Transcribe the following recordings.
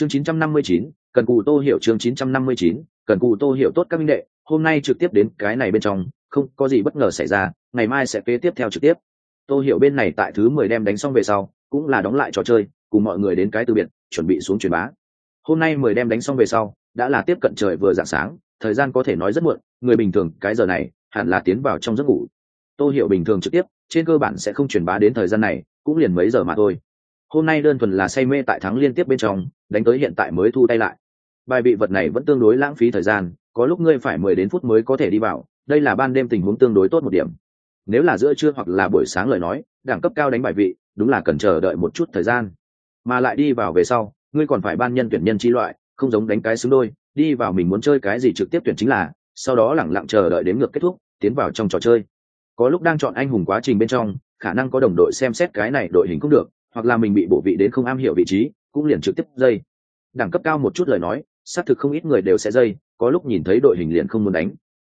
chương 959, cần cù tô hiểu chương 959, cần cù tô hiểu tốt các minh đệ hôm nay trực tiếp đến cái này bên trong không có gì bất ngờ xảy ra ngày mai sẽ kế tiếp theo trực tiếp. Tô hiểu bên này tại thứ mười đem đánh xong về sau cũng là đóng lại trò chơi cùng mọi người đến cái từ biệt chuẩn bị xuống truyền bá. Hôm nay mười đem đánh xong về sau đã là tiếp cận trời vừa dạng sáng thời gian có thể nói rất muộn người bình thường cái giờ này hẳn là tiến vào trong giấc ngủ. Tô hiểu bình thường trực tiếp trên cơ bản sẽ không truyền bá đến thời gian này cũng liền mấy giờ mà thôi hôm nay đơn thuần là say mê tại thắng liên tiếp bên trong, đánh tới hiện tại mới thu tay lại. Bài bị vật này vẫn tương đối lãng phí thời gian, có lúc ngươi phải mười đến phút mới có thể đi vào, đây là ban đêm tình huống tương đối tốt một điểm. Nếu là giữa trưa hoặc là buổi sáng lời nói, đẳng cấp cao đánh bài vị, đúng là cần chờ đợi một chút thời gian. Mà lại đi vào về sau, ngươi còn phải ban nhân tuyển nhân chi loại, không giống đánh cái xứng đôi, đi vào mình muốn chơi cái gì trực tiếp tuyển chính là, sau đó lẳng lặng chờ đợi đến ngược kết thúc, tiến vào trong trò chơi. Có lúc đang chọn anh hùng quá trình bên trong, khả năng có đồng đội xem xét cái này đội hình cũng được hoặc là mình bị bổ vị đến không am hiểu vị trí, cũng liền trực tiếp dây. Đẳng cấp cao một chút lời nói, xác thực không ít người đều sẽ dây, có lúc nhìn thấy đội hình liền không muốn đánh.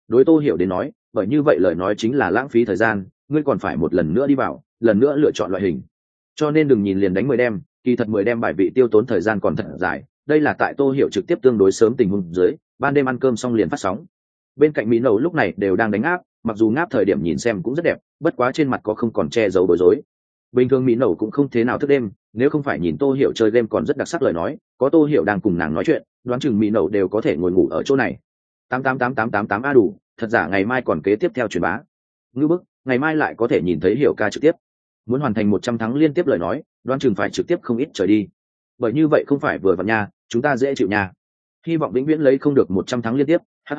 Đối tô hiểu đến nói, bởi như vậy lời nói chính là lãng phí thời gian, ngươi còn phải một lần nữa đi vào, lần nữa lựa chọn loại hình. Cho nên đừng nhìn liền đánh mười đem, kỳ thật mười đem bài vị tiêu tốn thời gian còn thật dài, đây là tại tô hiểu trực tiếp tương đối sớm tình huống dưới, ban đêm ăn cơm xong liền phát sóng. Bên cạnh mỹ nầu lúc này đều đang đánh áp, mặc dù ngáp thời điểm nhìn xem cũng rất đẹp, bất quá trên mặt có không còn che giấu bối rối bình thường mỹ nầu cũng không thế nào thức đêm, nếu không phải nhìn tô hiểu chơi game còn rất đặc sắc lời nói, có tô hiểu đang cùng nàng nói chuyện, đoán chừng mỹ nầu đều có thể ngồi ngủ ở chỗ này. Tám tám tám tám tám tám a đủ, thật giả ngày mai còn kế tiếp theo truyền bá. Ngư bức, ngày mai lại có thể nhìn thấy hiểu ca trực tiếp. Muốn hoàn thành một trăm thắng liên tiếp lời nói, đoán chừng phải trực tiếp không ít trời đi. Bởi như vậy không phải vừa vặn nha, chúng ta dễ chịu nha. Hy vọng vĩnh viễn lấy không được một trăm thắng liên tiếp hh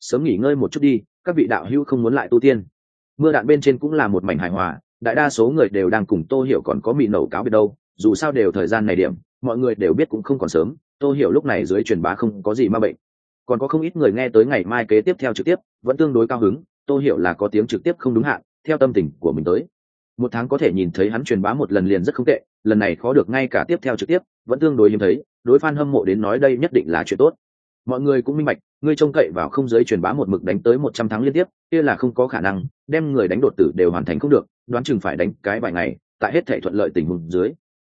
sớm nghỉ ngơi một chút đi, các vị đạo hữu không muốn lại tu tiên. Mưa đạn bên trên cũng là một mảnh hài hòa đại đa số người đều đang cùng tô hiểu còn có mị nổ cáo biệt đâu, dù sao đều thời gian này điểm, mọi người đều biết cũng không còn sớm, tô hiểu lúc này dưới truyền bá không có gì ma bệnh. Còn có không ít người nghe tới ngày mai kế tiếp theo trực tiếp, vẫn tương đối cao hứng, tô hiểu là có tiếng trực tiếp không đúng hạn, theo tâm tình của mình tới. Một tháng có thể nhìn thấy hắn truyền bá một lần liền rất không tệ, lần này khó được ngay cả tiếp theo trực tiếp, vẫn tương đối hiếm thấy, đối f a n hâm mộ đến nói đây nhất định là chuyện tốt mọi người cũng minh bạch, ngươi trông cậy vào không giới truyền bá một mực đánh tới một trăm tháng liên tiếp, kia là không có khả năng, đem người đánh đột tử đều hoàn thành không được, đoán chừng phải đánh cái vài ngày, tại hết thể thuận lợi tình huống dưới.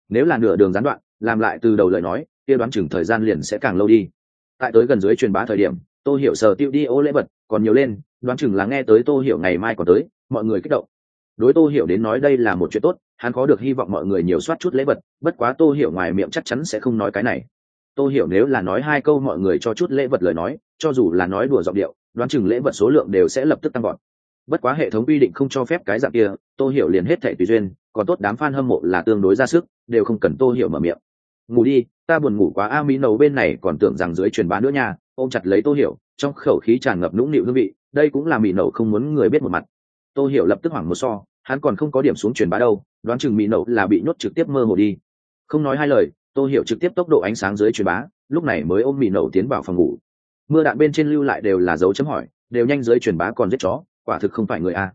Nếu là nửa đường gián đoạn, làm lại từ đầu lời nói, kia đoán chừng thời gian liền sẽ càng lâu đi. Tại tới gần dưới truyền bá thời điểm, tô hiểu sờ tiêu đi ô lễ vật, còn nhiều lên, đoán chừng là nghe tới tô hiểu ngày mai còn tới, mọi người kích động. Đối tô hiểu đến nói đây là một chuyện tốt, hắn có được hy vọng mọi người nhiều soát chút lễ vật, bất quá tô hiểu ngoài miệng chắc chắn sẽ không nói cái này. Tôi hiểu nếu là nói hai câu mọi người cho chút lễ vật lời nói, cho dù là nói đùa giọng điệu, đoán chừng lễ vật số lượng đều sẽ lập tức tăng gọn bất quá hệ thống quy định không cho phép cái dạng kia Tôi hiểu liền hết thẻ tùy duyên, còn tốt đám f a n hâm mộ là tương đối ra sức, đều không cần tôi hiểu mở miệng. Ngủ đi, ta buồn ngủ quá a mỹ nầu bên này còn tưởng rằng dưới truyền bá nữa nha. Ôm chặt lấy tôi hiểu, trong khẩu khí tràn ngập nũng nịu hương vị, đây cũng là mỹ nầu không muốn người biết một mặt. Tôi hiểu lập tức hoảng một so, hắn còn không có điểm xuống truyền bá đâu, đoán chừng mỹ nấu là bị nhốt trực tiếp mơ hồ đi. Không nói hai lời tô hiểu trực tiếp tốc độ ánh sáng dưới truyền bá, lúc này mới ôm mì nổ tiến vào phòng ngủ. Mưa đạn bên trên lưu lại đều là dấu chấm hỏi, đều nhanh dưới truyền bá còn giết chó, quả thực không phải người a.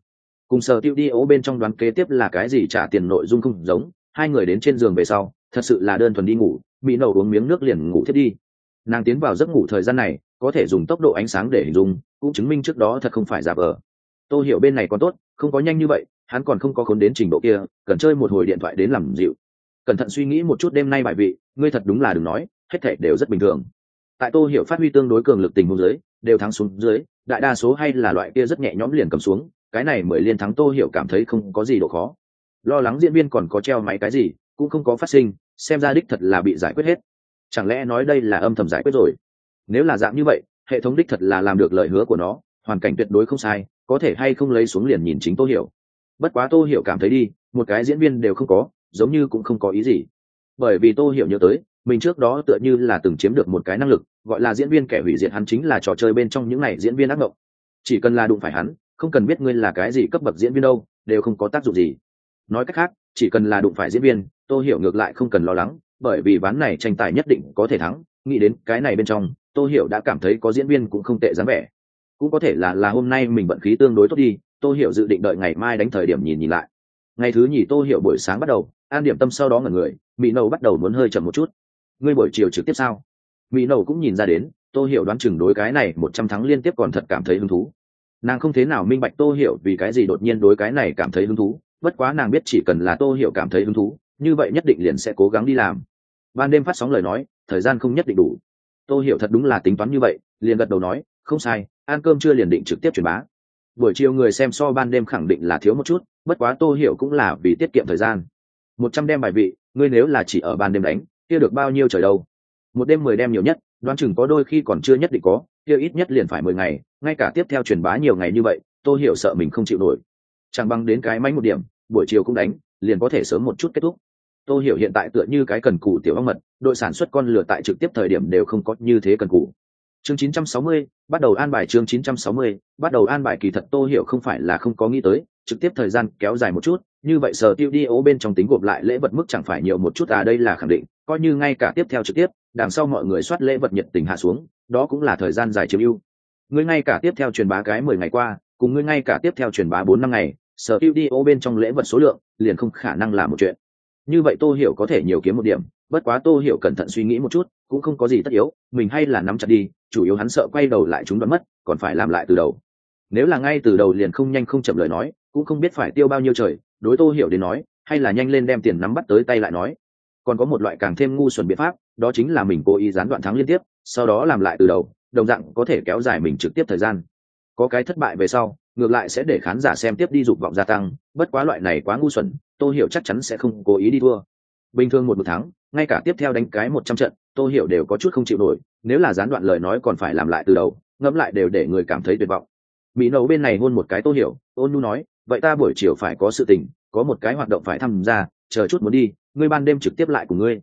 Cùng sở tiêu đi ố bên trong đoán kế tiếp là cái gì trả tiền nội dung không giống, hai người đến trên giường về sau, thật sự là đơn thuần đi ngủ mỹ nầu uống miếng nước liền ngủ thiết đi. Nàng tiến vào giấc ngủ thời gian này, có thể dùng tốc độ ánh sáng để hình dung, cũng chứng minh trước đó thật không phải giả vờ. Tô hiểu bên này còn tốt, không có nhanh như vậy, hắn còn không có khốn đến trình độ kia, cần chơi một hồi điện thoại đến làm dịu cẩn thận suy nghĩ một chút đêm nay bài vị, ngươi thật đúng là đừng nói, hết thể đều rất bình thường. Tại tô hiểu phát huy tương đối cường lực tình huống dưới, đều thắng xuống dưới, đại đa số hay là loại kia rất nhẹ nhõm liền cầm xuống, cái này mới liên thắng tô hiểu cảm thấy không có gì độ khó. Lo lắng diễn viên còn có treo máy cái gì, cũng không có phát sinh, xem ra đích thật là bị giải quyết hết. Chẳng lẽ nói đây là âm thầm giải quyết rồi? Nếu là dạng như vậy, hệ thống đích thật là làm được lời hứa của nó, hoàn cảnh tuyệt đối không sai, có thể hay không lấy xuống liền nhìn chính tô hiểu. Bất quá tô hiểu cảm thấy đi, một cái diễn viên đều không có giống như cũng không có ý gì. Bởi vì tô hiểu nhớ tới, mình trước đó tựa như là từng chiếm được một cái năng lực, gọi là diễn viên kẻ hủy diệt hắn chính là trò chơi bên trong những này diễn viên ác mộng. Chỉ cần là đụng phải hắn, không cần biết ngươi là cái gì cấp bậc diễn viên đâu, đều không có tác dụng gì. Nói cách khác, chỉ cần là đụng phải diễn viên, tô hiểu ngược lại không cần lo lắng, bởi vì ván này tranh tài nhất định có thể thắng. Nghĩ đến cái này bên trong, tô hiểu đã cảm thấy có diễn viên cũng không tệ dáng vẻ. Cũng có thể là là hôm nay mình vận khí tương đối tốt đi, tô hiểu dự định đợi ngày mai đánh thời điểm nhìn nhìn lại. Ngày thứ nhì tô hiểu buổi sáng bắt đầu an điểm tâm sau đó ngẩn người, mỹ nâu bắt đầu muốn hơi chậm một chút. Ngươi buổi chiều trực tiếp sao? Mỹ nâu cũng nhìn ra đến, tô hiểu đoán chừng đối cái này một trăm tháng liên tiếp còn thật cảm thấy hứng thú. Nàng không thế nào minh bạch tô hiểu vì cái gì đột nhiên đối cái này cảm thấy hứng thú, bất quá nàng biết chỉ cần là tô hiểu cảm thấy hứng thú, như vậy nhất định liền sẽ cố gắng đi làm. Ban đêm phát sóng lời nói, thời gian không nhất định đủ. Tô hiểu thật đúng là tính toán như vậy, liền gật đầu nói, không sai, ăn cơm chưa liền định trực tiếp truyền bá. Buổi chiều người xem so ban đêm khẳng định là thiếu một chút, bất quá tô hiểu cũng là vì tiết kiệm thời gian một trăm đem bài vị ngươi nếu là chỉ ở ban đêm đánh kia được bao nhiêu trời đâu? Một đêm mười đem nhiều nhất đoán chừng có đôi khi còn chưa nhất định có kia ít nhất liền phải mười ngày ngay cả tiếp theo truyền bá nhiều ngày như vậy tô hiểu sợ mình không chịu nổi. Chẳng bằng đến cái máy một điểm buổi chiều cũng đánh liền có thể sớm một chút kết thúc. Tô hiểu hiện tại tựa như cái cần cù tiểu ong mật đội sản xuất con lửa tại trực tiếp thời điểm đều không có như thế cần cù. Chương 960, bắt đầu an bài chương 960, bắt đầu an bài kỳ thật tô hiểu không phải là không có nghĩ tới trực tiếp thời gian kéo dài một chút như vậy sở tiêu đi ố bên trong tính gộp lại lễ vật mức chẳng phải nhiều một chút à đây là khẳng định, coi như ngay cả tiếp theo trực tiếp, đằng sau mọi người soát lễ vật nhiệt tình hạ xuống, đó cũng là thời gian dài chiếm ưu. Ngươi ngay cả tiếp theo truyền bá cái mười ngày qua, cùng ngươi ngay cả tiếp theo truyền bá bốn năm ngày, sở tiêu đi ố bên trong lễ vật số lượng liền không khả năng là một chuyện. Như vậy tô hiểu có thể nhiều kiếm một điểm, bất quá tô hiểu cẩn thận suy nghĩ một chút, cũng không có gì tất yếu, mình hay là nắm chặt đi, chủ yếu hắn sợ quay đầu lại chúng đoán mất, còn phải làm lại từ đầu. Nếu là ngay từ đầu liền không nhanh không chậm lời nói, cũng không biết phải tiêu bao nhiêu trời đối tô hiểu đến nói, hay là nhanh lên đem tiền nắm bắt tới tay lại nói. Còn có một loại càng thêm ngu xuẩn biện pháp, đó chính là mình cố ý gián đoạn thắng liên tiếp, sau đó làm lại từ đầu, đồng dạng có thể kéo dài mình trực tiếp thời gian. Có cái thất bại về sau, ngược lại sẽ để khán giả xem tiếp đi dục vọng gia tăng, bất quá loại này quá ngu xuẩn, tô hiểu chắc chắn sẽ không cố ý đi thua. Bình thường một một tháng ngay cả tiếp theo đánh cái một trăm trận, tô hiểu đều có chút không chịu nổi, nếu là gián đoạn lời nói còn phải làm lại từ đầu, ngẫm lại đều để người cảm thấy tuyệt vọng. Mỹ nấu bên này hôn một cái tô hiểu, ôn nu nói vậy ta buổi chiều phải có sự tình, có một cái hoạt động phải tham gia, chờ chút muốn đi, ngươi ban đêm trực tiếp lại của ngươi.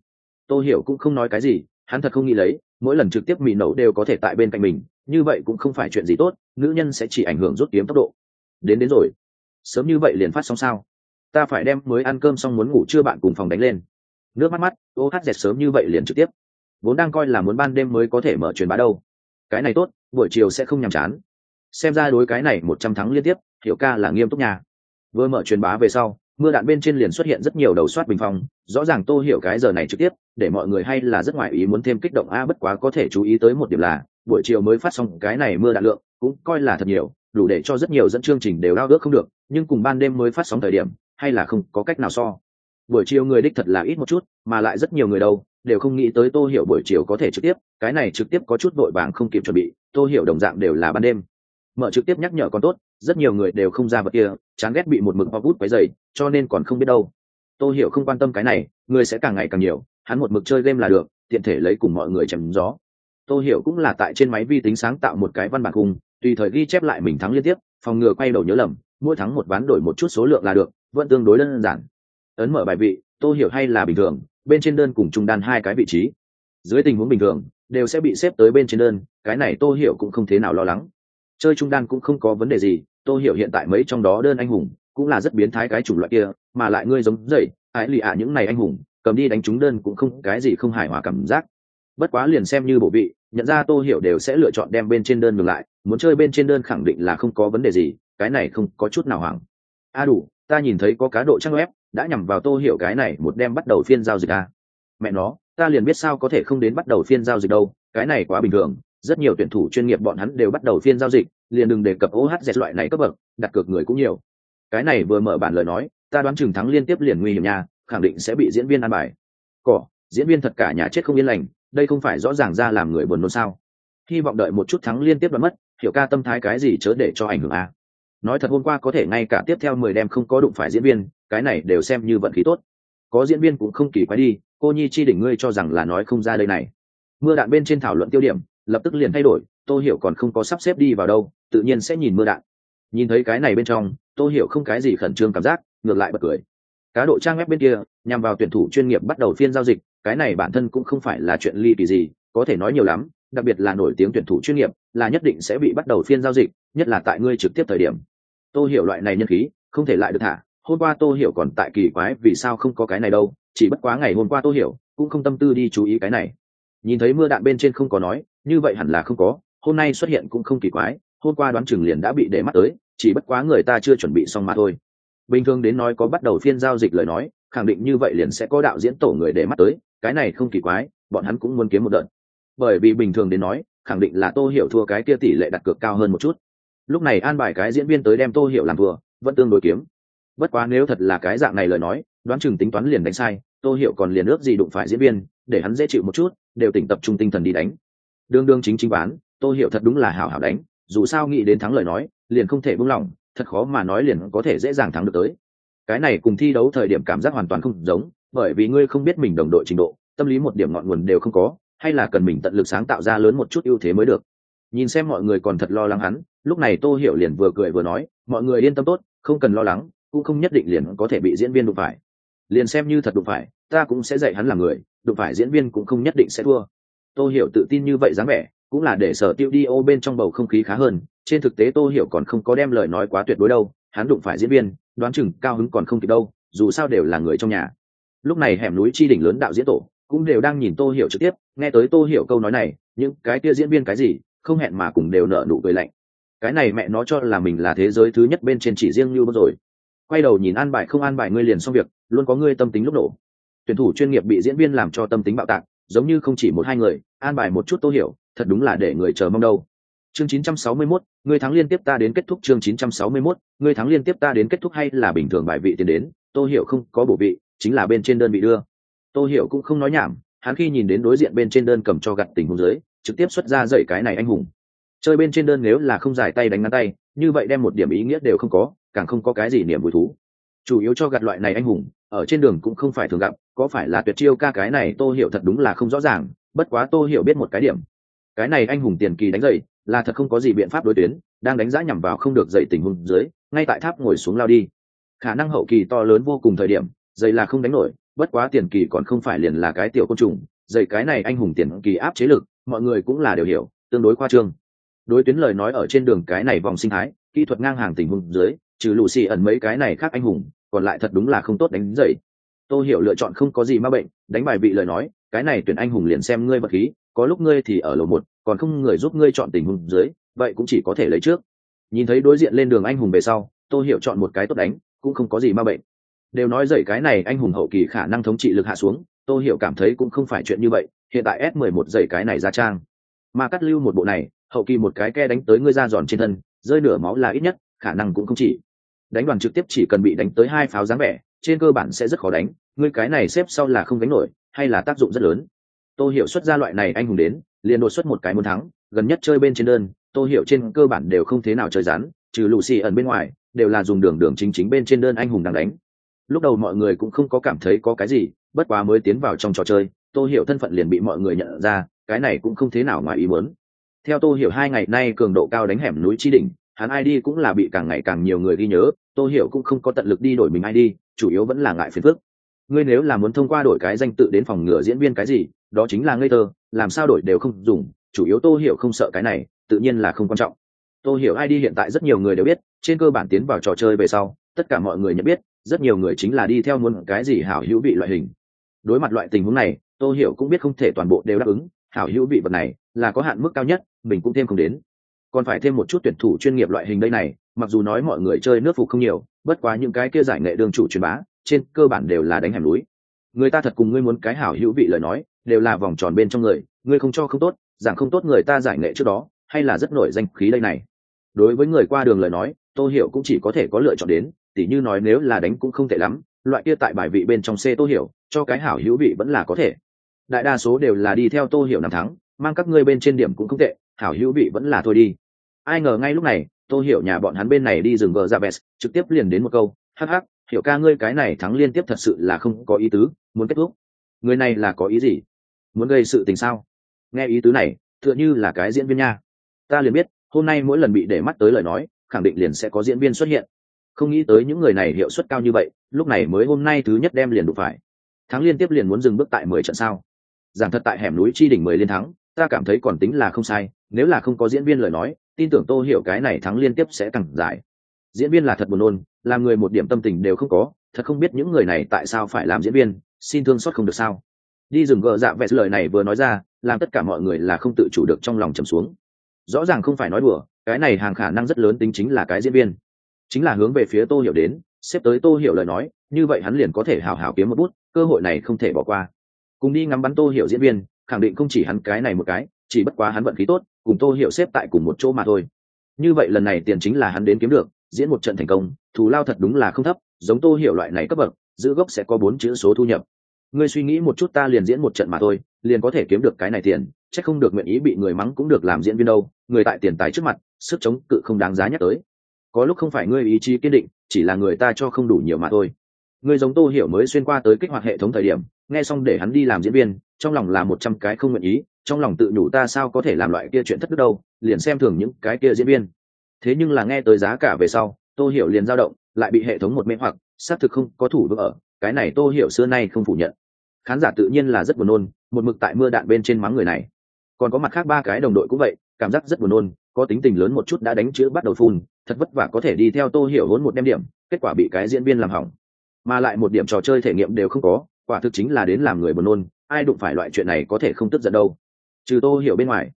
Tô hiểu cũng không nói cái gì, hắn thật không nghĩ lấy, mỗi lần trực tiếp mì nấu đều có thể tại bên cạnh mình, như vậy cũng không phải chuyện gì tốt, nữ nhân sẽ chỉ ảnh hưởng rút kiếm tốc độ. Đến đến rồi. Sớm như vậy liền phát xong sao? Ta phải đem mới ăn cơm xong muốn ngủ trưa bạn cùng phòng đánh lên. Nước mắt mắt, ô hát dẹt sớm như vậy liền trực tiếp. Vốn đang coi là muốn ban đêm mới có thể mở truyền bá đâu. Cái này tốt, buổi chiều sẽ không nhàm chán. Xem ra đối cái này một trăm thắng liên tiếp hiểu ca là nghiêm túc nhà vừa mở truyền bá về sau, mưa đạn bên trên liền xuất hiện rất nhiều đầu soát bình phong, rõ ràng tô hiểu cái giờ này trực tiếp, để mọi người hay là rất ngoại ý muốn thêm kích động, a, bất quá có thể chú ý tới một điểm là, buổi chiều mới phát xong cái này mưa đạn lượng, cũng coi là thật nhiều, đủ để cho rất nhiều dẫn chương trình đều đau ước không được, nhưng cùng ban đêm mới phát sóng thời điểm, hay là không có cách nào so. Buổi chiều người đích thật là ít một chút, mà lại rất nhiều người đâu, đều không nghĩ tới tô hiểu buổi chiều có thể trực tiếp, cái này trực tiếp có chút vội vàng không kịp chuẩn bị, tô hiểu đồng dạng đều là ban đêm mở trực tiếp nhắc nhở còn tốt, rất nhiều người đều không ra vật kia, chán ghét bị một mực hoa bút quấy dày cho nên còn không biết đâu. Tôi hiểu không quan tâm cái này, người sẽ càng ngày càng nhiều, hắn một mực chơi game là được, tiện thể lấy cùng mọi người chém gió. Tôi hiểu cũng là tại trên máy vi tính sáng tạo một cái văn bản khung tùy thời ghi chép lại mình thắng liên tiếp, phòng ngừa quay đầu nhớ lầm, mỗi thắng một ván đổi một chút số lượng là được, vẫn tương đối đơn giản. Ấn mở bài vị tôi hiểu hay là bình thường, bên trên đơn cùng trung đan hai cái vị trí. Dưới tình huống bình thường, đều sẽ bị xếp tới bên trên đơn, cái này tôi hiểu cũng không thế nào lo lắng chơi trung đan cũng không có vấn đề gì tôi hiểu hiện tại mấy trong đó đơn anh hùng, cũng là rất biến thái cái chủng loại kia, mà lại ngươi giống dậy ái lì ạ những này anh hùng, cầm đi đánh trúng đơn cũng không, cái gì không hài hòa cảm giác. Bất quá liền xem như bộ vị, nhận ra tô hiểu đều sẽ lựa chọn đem bên trên đơn ngược lại, muốn chơi bên trên đơn khẳng định là không có vấn đề gì, cái này không có chút nào hoảng. A đủ, ta nhìn thấy có cá độ trang web, đã nhằm vào tô hiểu cái này một đem bắt đầu phiên giao dịch a. Mẹ nó, ta liền biết sao có thể không đến bắt đầu phiên giao dịch đâu, cái này quá bình thường rất nhiều tuyển thủ chuyên nghiệp bọn hắn đều bắt đầu phiên giao dịch, liền đừng đề cập ohz loại này cấp bậc, đặt cược người cũng nhiều. Cái này vừa mở bản lời nói, ta đoán chừng thắng liên tiếp liền nguy hiểm nha, khẳng định sẽ bị diễn viên ăn bài. Cỏ, diễn viên thật cả nhà chết không yên lành, đây không phải rõ ràng ra làm người buồn nôn sao? Hy vọng đợi một chút thắng liên tiếp đã mất, hiểu ca tâm thái cái gì chớ để cho ảnh hưởng a. Nói thật hôm qua có thể ngay cả tiếp theo mười đêm không có đụng phải diễn viên, cái này đều xem như vận khí tốt. Có diễn viên cũng không kỳ quái đi, cô nhi chi đỉnh ngươi cho rằng là nói không ra đây này. Mưa đạn bên trên thảo luận tiêu điểm lập tức liền thay đổi, tô hiểu còn không có sắp xếp đi vào đâu, tự nhiên sẽ nhìn mưa đạn. Nhìn thấy cái này bên trong, tô hiểu không cái gì khẩn trương cảm giác, ngược lại bật cười. Cá độ trang web bên kia, nhằm vào tuyển thủ chuyên nghiệp bắt đầu phiên giao dịch, cái này bản thân cũng không phải là chuyện ly kỳ gì, có thể nói nhiều lắm, đặc biệt là nổi tiếng tuyển thủ chuyên nghiệp, là nhất định sẽ bị bắt đầu phiên giao dịch, nhất là tại ngươi trực tiếp thời điểm. Tô hiểu loại này nhân khí, không thể lại được thả. Hôm qua tô hiểu còn tại kỳ quái vì sao không có cái này đâu, chỉ bất quá ngày hôm qua tô hiểu cũng không tâm tư đi chú ý cái này nhìn thấy mưa đạn bên trên không có nói, như vậy hẳn là không có, hôm nay xuất hiện cũng không kỳ quái, hôm qua đoán chừng liền đã bị để mắt tới, chỉ bất quá người ta chưa chuẩn bị xong mà thôi. Bình thường đến nói có bắt đầu phiên giao dịch lời nói, khẳng định như vậy liền sẽ có đạo diễn tổ người để mắt tới, cái này không kỳ quái, bọn hắn cũng muốn kiếm một đợt. Bởi vì bình thường đến nói, khẳng định là tô hiểu thua cái kia tỷ lệ đặt cược cao hơn một chút. Lúc này an bài cái diễn viên tới đem tô hiểu làm thua, vẫn tương đối kiếm. Bất quá nếu thật là cái dạng này lời nói, đoán chừng tính toán liền đánh sai, tô hiểu còn liền ước gì đụng phải diễn viên để hắn dễ chịu một chút, đều tỉnh tập trung tinh thần đi đánh. Đương đương chính chính bán tôi hiểu thật đúng là hảo hảo đánh, dù sao nghĩ đến thắng lời nói, liền không thể buông lỏng, thật khó mà nói liền có thể dễ dàng thắng được tới. Cái này cùng thi đấu thời điểm cảm giác hoàn toàn không giống, bởi vì ngươi không biết mình đồng đội trình độ, tâm lý một điểm ngọn nguồn đều không có, hay là cần mình tận lực sáng tạo ra lớn một chút ưu thế mới được. Nhìn xem mọi người còn thật lo lắng hắn, lúc này tô hiểu liền vừa cười vừa nói, mọi người yên tâm tốt, không cần lo lắng, cũng không nhất định liền có thể bị diễn viên đụng phải. Liền xem như thật đụng phải, ta cũng sẽ dạy hắn là người đụng phải diễn viên cũng không nhất định sẽ thua. Tô hiểu tự tin như vậy dáng vẻ, cũng là để sở tiêu đi ô bên trong bầu không khí khá hơn. Trên thực tế tô hiểu còn không có đem lời nói quá tuyệt đối đâu, hắn đụng phải diễn viên, đoán chừng cao hứng còn không kịp đâu, dù sao đều là người trong nhà. Lúc này hẻm núi chi đỉnh lớn đạo diễn tổ cũng đều đang nhìn tô hiểu trực tiếp, nghe tới tô hiểu câu nói này, những cái kia diễn viên cái gì, không hẹn mà cùng đều nở nụ cười lạnh. Cái này mẹ nó cho là mình là thế giới thứ nhất bên trên chỉ riêng như rồi. Quay đầu nhìn an bài không an bài ngươi liền xong việc, luôn có ngươi tâm tính lúc nổ tuyển thủ chuyên nghiệp bị diễn viên làm cho tâm tính bạo tạc giống như không chỉ một hai người an bài một chút tô hiểu thật đúng là để người chờ mong đâu. Chương 961, người thắng liên tiếp ta đến kết thúc chương 961, người thắng liên tiếp ta đến kết thúc hay là bình thường bài vị tiến đến tô hiểu không có bổ vị chính là bên trên đơn bị đưa. Tô hiểu cũng không nói nhảm hắn khi nhìn đến đối diện bên trên đơn cầm cho gặt tình huống dưới trực tiếp xuất ra dậy cái này anh hùng. Chơi bên trên đơn nếu là không giải tay đánh ngắn tay như vậy đem một điểm ý nghĩa đều không có càng không có cái gì niềm vui thú. Chủ yếu cho gặt loại này anh hùng ở trên đường cũng không phải thường gặp có phải là tuyệt chiêu ca cái này tô hiểu thật đúng là không rõ ràng, bất quá tô hiểu biết một cái điểm. Cái này anh hùng tiền kỳ đánh dậy, là thật không có gì biện pháp đối tuyến, đang đánh giá nhằm vào không được dậy tình huống dưới, ngay tại tháp ngồi xuống lao đi. Khả năng hậu kỳ to lớn vô cùng thời điểm, dậy là không đánh nổi, bất quá tiền kỳ còn không phải liền là cái tiểu côn trùng, dậy cái này anh hùng tiền kỳ áp chế lực, mọi người cũng là đều hiểu, tương đối khoa trương. Đối tuyến lời nói ở trên đường cái này vòng sinh thái, kỹ thuật ngang hàng tình huống dưới, trừ lù xì ẩn mấy cái này khác anh hùng, còn lại thật đúng là không tốt đánh dậy tôi hiểu lựa chọn không có gì ma bệnh, đánh bài vị lời nói, cái này tuyển anh hùng liền xem ngươi vật khí, có lúc ngươi thì ở lầu một, còn không người giúp ngươi chọn tình huống dưới, vậy cũng chỉ có thể lấy trước. Nhìn thấy đối diện lên đường anh hùng về sau tôi hiểu chọn một cái tốt đánh, cũng không có gì ma bệnh. Đều nói dậy cái này anh hùng hậu kỳ khả năng thống trị lực hạ xuống tôi hiểu cảm thấy cũng không phải chuyện như vậy, hiện tại s 11 dậy cái này ra trang. Mà cắt lưu một bộ này, hậu kỳ một cái ke đánh tới ngươi ra giòn trên thân, rơi nửa máu là ít nhất, khả năng cũng không chỉ. Đánh đoàn trực tiếp chỉ cần bị đánh tới hai pháo dáng vẻ trên cơ bản sẽ rất khó đánh, ngươi cái này xếp sau là không đánh nổi, hay là tác dụng rất lớn. Tô hiểu xuất ra loại này anh hùng đến, liền đột xuất một cái muốn thắng, gần nhất chơi bên trên đơn, tô hiểu trên cơ bản đều không thế nào chơi rắn, trừ lù xì ẩn bên ngoài, đều là dùng đường đường chính chính bên trên đơn anh hùng đang đánh. Lúc đầu mọi người cũng không có cảm thấy có cái gì, bất quá mới tiến vào trong trò chơi, tô hiểu thân phận liền bị mọi người nhận ra, cái này cũng không thế nào ngoài ý muốn. Theo tô hiểu hai ngày nay cường độ cao đánh hẻm núi chi đỉnh hắn id cũng là bị càng ngày càng nhiều người ghi nhớ, tô hiểu cũng không có tận lực đi đổi mình id chủ yếu vẫn là ngại phiền phức. Ngươi nếu là muốn thông qua đổi cái danh tự đến phòng ngừa diễn viên cái gì, đó chính là ngây thơ, làm sao đổi đều không dùng, chủ yếu tô hiểu không sợ cái này, tự nhiên là không quan trọng. Tô hiểu id hiện tại rất nhiều người đều biết, trên cơ bản tiến vào trò chơi về sau, tất cả mọi người nhận biết, rất nhiều người chính là đi theo muốn cái gì hảo hữu bị loại hình. Đối mặt loại tình huống này, tô hiểu cũng biết không thể toàn bộ đều đáp ứng, hảo hữu bị vật này là có hạn mức cao nhất, mình cũng thêm không đến còn phải thêm một chút tuyển thủ chuyên nghiệp loại hình đây này, mặc dù nói mọi người chơi nước phục không nhiều, bất quá những cái kia giải nghệ đường chủ truyền bá, trên cơ bản đều là đánh hẻm núi. Người ta thật cùng ngươi muốn cái hảo hữu vị lời nói, đều là vòng tròn bên trong người, ngươi không cho không tốt, giảng không tốt người ta giải nghệ trước đó, hay là rất nổi danh khí đây này. Đối với người qua đường lời nói, tô hiểu cũng chỉ có thể có lựa chọn đến, tỉ như nói nếu là đánh cũng không tệ lắm, loại kia tại bài vị bên trong c tô hiểu, cho cái hảo hữu vị vẫn là có thể. Đại đa số đều là đi theo tô hiểu năm thắng, mang các ngươi bên trên điểm cũng không tệ hảo hữu vị vẫn là thôi đi. Ai ngờ ngay lúc này, tô hiểu nhà bọn hắn bên này đi rừng vợ dạ ra vest trực tiếp liền đến một câu, hắc hắc, hiểu ca ngươi cái này thắng liên tiếp thật sự là không có ý tứ, muốn kết thúc. Người này là có ý gì? Muốn gây sự tình sao? Nghe ý tứ này, tựa như là cái diễn viên nha. Ta liền biết, hôm nay mỗi lần bị để mắt tới lời nói, khẳng định liền sẽ có diễn viên xuất hiện. Không nghĩ tới những người này hiệu suất cao như vậy, lúc này mới hôm nay thứ nhất đem liền đụng phải. Thắng liên tiếp liền muốn dừng bước tại mười trận sao? Giảng thật tại hẻm núi chi đỉnh mười liên thắng, ta cảm thấy còn tính là không sai nếu là không có diễn viên lời nói, tin tưởng tô hiểu cái này thắng liên tiếp sẽ càng dài. Diễn viên là thật buồn nôn, làm người một điểm tâm tình đều không có, thật không biết những người này tại sao phải làm diễn viên, xin thương xót không được sao. Đi rừng gờ dạ vẹt lời này vừa nói ra, làm tất cả mọi người là không tự chủ được trong lòng trầm xuống. Rõ ràng không phải nói đùa, cái này hàng khả năng rất lớn tính chính là cái diễn viên. Chính là hướng về phía tô hiểu đến, xếp tới tô hiểu lời nói, như vậy hắn liền có thể hào hào kiếm một bút, cơ hội này không thể bỏ qua. Cùng đi ngắm bắn tô hiểu diễn viên, khẳng định không chỉ hắn cái này một cái, chỉ bất quá hắn vận khí tốt cùng tô hiểu xếp tại cùng một chỗ mà thôi. Như vậy lần này tiền chính là hắn đến kiếm được, diễn một trận thành công, thù lao thật đúng là không thấp, giống tô hiểu loại này cấp bậc, giữ gốc sẽ có bốn chữ số thu nhập. Ngươi suy nghĩ một chút ta liền diễn một trận mà thôi, liền có thể kiếm được cái này tiền, chắc không được nguyện ý bị người mắng cũng được làm diễn viên đâu, người tại tiền tài trước mặt, sức chống cự không đáng giá nhắc tới. Có lúc không phải ngươi ý chí kiên định, chỉ là người ta cho không đủ nhiều mà thôi. Ngươi giống tô hiểu mới xuyên qua tới kích hoạt hệ thống thời điểm, nghe xong để hắn đi làm diễn viên, trong lòng là một trăm cái không nguyện ý trong lòng tự nhủ ta sao có thể làm loại kia chuyện thất đức đâu, liền xem thường những cái kia diễn viên. Thế nhưng là nghe tới giá cả về sau, tô hiểu liền dao động, lại bị hệ thống một mê hoặc, xác thực không có thủ vững ở, cái này tô hiểu xưa nay không phủ nhận. Khán giả tự nhiên là rất buồn nôn, một mực tại mưa đạn bên trên mắng người này. Còn có mặt khác ba cái đồng đội cũng vậy, cảm giác rất buồn nôn, có tính tình lớn một chút đã đánh chữ bắt đầu phun, thật vất vả có thể đi theo tô hiểu hốn một đem điểm, kết quả bị cái diễn viên làm hỏng. Mà lại một điểm trò chơi thể nghiệm đều không có, quả thực chính là đến làm người buồn nôn, ai đụng phải loại chuyện này có thể không tức giận đâu trừ tô hiểu bên ngoài.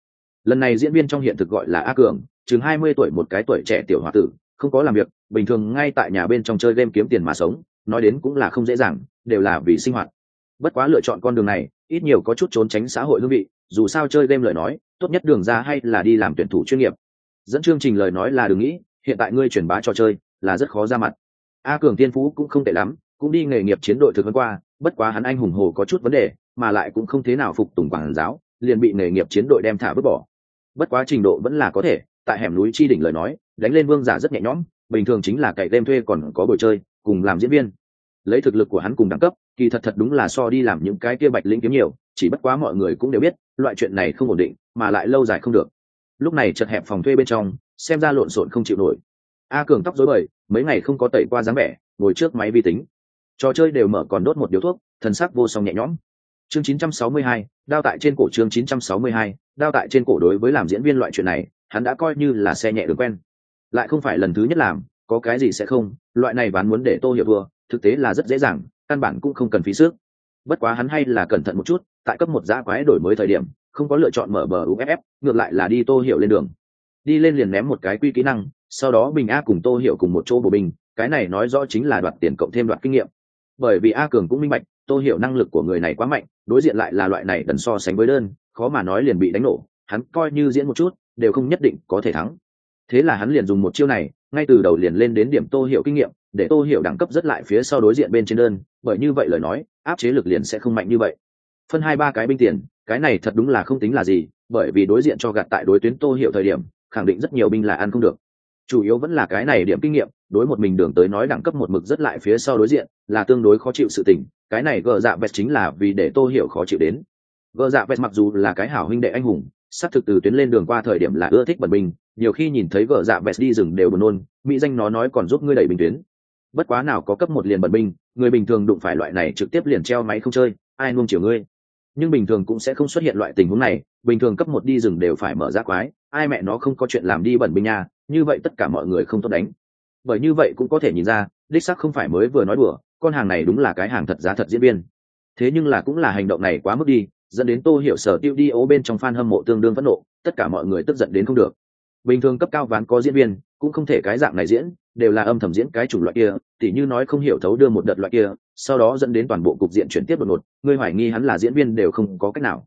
Lần này diễn viên trong hiện thực gọi là a cường, chừng hai mươi tuổi, một cái tuổi trẻ tiểu h tử, không có làm việc, bình thường ngay tại nhà bên trong chơi game kiếm tiền mà sống, nói đến cũng là không dễ dàng, đều là vì sinh hoạt. Bất quá lựa chọn con đường này, ít nhiều có chút trốn tránh xã hội hương vị, dù sao chơi game lời nói, tốt nhất đường ra hay là đi làm tuyển thủ chuyên nghiệp. Dẫn chương trình lời nói là đừng nghĩ, hiện tại ngươi truyền bá trò chơi, là rất khó ra mặt. A cường tiên phú cũng không tệ lắm, cũng đi nghề nghiệp chiến đội thực hơn qua, bất quá hắn anh hùng hồ có chút vấn đề, mà lại cũng không thế nào phục tùng quảng giáo liền bị nghề nghiệp chiến đội đem thả vứt bỏ. Bất quá trình độ vẫn là có thể, tại hẻm núi chi đỉnh lời nói, đánh lên vương giả rất nhẹ nhõm, bình thường chính là cậy đem thuê còn có buổi chơi, cùng làm diễn viên. Lấy thực lực của hắn cùng đẳng cấp, kỳ thật thật đúng là so đi làm những cái kia bạch lĩnh kiếm nhiều, chỉ bất quá mọi người cũng đều biết, loại chuyện này không ổn định, mà lại lâu dài không được. Lúc này chật hẹp phòng thuê bên trong, xem ra lộn xộn không chịu nổi. A cường tóc dối bời, mấy ngày không có tẩy qua dáng vẻ, ngồi trước máy vi tính. Trò chơi đều mở còn đốt một điếu thuốc, thần sắc vô song nhẹ nhõm chương 962, đao tại trên cổ chương 962, đao tại trên cổ đối với làm diễn viên loại chuyện này hắn đã coi như là xe nhẹ đường quen. Lại không phải lần thứ nhất làm có cái gì sẽ không loại này bán muốn để tô hiểu vừa thực tế là rất dễ dàng căn bản cũng không cần phí sức. Bất quá hắn hay là cẩn thận một chút tại cấp một giá quái đổi mới thời điểm không có lựa chọn mở bờ uff ngược lại là đi tô hiểu lên đường. Đi lên liền ném một cái quy kỹ năng sau đó bình a cùng tô hiểu cùng một chỗ bổ bình cái này nói rõ chính là đoạt tiền cộng thêm đoạt kinh nghiệm. Bởi vì a cường cũng minh bạch tô hiểu năng lực của người này quá mạnh, đối diện lại là loại này đần so sánh với đơn, khó mà nói liền bị đánh nổ, hắn coi như diễn một chút, đều không nhất định có thể thắng. Thế là hắn liền dùng một chiêu này, ngay từ đầu liền lên đến điểm tô hiểu kinh nghiệm, để tô hiểu đẳng cấp rất lại phía sau đối diện bên trên đơn, bởi như vậy lời nói, áp chế lực liền sẽ không mạnh như vậy. Phân hai ba cái binh tiền, cái này thật đúng là không tính là gì, bởi vì đối diện cho gạt tại đối tuyến tô hiểu thời điểm, khẳng định rất nhiều binh là ăn không được chủ yếu vẫn là cái này điểm kinh nghiệm, đối một mình đường tới nói đẳng cấp một mực rất lại phía sau đối diện, là tương đối khó chịu sự tình, cái này gờ dạ vẹt chính là vì để tô hiểu khó chịu đến. Gờ dạ vẹt mặc dù là cái hảo huynh đệ anh hùng xác thực từ tuyến lên đường qua thời điểm là ưa thích bẩn bình nhiều khi nhìn thấy gờ dạ vẹt đi rừng đều buồn nôn, mỹ danh nó nói còn giúp ngươi đẩy bình tuyến. Bất quá nào có cấp một liền bẩn bình người bình thường đụng phải loại này trực tiếp liền treo máy không chơi, ai nuông chiều ngươi? Nhưng bình thường cũng sẽ không xuất hiện loại tình huống này, bình thường cấp một đi rừng đều phải mở ra quái ai mẹ nó không có chuyện làm đi bẩn binh nha, như vậy tất cả mọi người không tốt đánh. Bởi như vậy cũng có thể nhìn ra, đích sắc không phải mới vừa nói đùa, con hàng này đúng là cái hàng thật giá thật diễn viên. Thế nhưng là cũng là hành động này quá mức đi, dẫn đến tô hiểu sở tiêu đi ố bên trong fan hâm mộ tương đương phẫn nộ, tất cả mọi người tức giận đến không được. Bình thường cấp cao ván có diễn viên, cũng không thể cái dạng này diễn, đều là âm thầm diễn cái chủng loại kia, tỉ như nói không hiểu thấu đưa một đợt loại kia, sau đó dẫn đến toàn bộ cục diện chuyển tiếp đột ngột người hoài nghi hắn là diễn viên đều không có cách nào.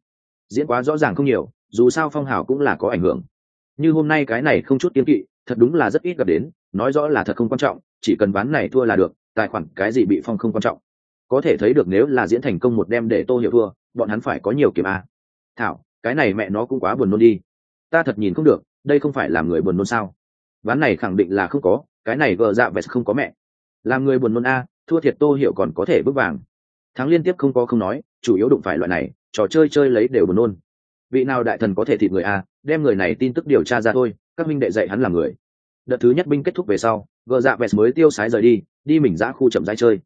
Diễn quá rõ ràng không nhiều, dù sao phong hào cũng là có ảnh hưởng như hôm nay cái này không chút kiên kỵ, thật đúng là rất ít gặp đến, nói rõ là thật không quan trọng, chỉ cần ván này thua là được, tài khoản cái gì bị phong không quan trọng. Có thể thấy được nếu là diễn thành công một đêm để tô hiểu thua, bọn hắn phải có nhiều kiếm a. Thảo, cái này mẹ nó cũng quá buồn nôn đi. Ta thật nhìn không được, đây không phải làm người buồn nôn sao? Ván này khẳng định là không có, cái này gờ dạ vẹt không có mẹ. Làm người buồn nôn a, thua thiệt tô hiểu còn có thể bước vàng. Thắng liên tiếp không có không nói, chủ yếu đụng phải loại này, trò chơi chơi lấy đều buồn nôn vị nào đại thần có thể thịt người a, đem người này tin tức điều tra ra thôi, các minh đệ dạy hắn làm người. Đợt thứ nhất binh kết thúc về sau, gờ dạ vẹt mới tiêu sái rời đi đi mình ra khu chậm rãi chơi.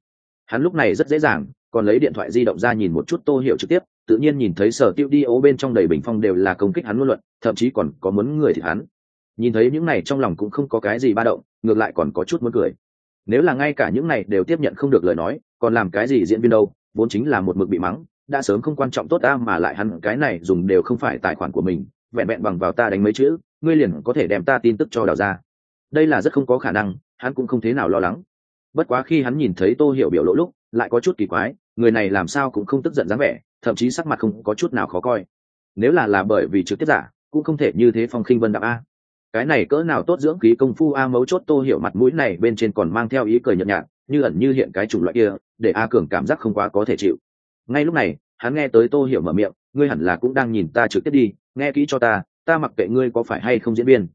Hắn lúc này rất dễ dàng, còn lấy điện thoại di động ra nhìn một chút tô hiểu trực tiếp, tự nhiên nhìn thấy sở tiêu đi ố bên trong đầy bình phong đều là công kích hắn luôn luận, thậm chí còn có muốn người thì hắn. Nhìn thấy những này trong lòng cũng không có cái gì ba động, ngược lại còn có chút muốn cười. Nếu là ngay cả những này đều tiếp nhận không được lời nói, còn làm cái gì diễn viên đâu, vốn chính là một mực bị mắng đã sớm không quan trọng tốt ta mà lại hắn, cái này dùng đều không phải tài khoản của mình, vẹn vẹn bằng vào ta đánh mấy chữ, ngươi liền có thể đem ta tin tức cho đào ra. Đây là rất không có khả năng, hắn cũng không thế nào lo lắng. Bất quá khi hắn nhìn thấy tô hiểu biểu lộ lúc, lại có chút kỳ quái, người này làm sao cũng không tức giận dáng vẻ, thậm chí sắc mặt không có chút nào khó coi. Nếu là là bởi vì trực tiếp giả, cũng không thể như thế phong khinh vân đạo a. Cái này cỡ nào tốt dưỡng khí công phu a, mấu chốt tô hiểu mặt mũi này bên trên còn mang theo ý cười nhợt nhạt, như ẩn như hiện cái chủng loại kia, để a cường cảm giác không quá có thể chịu ngay lúc này, hắn nghe tới tô hiểu mở miệng, ngươi hẳn là cũng đang nhìn ta trực tiếp đi, nghe kỹ cho ta ta mặc kệ ngươi có phải hay không diễn viên.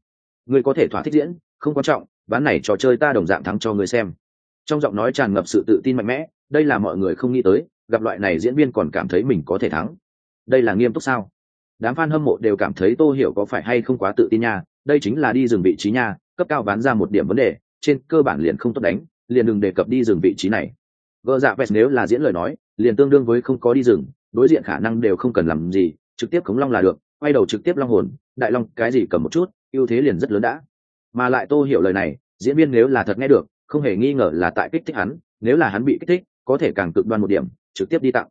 Ngươi có thể thỏa thích diễn, không quan trọng ván này trò chơi ta đồng dạng thắng cho ngươi xem. Trong giọng nói tràn ngập sự tự tin mạnh mẽ, đây là mọi người không nghĩ tới, gặp loại này diễn viên còn cảm thấy mình có thể thắng. Đây là nghiêm túc sao? Đám fan hâm mộ đều cảm thấy tô hiểu có phải hay không quá tự tin nha, đây chính là đi dừng vị trí nha, cấp cao bán ra một điểm vấn đề, trên cơ bản liền không tốt đánh, liền đừng đề cập đi dừng vị trí này. Gỡ dạ vest nếu là diễn lời nói liền tương đương với không có đi rừng, đối diện khả năng đều không cần làm gì, trực tiếp khống long là được, quay đầu trực tiếp long hồn, đại long cái gì cầm một chút, ưu thế liền rất lớn đã. Mà lại tô hiểu lời này, diễn viên nếu là thật nghe được, không hề nghi ngờ là tại kích thích hắn, nếu là hắn bị kích thích, có thể càng cực đoan một điểm, trực tiếp đi tặng.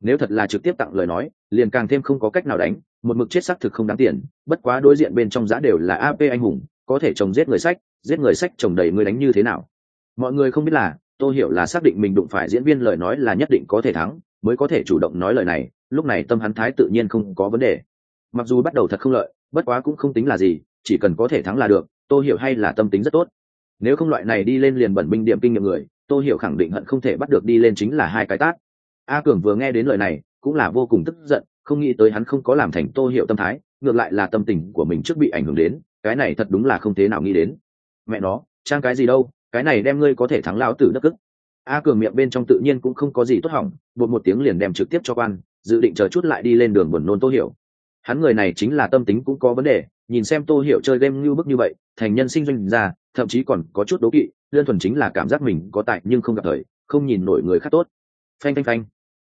Nếu thật là trực tiếp tặng lời nói, liền càng thêm không có cách nào đánh, một mực chết xác thực không đáng tiền, bất quá đối diện bên trong giá đều là ap anh hùng, có thể trồng giết người sách, giết người sách trồng đầy người đánh như thế nào. Mọi người không biết là tôi hiểu là xác định mình đụng phải diễn viên lời nói là nhất định có thể thắng, mới có thể chủ động nói lời này, lúc này tâm hắn thái tự nhiên không có vấn đề. Mặc dù bắt đầu thật không lợi, bất quá cũng không tính là gì, chỉ cần có thể thắng là được tôi hiểu hay là tâm tính rất tốt. Nếu không loại này đi lên liền bẩn binh điểm kinh nghiệm người tôi hiểu khẳng định hận không thể bắt được đi lên chính là hai cái tát. A cường vừa nghe đến lời này, cũng là vô cùng tức giận, không nghĩ tới hắn không có làm thành tô hiểu tâm thái, ngược lại là tâm tình của mình trước bị ảnh hưởng đến, cái này thật đúng là không thế nào nghĩ đến. Mẹ nó, trang cái gì đâu cái này đem ngươi có thể thắng lão tử đất cức. A cường miệng bên trong tự nhiên cũng không có gì tốt hỏng bột một tiếng liền đem trực tiếp cho quan, dự định chờ chút lại đi lên đường buồn nôn tô hiểu. Hắn người này chính là tâm tính cũng có vấn đề, nhìn xem tô hiểu chơi game như bức như vậy, thành nhân sinh doanh ra, thậm chí còn có chút đố kỵ, đơn thuần chính là cảm giác mình có tại nhưng không gặp thời, không nhìn nổi người khác tốt. Phanh phanh phanh.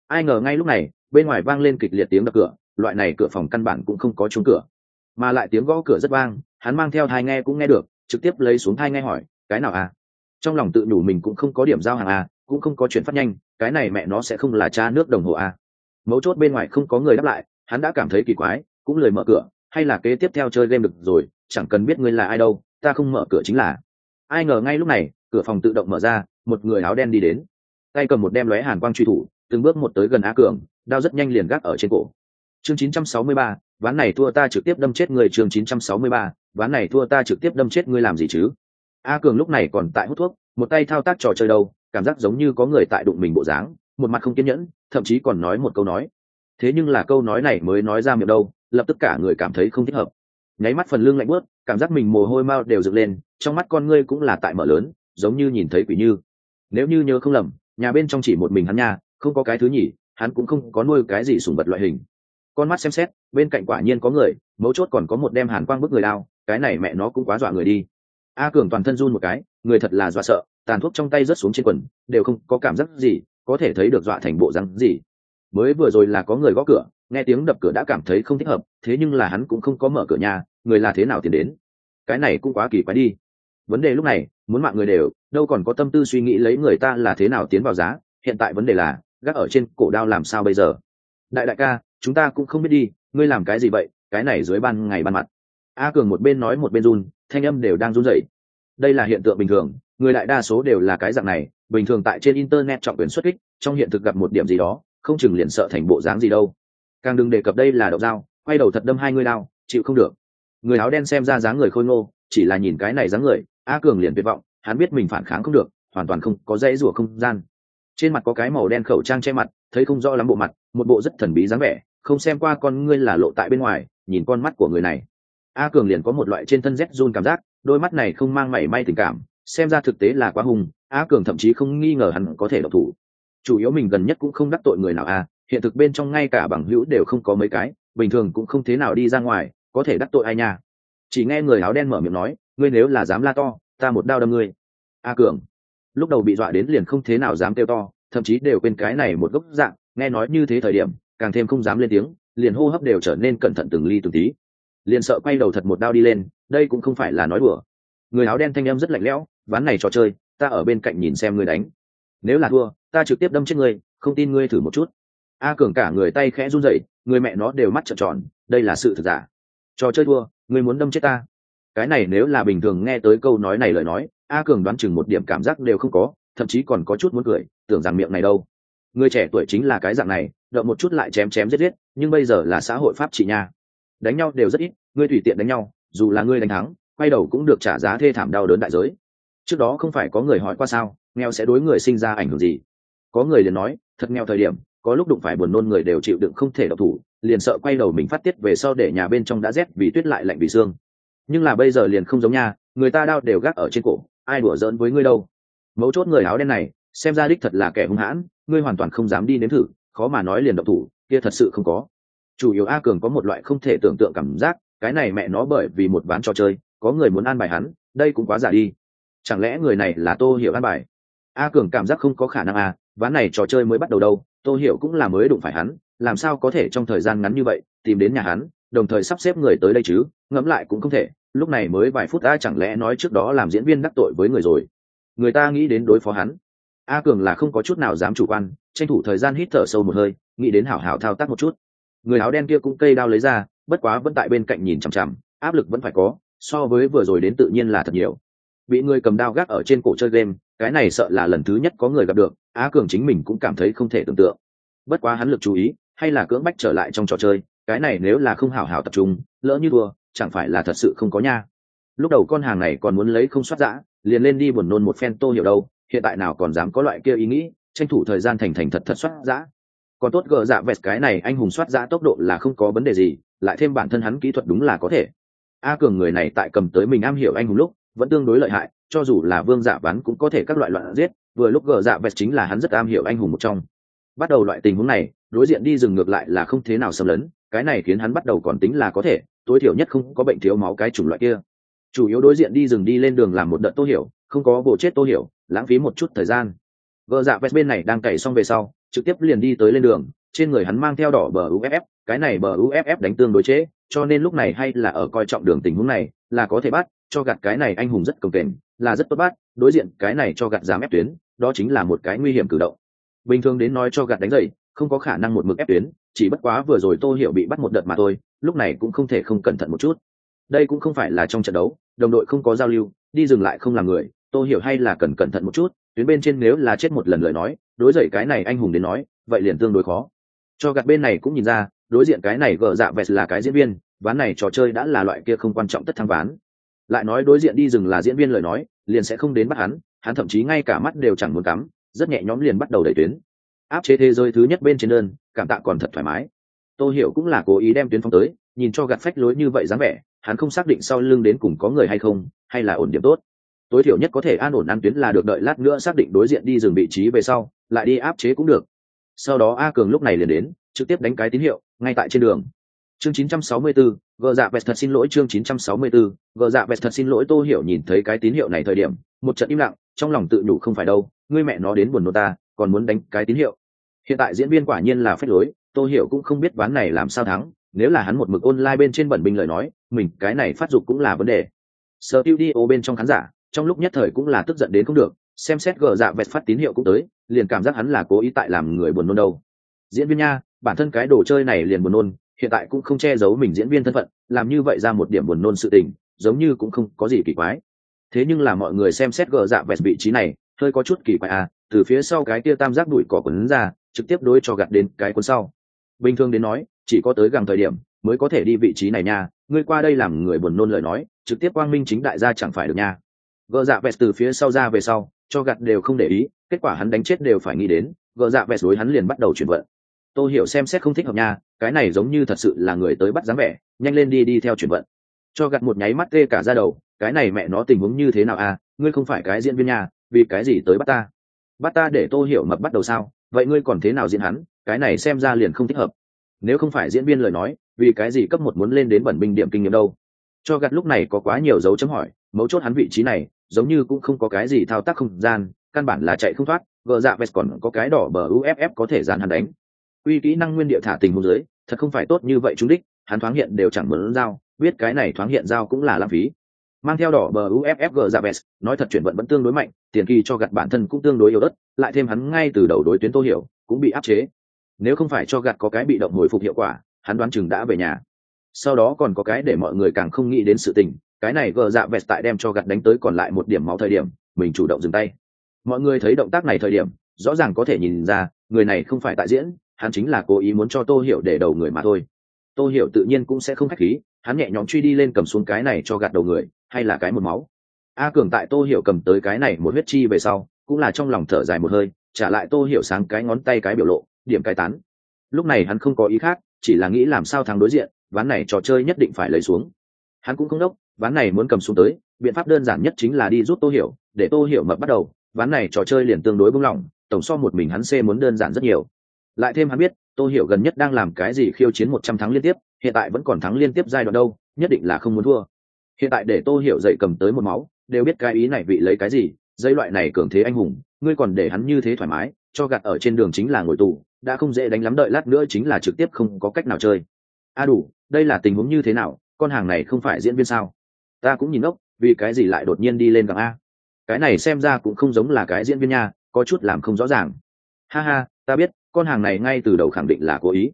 Ai ngờ ngay lúc này, bên ngoài vang lên kịch liệt tiếng đập cửa, loại này cửa phòng căn bản cũng không có chung cửa. Mà lại tiếng gõ cửa rất vang, hắn mang theo thai nghe cũng nghe được, trực tiếp lấy xuống thai nghe hỏi, cái nào à? Trong lòng tự đủ mình cũng không có điểm giao hàng à cũng không có chuyển phát nhanh cái này mẹ nó sẽ không là cha nước đồng hồ à mấu chốt bên ngoài không có người đáp lại hắn đã cảm thấy kỳ quái cũng lời mở cửa hay là kế tiếp theo chơi game được rồi chẳng cần biết ngươi là ai đâu ta không mở cửa chính là. Ai ngờ ngay lúc này cửa phòng tự động mở ra một người áo đen đi đến. Tay cầm một đem lóe hàn quang truy thủ từng bước một tới gần á cường đao rất nhanh liền gác ở trên cổ. Chương 963, ván này thua ta trực tiếp đâm chết người chương 963, ván này thua ta trực tiếp đâm chết ngươi làm gì chứ? A cường lúc này còn tại hút thuốc một tay thao tác trò chơi đâu cảm giác giống như có người tại đụng mình bộ dáng một mặt không kiên nhẫn thậm chí còn nói một câu nói. Thế nhưng là câu nói này mới nói ra miệng đâu lập tức cả người cảm thấy không thích hợp. Nháy mắt phần lưng lạnh bớt cảm giác mình mồ hôi mau đều dựng lên trong mắt con ngươi cũng là tại mở lớn giống như nhìn thấy quỷ như. Nếu như nhớ không lầm nhà bên trong chỉ một mình hắn nha không có cái thứ nhỉ hắn cũng không có nuôi cái gì sùng vật loại hình. Con mắt xem xét bên cạnh quả nhiên có người mấu chốt còn có một đem hàn quang bức người lao, cái này mẹ nó cũng quá dọa người đi a cường toàn thân run một cái, người thật là dọa sợ, tàn thuốc trong tay rớt xuống trên quần, đều không có cảm giác gì, có thể thấy được dọa thành bộ răng gì. Mới vừa rồi là có người gõ cửa, nghe tiếng đập cửa đã cảm thấy không thích hợp, thế nhưng là hắn cũng không có mở cửa nhà, người là thế nào tiến đến? Cái này cũng quá kỳ quái đi. Vấn đề lúc này, muốn mạng người đều, đâu còn có tâm tư suy nghĩ lấy người ta là thế nào tiến vào giá, hiện tại vấn đề là, gác ở trên cổ đao làm sao bây giờ? Đại đại ca, chúng ta cũng không biết đi, ngươi làm cái gì vậy, cái này dưới ban ngày ban mặt. A cường một bên nói một bên run thanh âm đều đang run rẩy. Đây là hiện tượng bình thường, người đại đa số đều là cái dạng này, bình thường tại trên internet trọng quyền xuất kích, trong hiện thực gặp một điểm gì đó, không chừng liền sợ thành bộ dáng gì đâu. Càng đừng đề cập đây là độc dao, quay đầu thật đâm hai ngươi đao, chịu không được. Người áo đen xem ra dáng người khôi ngô, chỉ là nhìn cái này dáng người, a cường liền tuyệt vọng, hắn biết mình phản kháng không được, hoàn toàn không có dãy rủa không gian. Trên mặt có cái màu đen khẩu trang che mặt, thấy không rõ lắm bộ mặt, một bộ rất thần bí dáng vẻ, không xem qua con ngươi là lộ tại bên ngoài, nhìn con mắt của người này a cường liền có một loại trên thân rét run cảm giác, đôi mắt này không mang mảy may tình cảm, xem ra thực tế là quá hùng a cường thậm chí không nghi ngờ hắn có thể độc thủ. Chủ yếu mình gần nhất cũng không đắc tội người nào a, hiện thực bên trong ngay cả bằng hữu đều không có mấy cái, bình thường cũng không thế nào đi ra ngoài, có thể đắc tội ai nha? Chỉ nghe người áo đen mở miệng nói, ngươi nếu là dám la to, ta một đao đâm ngươi. A cường lúc đầu bị dọa đến liền không thế nào dám kêu to, thậm chí đều quên cái này một gốc dạng, nghe nói như thế thời điểm, càng thêm không dám lên tiếng, liền hô hấp đều trở nên cẩn thận từng ly từng tí liền sợ quay đầu thật một đao đi lên, đây cũng không phải là nói đùa. Người áo đen thanh em rất lạnh lẽo, ván này trò chơi, ta ở bên cạnh nhìn xem ngươi đánh. Nếu là thua, ta trực tiếp đâm chết ngươi, không tin ngươi thử một chút. A cường cả người tay khẽ run rẩy, người mẹ nó đều mắt trợn tròn, đây là sự thực giả? Trò chơi thua, ngươi muốn đâm chết ta? Cái này nếu là bình thường nghe tới câu nói này lời nói, a cường đoán chừng một điểm cảm giác đều không có, thậm chí còn có chút muốn cười, tưởng rằng miệng này đâu. Người trẻ tuổi chính là cái dạng này đợi một chút lại chém chém giết giết, nhưng bây giờ là xã hội pháp trị nha đánh nhau đều rất ít, ngươi tùy tiện đánh nhau, dù là ngươi đánh thắng, quay đầu cũng được trả giá thê thảm đau đớn đại giới. Trước đó không phải có người hỏi qua sao, nghèo sẽ đối người sinh ra ảnh hưởng gì? Có người liền nói, thật nghèo thời điểm, có lúc đụng phải buồn nôn người đều chịu đựng không thể độc thủ, liền sợ quay đầu mình phát tiết về sau để nhà bên trong đã rét vì tuyết lại lạnh vì xương. Nhưng là bây giờ liền không giống nha, người ta đau đều gác ở trên cổ, ai đùa giỡn với ngươi đâu? Mấu chốt người áo đen này, xem ra đích thật là kẻ hung hãn, ngươi hoàn toàn không dám đi nếm thử, khó mà nói liền độc thủ, kia thật sự không có chủ yếu a cường có một loại không thể tưởng tượng cảm giác, cái này mẹ nó bởi vì một ván trò chơi, có người muốn an bài hắn, đây cũng quá giả đi. Chẳng lẽ người này là tô hiểu an bài? A cường cảm giác không có khả năng à ván này trò chơi mới bắt đầu đâu, tô hiểu cũng là mới đụng phải hắn, làm sao có thể trong thời gian ngắn như vậy, tìm đến nhà hắn, đồng thời sắp xếp người tới đây chứ, ngẫm lại cũng không thể, lúc này mới vài phút a chẳng lẽ nói trước đó làm diễn viên đắc tội với người rồi. Người ta nghĩ đến đối phó hắn. A cường là không có chút nào dám chủ quan, tranh thủ thời gian hít thở sâu một hơi, nghĩ đến hảo hảo thao tác một chút người áo đen kia cũng cây đao lấy ra, bất quá vẫn tại bên cạnh nhìn chằm chằm, áp lực vẫn phải có, so với vừa rồi đến tự nhiên là thật nhiều. Bị người cầm đao gác ở trên cổ chơi game, cái này sợ là lần thứ nhất có người gặp được, á cường chính mình cũng cảm thấy không thể tưởng tượng. Bất quá hắn lực chú ý, hay là cưỡng bách trở lại trong trò chơi, cái này nếu là không hảo hảo tập trung, lỡ như đua chẳng phải là thật sự không có nha. Lúc đầu con hàng này còn muốn lấy không soát giã liền lên đi buồn nôn một phen tô hiểu đâu, hiện tại nào còn dám có loại kia ý nghĩ, tranh thủ thời gian thành thành thật thật soát giã còn tốt gờ dạ vẹt cái này anh hùng soát ra tốc độ là không có vấn đề gì, lại thêm bản thân hắn kỹ thuật đúng là có thể. A cường người này tại cầm tới mình am hiểu anh hùng lúc, vẫn tương đối lợi hại, cho dù là vương dạ bắn cũng có thể các loại loạn giết, vừa lúc gờ dạ vẹt chính là hắn rất am hiểu anh hùng một trong. Bắt đầu loại tình huống này, đối diện đi rừng ngược lại là không thế nào xâm lấn, cái này khiến hắn bắt đầu còn tính là có thể, tối thiểu nhất không có bệnh thiếu máu cái chủng loại kia. Chủ yếu đối diện đi rừng đi lên đường làm một đợt tô hiểu, không có bộ chết tô hiểu, lãng phí một chút thời gian. Vợ dạ vest bên này đang cày xong về sau trực tiếp liền đi tới lên đường trên người hắn mang theo đỏ bờ uff cái này bờ uff đánh tương đối chế cho nên lúc này hay là ở coi trọng đường tình huống này là có thể bắt cho gạt cái này anh hùng rất công kềnh là rất tốt bắt đối diện cái này cho gạt dám ép tuyến đó chính là một cái nguy hiểm cử động. Bình thường đến nói cho gạt đánh giày, không có khả năng một mực ép tuyến chỉ bất quá vừa rồi tô hiểu bị bắt một đợt mà thôi lúc này cũng không thể không cẩn thận một chút. Đây cũng không phải là trong trận đấu đồng đội không có giao lưu đi dừng lại không làm người tô hiểu hay là cần cẩn thận một chút tuyến bên trên nếu là chết một lần lời nói đối dậy cái này anh hùng đến nói, vậy liền tương đối khó. Cho gạt bên này cũng nhìn ra, đối diện cái này gờ dạ vẹt là cái diễn viên, ván này trò chơi đã là loại kia không quan trọng tất thăng ván. Lại nói đối diện đi rừng là diễn viên lời nói, liền sẽ không đến bắt hắn hắn thậm chí ngay cả mắt đều chẳng muốn cắm, rất nhẹ nhõm liền bắt đầu đẩy tuyến. Áp chế thế giới thứ nhất bên trên đơn, cảm tạ còn thật thoải mái. Tôi hiểu cũng là cố ý đem tuyến phong tới, nhìn cho gạt phách lối như vậy dáng vẻ, hắn không xác định sau lưng đến cùng có người hay không, hay là ổn điểm tốt. Tối thiểu nhất có thể an ổn ăn tuyến là được đợi lát nữa xác định đối diện đi rừng vị trí về sau lại đi áp chế cũng được. Sau đó a cường lúc này liền đến trực tiếp đánh cái tín hiệu ngay tại trên đường. Chương 964, gờ dạ vẹt thật xin lỗi chương 964, gờ dạ vẹt thật xin lỗi tô hiểu nhìn thấy cái tín hiệu này thời điểm một trận im lặng trong lòng tự nhủ không phải đâu ngươi mẹ nó đến buồn nô ta còn muốn đánh cái tín hiệu. Hiện tại diễn viên quả nhiên là phép lối tô hiểu cũng không biết ván này làm sao thắng nếu là hắn một mực online bên trên bẩn bình lời nói mình cái này phát dục cũng là vấn đề. Sơ tiêu đi ô bên trong khán giả trong lúc nhất thời cũng là tức giận đến không được xem xét gờ dạ vẹt phát tín hiệu cũng tới, liền cảm giác hắn là cố ý tại làm người buồn nôn đâu. Diễn viên nha, bản thân cái đồ chơi này liền buồn nôn, hiện tại cũng không che giấu mình diễn viên thân phận, làm như vậy ra một điểm buồn nôn sự tình, giống như cũng không có gì kỳ quái. Thế nhưng là mọi người xem xét gờ dạ vẹt vị trí này, hơi có chút kỳ quái à từ phía sau cái kia tam giác đuổi cỏ quấn ra, trực tiếp đối cho gặt đến cái cuốn sau. Bình thường đến nói, chỉ có tới gần thời điểm mới có thể đi vị trí này nha, ngươi qua đây làm người buồn nôn lời nói, trực tiếp quang minh chính đại gia chẳng phải được nha. Gờ dạ vẹt từ phía sau ra về sau cho gặt đều không để ý, kết quả hắn đánh chết đều phải nghĩ đến, gờ dạ vẹt đối hắn liền bắt đầu chuyển vận. Tôi hiểu xem xét không thích hợp nha, cái này giống như thật sự là người tới bắt dáng vẻ, nhanh lên đi đi theo chuyển vận. Cho gặt một nháy mắt tê cả ra đầu, cái này mẹ nó tình huống như thế nào à ngươi không phải cái diễn viên nhà vì cái gì tới bắt ta? Bắt ta để tô hiểu mập bắt đầu sao, vậy ngươi còn thế nào diễn hắn, cái này xem ra liền không thích hợp. Nếu không phải diễn viên lời nói, vì cái gì cấp một muốn lên đến bẩn binh điểm kinh nghiệm đâu? Cho gặt lúc này có quá nhiều dấu chấm hỏi, mấu chốt hắn vị trí này giống như cũng không có cái gì thao tác không gian, căn bản là chạy không thoát vợ dạ vest còn có cái đỏ bờ uff có thể dàn hắn đánh. Uy kỹ năng nguyên địa thả tình hôn dưới, thật không phải tốt như vậy chúng đích, hắn thoáng hiện đều chẳng muốn dao biết cái này thoáng hiện dao cũng là lãng phí. Mang theo đỏ bờ uffg dạ vest, nói thật chuyển vận vẫn tương đối mạnh, tiền kỳ cho gặt bản thân cũng tương đối yếu đất lại thêm hắn ngay từ đầu đối tuyến tô hiểu, cũng bị áp chế. Nếu không phải cho gặt có cái bị động hồi phục hiệu quả, hắn đoán chừng đã về nhà. Sau đó còn có cái để mọi người càng không nghĩ đến sự tình cái này gờ dạ vẹt tại đem cho gặt đánh tới còn lại một điểm máu thời điểm, mình chủ động dừng tay. Mọi người thấy động tác này thời điểm, rõ ràng có thể nhìn ra, người này không phải tại diễn, hắn chính là cố ý muốn cho tô hiểu để đầu người mà thôi. Tô hiểu tự nhiên cũng sẽ không khách khí, hắn nhẹ nhõm truy đi lên cầm xuống cái này cho gạt đầu người, hay là cái một máu. A cường tại tô hiểu cầm tới cái này một huyết chi về sau, cũng là trong lòng thở dài một hơi, trả lại tô hiểu sáng cái ngón tay cái biểu lộ, điểm cai tán. Lúc này hắn không có ý khác, chỉ là nghĩ làm sao thắng đối diện, ván này trò chơi nhất định phải lấy xuống. Hắn cũng không đốc ván này muốn cầm xuống tới, biện pháp đơn giản nhất chính là đi giúp tô hiểu, để tô hiểu mập bắt đầu. Ván này trò chơi liền tương đối bung lỏng, tổng so một mình hắn c muốn đơn giản rất nhiều. Lại thêm hắn biết, tô hiểu gần nhất đang làm cái gì khiêu chiến một trăm thắng liên tiếp, hiện tại vẫn còn thắng liên tiếp giai đoạn đâu, nhất định là không muốn thua. Hiện tại để tô hiểu dậy cầm tới một máu, đều biết cái ý này vị lấy cái gì dây loại này cường thế anh hùng, ngươi còn để hắn như thế thoải mái, cho gạt ở trên đường chính là ngồi tù, đã không dễ đánh lắm đợi lát nữa chính là trực tiếp không có cách nào chơi. A à đủ, đây là tình huống như thế nào, con hàng này không phải diễn viên sao? Ta cũng nhìn ốc, vì cái gì lại đột nhiên đi lên gặng a? Cái này xem ra cũng không giống là cái diễn viên nha, có chút làm không rõ ràng. Ha ha, ta biết, con hàng này ngay từ đầu khẳng định là cố ý.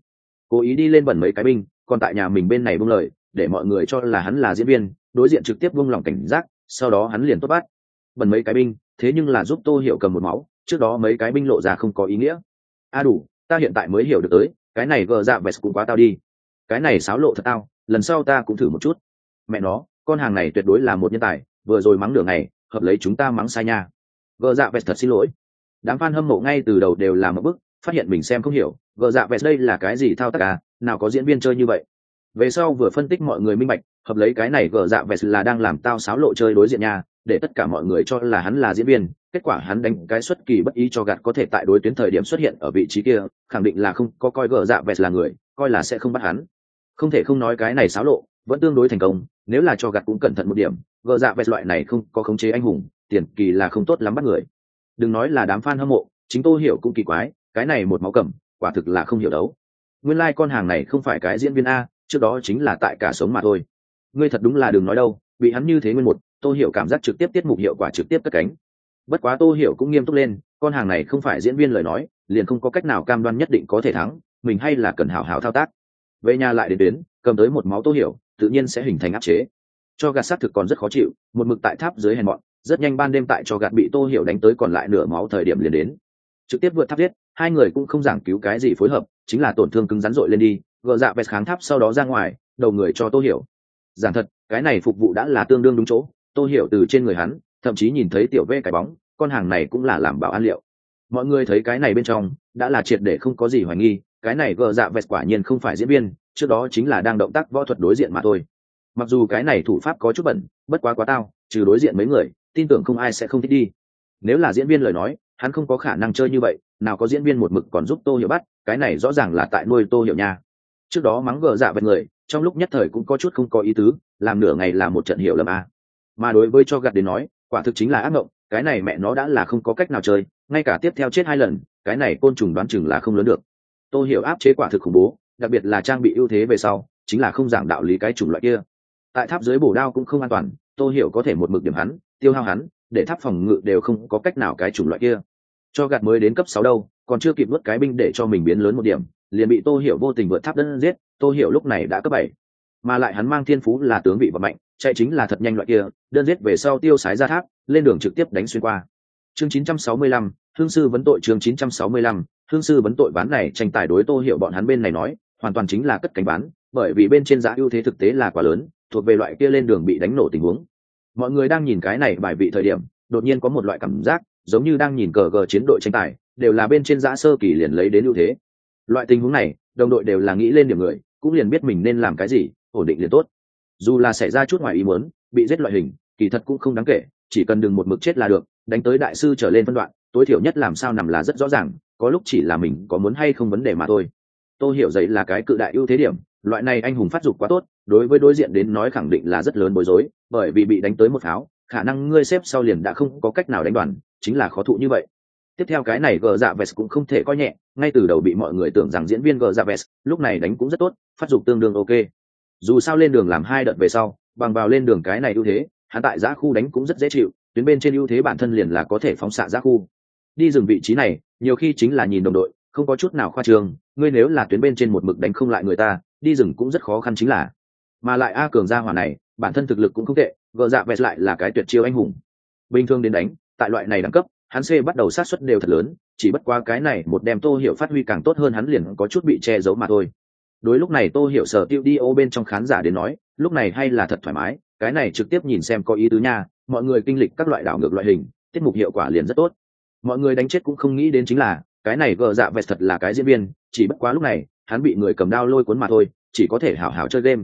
Cố ý đi lên bẩn mấy cái binh, còn tại nhà mình bên này buông lời, để mọi người cho là hắn là diễn viên, đối diện trực tiếp buông lòng cảnh giác, sau đó hắn liền tốt bắt. Bẩn mấy cái binh, thế nhưng là giúp tô hiểu cầm một máu, trước đó mấy cái binh lộ ra không có ý nghĩa. A đủ, ta hiện tại mới hiểu được tới, cái này gờ dạ vest cũng quá tao đi. Cái này xáo lộ thật tao, lần sau ta cũng thử một chút. Mẹ nó con hàng này tuyệt đối là một nhân tài, vừa rồi mắng đường này hợp lấy chúng ta mắng sai nha. Gờ dạ vest thật xin lỗi. Đám fan hâm mộ ngay từ đầu đều làm một bức, phát hiện mình xem không hiểu, gờ dạ vest đây là cái gì thao tác à nào có diễn viên chơi như vậy. Về sau vừa phân tích mọi người minh bạch, hợp lấy cái này gờ dạ vest là đang làm tao xáo lộ chơi đối diện nha, để tất cả mọi người cho là hắn là diễn viên, kết quả hắn đánh cái xuất kỳ bất ý cho gạt có thể tại đối tuyến thời điểm xuất hiện ở vị trí kia, khẳng định là không có coi gờ dạ vest là người, coi là sẽ không bắt hắn. Không thể không nói cái này xáo lộ, vẫn tương đối thành công nếu là cho gặt cũng cẩn thận một điểm, gờ dạ vẹt loại này không có khống chế anh hùng, tiền kỳ là không tốt lắm bắt người. Đừng nói là đám fan hâm mộ, chính tôi hiểu cũng kỳ quái, cái này một máu cầm, quả thực là không hiểu đấu. Nguyên lai、like、con hàng này không phải cái diễn viên a, trước đó chính là tại cả sống mà thôi. Ngươi thật đúng là đừng nói đâu, bị hắn như thế nguyên một tôi hiểu cảm giác trực tiếp tiết mục hiệu quả trực tiếp cất cánh. Bất quá tôi hiểu cũng nghiêm túc lên, con hàng này không phải diễn viên lời nói, liền không có cách nào cam đoan nhất định có thể thắng, mình hay là cần hào hào thao tác. Về nhà lại đến tuyến, cầm tới một máu tô hiểu tự nhiên sẽ hình thành áp chế. Cho gạt xác thực còn rất khó chịu, một mực tại tháp dưới hèn bọn rất nhanh ban đêm tại cho gạt bị tô hiểu đánh tới còn lại nửa máu thời điểm liền đến. Trực tiếp vượt tháp giết, hai người cũng không giảng cứu cái gì phối hợp, chính là tổn thương cứng rắn rội lên đi gờ dạ vẹt kháng tháp sau đó ra ngoài, đầu người cho tô hiểu. Giảng thật, cái này phục vụ đã là tương đương đúng chỗ, tô hiểu từ trên người hắn, thậm chí nhìn thấy tiểu vê cái bóng, con hàng này cũng là làm bảo an liệu. Mọi người thấy cái này bên trong, đã là triệt để không có gì hoài nghi cái này gờ dạ vẹt quả nhiên không phải diễn viên, trước đó chính là đang động tác võ thuật đối diện mà thôi. Mặc dù cái này thủ pháp có chút bẩn, bất quá quá tao, trừ đối diện mấy người, tin tưởng không ai sẽ không thích đi. Nếu là diễn viên lời nói, hắn không có khả năng chơi như vậy, nào có diễn viên một mực còn giúp tô hiểu bắt, cái này rõ ràng là tại nuôi tô hiểu nha. Trước đó mắng gờ dạ vẹt người, trong lúc nhất thời cũng có chút không có ý tứ, làm nửa ngày là một trận hiểu lầm a mà đối với cho gạt đến nói, quả thực chính là ác mộng, cái này mẹ nó đã là không có cách nào chơi, ngay cả tiếp theo chết hai lần, cái này côn trùng đoán chừng là không lớn được tôi hiểu áp chế quả thực khủng bố đặc biệt là trang bị ưu thế về sau chính là không giảng đạo lý cái chủng loại kia. Tại tháp dưới bổ đao cũng không an toàn tôi hiểu có thể một mực điểm hắn tiêu hao hắn để tháp phòng ngự đều không có cách nào cái chủng loại kia. Cho gạt mới đến cấp sáu đâu còn chưa kịp vớt cái binh để cho mình biến lớn một điểm liền bị tô hiểu vô tình vượt tháp đơn giết tô hiểu lúc này đã cấp bảy. Mà lại hắn mang thiên phú là tướng vị và mạnh chạy chính là thật nhanh loại kia đơn giết về sau tiêu sái ra tháp lên đường trực tiếp đánh xuyên qua. Chương 965, hương sư vấn tội chương 965, hương sư vấn tội bán này tranh tài đối tô hiểu bọn hắn bên này nói hoàn toàn chính là cất cánh bán bởi vì bên trên giá ưu thế thực tế là quá lớn thuộc về loại kia lên đường bị đánh nổ tình huống. Mọi người đang nhìn cái này bài vị thời điểm đột nhiên có một loại cảm giác giống như đang nhìn cờ gờ chiến đội tranh tài đều là bên trên giã sơ kỳ liền lấy đến ưu thế. Loại tình huống này đồng đội đều là nghĩ lên điểm người cũng liền biết mình nên làm cái gì ổn định liền tốt. Dù là xảy ra chút ngoài ý muốn bị giết loại hình kỳ thật cũng không đáng kể chỉ cần đừng một mực chết là được đánh tới đại sư trở lên phân đoạn tối thiểu nhất làm sao nằm là rất rõ ràng, có lúc chỉ là mình có muốn hay không vấn đề mà thôi. Tôi hiểu dậy là cái cự đại ưu thế điểm, loại này anh hùng phát dục quá tốt, đối với đối diện đến nói khẳng định là rất lớn bối rối, bởi vì bị đánh tới một pháo, khả năng ngươi xếp sau liền đã không có cách nào đánh đoàn, chính là khó thụ như vậy. Tiếp theo cái này gờ dạ vest cũng không thể coi nhẹ, ngay từ đầu bị mọi người tưởng rằng diễn viên gờ dạ vest lúc này đánh cũng rất tốt, phát dục tương đương ok. Dù sao lên đường làm hai đợt về sau, bằng vào lên đường cái này ưu thế, hắn tại giã khu đánh cũng rất dễ chịu, tuyến bên trên ưu thế bản thân liền là có thể phóng xạ giã khu đi dừng vị trí này, nhiều khi chính là nhìn đồng đội, không có chút nào khoa trương, ngươi nếu là tuyến bên trên một mực đánh không lại người ta, đi rừng cũng rất khó khăn chính là. Mà lại a cường gia hỏa này, bản thân thực lực cũng không tệ gợ dạ vẹt lại là cái tuyệt chiêu anh hùng. Bình thường đến đánh, tại loại này đẳng cấp, hắn c bắt đầu sát xuất đều thật lớn, chỉ bất qua cái này một đem tô hiểu phát huy càng tốt hơn hắn liền có chút bị che giấu mà thôi. Đối lúc này tô hiểu sở tiêu đi ô bên trong khán giả đến nói, lúc này hay là thật thoải mái, cái này trực tiếp nhìn xem có ý tứ nha, mọi người kinh lịch các loại đảo ngược loại hình, tiết mục hiệu quả liền rất tốt mọi người đánh chết cũng không nghĩ đến chính là, cái này gờ dạ vẹt thật là cái diễn viên, chỉ bất quá lúc này, hắn bị người cầm đao lôi cuốn mà thôi, chỉ có thể hảo hảo chơi game.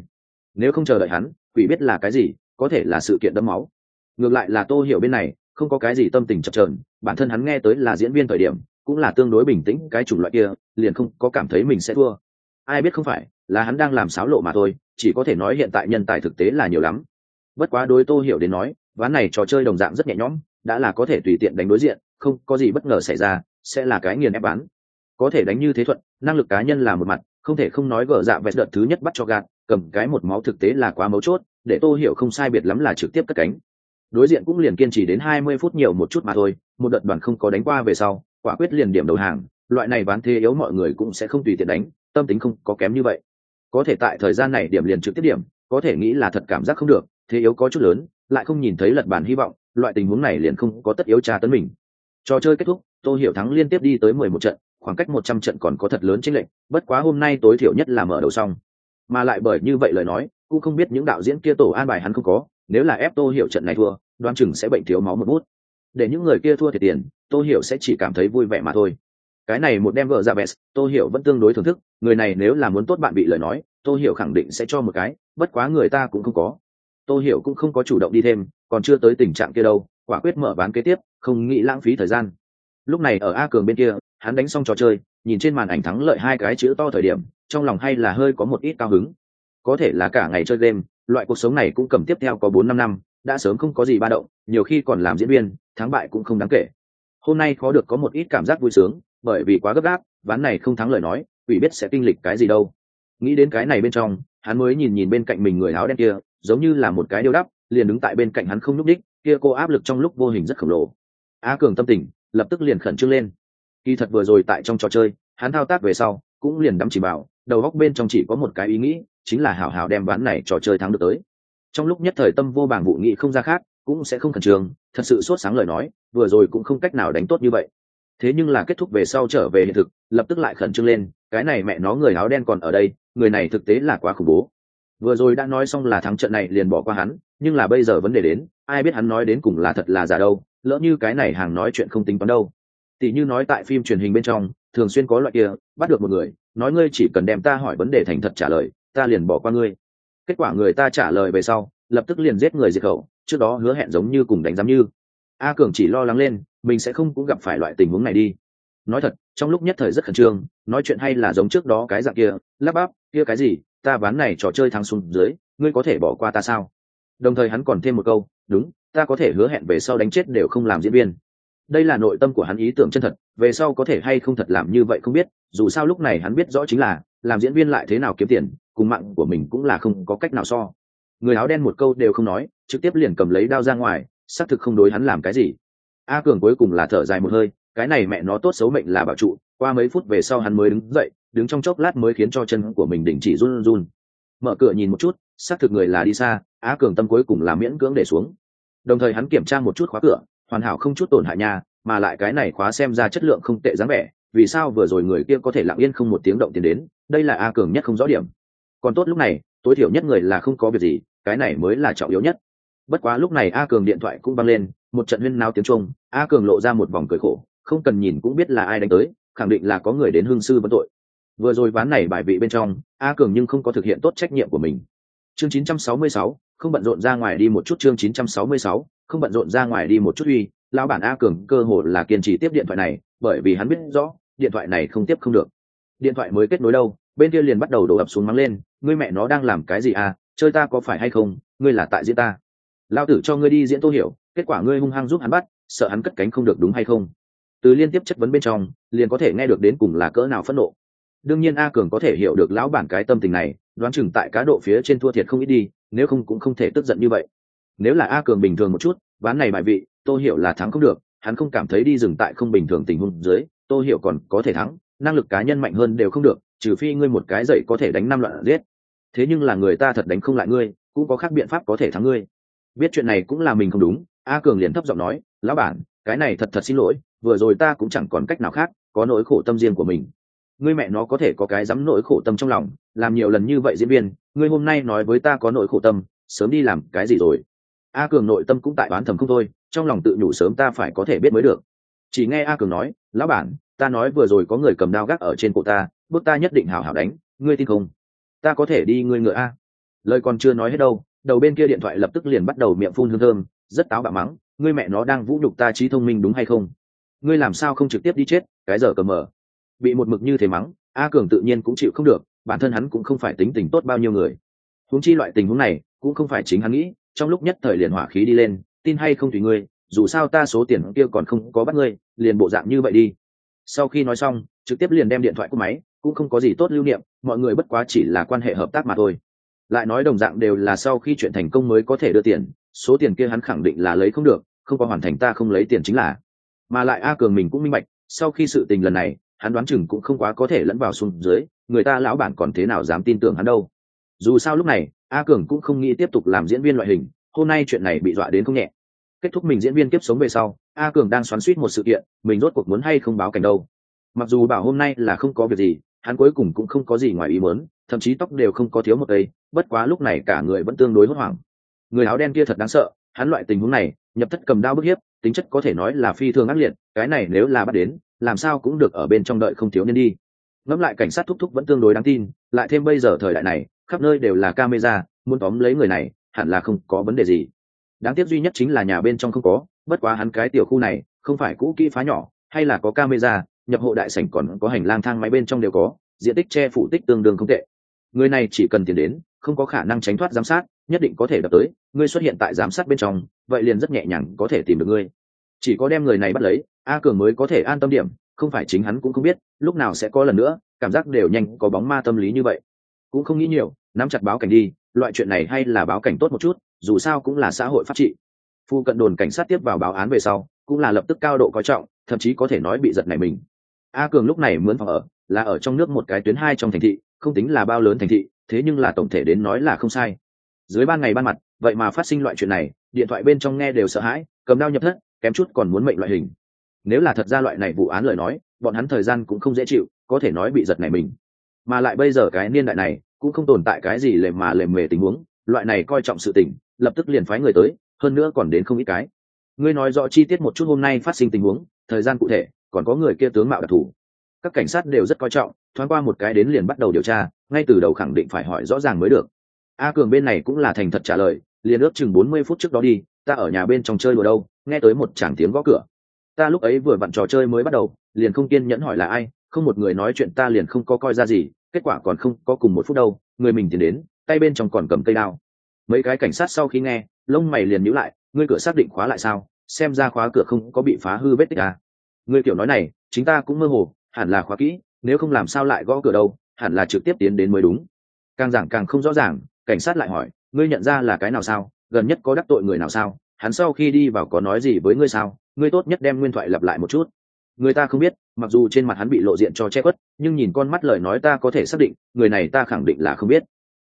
Nếu không chờ đợi hắn, quỷ biết là cái gì, có thể là sự kiện đẫm máu. Ngược lại là tô hiểu bên này, không có cái gì tâm tình chập trờn bản thân hắn nghe tới là diễn viên thời điểm, cũng là tương đối bình tĩnh, cái chủng loại kia, liền không có cảm thấy mình sẽ thua. Ai biết không phải, là hắn đang làm xáo lộ mà thôi, chỉ có thể nói hiện tại nhân tài thực tế là nhiều lắm. Bất quá đối tô hiểu đến nói, ván này trò chơi đồng dạng rất nhẹ nhõm, đã là có thể tùy tiện đánh đối diện không có gì bất ngờ xảy ra, sẽ là cái nghiền ép bán. Có thể đánh như thế thuận, năng lực cá nhân là một mặt, không thể không nói gỡ dạ vẹt đợt thứ nhất bắt cho gạt, cầm cái một máu thực tế là quá mấu chốt, để tô hiểu không sai biệt lắm là trực tiếp cất cánh. Đối diện cũng liền kiên trì đến hai mươi phút nhiều một chút mà thôi, một đợt đoàn không có đánh qua về sau, quả quyết liền điểm đầu hàng, loại này bán thế yếu mọi người cũng sẽ không tùy tiện đánh, tâm tính không có kém như vậy. Có thể tại thời gian này điểm liền trực tiếp điểm, có thể nghĩ là thật cảm giác không được, thế yếu có chút lớn, lại không nhìn thấy lật bản hy vọng, loại tình huống này liền không có tất yếu tra tấn mình trò chơi kết thúc, tô hiểu thắng liên tiếp đi tới mười một trận, khoảng cách một trăm trận còn có thật lớn chênh lệch, bất quá hôm nay tối thiểu nhất là mở đầu xong. Mà lại bởi như vậy lời nói, cũng không biết những đạo diễn kia tổ an bài hắn không có, nếu là ép tô hiểu trận này thua, đoan chừng sẽ bệnh thiếu máu một bút. Để những người kia thua thiệt tiền, tô hiểu sẽ chỉ cảm thấy vui vẻ mà thôi. Cái này một đem vợ ra best tô hiểu vẫn tương đối thưởng thức, người này nếu là muốn tốt bạn bị lời nói, tô hiểu khẳng định sẽ cho một cái, bất quá người ta cũng không có. Tô hiểu cũng không có chủ động đi thêm, còn chưa tới tình trạng kia đâu, quả quyết mở bán kế tiếp không nghĩ lãng phí thời gian. Lúc này ở a cường bên kia, hắn đánh xong trò chơi, nhìn trên màn ảnh thắng lợi hai cái chữ to thời điểm, trong lòng hay là hơi có một ít cao hứng. Có thể là cả ngày chơi game, loại cuộc sống này cũng cầm tiếp theo có bốn năm năm, đã sớm không có gì ba động, nhiều khi còn làm diễn viên, thắng bại cũng không đáng kể. Hôm nay khó được có một ít cảm giác vui sướng, bởi vì quá gấp gáp, ván này không thắng lời nói, ủy biết sẽ kinh lịch cái gì đâu. Nghĩ đến cái này bên trong, hắn mới nhìn nhìn bên cạnh mình người áo đen kia, giống như là một cái điêu đắp, liền đứng tại bên cạnh hắn không nhúc đích kia cô áp lực trong lúc vô hình rất khổng lồ a cường tâm tình, lập tức liền khẩn trương lên. Kỳ thật vừa rồi tại trong trò chơi, hắn thao tác về sau, cũng liền đắm chỉ bảo đầu góc bên trong chỉ có một cái ý nghĩ, chính là hảo hảo đem ván này trò chơi thắng được tới. Trong lúc nhất thời tâm vô bảng vụ nghị không ra khác, cũng sẽ không khẩn trương, thật sự sốt sáng lời nói, vừa rồi cũng không cách nào đánh tốt như vậy. Thế nhưng là kết thúc về sau trở về hiện thực, lập tức lại khẩn trương lên, cái này mẹ nó người áo đen còn ở đây, người này thực tế là quá khủng bố. Vừa rồi đã nói xong là thắng trận này liền bỏ qua hắn, nhưng là bây giờ vấn đề đến, ai biết hắn nói đến cùng là thật là giả đâu lỡ như cái này hàng nói chuyện không tính toán đâu. Tỷ như nói tại phim truyền hình bên trong, thường xuyên có loại kia, bắt được một người, nói ngươi chỉ cần đem ta hỏi vấn đề thành thật trả lời, ta liền bỏ qua ngươi. Kết quả người ta trả lời về sau, lập tức liền giết người diệt khẩu, trước đó hứa hẹn giống như cùng đánh giám như. A cường chỉ lo lắng lên, mình sẽ không cũng gặp phải loại tình huống này đi. Nói thật, trong lúc nhất thời rất khẩn trương, nói chuyện hay là giống trước đó cái dạng kia, lắp bắp, kia cái gì, ta ván này trò chơi thắng xuống dưới, ngươi có thể bỏ qua ta sao? Đồng thời hắn còn thêm một câu, đúng ta có thể hứa hẹn về sau đánh chết đều không làm diễn viên. Đây là nội tâm của hắn ý tưởng chân thật, về sau có thể hay không thật làm như vậy không biết, dù sao lúc này hắn biết rõ chính là, làm diễn viên lại thế nào kiếm tiền, cùng mạng của mình cũng là không có cách nào so. Người áo đen một câu đều không nói, trực tiếp liền cầm lấy đao ra ngoài, xác thực không đối hắn làm cái gì. A cường cuối cùng là thở dài một hơi, cái này mẹ nó tốt xấu mệnh là bảo trụ, qua mấy phút về sau hắn mới đứng dậy, đứng trong chốc lát mới khiến cho chân của mình đình chỉ run run. Mở cửa nhìn một chút, xác thực người là đi xa á cường tâm cuối cùng là miễn cưỡng để xuống đồng thời hắn kiểm tra một chút khóa cửa hoàn hảo không chút tổn hại nha mà lại cái này khóa xem ra chất lượng không tệ dáng vẻ vì sao vừa rồi người kia có thể lặng yên không một tiếng động tiền đến đây là a cường nhất không rõ điểm. Còn tốt lúc này tối thiểu nhất người là không có việc gì cái này mới là trọng yếu nhất. Bất quá lúc này a cường điện thoại cũng văng lên một trận huyên nao tiếng trung a cường lộ ra một vòng cười khổ không cần nhìn cũng biết là ai đánh tới khẳng định là có người đến hương sư vấn tội. Vừa rồi ván này bài vị bên trong a cường nhưng không có thực hiện tốt trách nhiệm của mình. Chương 966, không bận rộn ra ngoài đi một chút chương 966, không bận rộn ra ngoài đi một chút uy lão bản a cường cơ hồ là kiên trì tiếp điện thoại này bởi vì hắn biết rõ điện thoại này không tiếp không được. Điện thoại mới kết nối đâu bên kia liền bắt đầu đổ ập xuống mắng lên ngươi mẹ nó đang làm cái gì à chơi ta có phải hay không ngươi là tại diễn ta? Lao tử cho ngươi đi diễn tô hiểu kết quả ngươi hung hăng giúp hắn bắt sợ hắn cất cánh không được đúng hay không? Từ liên tiếp chất vấn bên trong liền có thể nghe được đến cùng là cỡ nào phẫn nộ. Đương nhiên a cường có thể hiểu được lão bản cái tâm tình này đoán chừng tại cá độ phía trên thua thiệt không ít đi nếu không cũng không thể tức giận như vậy. Nếu là a cường bình thường một chút, ván này bại vị tôi hiểu là thắng không được, hắn không cảm thấy đi dừng tại không bình thường tình huống dưới tôi hiểu còn có thể thắng, năng lực cá nhân mạnh hơn đều không được, trừ phi ngươi một cái dậy có thể đánh năm loạn giết. Thế nhưng là người ta thật đánh không lại ngươi, cũng có khác biện pháp có thể thắng ngươi. Biết chuyện này cũng là mình không đúng, a cường liền thấp giọng nói, lão bản, cái này thật thật xin lỗi, vừa rồi ta cũng chẳng còn cách nào khác, có nỗi khổ tâm riêng của mình. Ngươi mẹ nó có thể có cái dám nỗi khổ tâm trong lòng, làm nhiều lần như vậy diễn viên ngươi hôm nay nói với ta có nỗi khổ tâm sớm đi làm cái gì rồi? A cường nội tâm cũng tại bán thầm không thôi trong lòng tự nhủ sớm ta phải có thể biết mới được. Chỉ nghe a cường nói lão bản ta nói vừa rồi có người cầm đao gác ở trên cổ ta bước ta nhất định hào hào đánh ngươi tin không? Ta có thể đi ngươi ngựa a. Lời còn chưa nói hết đâu đầu bên kia điện thoại lập tức liền bắt đầu miệng phun hương thơm rất táo bạo mắng ngươi mẹ nó đang vũ nhục ta trí thông minh đúng hay không? Ngươi làm sao không trực tiếp đi chết cái giờ cờ mờ, bị một mực như thế mắng a cường tự nhiên cũng chịu không được bản thân hắn cũng không phải tính tình tốt bao nhiêu người. Huống chi loại tình huống này, cũng không phải chính hắn nghĩ, trong lúc nhất thời liền hỏa khí đi lên, tin hay không tùy ngươi, dù sao ta số tiền kia còn không có bắt ngươi, liền bộ dạng như vậy đi. Sau khi nói xong, trực tiếp liền đem điện thoại của máy, cũng không có gì tốt lưu niệm, mọi người bất quá chỉ là quan hệ hợp tác mà thôi. Lại nói đồng dạng đều là sau khi chuyện thành công mới có thể đưa tiền, số tiền kia hắn khẳng định là lấy không được, không có hoàn thành ta không lấy tiền chính là. Mà lại a cường mình cũng minh bạch, sau khi sự tình lần này hắn đoán chừng cũng không quá có thể lẫn vào xuống dưới, người ta lão bản còn thế nào dám tin tưởng hắn đâu. Dù sao lúc này, a cường cũng không nghĩ tiếp tục làm diễn viên loại hình, hôm nay chuyện này bị dọa đến không nhẹ. Kết thúc mình diễn viên kiếp sống về sau, a cường đang xoắn suýt một sự kiện, mình rốt cuộc muốn hay không báo cảnh đâu. Mặc dù bảo hôm nay là không có việc gì, hắn cuối cùng cũng không có gì ngoài ý muốn, thậm chí tóc đều không có thiếu một cây bất quá lúc này cả người vẫn tương đối hốt hoảng. Người áo đen kia thật đáng sợ, hắn loại tình huống này, nhập thất cầm đao bức hiếp, tính chất có thể nói là phi thường ác liệt, cái này nếu là bắt đến làm sao cũng được ở bên trong đợi không thiếu niên đi. Ngẫm lại cảnh sát thúc thúc vẫn tương đối đáng tin, lại thêm bây giờ thời đại này, khắp nơi đều là camera, muốn tóm lấy người này, hẳn là không có vấn đề gì. Đáng tiếc duy nhất chính là nhà bên trong không có, bất quá hắn cái tiểu khu này, không phải cũ kỹ phá nhỏ, hay là có camera, nhập hộ đại sảnh còn có hành lang thang máy bên trong đều có, diện tích che phủ tích tương đương không tệ. Người này chỉ cần tiền đến, không có khả năng tránh thoát giám sát, nhất định có thể đập tới, ngươi xuất hiện tại giám sát bên trong, vậy liền rất nhẹ nhàng có thể tìm được ngươi chỉ có đem người này bắt lấy, a cường mới có thể an tâm điểm, không phải chính hắn cũng không biết, lúc nào sẽ có lần nữa, cảm giác đều nhanh có bóng ma tâm lý như vậy. Cũng không nghĩ nhiều, nắm chặt báo cảnh đi, loại chuyện này hay là báo cảnh tốt một chút, dù sao cũng là xã hội pháp trị. Phu cận đồn cảnh sát tiếp vào báo án về sau, cũng là lập tức cao độ coi trọng, thậm chí có thể nói bị giật này mình. A cường lúc này mướn phòng ở, là ở trong nước một cái tuyến hai trong thành thị, không tính là bao lớn thành thị, thế nhưng là tổng thể đến nói là không sai. Dưới ban ngày ban mặt, vậy mà phát sinh loại chuyện này, điện thoại bên trong nghe đều sợ hãi, cầm đao nhập thất kém chút còn muốn mệnh loại hình. Nếu là thật ra loại này vụ án lời nói, bọn hắn thời gian cũng không dễ chịu, có thể nói bị giật này mình. Mà lại bây giờ cái niên đại này, cũng không tồn tại cái gì lề mà lề mề tình huống, loại này coi trọng sự tình, lập tức liền phái người tới, hơn nữa còn đến không ít cái. Ngươi nói rõ chi tiết một chút hôm nay phát sinh tình huống, thời gian cụ thể, còn có người kia tướng mạo đặc thù. Các cảnh sát đều rất coi trọng, thoáng qua một cái đến liền bắt đầu điều tra, ngay từ đầu khẳng định phải hỏi rõ ràng mới được. A cường bên này cũng là thành thật trả lời, liền ước chừng bốn mươi phút trước đó đi, ta ở nhà bên trong chơi đùa đâu nghe tới một chàng tiếng gõ cửa. Ta lúc ấy vừa vặn trò chơi mới bắt đầu, liền không kiên nhẫn hỏi là ai, không một người nói chuyện ta liền không có coi ra gì, kết quả còn không có cùng một phút đâu, người mình tiến đến, tay bên trong còn cầm cây đao. Mấy cái cảnh sát sau khi nghe, lông mày liền nhíu lại, ngươi cửa xác định khóa lại sao? Xem ra khóa cửa không có bị phá hư vết tích à. ngươi kiểu nói này, chính ta cũng mơ hồ, hẳn là khóa kỹ, nếu không làm sao lại gõ cửa đâu, hẳn là trực tiếp tiến đến mới đúng. Càng giảng càng không rõ ràng, cảnh sát lại hỏi, ngươi nhận ra là cái nào sao? Gần nhất có đắc tội người nào sao? Hắn sau khi đi vào có nói gì với ngươi sao? Ngươi tốt nhất đem nguyên thoại lặp lại một chút. Người ta không biết, mặc dù trên mặt hắn bị lộ diện cho che khuất, nhưng nhìn con mắt lời nói ta có thể xác định, người này ta khẳng định là không biết.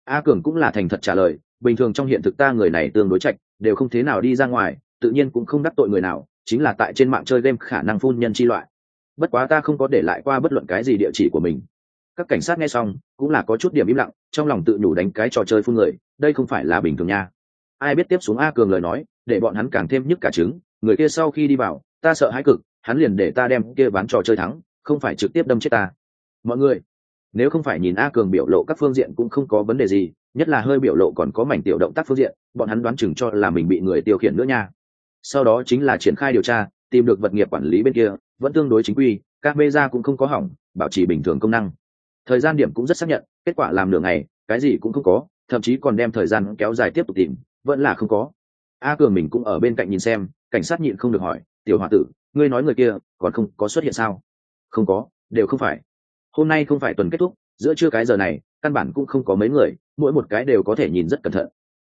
A cường cũng là thành thật trả lời, bình thường trong hiện thực ta người này tương đối chạch đều không thế nào đi ra ngoài, tự nhiên cũng không đắc tội người nào, chính là tại trên mạng chơi game khả năng phun nhân chi loại. Bất quá ta không có để lại qua bất luận cái gì địa chỉ của mình. Các cảnh sát nghe xong, cũng là có chút điểm im lặng, trong lòng tự nhủ đánh cái trò chơi phun người, đây không phải là bình thường nha ai biết tiếp xuống a cường lời nói, để bọn hắn càng thêm nhức cả trứng. Người kia sau khi đi vào, ta sợ hãi cực, hắn liền để ta đem kia bán trò chơi thắng, không phải trực tiếp đâm chết ta. Mọi người, nếu không phải nhìn a cường biểu lộ các phương diện cũng không có vấn đề gì, nhất là hơi biểu lộ còn có mảnh tiểu động tác phương diện, bọn hắn đoán chừng cho là mình bị người tiêu khiển nữa nha. Sau đó chính là triển khai điều tra, tìm được vật nghiệp quản lý bên kia, vẫn tương đối chính quy, các mê ra cũng không có hỏng, bảo trì bình thường công năng. Thời gian điểm cũng rất xác nhận, kết quả làm nửa ngày, cái gì cũng không có, thậm chí còn đem thời gian kéo dài tiếp tục tìm vẫn là không có. A cường mình cũng ở bên cạnh nhìn xem cảnh sát nhịn không được hỏi tiểu h o a tử ngươi nói người kia còn không có xuất hiện sao? Không có đều không phải. Hôm nay không phải tuần kết thúc giữa trưa cái giờ này căn bản cũng không có mấy người mỗi một cái đều có thể nhìn rất cẩn thận.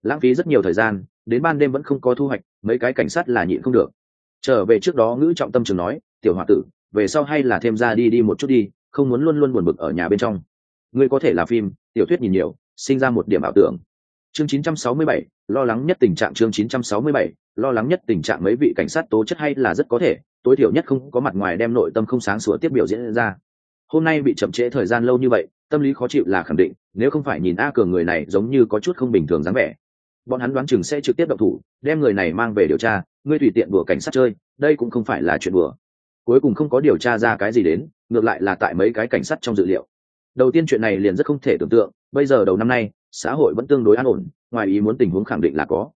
Lãng phí rất nhiều thời gian đến ban đêm vẫn không có thu hoạch mấy cái cảnh sát là nhịn không được. Trở về trước đó ngữ trọng tâm trường nói tiểu h o a tử về sau hay là thêm ra đi đi một chút đi không muốn luôn luôn buồn bực ở nhà bên trong. Ngươi có thể là phim tiểu thuyết nhìn nhiều sinh ra một điểm ảo tưởng. Chương 967, lo lắng nhất tình trạng chương 967, lo lắng nhất tình trạng mấy vị cảnh sát tố chất hay là rất có thể tối thiểu nhất không có mặt ngoài đem nội tâm không sáng sủa tiếp biểu diễn ra. Hôm nay bị chậm trễ thời gian lâu như vậy tâm lý khó chịu là khẳng định nếu không phải nhìn a cường người này giống như có chút không bình thường dáng vẻ. Bọn hắn đoán chừng sẽ trực tiếp động thủ đem người này mang về điều tra ngươi tùy tiện đùa cảnh sát chơi đây cũng không phải là chuyện đùa. Cuối cùng không có điều tra ra cái gì đến ngược lại là tại mấy cái cảnh sát trong dự liệu. Đầu tiên chuyện này liền rất không thể tưởng tượng bây giờ đầu năm nay xã hội vẫn tương đối an ổn ngoài ý muốn tình huống khẳng định là có.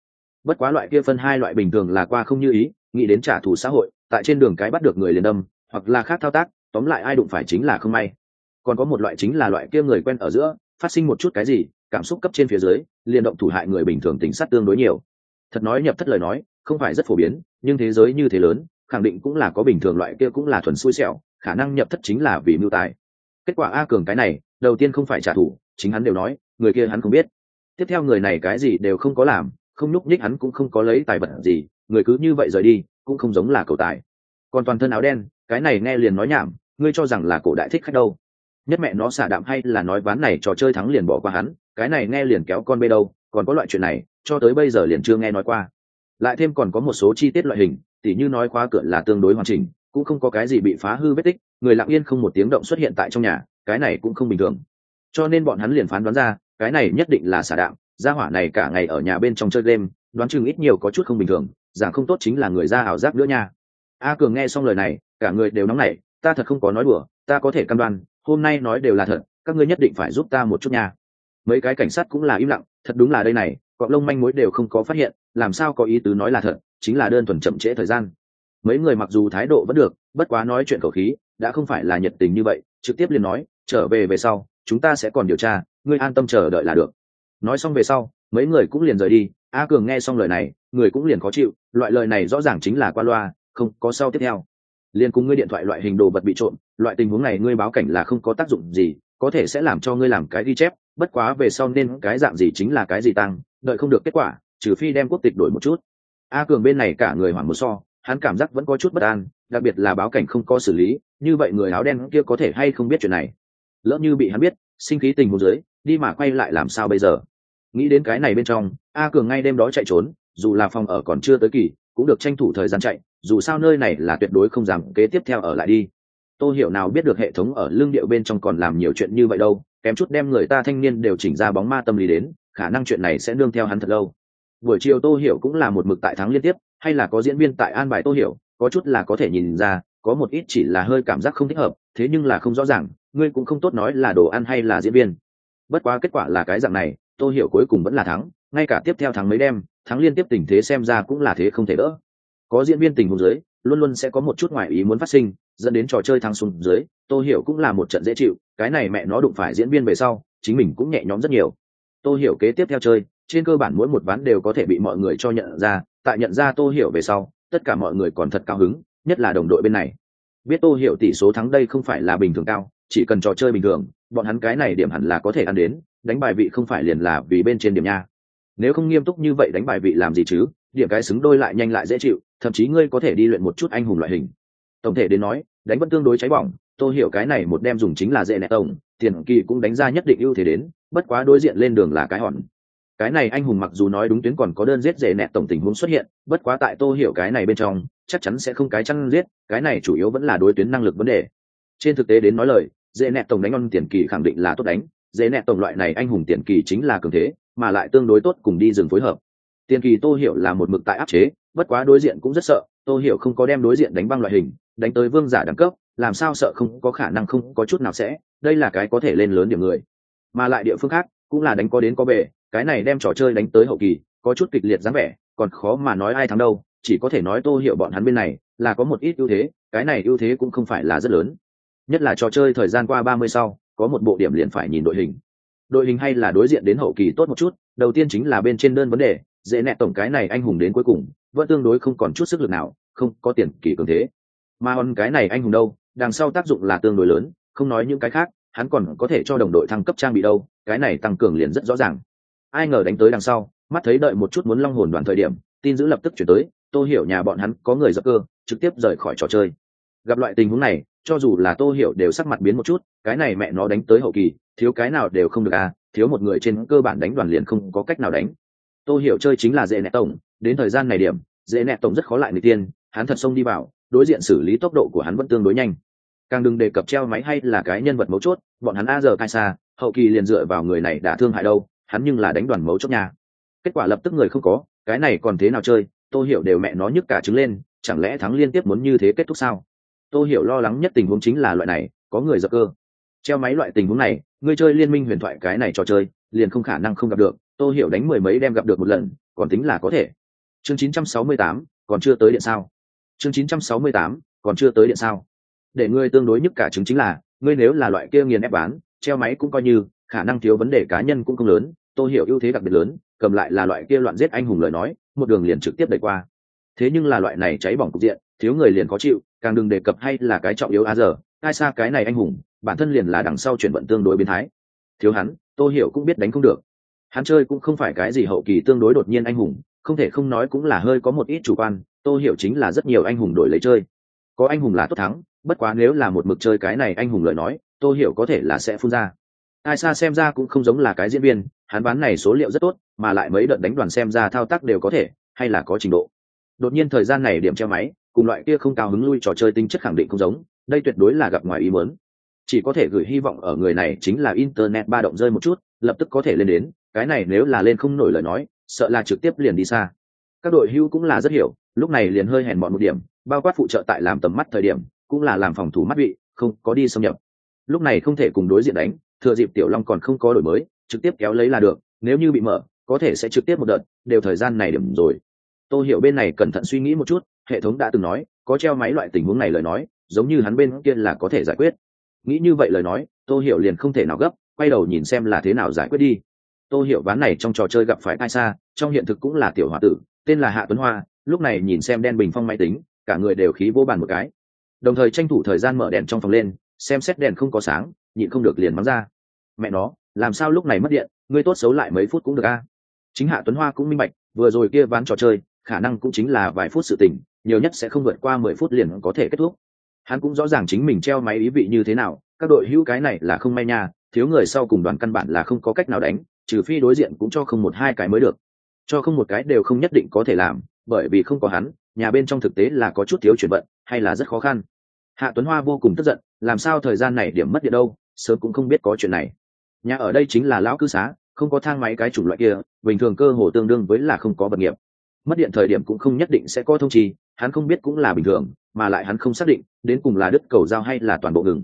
Bất quá loại kia phân hai loại bình thường là qua không như ý, nghĩ đến trả thù xã hội, tại trên đường cái bắt được người liền đâm, hoặc là khác thao tác, tóm lại ai đụng phải chính là không may. Còn có một loại chính là loại kia người quen ở giữa, phát sinh một chút cái gì, cảm xúc cấp trên phía dưới, liền động thủ hại người bình thường tính sát tương đối nhiều. Thật nói nhập thất lời nói, không phải rất phổ biến, nhưng thế giới như thế lớn, khẳng định cũng là có bình thường loại kia cũng là thuần xui xẻo, khả năng nhập thất chính là vì mưu tài. Kết quả a cường cái này, đầu tiên không phải trả thù, chính hắn đều nói, người kia hắn không biết tiếp theo người này cái gì đều không có làm, không nhúc nhích hắn cũng không có lấy tài vật gì, người cứ như vậy rời đi, cũng không giống là cầu tài. Còn toàn thân áo đen, cái này nghe liền nói nhảm, ngươi cho rằng là cổ đại thích khách đâu. Nhất mẹ nó xả đạm hay là nói ván này trò chơi thắng liền bỏ qua hắn, cái này nghe liền kéo con bê đâu, còn có loại chuyện này, cho tới bây giờ liền chưa nghe nói qua. Lại thêm còn có một số chi tiết loại hình, tỉ như nói khóa cửa là tương đối hoàn chỉnh, cũng không có cái gì bị phá hư vết tích, người lặng yên không một tiếng động xuất hiện tại trong nhà, cái này cũng không bình thường. Cho nên bọn hắn liền phán đoán ra cái này nhất định là xả đạm, gia hỏa này cả ngày ở nhà bên trong chơi game, đoán chừng ít nhiều có chút không bình thường, giảng không tốt chính là người ra ảo giác nữa nha. A cường nghe xong lời này, cả người đều nóng nảy, ta thật không có nói đùa, ta có thể cam đoan, hôm nay nói đều là thật, các ngươi nhất định phải giúp ta một chút nha. Mấy cái cảnh sát cũng là im lặng, thật đúng là đây này, cọp lông manh mối đều không có phát hiện, làm sao có ý tứ nói là thật, chính là đơn thuần chậm trễ thời gian. Mấy người mặc dù thái độ vẫn được, bất quá nói chuyện khẩu khí, đã không phải là nhiệt tình như vậy, trực tiếp liền nói, trở về về sau chúng ta sẽ còn điều tra, ngươi an tâm chờ đợi là được. Nói xong về sau, mấy người cũng liền rời đi. A cường nghe xong lời này, người cũng liền khó chịu. Loại lời này rõ ràng chính là qua loa, không có sau tiếp theo. Liền cùng ngươi điện thoại loại hình đồ vật bị trộm, loại tình huống này ngươi báo cảnh là không có tác dụng gì, có thể sẽ làm cho ngươi làm cái ghi chép, bất quá về sau nên cái dạng gì chính là cái gì tăng, đợi không được kết quả, trừ phi đem quốc tịch đổi một chút. A cường bên này cả người hoảng một so, hắn cảm giác vẫn có chút bất an, đặc biệt là báo cảnh không có xử lý, như vậy người áo đen kia có thể hay không biết chuyện này lỡ như bị hắn biết, sinh khí tình hồ dưới, đi mà quay lại làm sao bây giờ? Nghĩ đến cái này bên trong, a cường ngay đêm đó chạy trốn, dù là phòng ở còn chưa tới kỳ, cũng được tranh thủ thời gian chạy, dù sao nơi này là tuyệt đối không dám kế tiếp theo ở lại đi. Tôi hiểu nào biết được hệ thống ở lương điệu bên trong còn làm nhiều chuyện như vậy đâu, kém chút đem người ta thanh niên đều chỉnh ra bóng ma tâm lý đến, khả năng chuyện này sẽ nương theo hắn thật lâu. Buổi chiều tô hiểu cũng là một mực tại thắng liên tiếp, hay là có diễn viên tại an bài tô hiểu, có chút là có thể nhìn ra, có một ít chỉ là hơi cảm giác không thích hợp, thế nhưng là không rõ ràng ngươi cũng không tốt nói là đồ ăn hay là diễn viên. Bất quá kết quả là cái dạng này tô hiểu cuối cùng vẫn là thắng, ngay cả tiếp theo thắng mấy đêm, thắng liên tiếp tình thế xem ra cũng là thế không thể đỡ. Có diễn viên tình huống dưới, luôn luôn sẽ có một chút ngoại ý muốn phát sinh, dẫn đến trò chơi thắng xuống dưới tô hiểu cũng là một trận dễ chịu, cái này mẹ nó đụng phải diễn viên về sau, chính mình cũng nhẹ nhõm rất nhiều. Tô hiểu kế tiếp theo chơi, trên cơ bản mỗi một ván đều có thể bị mọi người cho nhận ra, tại nhận ra tô hiểu về sau, tất cả mọi người còn thật cao hứng, nhất là đồng đội bên này. Biết tô hiểu tỷ số thắng đây không phải là bình thường cao chỉ cần trò chơi bình thường, bọn hắn cái này điểm hẳn là có thể ăn đến, đánh bài vị không phải liền là vì bên trên điểm nha. Nếu không nghiêm túc như vậy đánh bài vị làm gì chứ, điểm cái xứng đôi lại nhanh lại dễ chịu, thậm chí ngươi có thể đi luyện một chút anh hùng loại hình. Tổng thể đến nói, đánh vẫn tương đối cháy bỏng, tôi hiểu cái này một đem dùng chính là dễ nẹ tổng, tiền kỳ cũng đánh ra nhất định ưu thế đến, bất quá đối diện lên đường là cái hòn. Cái này anh hùng mặc dù nói đúng tuyến còn có đơn giết dễ nẹ tổng tình huống xuất hiện, bất quá tại tô hiểu cái này bên trong, chắc chắn sẽ không cái chăn giết, cái này chủ yếu vẫn là đối tuyến năng lực vấn đề. Trên thực tế đến nói lời dễ nẹ tổng đánh on tiền kỳ khẳng định là tốt đánh. Dễ nẹ tổng loại này anh hùng tiền kỳ chính là cường thế, mà lại tương đối tốt cùng đi rừng phối hợp. Tiền kỳ tô hiểu là một mực tại áp chế, bất quá đối diện cũng rất sợ, tô hiểu không có đem đối diện đánh băng loại hình, đánh tới vương giả đẳng cấp, làm sao sợ không có khả năng không có chút nào sẽ, đây là cái có thể lên lớn điểm người. Mà lại địa phương khác, cũng là đánh có đến có bề, cái này đem trò chơi đánh tới hậu kỳ, có chút kịch liệt dáng vẻ, còn khó mà nói ai thắng đâu, chỉ có thể nói tô hiểu bọn hắn bên này là có một ít ưu thế, cái này ưu thế cũng không phải là rất lớn nhất là trò chơi thời gian qua ba mươi sau, có một bộ điểm liền phải nhìn đội hình. Đội hình hay là đối diện đến hậu kỳ tốt một chút, đầu tiên chính là bên trên đơn vấn đề, dễ nẹ tổng cái này anh hùng đến cuối cùng, vẫn tương đối không còn chút sức lực nào, không có tiền kỳ cường thế. Mà còn cái này anh hùng đâu, đằng sau tác dụng là tương đối lớn, không nói những cái khác, hắn còn có thể cho đồng đội thăng cấp trang bị đâu, cái này tăng cường liền rất rõ ràng. Ai ngờ đánh tới đằng sau, mắt thấy đợi một chút muốn long hồn đoàn thời điểm, tin giữ lập tức chuyển tới, tô hiểu nhà bọn hắn có người dập cơ, trực tiếp rời khỏi trò chơi. Gặp loại tình huống này cho dù là tô hiểu đều sắc mặt biến một chút, cái này mẹ nó đánh tới hậu kỳ, thiếu cái nào đều không được à thiếu một người trên cơ bản đánh đoàn liền không có cách nào đánh. Tô hiểu chơi chính là dễ nẹt tổng, đến thời gian này điểm, dễ nẹt tổng rất khó lại người tiên, hắn thật xông đi vào, đối diện xử lý tốc độ của hắn vẫn tương đối nhanh. Càng đừng đề cập treo máy hay là cái nhân vật mấu chốt, bọn hắn a giờ cai xa, hậu kỳ liền dựa vào người này đã thương hại đâu, hắn nhưng là đánh đoàn mấu chốt nhà kết quả lập tức người không có, cái này còn thế nào chơi, tô hiểu đều mẹ nó nhức cả trứng lên, chẳng lẽ thắng liên tiếp muốn như thế kết thúc sao? Tôi hiểu lo lắng nhất tình huống chính là loại này có người dập cơ. Treo máy loại tình huống này ngươi chơi liên minh huyền thoại cái này trò chơi liền không khả năng không gặp được. Tôi hiểu đánh mười mấy đem gặp được một lần còn tính là có thể. Chương 968, còn chưa tới điện sao? Chương 968, còn chưa tới điện sao? Để ngươi tương đối nhất cả chứng chính là ngươi nếu là loại kia nghiền ép bán treo máy cũng coi như khả năng thiếu vấn đề cá nhân cũng không lớn. Tôi hiểu ưu thế đặc biệt lớn cầm lại là loại kia loạn giết anh hùng lời nói một đường liền trực tiếp đẩy qua thế nhưng là loại này cháy bỏng cục diện, thiếu người liền khó chịu, càng đừng đề cập hay là cái trọng yếu a giờ, ai xa cái này anh hùng, bản thân liền là đằng sau chuyển vận tương đối biến thái. Thiếu hắn tôi hiểu cũng biết đánh không được. Hắn chơi cũng không phải cái gì hậu kỳ tương đối đột nhiên anh hùng, không thể không nói cũng là hơi có một ít chủ quan tôi hiểu chính là rất nhiều anh hùng đổi lấy chơi. Có anh hùng là tốt thắng, bất quá nếu là một mực chơi cái này anh hùng lời nói tôi hiểu có thể là sẽ phun ra. Ai xa xem ra cũng không giống là cái diễn viên, hắn bán này số liệu rất tốt, mà lại mấy đợt đánh đoàn xem ra thao tác đều có thể, hay là có trình độ đột nhiên thời gian này điểm treo máy, cùng loại kia không cao hứng lui trò chơi tinh chất khẳng định không giống, đây tuyệt đối là gặp ngoài ý muốn. Chỉ có thể gửi hy vọng ở người này chính là internet ba động rơi một chút, lập tức có thể lên đến, cái này nếu là lên không nổi lời nói, sợ là trực tiếp liền đi xa. Các đội hưu cũng là rất hiểu, lúc này liền hơi hèn bọn một điểm, bao quát phụ trợ tại làm tầm mắt thời điểm, cũng là làm phòng thủ mắt vị, không có đi xâm nhập. Lúc này không thể cùng đối diện đánh, thừa dịp tiểu long còn không có đổi mới, trực tiếp kéo lấy là được, nếu như bị mở, có thể sẽ trực tiếp một đợt, đều thời gian này điểm rồi tôi hiểu bên này cẩn thận suy nghĩ một chút, hệ thống đã từng nói, có treo máy loại tình huống này lời nói, giống như hắn bên kia là có thể giải quyết. Nghĩ như vậy lời nói tôi hiểu liền không thể nào gấp, quay đầu nhìn xem là thế nào giải quyết đi. Tôi hiểu ván này trong trò chơi gặp phải ai xa, trong hiện thực cũng là tiểu h o a tử, tên là hạ tuấn hoa, lúc này nhìn xem đen bình phong máy tính, cả người đều khí vô bàn một cái. Đồng thời tranh thủ thời gian mở đèn trong phòng lên, xem xét đèn không có sáng, nhịn không được liền mắng ra. Mẹ nó, làm sao lúc này mất điện, ngươi tốt xấu lại mấy phút cũng được a. Chính hạ tuấn hoa cũng minh bạch, vừa rồi kia ván trò chơi khả năng cũng chính là vài phút sự tình, nhiều nhất sẽ không vượt qua mười phút liền có thể kết thúc. Hắn cũng rõ ràng chính mình treo máy ý vị như thế nào, các đội hữu cái này là không may nha, thiếu người sau cùng đoàn căn bản là không có cách nào đánh, trừ phi đối diện cũng cho không một hai cái mới được. Cho không một cái đều không nhất định có thể làm, bởi vì không có hắn, nhà bên trong thực tế là có chút thiếu chuyển vận, hay là rất khó khăn. Hạ tuấn hoa vô cùng tức giận, làm sao thời gian này điểm mất điện đâu, sớm cũng không biết có chuyện này. Nhà ở đây chính là lão cư xá, không có thang máy cái chủng loại kia, bình thường cơ hồ tương đương với là không có vật nghiệp mất điện thời điểm cũng không nhất định sẽ có thông trì, hắn không biết cũng là bình thường mà lại hắn không xác định đến cùng là đứt cầu giao hay là toàn bộ ngừng.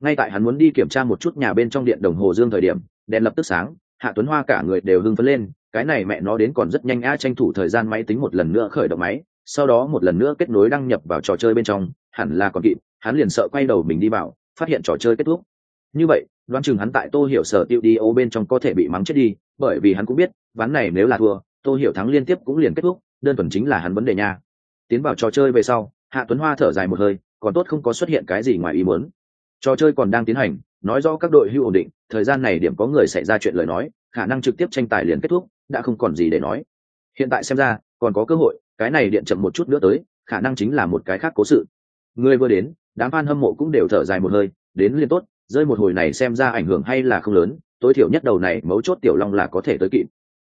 Ngay tại hắn muốn đi kiểm tra một chút nhà bên trong điện đồng hồ dương thời điểm đèn lập tức sáng hạ tuấn hoa cả người đều hưng phấn lên cái này mẹ nó đến còn rất nhanh a tranh thủ thời gian máy tính một lần nữa khởi động máy sau đó một lần nữa kết nối đăng nhập vào trò chơi bên trong hẳn là còn kịp hắn liền sợ quay đầu mình đi vào phát hiện trò chơi kết thúc. Như vậy đoán chừng hắn tại tô hiểu sở tiêu đi ô bên trong có thể bị mắng chết đi bởi vì hắn cũng biết ván này nếu là thua tô hiểu thắng liên tiếp cũng liền kết thúc, đơn thuần chính là hắn vấn đề nha. Tiến vào trò chơi về sau, hạ tuấn hoa thở dài một hơi, còn tốt không có xuất hiện cái gì ngoài ý muốn. Trò chơi còn đang tiến hành, nói rõ các đội hưu ổn định, thời gian này điểm có người xảy ra chuyện lời nói, khả năng trực tiếp tranh tài liền kết thúc, đã không còn gì để nói. Hiện tại xem ra, còn có cơ hội, cái này điện chậm một chút nữa tới, khả năng chính là một cái khác cố sự. Người vừa đến, đám fan hâm mộ cũng đều thở dài một hơi, đến liên tốt, rơi một hồi này xem ra ảnh hưởng hay là không lớn, tối thiểu nhất đầu này mấu chốt tiểu long là có thể tới kịp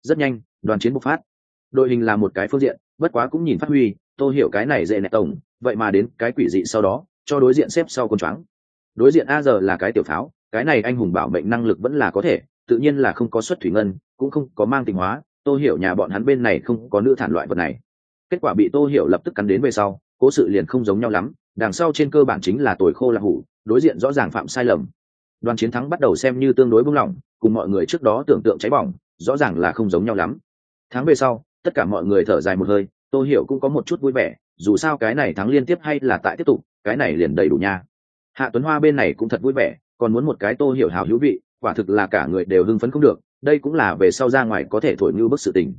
rất nhanh, đoàn chiến bộc phát. Đội hình là một cái phương diện, bất quá cũng nhìn phát huy, tôi hiểu cái này dễ nẹ tổng, vậy mà đến cái quỷ dị sau đó, cho đối diện xếp sau con choáng. Đối diện a giờ là cái tiểu pháo, cái này anh hùng bảo mệnh năng lực vẫn là có thể, tự nhiên là không có xuất thủy ngân, cũng không có mang tình hóa, tôi hiểu nhà bọn hắn bên này không có nữ thản loại vật này. Kết quả bị tô hiểu lập tức cắn đến về sau, cố sự liền không giống nhau lắm, đằng sau trên cơ bản chính là tuổi khô là hủ, đối diện rõ ràng phạm sai lầm. Đoàn chiến thắng bắt đầu xem như tương đối bung lỏng, cùng mọi người trước đó tưởng tượng cháy bỏng rõ ràng là không giống nhau lắm. Tháng về sau, tất cả mọi người thở dài một hơi, tô hiểu cũng có một chút vui vẻ, dù sao cái này thắng liên tiếp hay là tại tiếp tục, cái này liền đầy đủ nha. Hạ tuấn hoa bên này cũng thật vui vẻ, còn muốn một cái tô hiểu hào hữu vị, quả thực là cả người đều hưng phấn không được, đây cũng là về sau ra ngoài có thể thổi như bức sự tình.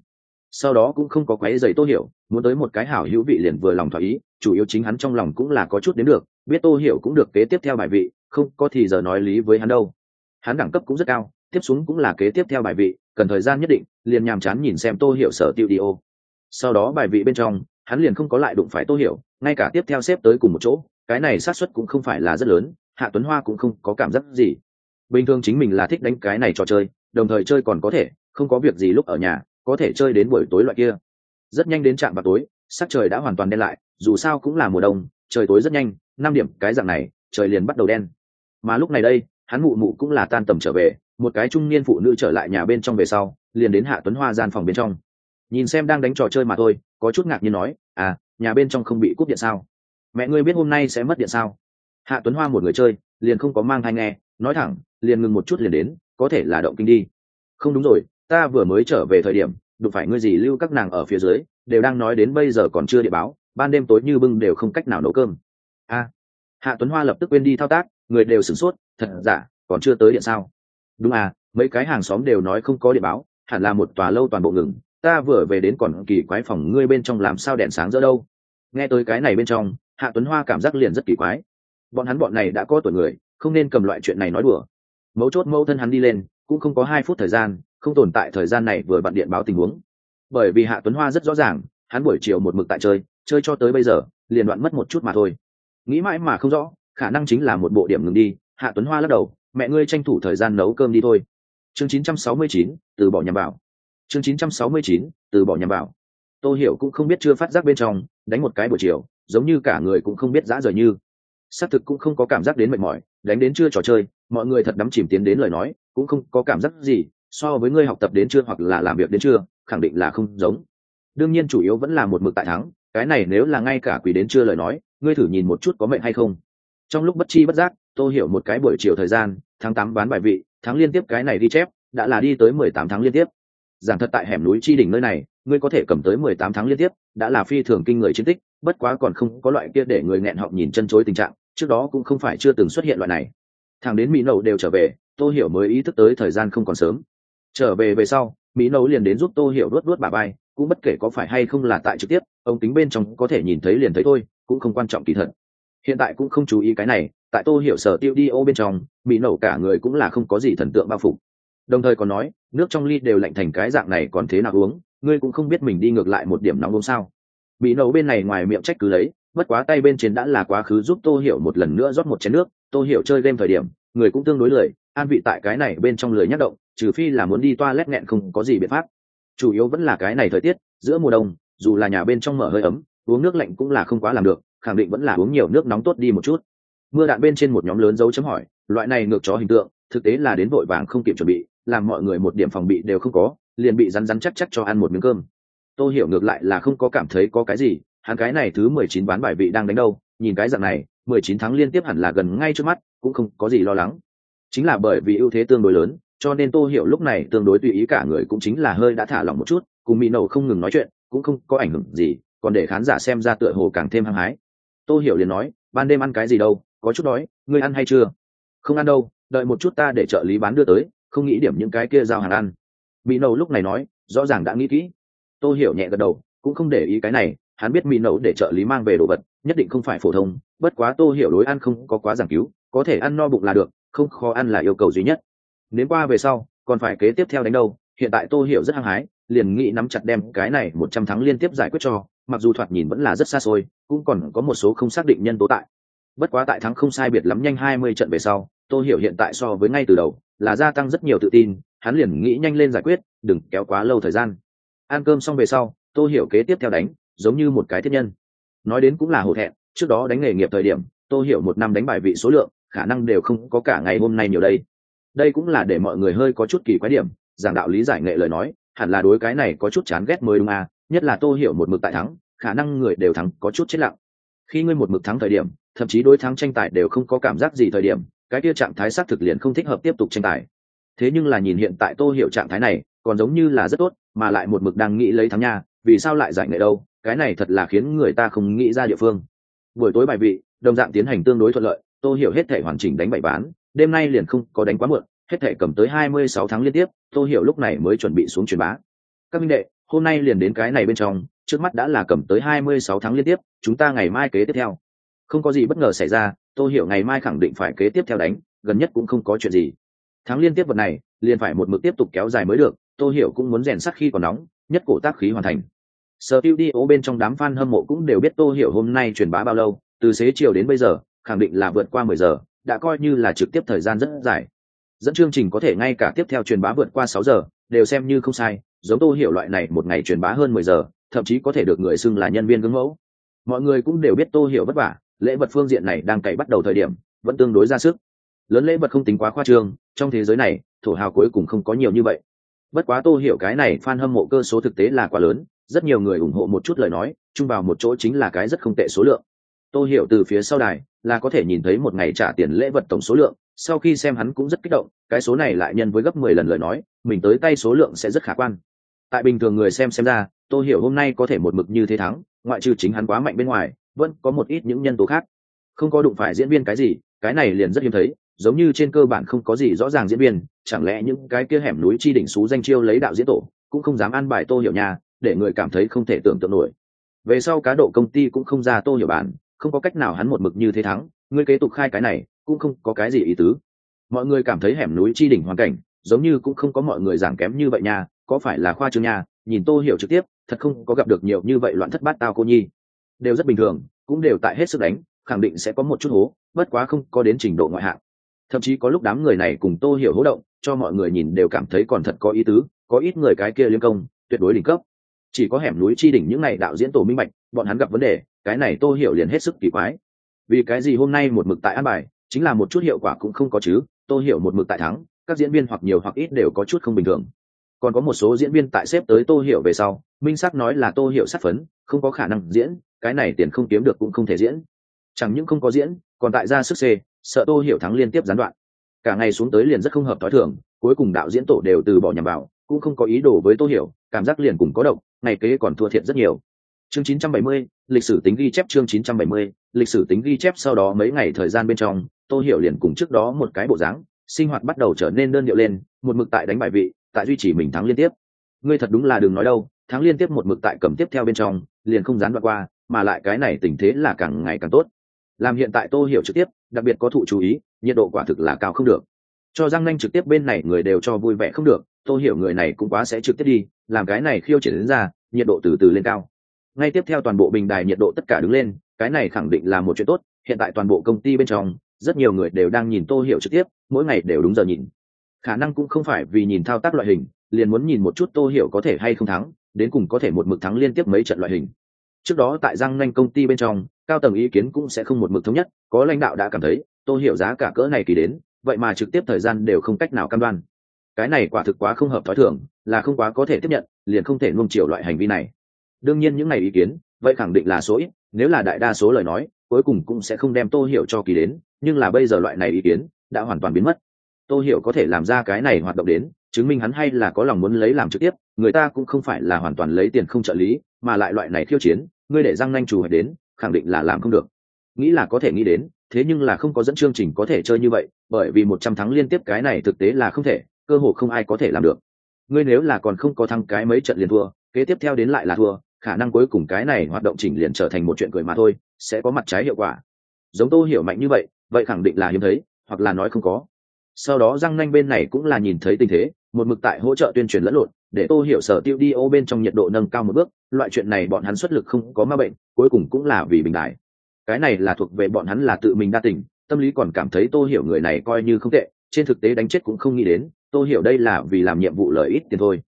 Sau đó cũng không có quái giày tô hiểu, muốn tới một cái hảo hữu vị liền vừa lòng thỏa ý, chủ yếu chính hắn trong lòng cũng là có chút đến được, biết tô hiểu cũng được kế tiếp theo bài vị, không có thì giờ nói lý với hắn đâu. Hắn đẳng cấp cũng rất cao tiếp xuống cũng là kế tiếp theo bài vị, cần thời gian nhất định, liền nhàm chán nhìn xem tô hiểu sở tiêu đi ô. Sau đó bài vị bên trong, hắn liền không có lại đụng phải tô hiểu, ngay cả tiếp theo xếp tới cùng một chỗ, cái này xác suất cũng không phải là rất lớn, hạ tuấn hoa cũng không có cảm giác gì. Bình thường chính mình là thích đánh cái này trò chơi, đồng thời chơi còn có thể, không có việc gì lúc ở nhà, có thể chơi đến buổi tối loại kia. Rất nhanh đến trạm vào tối, sắc trời đã hoàn toàn đen lại, dù sao cũng là mùa đông, trời tối rất nhanh, năm điểm, cái dạng này, trời liền bắt đầu đen. Mà lúc này đây, hắn mụ mụ cũng là tan tầm trở về một cái trung niên phụ nữ trở lại nhà bên trong về sau, liền đến hạ tuấn hoa gian phòng bên trong. Nhìn xem đang đánh trò chơi mà thôi, có chút ngạc nhiên nói à nhà bên trong không bị cúp điện sao? Mẹ ngươi biết hôm nay sẽ mất điện sao? Hạ tuấn hoa một người chơi, liền không có mang hay nghe, nói thẳng, liền ngừng một chút liền đến, có thể là động kinh đi. Không đúng rồi, ta vừa mới trở về thời điểm, đụng phải ngươi gì lưu các nàng ở phía dưới, đều đang nói đến bây giờ còn chưa địa báo, ban đêm tối như bưng đều không cách nào nấu cơm. A. Hạ tuấn hoa lập tức quên đi thao tác, người đều sửng sốt, thật giả, còn chưa tới điện sao? Đúng à mấy cái hàng xóm đều nói không có điện báo, hẳn là một tòa lâu toàn bộ ngừng. Ta vừa về đến còn kỳ quái phòng ngươi bên trong làm sao đèn sáng giữa đâu? Nghe tới cái này bên trong, hạ tuấn hoa cảm giác liền rất kỳ quái. Bọn hắn bọn này đã có tuổi người, không nên cầm loại chuyện này nói đùa. Mấu chốt mâu thân hắn đi lên, cũng không có hai phút thời gian, không tồn tại thời gian này vừa bận điện báo tình huống. Bởi vì hạ tuấn hoa rất rõ ràng, hắn buổi chiều một mực tại chơi chơi cho tới bây giờ, liền đoạn mất một chút mà thôi. Nghĩ mãi mà không rõ, khả năng chính là một bộ điểm ngừng đi, hạ tuấn hoa lắc đầu mẹ ngươi tranh thủ thời gian nấu cơm đi thôi. Chương 969, từ bỏ nhằm vào. Chương 969, từ bỏ nhằm vào. Tôi hiểu cũng không biết chưa phát giác bên trong đánh một cái buổi chiều giống như cả người cũng không biết dã rời như. Xác thực cũng không có cảm giác đến mệt mỏi đánh đến chưa trò chơi mọi người thật đắm chìm tiến đến lời nói cũng không có cảm giác gì so với ngươi học tập đến chưa hoặc là làm việc đến chưa khẳng định là không giống. Đương nhiên chủ yếu vẫn là một mực tại thắng cái này nếu là ngay cả quỷ đến chưa lời nói ngươi thử nhìn một chút có mệnh hay không. Trong lúc bất chi bất giác tôi hiểu một cái buổi chiều thời gian, tháng tám bán bài vị, tháng liên tiếp cái này đi chép, đã là đi tới mười tám tháng liên tiếp. Giảng thật tại hẻm núi chi đỉnh nơi này, ngươi có thể cầm tới mười tám tháng liên tiếp, đã là phi thường kinh người chiến tích, bất quá còn không có loại kia để người nghẹn họng nhìn chân chối tình trạng, trước đó cũng không phải chưa từng xuất hiện loại này. Thằng đến mỹ nậu đều trở về, tô hiểu mới ý thức tới thời gian không còn sớm. Trở về về sau, mỹ nậu liền đến giúp tô hiểu luốt luốt bà bay cũng bất kể có phải hay không là tại trực tiếp, ông tính bên trong có thể nhìn thấy liền thấy thôi, cũng không quan trọng kỳ thật. Hiện tại cũng không chú ý cái này tại tô hiểu sở tiêu đi ô bên trong mỹ nậu cả người cũng là không có gì thần tượng bao phục đồng thời còn nói, nước trong ly đều lạnh thành cái dạng này còn thế nào uống, ngươi cũng không biết mình đi ngược lại một điểm nóng uống sao. Bị nổ bên này ngoài miệng trách cứ lấy, bất quá tay bên trên đã là quá khứ giúp tô hiểu một lần nữa rót một chén nước, tô hiểu chơi game thời điểm, người cũng tương đối lười, an vị tại cái này bên trong lười nhắc động, trừ phi là muốn đi toa lét nghẹn không có gì biện pháp. Chủ yếu vẫn là cái này thời tiết, giữa mùa đông, dù là nhà bên trong mở hơi ấm, uống nước lạnh cũng là không quá làm được, khẳng định vẫn là uống nhiều nước nóng tốt đi một chút mưa đạn bên trên một nhóm lớn dấu chấm hỏi, loại này ngược chó hình tượng, thực tế là đến vội vàng không kịp chuẩn bị, làm mọi người một điểm phòng bị đều không có, liền bị rắn rắn chắc chắc cho ăn một miếng cơm. Tôi hiểu ngược lại là không có cảm thấy có cái gì, hắn cái này thứ mười chín bán bài vị đang đánh đâu, nhìn cái dạng này, mười chín tháng liên tiếp hẳn là gần ngay trước mắt, cũng không có gì lo lắng. Chính là bởi vì ưu thế tương đối lớn, cho nên tô hiểu lúc này tương đối tùy ý cả người cũng chính là hơi đã thả lỏng một chút, cùng mỹ nậu không ngừng nói chuyện, cũng không có ảnh hưởng gì, còn để khán giả xem ra tựa hồ càng thêm hăng hái. Tô hiểu liền nói, ban đêm ăn cái gì đâu? Có chút đói, ngươi ăn hay chưa? Không ăn đâu, đợi một chút ta để trợ lý bán đưa tới, không nghĩ điểm những cái kia giao hàng ăn. Mỹ nậu lúc này nói, rõ ràng đã nghĩ kỹ. Tôi hiểu nhẹ gật đầu, cũng không để ý cái này, hắn biết mỹ nậu để trợ lý mang về đồ vật, nhất định không phải phổ thông, bất quá tô hiểu đối ăn không có quá giảng cứu, có thể ăn no bụng là được, không khó ăn là yêu cầu duy nhất. Nếu qua về sau, còn phải kế tiếp theo đánh đâu, hiện tại tô hiểu rất hăng hái, liền nghĩ nắm chặt đem cái này một trăm tháng liên tiếp giải quyết cho, mặc dù thoạt nhìn vẫn là rất xa xôi, cũng còn có một số không xác định nhân tố tại bất quá tại thắng không sai biệt lắm nhanh hai mươi trận về sau, tô hiểu hiện tại so với ngay từ đầu là gia tăng rất nhiều tự tin, hắn liền nghĩ nhanh lên giải quyết, đừng kéo quá lâu thời gian. Ăn cơm xong về sau, tô hiểu kế tiếp theo đánh, giống như một cái thiết nhân. Nói đến cũng là hổ thẹn, trước đó đánh nghề nghiệp thời điểm, tô hiểu một năm đánh bài vị số lượng, khả năng đều không có cả ngày hôm nay nhiều đây. Đây cũng là để mọi người hơi có chút kỳ quái điểm, giảng đạo lý giải nghệ lời nói, hẳn là đối cái này có chút chán ghét mới đúng à nhất là tô hiểu một mực tại thắng, khả năng người đều thắng có chút chết lặng. Khi ngươi một mực thắng thời điểm thậm chí đối thắng tranh tài đều không có cảm giác gì thời điểm, cái kia trạng thái xác thực liền không thích hợp tiếp tục tranh tài. Thế nhưng là nhìn hiện tại tô hiểu trạng thái này, còn giống như là rất tốt, mà lại một mực đang nghĩ lấy thắng nha, vì sao lại giải nghệ đâu, cái này thật là khiến người ta không nghĩ ra địa phương. Buổi tối bài vị, đồng dạng tiến hành tương đối thuận lợi, tô hiểu hết thể hoàn chỉnh đánh bảy bán, đêm nay liền không có đánh quá muộn, hết thể cầm tới hai mươi sáu tháng liên tiếp, tô hiểu lúc này mới chuẩn bị xuống truyền bá. Các minh đệ, hôm nay liền đến cái này bên trong, trước mắt đã là cầm tới hai mươi sáu tháng liên tiếp, chúng ta ngày mai kế tiếp theo không có gì bất ngờ xảy ra, tôi hiểu ngày mai khẳng định phải kế tiếp theo đánh, gần nhất cũng không có chuyện gì. Tháng liên tiếp vật này, liền phải một mực tiếp tục kéo dài mới được, tôi hiểu cũng muốn rèn sắc khi còn nóng, nhất cổ tác khí hoàn thành. Sở tiêu đi ố bên trong đám fan hâm mộ cũng đều biết tô hiểu hôm nay truyền bá bao lâu, từ xế chiều đến bây giờ, khẳng định là vượt qua mười giờ, đã coi như là trực tiếp thời gian rất dài. Dẫn chương trình có thể ngay cả tiếp theo truyền bá vượt qua sáu giờ, đều xem như không sai, giống tô hiểu loại này một ngày truyền bá hơn mười giờ, thậm chí có thể được người xưng là nhân viên gương mẫu. Mọi người cũng đều biết tô hiểu vất vả lễ vật phương diện này đang cày bắt đầu thời điểm, vẫn tương đối ra sức. Lớn lễ vật không tính quá khoa trương, trong thế giới này, thổ hào cuối cùng không có nhiều như vậy. Bất quá tô hiểu cái này fan hâm mộ cơ số thực tế là quá lớn, rất nhiều người ủng hộ một chút lời nói, chung vào một chỗ chính là cái rất không tệ số lượng. Tô hiểu từ phía sau đài, là có thể nhìn thấy một ngày trả tiền lễ vật tổng số lượng, sau khi xem hắn cũng rất kích động, cái số này lại nhân với gấp mười lần lời nói, mình tới tay số lượng sẽ rất khả quan. Tại bình thường người xem xem ra, tô hiểu hôm nay có thể một mực như thế thắng, ngoại trừ chính hắn quá mạnh bên ngoài vẫn có một ít những nhân tố khác. Không có đụng phải diễn viên cái gì, cái này liền rất hiếm thấy, giống như trên cơ bản không có gì rõ ràng diễn viên, chẳng lẽ những cái kia hẻm núi chi đỉnh xú danh chiêu lấy đạo diễn tổ, cũng không dám ăn bài tô hiểu nhà để người cảm thấy không thể tưởng tượng nổi. Về sau cá độ công ty cũng không ra tô hiểu bản, không có cách nào hắn một mực như thế thắng ngươi kế tục khai cái này, cũng không có cái gì ý tứ. Mọi người cảm thấy hẻm núi chi đỉnh hoàn cảnh, giống như cũng không có mọi người giảng kém như vậy nha, có phải là khoa trương nha, nhìn tô hiểu trực tiếp, thật không có gặp được nhiều như vậy loạn thất bát tao cô nhi đều rất bình thường, cũng đều tại hết sức đánh, khẳng định sẽ có một chút hố, bất quá không có đến trình độ ngoại hạng. Thậm chí có lúc đám người này cùng tô hiểu hố động, cho mọi người nhìn đều cảm thấy còn thật có ý tứ, có ít người cái kia liên công, tuyệt đối đỉnh cấp. Chỉ có hẻm núi chi đỉnh những này đạo diễn tổ minh bạch, bọn hắn gặp vấn đề, cái này tô hiểu liền hết sức kỳ quái. Vì cái gì hôm nay một mực tại an bài, chính là một chút hiệu quả cũng không có chứ, tô hiểu một mực tại thắng, các diễn viên hoặc nhiều hoặc ít đều có chút không bình thường. Còn có một số diễn viên tại xếp tới tô hiểu về sau, minh sắc nói là tô hiểu sát phấn, không có khả năng diễn cái này tiền không kiếm được cũng không thể diễn. Chẳng những không có diễn còn tại ra sức xê sợ tô hiểu thắng liên tiếp gián đoạn. Cả ngày xuống tới liền rất không hợp t h ó i thường cuối cùng đạo diễn tổ đều từ bỏ nhằm vào cũng không có ý đồ với tô hiểu cảm giác liền cùng có độc ngày kế còn thua thiệt rất nhiều. Chương 970, lịch sử tính ghi chép chương 970, lịch sử tính ghi chép sau đó mấy ngày thời gian bên trong tô hiểu liền cùng trước đó một cái bộ dáng sinh hoạt bắt đầu trở nên đơn điệu lên một mực tại đánh bài vị tại duy trì mình thắng liên tiếp. Ngươi thật đúng là đừng nói đâu thắng liên tiếp một mực tại cầm tiếp theo bên trong liền không dán đoạn qua mà lại cái này tình thế là càng ngày càng tốt. Làm hiện tại tô hiểu trực tiếp, đặc biệt có thụ chú ý, nhiệt độ quả thực là cao không được. Cho răng nanh trực tiếp bên này người đều cho vui vẻ không được, tô hiểu người này cũng quá sẽ trực tiếp đi, làm cái này khiêu triển đến ra, nhiệt độ từ từ lên cao. Ngay tiếp theo toàn bộ bình đài nhiệt độ tất cả đứng lên, cái này khẳng định là một chuyện tốt, hiện tại toàn bộ công ty bên trong, rất nhiều người đều đang nhìn tô hiểu trực tiếp, mỗi ngày đều đúng giờ nhìn. Khả năng cũng không phải vì nhìn thao tác loại hình, liền muốn nhìn một chút tô hiểu có thể hay không thắng, đến cùng có thể một mực thắng liên tiếp mấy trận loại hình trước đó tại giang nanh công ty bên trong, cao tầng ý kiến cũng sẽ không một mực thống nhất, có lãnh đạo đã cảm thấy tô hiểu giá cả cỡ này kỳ đến, vậy mà trực tiếp thời gian đều không cách nào cam đoan. Cái này quả thực quá không hợp thói thường, là không quá có thể tiếp nhận, liền không thể nuông chiều loại hành vi này. Đương nhiên những này ý kiến, vậy khẳng định là số ít, nếu là đại đa số lời nói, cuối cùng cũng sẽ không đem tô hiểu cho kỳ đến, nhưng là bây giờ loại này ý kiến, đã hoàn toàn biến mất. Tô hiểu có thể làm ra cái này hoạt động đến chứng minh hắn hay là có lòng muốn lấy làm trực tiếp, người ta cũng không phải là hoàn toàn lấy tiền không trợ lý, mà lại loại này khiêu chiến, ngươi để răng nanh chủ hoạch đến, khẳng định là làm không được. Nghĩ là có thể nghĩ đến, thế nhưng là không có dẫn chương trình có thể chơi như vậy, bởi vì một trăm thắng liên tiếp cái này thực tế là không thể, cơ hội không ai có thể làm được. Ngươi nếu là còn không có thắng cái mấy trận liền thua, kế tiếp theo đến lại là thua, khả năng cuối cùng cái này hoạt động chỉnh liền trở thành một chuyện cười mà thôi, sẽ có mặt trái hiệu quả. Giống tô hiểu mạnh như vậy vậy khẳng định là hiếm thấy, hoặc là nói không có sau đó răng nanh bên này cũng là nhìn thấy tình thế, một mực tại hỗ trợ tuyên truyền lẫn lộn, để tô hiểu sở tiêu đi ô bên trong nhiệt độ nâng cao một bước. Loại chuyện này bọn hắn xuất lực không có ma bệnh, cuối cùng cũng là vì bình đại. Cái này là thuộc về bọn hắn là tự mình đa tình, tâm lý còn cảm thấy tô hiểu người này coi như không tệ, trên thực tế đánh chết cũng không nghĩ đến, tô hiểu đây là vì làm nhiệm vụ lợi ít tiền thôi.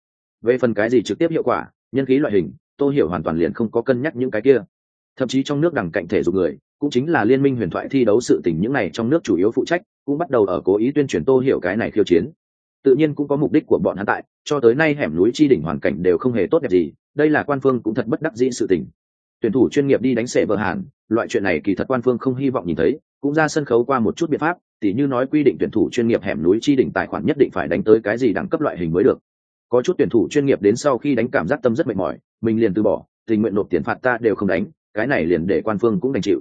Về phần cái gì trực tiếp hiệu quả, nhân khí loại hình, tô hiểu hoàn toàn liền không có cân nhắc những cái kia. Thậm chí trong nước đằng cạnh thể dục người cũng chính là liên minh huyền thoại thi đấu sự tình những này trong nước chủ yếu phụ trách, cũng bắt đầu ở cố ý tuyên truyền tô hiểu cái này khiêu chiến. Tự nhiên cũng có mục đích của bọn hắn tại, cho tới nay hẻm núi chi đỉnh hoàn cảnh đều không hề tốt đẹp gì, đây là quan phương cũng thật bất đắc dĩ sự tình. Tuyển thủ chuyên nghiệp đi đánh sệ bờ hàn, loại chuyện này kỳ thật quan phương không hy vọng nhìn thấy, cũng ra sân khấu qua một chút biện pháp, tỉ như nói quy định tuyển thủ chuyên nghiệp hẻm núi chi đỉnh tài khoản nhất định phải đánh tới cái gì đẳng cấp loại hình mới được. Có chút tuyển thủ chuyên nghiệp đến sau khi đánh cảm giác tâm rất mệt mỏi, mình liền từ bỏ, tình nguyện nộp tiền phạt ta đều không đánh, cái này liền để quan phương cũng đành chịu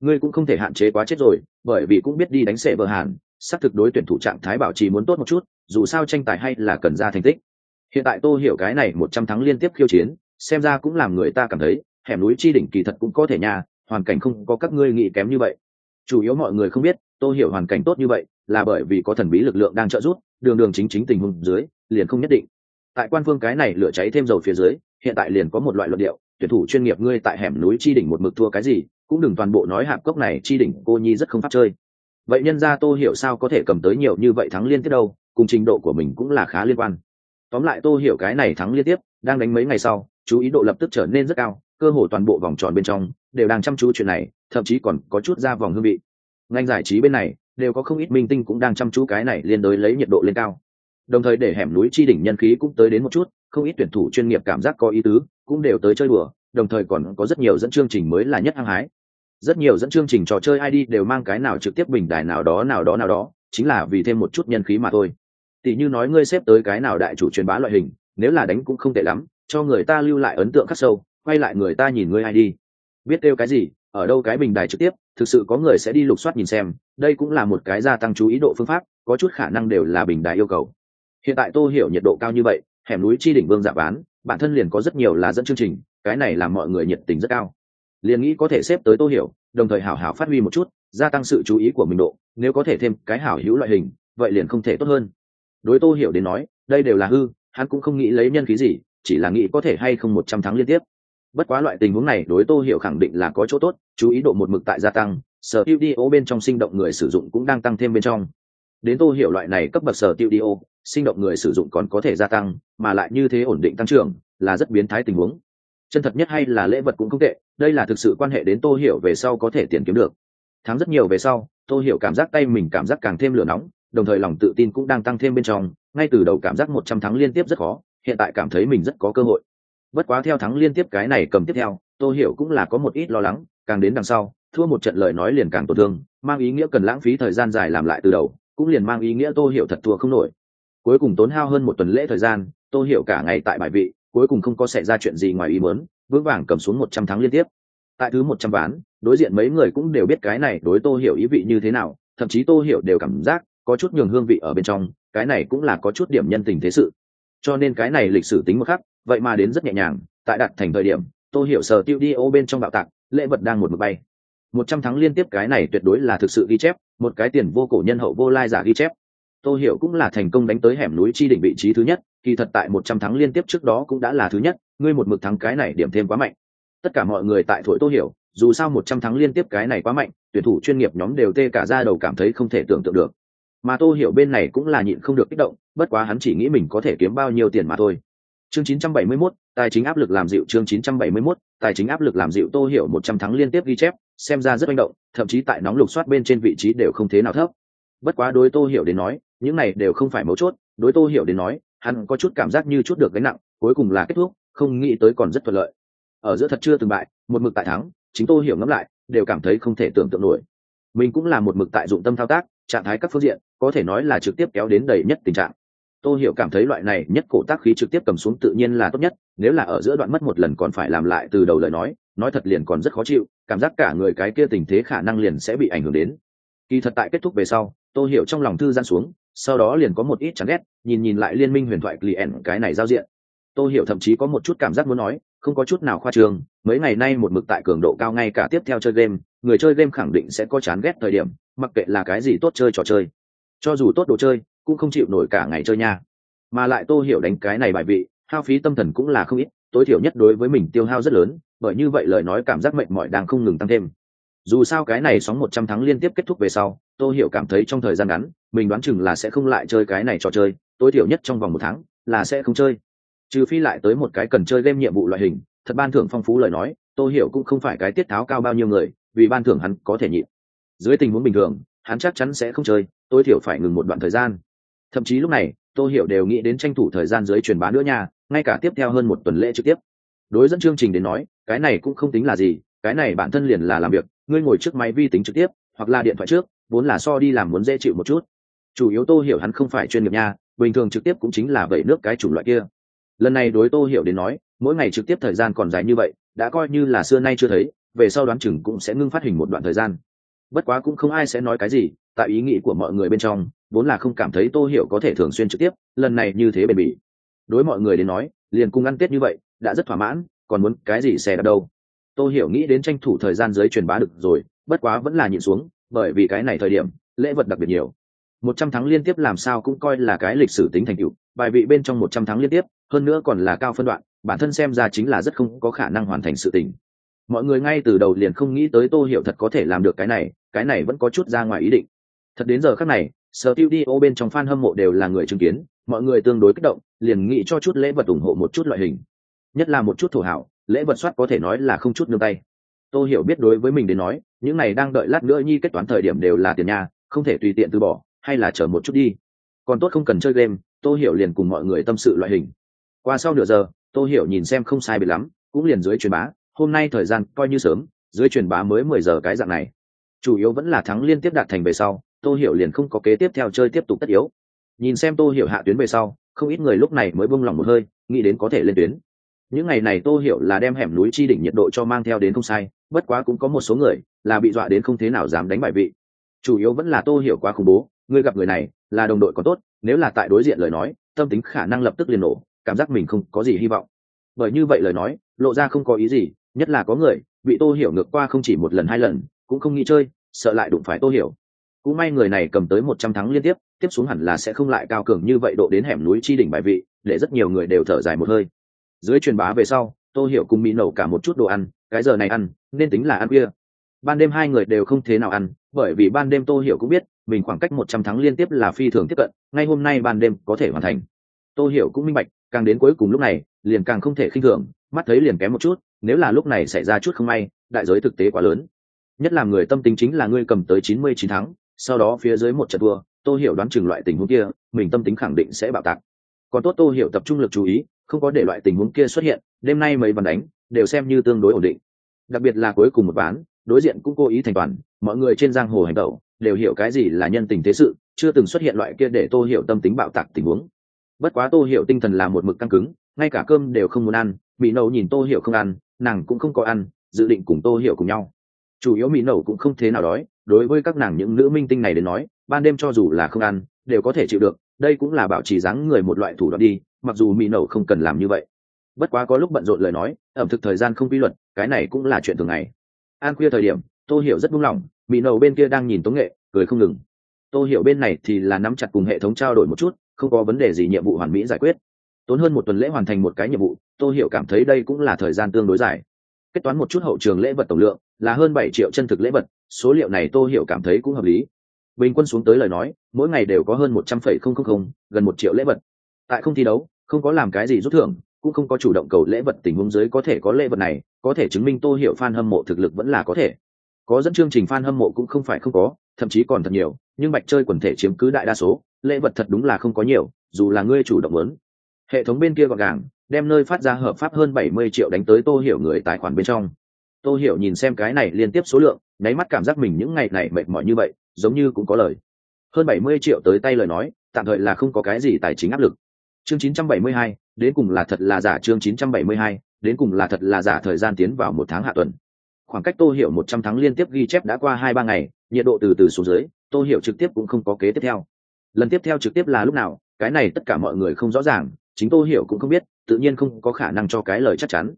ngươi cũng không thể hạn chế quá chết rồi, bởi vì cũng biết đi đánh sệ vợ hàn, xác thực đối tuyển thủ trạng thái bảo trì muốn tốt một chút, dù sao tranh tài hay là cần ra thành tích. Hiện tại tôi hiểu cái này một trăm thắng liên tiếp khiêu chiến, xem ra cũng làm người ta cảm thấy, hẻm núi chi đỉnh kỳ thật cũng có thể nhà hoàn cảnh không có các ngươi nghĩ kém như vậy. Chủ yếu mọi người không biết tôi hiểu hoàn cảnh tốt như vậy, là bởi vì có thần bí lực lượng đang trợ giúp, đường đường chính chính tình huống dưới, liền không nhất định. Tại quan phương cái này lửa cháy thêm dầu phía dưới, hiện tại liền có một loại luận điệu, tuyển thủ chuyên nghiệp ngươi tại hẻm núi chi đỉnh một mực thua cái gì cũng đừng toàn bộ nói hạp cốc này chi đỉnh cô nhi rất không pháp chơi. Vậy nhân ra tô hiểu sao có thể cầm tới nhiều như vậy thắng liên tiếp đâu, cùng trình độ của mình cũng là khá liên quan. Tóm lại tô hiểu cái này thắng liên tiếp, đang đánh mấy ngày sau, chú ý độ lập tức trở nên rất cao, cơ hồ toàn bộ vòng tròn bên trong đều đang chăm chú chuyện này, thậm chí còn có chút ra vòng hương vị. Ngành giải trí bên này, đều có không ít minh tinh cũng đang chăm chú cái này liên đối lấy nhiệt độ lên cao. Đồng thời để hẻm núi chi đỉnh nhân khí cũng tới đến một chút, không ít tuyển thủ chuyên nghiệp cảm giác có ý tứ, cũng đều tới chơi đùa, đồng thời còn có rất nhiều dẫn chương trình mới là nhất hăng hái rất nhiều dẫn chương trình trò chơi id đều mang cái nào trực tiếp bình đài nào đó nào đó nào đó, chính là vì thêm một chút nhân khí mà thôi. Tỷ như nói ngươi xếp tới cái nào đại chủ truyền bá loại hình, nếu là đánh cũng không tệ lắm, cho người ta lưu lại ấn tượng khắc sâu, quay lại người ta nhìn ngươi id biết kêu cái gì, ở đâu cái bình đài trực tiếp, thực sự có người sẽ đi lục soát nhìn xem, đây cũng là một cái gia tăng chú ý độ phương pháp, có chút khả năng đều là bình đài yêu cầu. Hiện tại tô hiểu nhiệt độ cao như vậy, hẻm núi chi đỉnh vương dạ bán, bản thân liền có rất nhiều là dẫn chương trình, cái này làm mọi người nhiệt tình rất cao liền nghĩ có thể xếp tới tô hiểu, đồng thời hảo hảo phát huy một chút, gia tăng sự chú ý của mình độ, nếu có thể thêm cái hảo hữu loại hình, vậy liền không thể tốt hơn. Đối tô hiểu đến nói, đây đều là hư, hắn cũng không nghĩ lấy nhân khí gì, chỉ là nghĩ có thể hay không một trăm tháng liên tiếp. Bất quá loại tình huống này đối tô hiểu khẳng định là có chỗ tốt, chú ý độ một mực tại gia tăng, sở tiêu đi ô bên trong sinh động người sử dụng cũng đang tăng thêm bên trong. Đến tô hiểu loại này cấp bậc sở tiêu đi ô, sinh động người sử dụng còn có thể gia tăng, mà lại như thế ổn định tăng trưởng, là rất biến thái tình huống chân thật nhất hay là lễ vật cũng không tệ, đây là thực sự quan hệ đến tô hiểu về sau có thể tiền kiếm được. Thắng rất nhiều về sau, tô hiểu cảm giác tay mình cảm giác càng thêm lửa nóng, đồng thời lòng tự tin cũng đang tăng thêm bên trong, ngay từ đầu cảm giác một trăm thắng liên tiếp rất khó, hiện tại cảm thấy mình rất có cơ hội. Bất quá theo thắng liên tiếp cái này cầm tiếp theo, tô hiểu cũng là có một ít lo lắng, càng đến đằng sau, thua một trận lời nói liền càng tổn thương, mang ý nghĩa cần lãng phí thời gian dài làm lại từ đầu, cũng liền mang ý nghĩa tô hiểu thật thua không nổi. Cuối cùng tốn hao hơn một tuần lễ thời gian, tô hiểu cả ngày tại bài vị cuối cùng không có xảy ra chuyện gì ngoài ý muốn, vững vàng cầm xuống một trăm tháng liên tiếp. Tại thứ một trăm ván, đối diện mấy người cũng đều biết cái này đối tô hiểu ý vị như thế nào, thậm chí tô hiểu đều cảm giác có chút nhường hương vị ở bên trong, cái này cũng là có chút điểm nhân tình thế sự. Cho nên cái này lịch sử tính một khắc, vậy mà đến rất nhẹ nhàng, tại đặt thành thời điểm, tô hiểu sở tiêu đi ô bên trong bạo tạc, lễ vật đang một mực bay. Một trăm tháng liên tiếp cái này tuyệt đối là thực sự ghi chép, một cái tiền vô cổ nhân hậu vô lai giả ghi chép tô hiểu cũng là thành công đánh tới hẻm núi chi đỉnh vị trí thứ nhất kỳ thật tại một trăm tháng liên tiếp trước đó cũng đã là thứ nhất ngươi một mực thắng cái này điểm thêm quá mạnh. Tất cả mọi người tại thổi tô hiểu dù sao một trăm tháng liên tiếp cái này quá mạnh tuyển thủ chuyên nghiệp nhóm đều tê cả ra đầu cảm thấy không thể tưởng tượng được. Mà tô hiểu bên này cũng là nhịn không được kích động bất quá hắn chỉ nghĩ mình có thể kiếm bao nhiêu tiền mà thôi. Chương 971, tài chính áp lực làm dịu chương 971, tài chính áp lực làm dịu tô hiểu một trăm tháng liên tiếp ghi chép xem ra rất manh động thậm chí tại nóng lục soát bên trên vị trí đều không thế nào thấp. Bất quá đối tô hiểu đến nói những này đều không phải mấu chốt, đối tô hiểu đến nói, hắn có chút cảm giác như chút được gánh nặng, cuối cùng là kết thúc, không nghĩ tới còn rất thuận lợi. Ở giữa thật chưa từng bại, một mực tại thắng, chính tô hiểu ngẫm lại, đều cảm thấy không thể tưởng tượng nổi. Mình cũng là một mực tại dụng tâm thao tác, trạng thái các phương diện, có thể nói là trực tiếp kéo đến đầy nhất tình trạng. Tô hiểu cảm thấy loại này nhất cổ tác khí trực tiếp cầm xuống tự nhiên là tốt nhất, nếu là ở giữa đoạn mất một lần còn phải làm lại từ đầu lời nói nói thật liền còn rất khó chịu, cảm giác cả người cái kia tình thế khả năng liền sẽ bị ảnh hưởng đến. Kỳ thật tại kết thúc về sau, tô hiểu trong lòng thư gian xuống sau đó liền có một ít chán ghét, nhìn nhìn lại liên minh huyền thoại client cái này giao diện. Tôi hiểu thậm chí có một chút cảm giác muốn nói, không có chút nào khoa trương, mấy ngày nay một mực tại cường độ cao ngay cả tiếp theo chơi game, người chơi game khẳng định sẽ có chán ghét thời điểm, mặc kệ là cái gì tốt chơi trò chơi. Cho dù tốt đồ chơi, cũng không chịu nổi cả ngày chơi nha. Mà lại tô hiểu đánh cái này bài vị, hao phí tâm thần cũng là không ít, tối thiểu nhất đối với mình tiêu hao rất lớn, bởi như vậy lời nói cảm giác mệt mỏi đang không ngừng tăng thêm. Dù sao cái này sóng một trăm tháng liên tiếp kết thúc về sau tô hiểu cảm thấy trong thời gian ngắn, mình đoán chừng là sẽ không lại chơi cái này trò chơi, tối thiểu nhất trong vòng một tháng là sẽ không chơi. Trừ phi lại tới một cái cần chơi game nhiệm vụ loại hình, thật ban thưởng phong phú lời nói, tô hiểu cũng không phải cái tiết tháo cao bao nhiêu người, vì ban thưởng hắn có thể nhịn. Dưới tình huống bình thường, hắn chắc chắn sẽ không chơi, tối thiểu phải ngừng một đoạn thời gian. Thậm chí lúc này, tô hiểu đều nghĩ đến tranh thủ thời gian dưới truyền bá nữa nha, ngay cả tiếp theo hơn một tuần lễ trực tiếp. Đối dẫn chương trình đến nói, cái này cũng không tính là gì, cái này bản thân liền là làm việc, ngươi ngồi trước máy vi tính trực tiếp, hoặc là điện thoại trước vốn là so đi làm muốn dễ chịu một chút. Chủ yếu tô hiểu hắn không phải chuyên nghiệp nha, bình thường trực tiếp cũng chính là vậy nước cái chủng loại kia. Lần này đối tô hiểu đến nói, mỗi ngày trực tiếp thời gian còn dài như vậy, đã coi như là xưa nay chưa thấy, về sau đoán chừng cũng sẽ ngưng phát hình một đoạn thời gian. Bất quá cũng không ai sẽ nói cái gì, tại ý nghĩ của mọi người bên trong, vốn là không cảm thấy tô hiểu có thể thường xuyên trực tiếp, lần này như thế bền bỉ. Đối mọi người đến nói, liền cùng ăn tết như vậy, đã rất thỏa mãn, còn muốn cái gì xe đạp đâu. Tô hiểu nghĩ đến tranh thủ thời gian giới truyền bá được rồi, bất quá vẫn là nhịn xuống bởi vì cái này thời điểm, lễ vật đặc biệt nhiều. Một trăm tháng liên tiếp làm sao cũng coi là cái lịch sử tính thành tựu, bài vị bên trong một trăm tháng liên tiếp, hơn nữa còn là cao phân đoạn, bản thân xem ra chính là rất không có khả năng hoàn thành sự tình. Mọi người ngay từ đầu liền không nghĩ tới tô hiểu thật có thể làm được cái này cái này vẫn có chút ra ngoài ý định. Thật đến giờ khác này sở tiêu đi ô bên trong fan hâm mộ đều là người chứng kiến, mọi người tương đối kích động, liền nghĩ cho chút lễ vật ủng hộ một chút loại hình. Nhất là một chút thổ hảo, lễ vật soát có thể nói là không chút nương tay tôi hiểu biết đối với mình đến nói, những này đang đợi lát nữa nhi kết toán thời điểm đều là tiền nhà, không thể tùy tiện từ bỏ, hay là chờ một chút đi. Còn tốt không cần chơi game tôi hiểu liền cùng mọi người tâm sự loại hình. Qua sau nửa giờ tôi hiểu nhìn xem không sai biệt lắm, cũng liền dưới truyền bá, hôm nay thời gian coi như sớm, dưới truyền bá mới mười giờ cái dạng này. Chủ yếu vẫn là thắng liên tiếp đạt thành về sau, tô hiểu liền không có kế tiếp theo chơi tiếp tục tất yếu. Nhìn xem tô hiểu hạ tuyến về sau, không ít người lúc này mới buông lỏng một hơi, nghĩ đến có thể lên tuyến những ngày này tô hiểu là đem hẻm núi chi đỉnh nhiệt độ cho mang theo đến không sai, bất quá cũng có một số người là bị dọa đến không thế nào dám đánh bại vị. Chủ yếu vẫn là tô hiểu quá khủng bố Ngươi gặp người này là đồng đội có tốt, nếu là tại đối diện lời nói, tâm tính khả năng lập tức liền nổ, cảm giác mình không có gì hy vọng. Bởi như vậy lời nói, lộ ra không có ý gì, nhất là có người bị tô hiểu ngược qua không chỉ một lần hai lần, cũng không nghĩ chơi, sợ lại đụng phải tô hiểu. Cũng may người này cầm tới một trăm thắng liên tiếp tiếp xuống hẳn là sẽ không lại cao cường như vậy độ đến hẻm núi chi đỉnh bài vị, để rất nhiều người đều thở dài một hơi dưới truyền bá về sau, tô hiểu cùng mỹ nổ cả một chút đồ ăn, cái giờ này ăn, nên tính là ăn khuya. Ban đêm hai người đều không thế nào ăn, bởi vì ban đêm tô hiểu cũng biết, mình khoảng cách một trăm tháng liên tiếp là phi thường tiếp cận, ngay hôm nay ban đêm có thể hoàn thành. Tô hiểu cũng minh bạch, càng đến cuối cùng lúc này, liền càng không thể khinh thường, mắt thấy liền kém một chút, nếu là lúc này xảy ra chút không may, đại giới thực tế quá lớn. Nhất là người tâm tính chính là ngươi cầm tới chín mươi chín tháng sau đó phía dưới một trận thua, tô hiểu đoán chừng loại tình huống kia, mình tâm tính khẳng định sẽ bạo tạc. Còn tốt tô hiểu tập trung lực chú ý không có để loại tình huống kia xuất hiện, đêm nay mấy ván đánh đều xem như tương đối ổn định. Đặc biệt là cuối cùng một ván, đối diện cũng cố ý thành toàn, mọi người trên giang hồ hành tẩu đều hiểu cái gì là nhân tình thế sự, chưa từng xuất hiện loại kia để tô hiểu tâm tính bạo tạc tình huống. Bất quá tô hiểu tinh thần là một mực căng cứng, ngay cả cơm đều không muốn ăn, mỹ nậu nhìn tô hiểu không ăn, nàng cũng không có ăn, dự định cùng tô hiểu cùng nhau. Chủ yếu mỹ nậu cũng không thế nào đói, đối với các nàng những nữ minh tinh này đến nói, ban đêm cho dù là không ăn, đều có thể chịu được đây cũng là bảo trì dáng người một loại thủ đoạn đi, mặc dù mỹ nậu không cần làm như vậy. Bất quá có lúc bận rộn lời nói, ẩm thực thời gian không quy luật, cái này cũng là chuyện thường ngày. An khuya thời điểm, tô hiểu rất buông lỏng, mỹ nậu bên kia đang nhìn tống nghệ, cười không ngừng. Tô hiểu bên này thì là nắm chặt cùng hệ thống trao đổi một chút, không có vấn đề gì nhiệm vụ hoàn mỹ giải quyết. Tốn hơn một tuần lễ hoàn thành một cái nhiệm vụ, tô hiểu cảm thấy đây cũng là thời gian tương đối dài. Kết toán một chút hậu trường lễ vật tổng lượng là hơn bảy triệu chân thực lễ vật, số liệu này tô hiểu cảm thấy cũng hợp lý bình quân xuống tới lời nói, mỗi ngày đều có hơn một trăm phẩy không không không, gần một triệu lễ vật. Tại không thi đấu, không có làm cái gì rút thưởng, cũng không có chủ động cầu lễ vật tình huống dưới có thể có lễ vật này, có thể chứng minh tô hiểu fan hâm mộ thực lực vẫn là có thể. Có dẫn chương trình fan hâm mộ cũng không phải không có, thậm chí còn thật nhiều, nhưng bạch chơi quần thể chiếm cứ đại đa số, lễ vật thật đúng là không có nhiều, dù là ngươi chủ động lớn. Hệ thống bên kia gọn gàng, đem nơi phát ra hợp pháp hơn bảy mươi triệu đánh tới tô hiểu người tài khoản bên trong. Tô hiểu nhìn xem cái này liên tiếp số lượng, nháy mắt cảm giác mình những ngày này mệt mỏi như vậy giống như cũng có lời. Hơn bảy mươi triệu tới tay lời nói, tạm thời là không có cái gì tài chính áp lực. Chương chín trăm bảy mươi hai, đến cùng là thật là giả chương chín trăm bảy mươi hai, đến cùng là thật là giả thời gian tiến vào một tháng hạ tuần. Khoảng cách tô hiểu một trăm tháng liên tiếp ghi chép đã qua hai ba ngày, nhiệt độ từ từ xuống dưới, tô hiểu trực tiếp cũng không có kế tiếp theo. Lần tiếp theo trực tiếp là lúc nào, cái này tất cả mọi người không rõ ràng, chính tô hiểu cũng không biết, tự nhiên không có khả năng cho cái lời chắc chắn.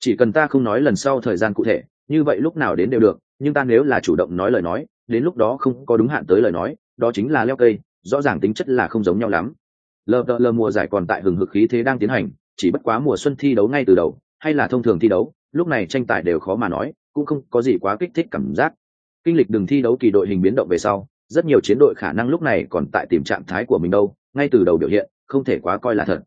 Chỉ cần ta không nói lần sau thời gian cụ thể, như vậy lúc nào đến đều được, nhưng ta nếu là chủ động nói lời nói đến lúc đó không có đúng hạn tới lời nói, đó chính là leo cây, rõ ràng tính chất là không giống nhau lắm. Lờ đợ lờ mùa giải còn tại hừng hực khí thế đang tiến hành, chỉ bất quá mùa xuân thi đấu ngay từ đầu, hay là thông thường thi đấu, lúc này tranh tài đều khó mà nói, cũng không có gì quá kích thích cảm giác. Kinh lịch đường thi đấu kỳ đội hình biến động về sau, rất nhiều chiến đội khả năng lúc này còn tại tìm trạng thái của mình đâu, ngay từ đầu biểu hiện, không thể quá coi là thật.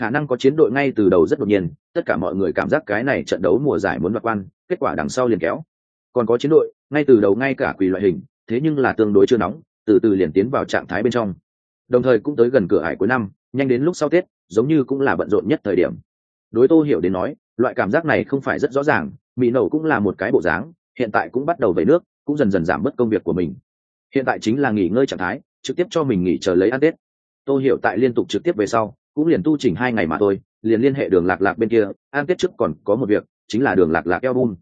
Khả năng có chiến đội ngay từ đầu rất đột nhiên, tất cả mọi người cảm giác cái này trận đấu mùa giải muốn đoạt quan, kết quả đằng sau liền kéo. Còn có chiến đội ngay từ đầu ngay cả quỳ loại hình, thế nhưng là tương đối chưa nóng, từ từ liền tiến vào trạng thái bên trong. Đồng thời cũng tới gần cửa hải cuối năm, nhanh đến lúc sau tết, giống như cũng là bận rộn nhất thời điểm. Đối tô hiểu đến nói, loại cảm giác này không phải rất rõ ràng, mỹ nổ cũng là một cái bộ dáng, hiện tại cũng bắt đầu về nước, cũng dần dần giảm bớt công việc của mình. Hiện tại chính là nghỉ ngơi trạng thái, trực tiếp cho mình nghỉ chờ lấy ăn tết. Tô hiểu tại liên tục trực tiếp về sau, cũng liền tu chỉnh hai ngày mà thôi, liền liên hệ đường lạc lạc bên kia an tết trước còn có một việc, chính là đường lạc lạc album.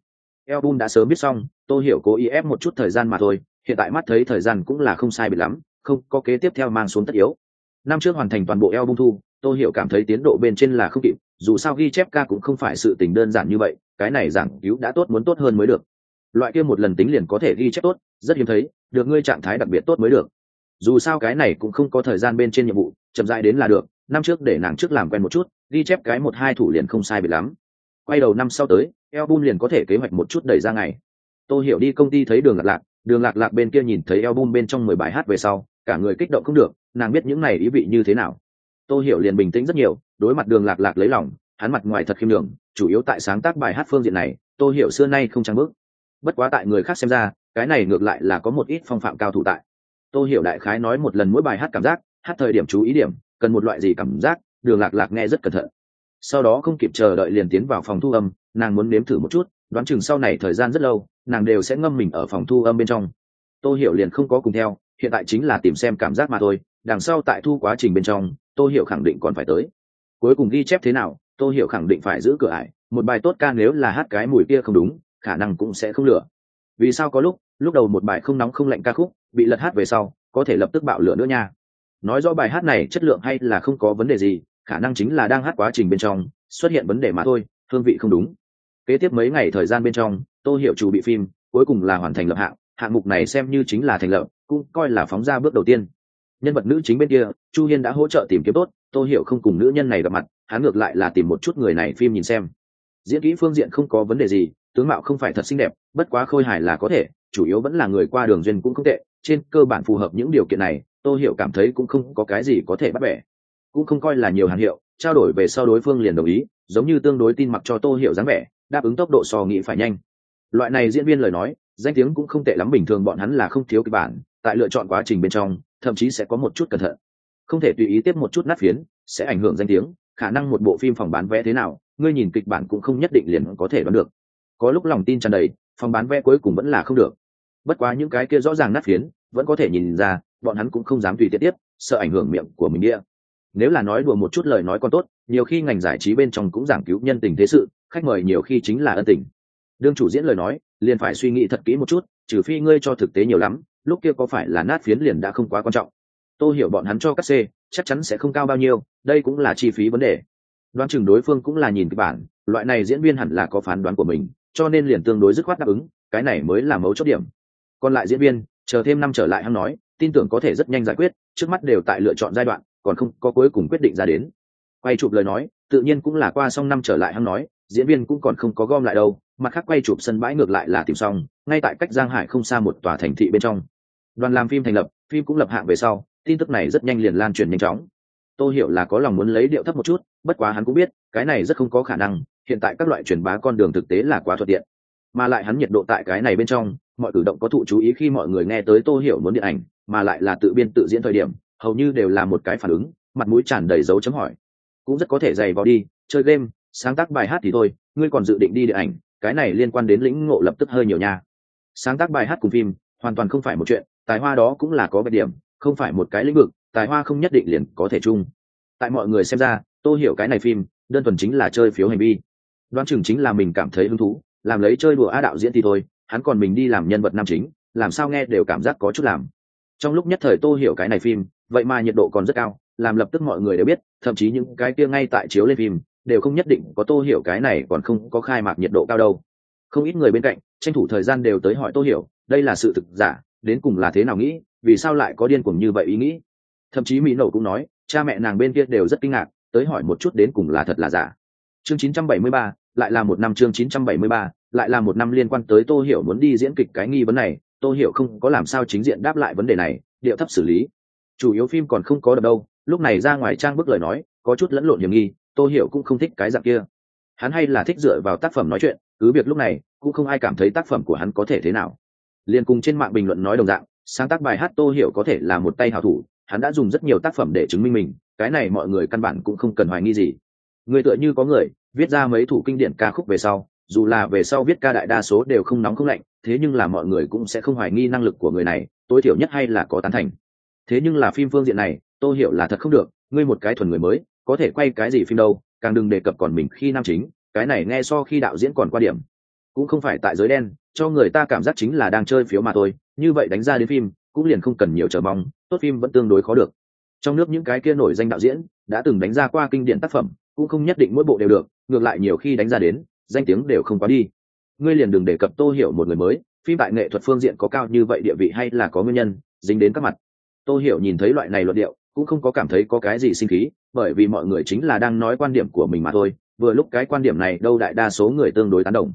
Album đã sớm biết xong tô hiểu cố ý ép một chút thời gian mà thôi, hiện tại mắt thấy thời gian cũng là không sai biệt lắm, không, có kế tiếp theo mang xuống tất yếu. Năm trước hoàn thành toàn bộ album thu, tô hiểu cảm thấy tiến độ bên trên là không kịp, dù sao ghi chép ca cũng không phải sự tình đơn giản như vậy, cái này giảng cứu đã tốt muốn tốt hơn mới được. Loại kia một lần tính liền có thể ghi chép tốt, rất hiếm thấy, được ngươi trạng thái đặc biệt tốt mới được. Dù sao cái này cũng không có thời gian bên trên nhiệm vụ, chậm rãi đến là được, năm trước để nàng trước làm quen một chút, ghi chép cái một hai thủ liền không sai biệt lắm. Quay đầu năm sau tới, album liền có thể kế hoạch một chút đẩy ra ngày tôi hiểu đi công ty thấy đường lạc lạc, đường lạc lạc bên kia nhìn thấy album bên trong mười bài hát về sau, cả người kích động không được, nàng biết những này ý vị như thế nào. Tôi hiểu liền bình tĩnh rất nhiều, đối mặt đường lạc lạc lấy lòng, hắn mặt ngoài thật khiêm đường chủ yếu tại sáng tác bài hát phương diện này tôi hiểu xưa nay không trang bước. Bất quá tại người khác xem ra, cái này ngược lại là có một ít phong phạm cao thủ tại. Tôi hiểu đại khái nói một lần mỗi bài hát cảm giác, hát thời điểm chú ý điểm, cần một loại gì cảm giác, đường lạc lạc nghe rất cẩn thận. Sau đó không kịp chờ đợi liền tiến vào phòng thu âm, nàng muốn nếm thử một chút đoán chừng sau này thời gian rất lâu, nàng đều sẽ ngâm mình ở phòng thu âm bên trong. Tô hiểu liền không có cùng theo, hiện tại chính là tìm xem cảm giác mà thôi, đằng sau tại thu quá trình bên trong, tô hiểu khẳng định còn phải tới. Cuối cùng ghi chép thế nào, tô hiểu khẳng định phải giữ cửa ải, một bài tốt ca nếu là hát cái mùi kia không đúng, khả năng cũng sẽ không lửa. Vì sao có lúc lúc đầu một bài không nóng không lạnh ca khúc, bị lật hát về sau, có thể lập tức bạo lửa nữa nha. Nói rõ bài hát này chất lượng hay là không có vấn đề gì, khả năng chính là đang hát quá trình bên trong, xuất hiện vấn đề mà thôi, hương vị không đúng kế tiếp mấy ngày thời gian bên trong, tô hiểu chủ bị phim, cuối cùng là hoàn thành lập hạng. Hạng mục này xem như chính là thành lập, cũng coi là phóng ra bước đầu tiên. Nhân vật nữ chính bên kia, chu hiên đã hỗ trợ tìm kiếm tốt, tô hiểu không cùng nữ nhân này gặp mặt, hắn ngược lại là tìm một chút người này phim nhìn xem. Diễn kỹ phương diện không có vấn đề gì, tướng mạo không phải thật xinh đẹp, bất quá khôi hài là có thể, chủ yếu vẫn là người qua đường duyên cũng không tệ. Trên cơ bản phù hợp những điều kiện này, tô hiểu cảm thấy cũng không có cái gì có thể bắt bẻ. Cũng không coi là nhiều hàng hiệu, trao đổi về sau đối phương liền đồng ý, giống như tương đối tin mặc cho tô hiểu dáng vẻ đáp ứng tốc độ so nghĩ phải nhanh. Loại này diễn viên lời nói, danh tiếng cũng không tệ lắm, bình thường bọn hắn là không thiếu kịch bản, tại lựa chọn quá trình bên trong, thậm chí sẽ có một chút cẩn thận. Không thể tùy ý tiếp một chút nát phiến, sẽ ảnh hưởng danh tiếng, khả năng một bộ phim phòng bán vé thế nào, ngươi nhìn kịch bản cũng không nhất định liền có thể đoán được. Có lúc lòng tin tràn đầy, phòng bán vé cuối cùng vẫn là không được. Bất quá những cái kia rõ ràng nát phiến, vẫn có thể nhìn ra, bọn hắn cũng không dám tùy tiện tiếp, sợ ảnh hưởng miệng của mình đĩa nếu là nói đùa một chút lời nói còn tốt, nhiều khi ngành giải trí bên trong cũng giảng cứu nhân tình thế sự, khách mời nhiều khi chính là ân tình. Đương chủ diễn lời nói, liền phải suy nghĩ thật kỹ một chút, trừ phi ngươi cho thực tế nhiều lắm, lúc kia có phải là nát phiến liền đã không quá quan trọng. Tôi hiểu bọn hắn cho các c, chắc chắn sẽ không cao bao nhiêu, đây cũng là chi phí vấn đề. Đoán chừng đối phương cũng là nhìn kịch bản, loại này diễn viên hẳn là có phán đoán của mình, cho nên liền tương đối dứt khoát đáp ứng, cái này mới là mấu chốt điểm. Còn lại diễn viên, chờ thêm năm trở lại hắn nói, tin tưởng có thể rất nhanh giải quyết, trước mắt đều tại lựa chọn giai đoạn còn không có cuối cùng quyết định ra đến. Quay chụp lời nói, tự nhiên cũng là qua xong năm trở lại hắn nói, diễn viên cũng còn không có gom lại đâu, mặt khác quay chụp sân bãi ngược lại là tìm xong, ngay tại cách giang hải không xa một tòa thành thị bên trong. Đoàn làm phim thành lập, phim cũng lập hạng về sau, tin tức này rất nhanh liền lan truyền nhanh chóng. Tôi hiểu là có lòng muốn lấy điệu thấp một chút, bất quá hắn cũng biết, cái này rất không có khả năng, hiện tại các loại truyền bá con đường thực tế là quá thuận tiện. Mà lại hắn nhiệt độ tại cái này bên trong, mọi cử động có thụ chú ý khi mọi người nghe tới tô hiểu muốn điện ảnh, mà lại là tự biên tự diễn thời điểm hầu như đều là một cái phản ứng, mặt mũi tràn đầy dấu chấm hỏi. Cũng rất có thể dày vào đi, chơi game, sáng tác bài hát thì thôi, ngươi còn dự định đi điện ảnh, cái này liên quan đến lĩnh ngộ lập tức hơi nhiều nha. Sáng tác bài hát cùng phim, hoàn toàn không phải một chuyện, tài hoa đó cũng là có vẻ điểm, không phải một cái lĩnh vực, tài hoa không nhất định liền có thể chung. Tại mọi người xem ra tôi hiểu cái này phim, đơn thuần chính là chơi phiếu hành vi. Đoán chừng chính là mình cảm thấy hứng thú, làm lấy chơi đùa a đạo diễn thì thôi, hắn còn mình đi làm nhân vật nam chính, làm sao nghe đều cảm giác có chút làm. Trong lúc nhất thời tô hiểu cái này phim vậy mà nhiệt độ còn rất cao làm lập tức mọi người đều biết thậm chí những cái kia ngay tại chiếu lên phim đều không nhất định có tô hiểu cái này còn không có khai mạc nhiệt độ cao đâu. Không ít người bên cạnh tranh thủ thời gian đều tới hỏi tô hiểu đây là sự thực giả đến cùng là thế nào nghĩ vì sao lại có điên cuồng như vậy ý nghĩ? Thậm chí mỹ nổ cũng nói cha mẹ nàng bên kia đều rất kinh ngạc tới hỏi một chút đến cùng là thật là giả. Chương 973, lại là một năm chương 973, lại là một năm liên quan tới tô hiểu muốn đi diễn kịch cái nghi vấn này tô hiểu không có làm sao chính diện đáp lại vấn đề này điệu thấp xử lý chủ yếu phim còn không có được đâu, lúc này ra ngoài trang bức lời nói, có chút lẫn lộn hiểm nghi, tô hiểu cũng không thích cái dạng kia. Hắn hay là thích dựa vào tác phẩm nói chuyện, cứ việc lúc này, cũng không ai cảm thấy tác phẩm của hắn có thể thế nào. Liền cùng trên mạng bình luận nói đồng dạng, sáng tác bài hát tô hiểu có thể là một tay hào thủ, hắn đã dùng rất nhiều tác phẩm để chứng minh mình, cái này mọi người căn bản cũng không cần hoài nghi gì. Người tựa như có người, viết ra mấy thủ kinh điển ca khúc về sau, dù là về sau viết ca đại đa số đều không nóng không lạnh, thế nhưng là mọi người cũng sẽ không hoài nghi năng lực của người này, tối thiểu nhất hay là có tán thành thế nhưng là phim phương diện này, tôi hiểu là thật không được, ngươi một cái thuần người mới, có thể quay cái gì phim đâu, càng đừng đề cập còn mình khi nam chính, cái này nghe so khi đạo diễn còn qua điểm. Cũng không phải tại giới đen, cho người ta cảm giác chính là đang chơi phiếu mà thôi, như vậy đánh ra đến phim, cũng liền không cần nhiều chờ mong, tốt phim vẫn tương đối khó được. Trong nước những cái kia nổi danh đạo diễn, đã từng đánh ra qua kinh điển tác phẩm, cũng không nhất định mỗi bộ đều được, ngược lại nhiều khi đánh ra đến, danh tiếng đều không quá đi. Ngươi liền đừng đề cập tô hiểu một người mới, phim tại nghệ thuật phương diện có cao như vậy địa vị hay là có nguyên nhân, dính đến các mặt tô hiểu nhìn thấy loại này luận điệu, cũng không có cảm thấy có cái gì sinh khí, bởi vì mọi người chính là đang nói quan điểm của mình mà thôi, vừa lúc cái quan điểm này đâu đại đa số người tương đối tán đồng.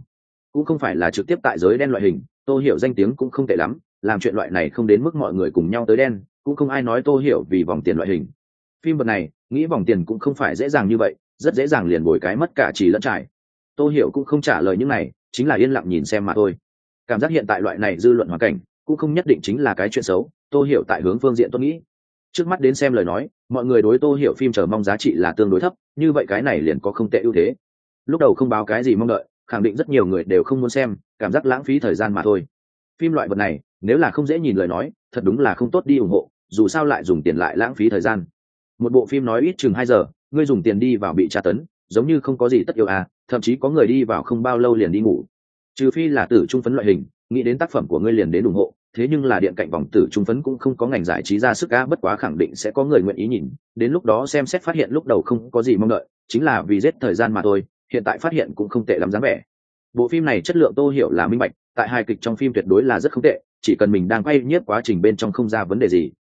Cũng không phải là trực tiếp tại giới đen loại hình, tô hiểu danh tiếng cũng không tệ lắm, làm chuyện loại này không đến mức mọi người cùng nhau tới đen, cũng không ai nói tô hiểu vì vòng tiền loại hình. Phim vật này, nghĩ vòng tiền cũng không phải dễ dàng như vậy, rất dễ dàng liền bồi cái mất cả chỉ lẫn trải. Tô hiểu cũng không trả lời những này, chính là yên lặng nhìn xem mà thôi. Cảm giác hiện tại loại này dư luận hoàn cảnh, cũng không nhất định chính là cái chuyện xấu tô hiểu tại hướng phương diện tôi nghĩ. Trước mắt đến xem lời nói, mọi người đối tô hiểu phim chờ mong giá trị là tương đối thấp, như vậy cái này liền có không tệ ưu thế. Lúc đầu không báo cái gì mong đợi, khẳng định rất nhiều người đều không muốn xem, cảm giác lãng phí thời gian mà thôi. Phim loại vật này, nếu là không dễ nhìn lời nói, thật đúng là không tốt đi ủng hộ, dù sao lại dùng tiền lại lãng phí thời gian. Một bộ phim nói ít chừng hai giờ, ngươi dùng tiền đi vào bị tra tấn, giống như không có gì tất yếu à thậm chí có người đi vào không bao lâu liền đi ngủ. Trừ phi là tử trung phấn loại hình, nghĩ đến tác phẩm của ngươi liền đến ủng hộ thế nhưng là điện cạnh vòng tử trung phấn cũng không có ngành giải trí ra sức á, bất quá khẳng định sẽ có người nguyện ý nhìn. Đến lúc đó xem xét phát hiện lúc đầu không có gì mong đợi chính là vì giết thời gian mà thôi hiện tại phát hiện cũng không tệ lắm dáng vẻ. Bộ phim này chất lượng tô hiểu là minh bạch tại hai kịch trong phim tuyệt đối là rất không tệ chỉ cần mình đang quay nhiếp quá trình bên trong không ra vấn đề gì.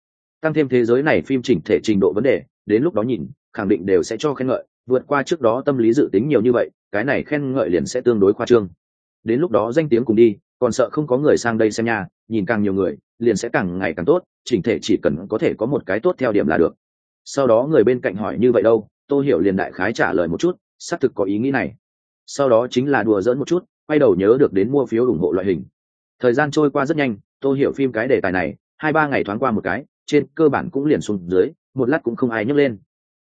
Tăng thêm thế giới này phim chỉnh thể trình độ vấn đề đến lúc đó nhìn khẳng định đều sẽ cho khen ngợi vượt qua trước đó tâm lý dự tính nhiều như vậy cái này khen ngợi liền sẽ tương đối khoa trương. Đến lúc đó danh tiếng cùng đi còn sợ không có người sang đây xem nhà? Nhìn càng nhiều người, liền sẽ càng ngày càng tốt, chỉnh thể chỉ cần có thể có một cái tốt theo điểm là được. Sau đó người bên cạnh hỏi như vậy đâu, tô hiểu liền đại khái trả lời một chút, xác thực có ý nghĩ này. Sau đó chính là đùa dỡn một chút, quay đầu nhớ được đến mua phiếu ủng hộ loại hình. Thời gian trôi qua rất nhanh, tô hiểu phim cái đề tài này, hai ba ngày thoáng qua một cái, trên cơ bản cũng liền xuống dưới, một lát cũng không ai nhấc lên.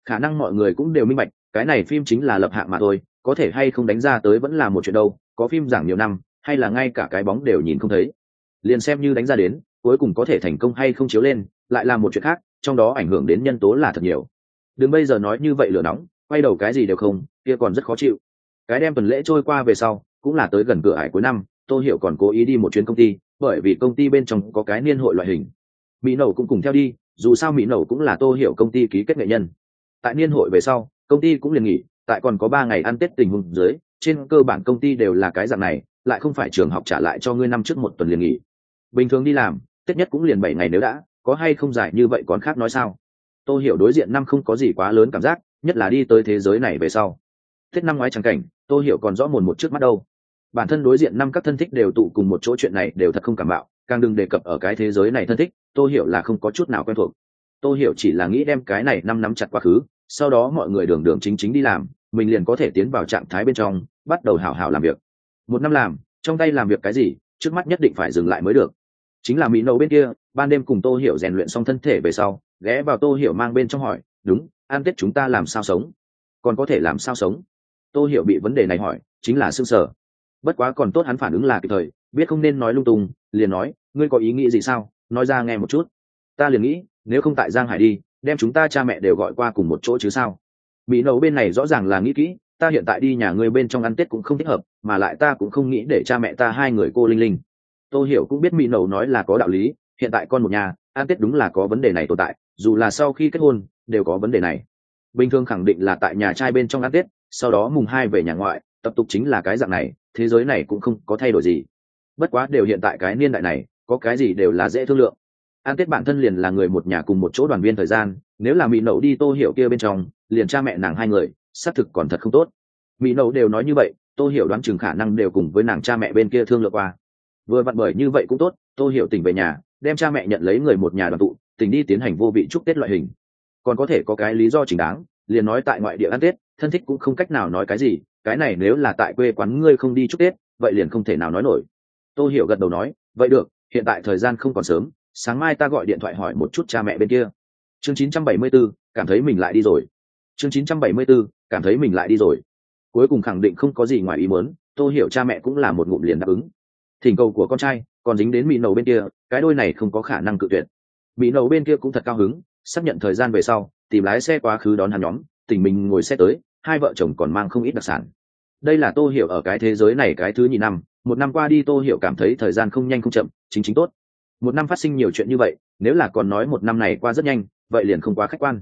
Khả năng mọi người cũng đều minh bạch, cái này phim chính là lập hạng mà thôi, có thể hay không đánh ra tới vẫn là một chuyện đâu, có phim giảng nhiều năm, hay là ngay cả cái bóng đều nhìn không thấy liền xem như đánh ra đến, cuối cùng có thể thành công hay không chiếu lên, lại là một chuyện khác, trong đó ảnh hưởng đến nhân tố là thật nhiều. Đừng bây giờ nói như vậy lửa nóng, quay đầu cái gì đều không, kia còn rất khó chịu. Cái đem tuần lễ trôi qua về sau, cũng là tới gần cửa hải cuối năm, tô hiểu còn cố ý đi một chuyến công ty, bởi vì công ty bên trong có cái niên hội loại hình. Mỹ nẩu cũng cùng theo đi, dù sao mỹ nẩu cũng là tô hiểu công ty ký kết nghệ nhân. Tại niên hội về sau, công ty cũng liền nghỉ, tại còn có ba ngày ăn tết tình huống dưới, trên cơ bản công ty đều là cái dạng này, lại không phải trường học trả lại cho ngươi năm trước một tuần liền nghỉ bình thường đi làm, tết nhất cũng liền bảy ngày nếu đã, có hay không dài như vậy còn khác nói sao? Tôi hiểu đối diện năm không có gì quá lớn cảm giác, nhất là đi tới thế giới này về sau. Tết năm ngoái chẳng cảnh tôi hiểu còn rõ mồn một trước mắt đâu. Bản thân đối diện năm các thân thích đều tụ cùng một chỗ chuyện này đều thật không cảm bạo, càng đừng đề cập ở cái thế giới này thân thích tôi hiểu là không có chút nào quen thuộc. Tôi hiểu chỉ là nghĩ đem cái này năm nắm chặt quá khứ, sau đó mọi người đường đường chính chính đi làm, mình liền có thể tiến vào trạng thái bên trong, bắt đầu hào hào làm việc. Một năm làm, trong tay làm việc cái gì, trước mắt nhất định phải dừng lại mới được chính là mỹ nấu bên kia, ban đêm cùng tô hiểu rèn luyện xong thân thể về sau, ghé vào tô hiểu mang bên trong hỏi, đúng, ăn tết chúng ta làm sao sống? Còn có thể làm sao sống? Tô hiểu bị vấn đề này hỏi, chính là xương sở bất quá còn tốt hắn phản ứng là kịp thời, biết không nên nói lung tung, liền nói, ngươi có ý nghĩ gì sao? Nói ra nghe một chút. Ta liền nghĩ, nếu không tại giang hải đi, đem chúng ta cha mẹ đều gọi qua cùng một chỗ chứ sao? Mỹ nấu bên này rõ ràng là nghĩ kỹ, ta hiện tại đi nhà ngươi bên trong ăn tết cũng không thích hợp, mà lại ta cũng không nghĩ để cha mẹ ta hai người cô linh linh tôi hiểu cũng biết mỹ Nầu nói là có đạo lý, hiện tại con một nhà An tết đúng là có vấn đề này tồn tại, dù là sau khi kết hôn, đều có vấn đề này. Bình thường khẳng định là tại nhà trai bên trong ăn tết, sau đó mùng hai về nhà ngoại, tập tục chính là cái dạng này, thế giới này cũng không có thay đổi gì. Bất quá đều hiện tại cái niên đại này, có cái gì đều là dễ thương lượng. An tết bản thân liền là người một nhà cùng một chỗ đoàn viên thời gian, nếu là mỹ nậu đi tô hiểu kia bên trong, liền cha mẹ nàng hai người, xác thực còn thật không tốt. Mỹ nậu đều nói như vậy, tô hiểu đoán chừng khả năng đều cùng với nàng cha mẹ bên kia thương lượng qua vừa vặn bởi như vậy cũng tốt tô hiểu tỉnh về nhà đem cha mẹ nhận lấy người một nhà đoàn tụ tỉnh đi tiến hành vô vị chúc tết loại hình. Còn có thể có cái lý do chính đáng liền nói tại ngoại địa ăn tết thân thích cũng không cách nào nói cái gì cái này nếu là tại quê quán ngươi không đi chúc tết vậy liền không thể nào nói nổi. Tô hiểu gật đầu nói vậy được hiện tại thời gian không còn sớm sáng mai ta gọi điện thoại hỏi một chút cha mẹ bên kia. Chương 974, cảm thấy mình lại đi rồi. Chương 974, cảm thấy mình lại đi rồi. Cuối cùng khẳng định không có gì ngoài ý muốn tô hiểu cha mẹ cũng là một ngụm liền đáp ứng thỉnh cầu của con trai, còn dính đến mỹ nầu bên kia, cái đôi này không có khả năng cự tuyệt. Mỹ nầu bên kia cũng thật cao hứng, xác nhận thời gian về sau, tìm lái xe quá khứ đón hắn nhóm tỉnh mình ngồi xe tới, hai vợ chồng còn mang không ít đặc sản. Đây là tô hiểu ở cái thế giới này cái thứ nhì năm, một năm qua đi tô hiểu cảm thấy thời gian không nhanh không chậm, chính chính tốt. Một năm phát sinh nhiều chuyện như vậy, nếu là còn nói một năm này qua rất nhanh, vậy liền không quá khách quan.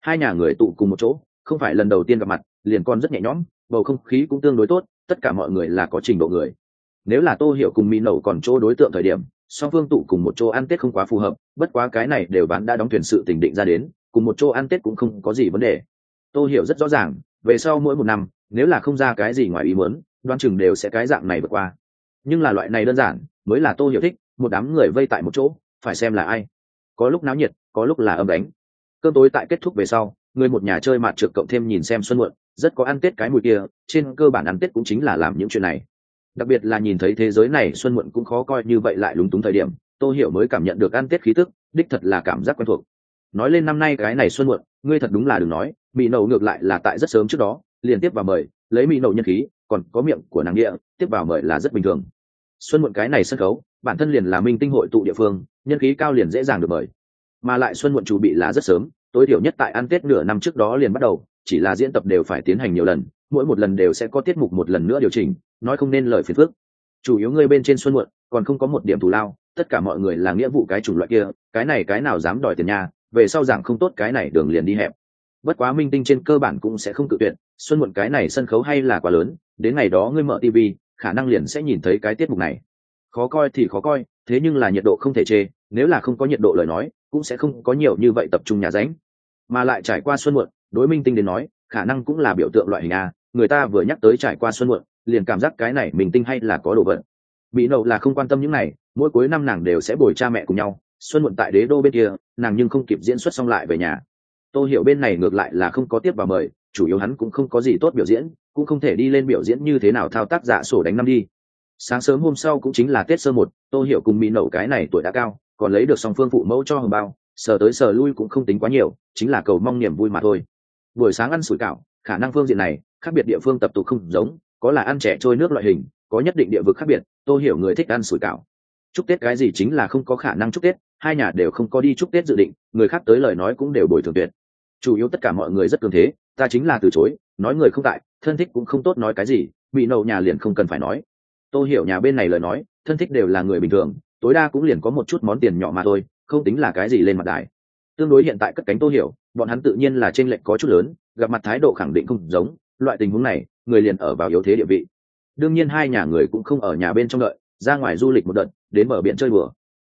Hai nhà người tụ cùng một chỗ, không phải lần đầu tiên gặp mặt, liền con rất nhẹ nhõm, bầu không khí cũng tương đối tốt, tất cả mọi người là có trình độ người nếu là tô hiểu cùng mỹ nẩu còn chỗ đối tượng thời điểm, song phương tụ cùng một chỗ ăn tết không quá phù hợp, bất quá cái này đều bán đã đóng thuyền sự tình định ra đến, cùng một chỗ ăn tết cũng không có gì vấn đề. Tô hiểu rất rõ ràng, về sau mỗi một năm, nếu là không ra cái gì ngoài ý muốn, đoán chừng đều sẽ cái dạng này vượt qua. Nhưng là loại này đơn giản, mới là tô hiểu thích, một đám người vây tại một chỗ, phải xem là ai. Có lúc náo nhiệt, có lúc là âm đánh. Cơm tối tại kết thúc về sau, người một nhà chơi mạt trượt cộng thêm nhìn xem xuân muộn, rất có ăn tết cái mùi kia, trên cơ bản ăn tết cũng chính là làm những chuyện này đặc biệt là nhìn thấy thế giới này xuân muộn cũng khó coi như vậy lại lúng túng thời điểm tôi hiểu mới cảm nhận được ăn tết khí tức, đích thật là cảm giác quen thuộc. Nói lên năm nay cái này xuân muộn, ngươi thật đúng là đừng nói mỹ nậu ngược lại là tại rất sớm trước đó liên tiếp vào mời, lấy mỹ nậu nhân khí, còn có miệng của nàng địa, tiếp vào mời là rất bình thường. Xuân muộn cái này sân khấu, bản thân liền là minh tinh hội tụ địa phương, nhân khí cao liền dễ dàng được mời. Mà lại xuân muộn chủ bị là rất sớm, tối thiểu nhất tại ăn tết nửa năm trước đó liền bắt đầu, chỉ là diễn tập đều phải tiến hành nhiều lần mỗi một lần đều sẽ có tiết mục một lần nữa điều chỉnh, nói không nên lời phiền phức. Chủ yếu ngươi bên trên xuân muộn, còn không có một điểm thù lao, tất cả mọi người là nghĩa vụ cái chủng loại kia, cái này cái nào dám đòi tiền nhà, về sau giảng không tốt cái này đường liền đi hẹp. Bất quá minh tinh trên cơ bản cũng sẽ không cự tuyệt, xuân muộn cái này sân khấu hay là quá lớn, đến ngày đó ngươi mở tv khả năng liền sẽ nhìn thấy cái tiết mục này. Khó coi thì khó coi, thế nhưng là nhiệt độ không thể chê, nếu là không có nhiệt độ lời nói, cũng sẽ không có nhiều như vậy tập trung nhà ránh. Mà lại trải qua xuân muộn, đối minh tinh đến nói khả năng cũng là biểu tượng loại hình a, người ta vừa nhắc tới trải qua xuân muộn, liền cảm giác cái này mình tinh hay là có đồ vật. Bị nậu là không quan tâm những này, mỗi cuối năm nàng đều sẽ bồi cha mẹ cùng nhau, xuân muộn tại đế đô bên kia, nàng nhưng không kịp diễn xuất xong lại về nhà. Tôi hiểu bên này ngược lại là không có tiếp vào mời, chủ yếu hắn cũng không có gì tốt biểu diễn, cũng không thể đi lên biểu diễn như thế nào thao tác giả sổ đánh năm đi. Sáng sớm hôm sau cũng chính là tết sơ một tôi hiểu cùng mỹ nậu cái này tuổi đã cao, còn lấy được song phương phụ mẫu cho hồng bao, sờ tới sờ lui cũng không tính quá nhiều, chính là cầu mong niềm vui mà thôi buổi sáng ăn sủi cảo, khả năng phương diện này, khác biệt địa phương tập tục không giống, có là ăn trẻ trôi nước loại hình, có nhất định địa vực khác biệt tôi hiểu người thích ăn sủi cảo. Chúc tết cái gì chính là không có khả năng chúc tết, hai nhà đều không có đi chúc tết dự định, người khác tới lời nói cũng đều bồi thường tuyệt. Chủ yếu tất cả mọi người rất cường thế, ta chính là từ chối, nói người không tại, thân thích cũng không tốt nói cái gì, bị nậu nhà liền không cần phải nói. Tôi hiểu nhà bên này lời nói, thân thích đều là người bình thường, tối đa cũng liền có một chút món tiền nhỏ mà thôi, không tính là cái gì lên mặt đài. Tương đối hiện tại cất cánh tôi hiểu bọn hắn tự nhiên là t r ê n lệch có chút lớn, gặp mặt thái độ khẳng định không giống, loại tình huống này, người liền ở vào yếu thế địa vị. Đương nhiên hai nhà người cũng không ở nhà bên trong đợi, ra ngoài du lịch một đợt, đến bờ biển chơi bừa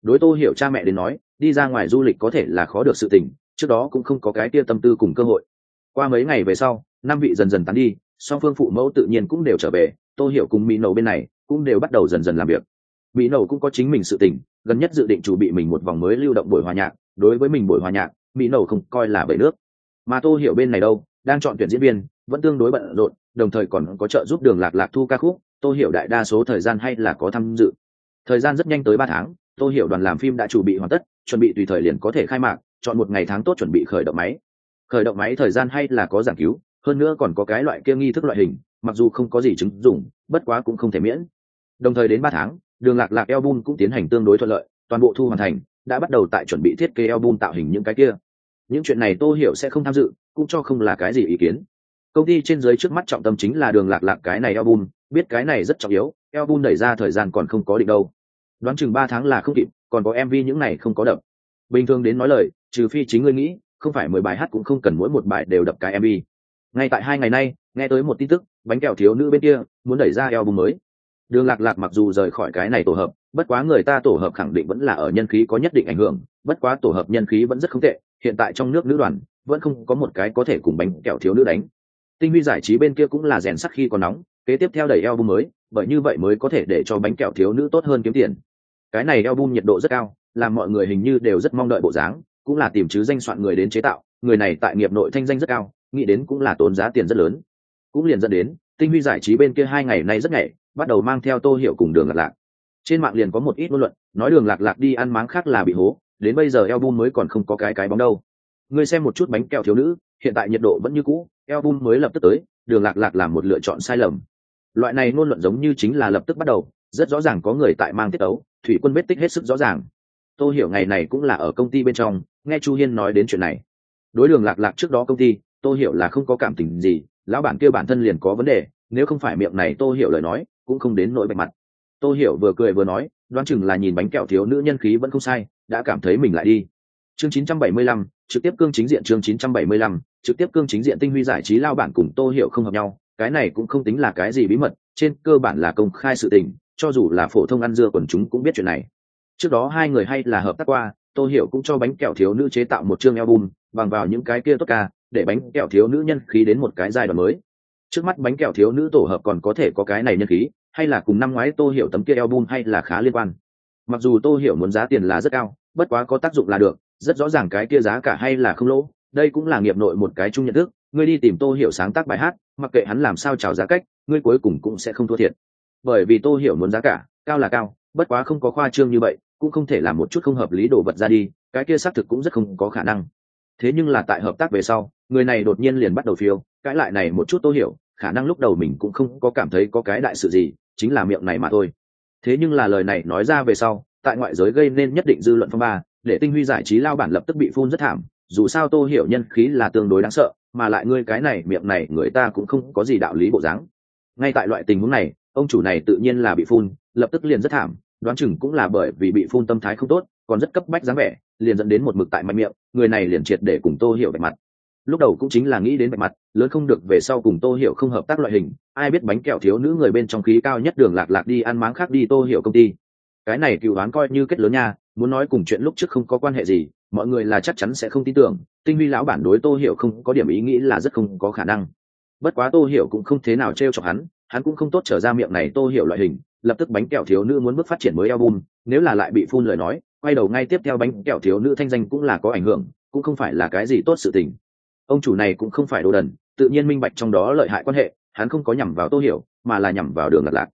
đối tô hiểu cha mẹ đến nói, đi ra ngoài du lịch có thể là khó được sự tình, trước đó cũng không có cái tia tâm tư cùng cơ hội. Qua mấy ngày về sau, năm vị dần dần tán đi, song phương phụ mẫu tự nhiên cũng đều trở về, tô hiểu cùng mỹ nầu bên này cũng đều bắt đầu dần dần làm việc. Mỹ nầu cũng có chính mình sự tình, gần nhất dự định chuẩn bị mình một vòng mới lưu động buổi hòa nhạc, đối với mình buổi hòa nhạc mỹ nầu không coi là bể nước. Mà tô hiểu bên này đâu, đang chọn tuyển diễn viên, vẫn tương đối bận rộn, đồng thời còn có trợ giúp đường lạc lạc thu ca khúc, tô hiểu đại đa số thời gian hay là có tham dự. Thời gian rất nhanh tới ba tháng, tô hiểu đoàn làm phim đã chuẩn bị hoàn tất, chuẩn bị tùy thời liền có thể khai mạc, chọn một ngày tháng tốt chuẩn bị khởi động máy. Khởi động máy thời gian hay là có giảng cứu, hơn nữa còn có cái loại kia nghi thức loại hình, mặc dù không có gì chứng dụng, bất quá cũng không thể miễn. Đồng thời đến ba tháng, đường lạc lạc album cũng tiến hành tương đối thuận lợi, toàn bộ thu hoàn thành, đã bắt đầu tại chuẩn bị thiết kế album tạo hình những cái kia những chuyện này tô hiểu sẽ không tham dự, cũng cho không là cái gì ý kiến. Công ty trên dưới trước mắt trọng tâm chính là đường lạc lạc cái này album, biết cái này rất trọng yếu, album đẩy ra thời gian còn không có định đâu. Đoán chừng ba tháng là không kịp, còn có mv những này không có đập. Bình thường đến nói lời, trừ phi chính ngươi nghĩ, không phải mười bài hát cũng không cần mỗi một bài đều đập cái mv ngay tại hai ngày nay, nghe tới một tin tức, bánh kẹo thiếu nữ bên kia muốn đẩy ra album mới. Đường lạc lạc mặc dù rời khỏi cái này tổ hợp, bất quá người ta tổ hợp khẳng định vẫn là ở nhân khí có nhất định ảnh hưởng, bất quá tổ hợp nhân khí vẫn rất không tệ hiện tại trong nước nữ đoàn vẫn không có một cái có thể cùng bánh kẹo thiếu nữ đánh. Tinh huy giải trí bên kia cũng là rèn sắc khi còn nóng, kế tiếp theo đẩy album mới, bởi như vậy mới có thể để cho bánh kẹo thiếu nữ tốt hơn kiếm tiền. Cái này album nhiệt độ rất cao, làm mọi người hình như đều rất mong đợi bộ dáng, cũng là tìm chứ danh soạn người đến chế tạo, người này tại nghiệp nội thanh danh rất cao, nghĩ đến cũng là tốn giá tiền rất lớn. Cũng liền dẫn đến, tinh huy giải trí bên kia hai ngày nay rất nhảy bắt đầu mang theo tô hiểu cùng đường lạc lạc. Trên mạng liền có một ít ngôn luận, nói đường lạc lạc đi ăn máng khác là bị hố đến bây giờ album mới còn không có cái cái bóng đâu. Ngươi xem một chút bánh kẹo thiếu nữ, hiện tại nhiệt độ vẫn như cũ, album mới lập tức tới, đường lạc lạc làm một lựa chọn sai lầm. Loại này ngôn luận giống như chính là lập tức bắt đầu, rất rõ ràng có người tại mang tiết ấu, thủy quân vết tích hết sức rõ ràng. Tôi hiểu ngày này cũng là ở công ty bên trong, nghe chu hiên nói đến chuyện này. Đối đường lạc lạc trước đó công ty tôi hiểu là không có cảm tình gì, lão bản kia bản thân liền có vấn đề, nếu không phải miệng này tôi hiểu lời nói, cũng không đến nỗi bạch mặt. Tôi hiểu vừa cười vừa nói, đoán chừng là nhìn bánh kẹo thiếu nữ nhân khí vẫn không sai đã cảm thấy mình lại đi. Chương 975, trực tiếp cương chính diện chương 975, trực tiếp cương chính diện tinh huy giải trí lao bản cùng tô hiểu không hợp nhau cái này cũng không tính là cái gì bí mật trên cơ bản là công khai sự tình cho dù là phổ thông ăn dưa quần chúng cũng biết chuyện này. Trước đó hai người hay là hợp tác qua tô hiểu cũng cho bánh kẹo thiếu nữ chế tạo một chương album bằng vào những cái kia tốt ca để bánh kẹo thiếu nữ nhân khí đến một cái giai đoạn mới. Trước mắt bánh kẹo thiếu nữ tổ hợp còn có thể có cái này nhân khí hay là cùng năm ngoái tô hiểu tấm kia album hay là khá liên quan mặc dù tô hiểu muốn giá tiền là rất cao, bất quá có tác dụng là được, rất rõ ràng cái kia giá cả hay là không lỗ, đây cũng là nghiệp nội một cái chung nhận thức, ngươi đi tìm tô hiểu sáng tác bài hát, mặc kệ hắn làm sao chào giá cách, ngươi cuối cùng cũng sẽ không thua thiệt. Bởi vì tô hiểu muốn giá cả, cao là cao, bất quá không có khoa trương như vậy, cũng không thể làm một chút không hợp lý đồ vật ra đi, cái kia xác thực cũng rất không có khả năng. Thế nhưng là tại hợp tác về sau, người này đột nhiên liền bắt đầu phiêu cãi lại này một chút tô hiểu, khả năng lúc đầu mình cũng không có cảm thấy có cái đại sự gì, chính là miệng này mà thôi thế nhưng là lời này nói ra về sau, tại ngoại giới gây nên nhất định dư luận phong ba, để tinh huy giải trí lao bản lập tức bị phun rất thảm. Dù sao tô hiểu nhân khí là tương đối đáng sợ, mà lại ngươi cái này miệng này, người ta cũng không có gì đạo lý bộ dáng. Ngay tại loại tình huống này, ông chủ này tự nhiên là bị phun, lập tức liền rất thảm, đoán chừng cũng là bởi vì bị phun tâm thái không tốt, còn rất cấp bách dáng vẻ, liền dẫn đến một mực tại mạnh miệng, người này liền triệt để cùng tô hiểu về mặt lúc đầu cũng chính là nghĩ đến bạch mặt, lớn không được về sau cùng tô hiểu không hợp tác loại hình, ai biết bánh kẹo thiếu nữ người bên trong khí cao nhất đường lạc lạc đi ăn máng khác đi tô hiểu công ty. Cái này cựu đoán coi như kết lớn nha, muốn nói cùng chuyện lúc trước không có quan hệ gì, mọi người là chắc chắn sẽ không tin tưởng, tinh vi lão bản đối tô hiểu không có điểm ý nghĩ là rất không có khả năng. Bất quá tô hiểu cũng không thế nào t r e o chọc hắn hắn cũng không tốt trở ra miệng này tô hiểu loại hình, lập tức bánh kẹo thiếu nữ muốn bước phát triển mới album, nếu là lại bị phun lời nói, quay đầu ngay tiếp theo bánh kẹo thiếu nữ thanh danh cũng là có ảnh hưởng, cũng không phải là cái gì tốt sự tình ông chủ này cũng không phải đồ đần, tự nhiên minh bạch trong đó lợi hại quan hệ, hắn không có nhằm vào tô hiểu, mà là nhằm vào đường lạc lạc.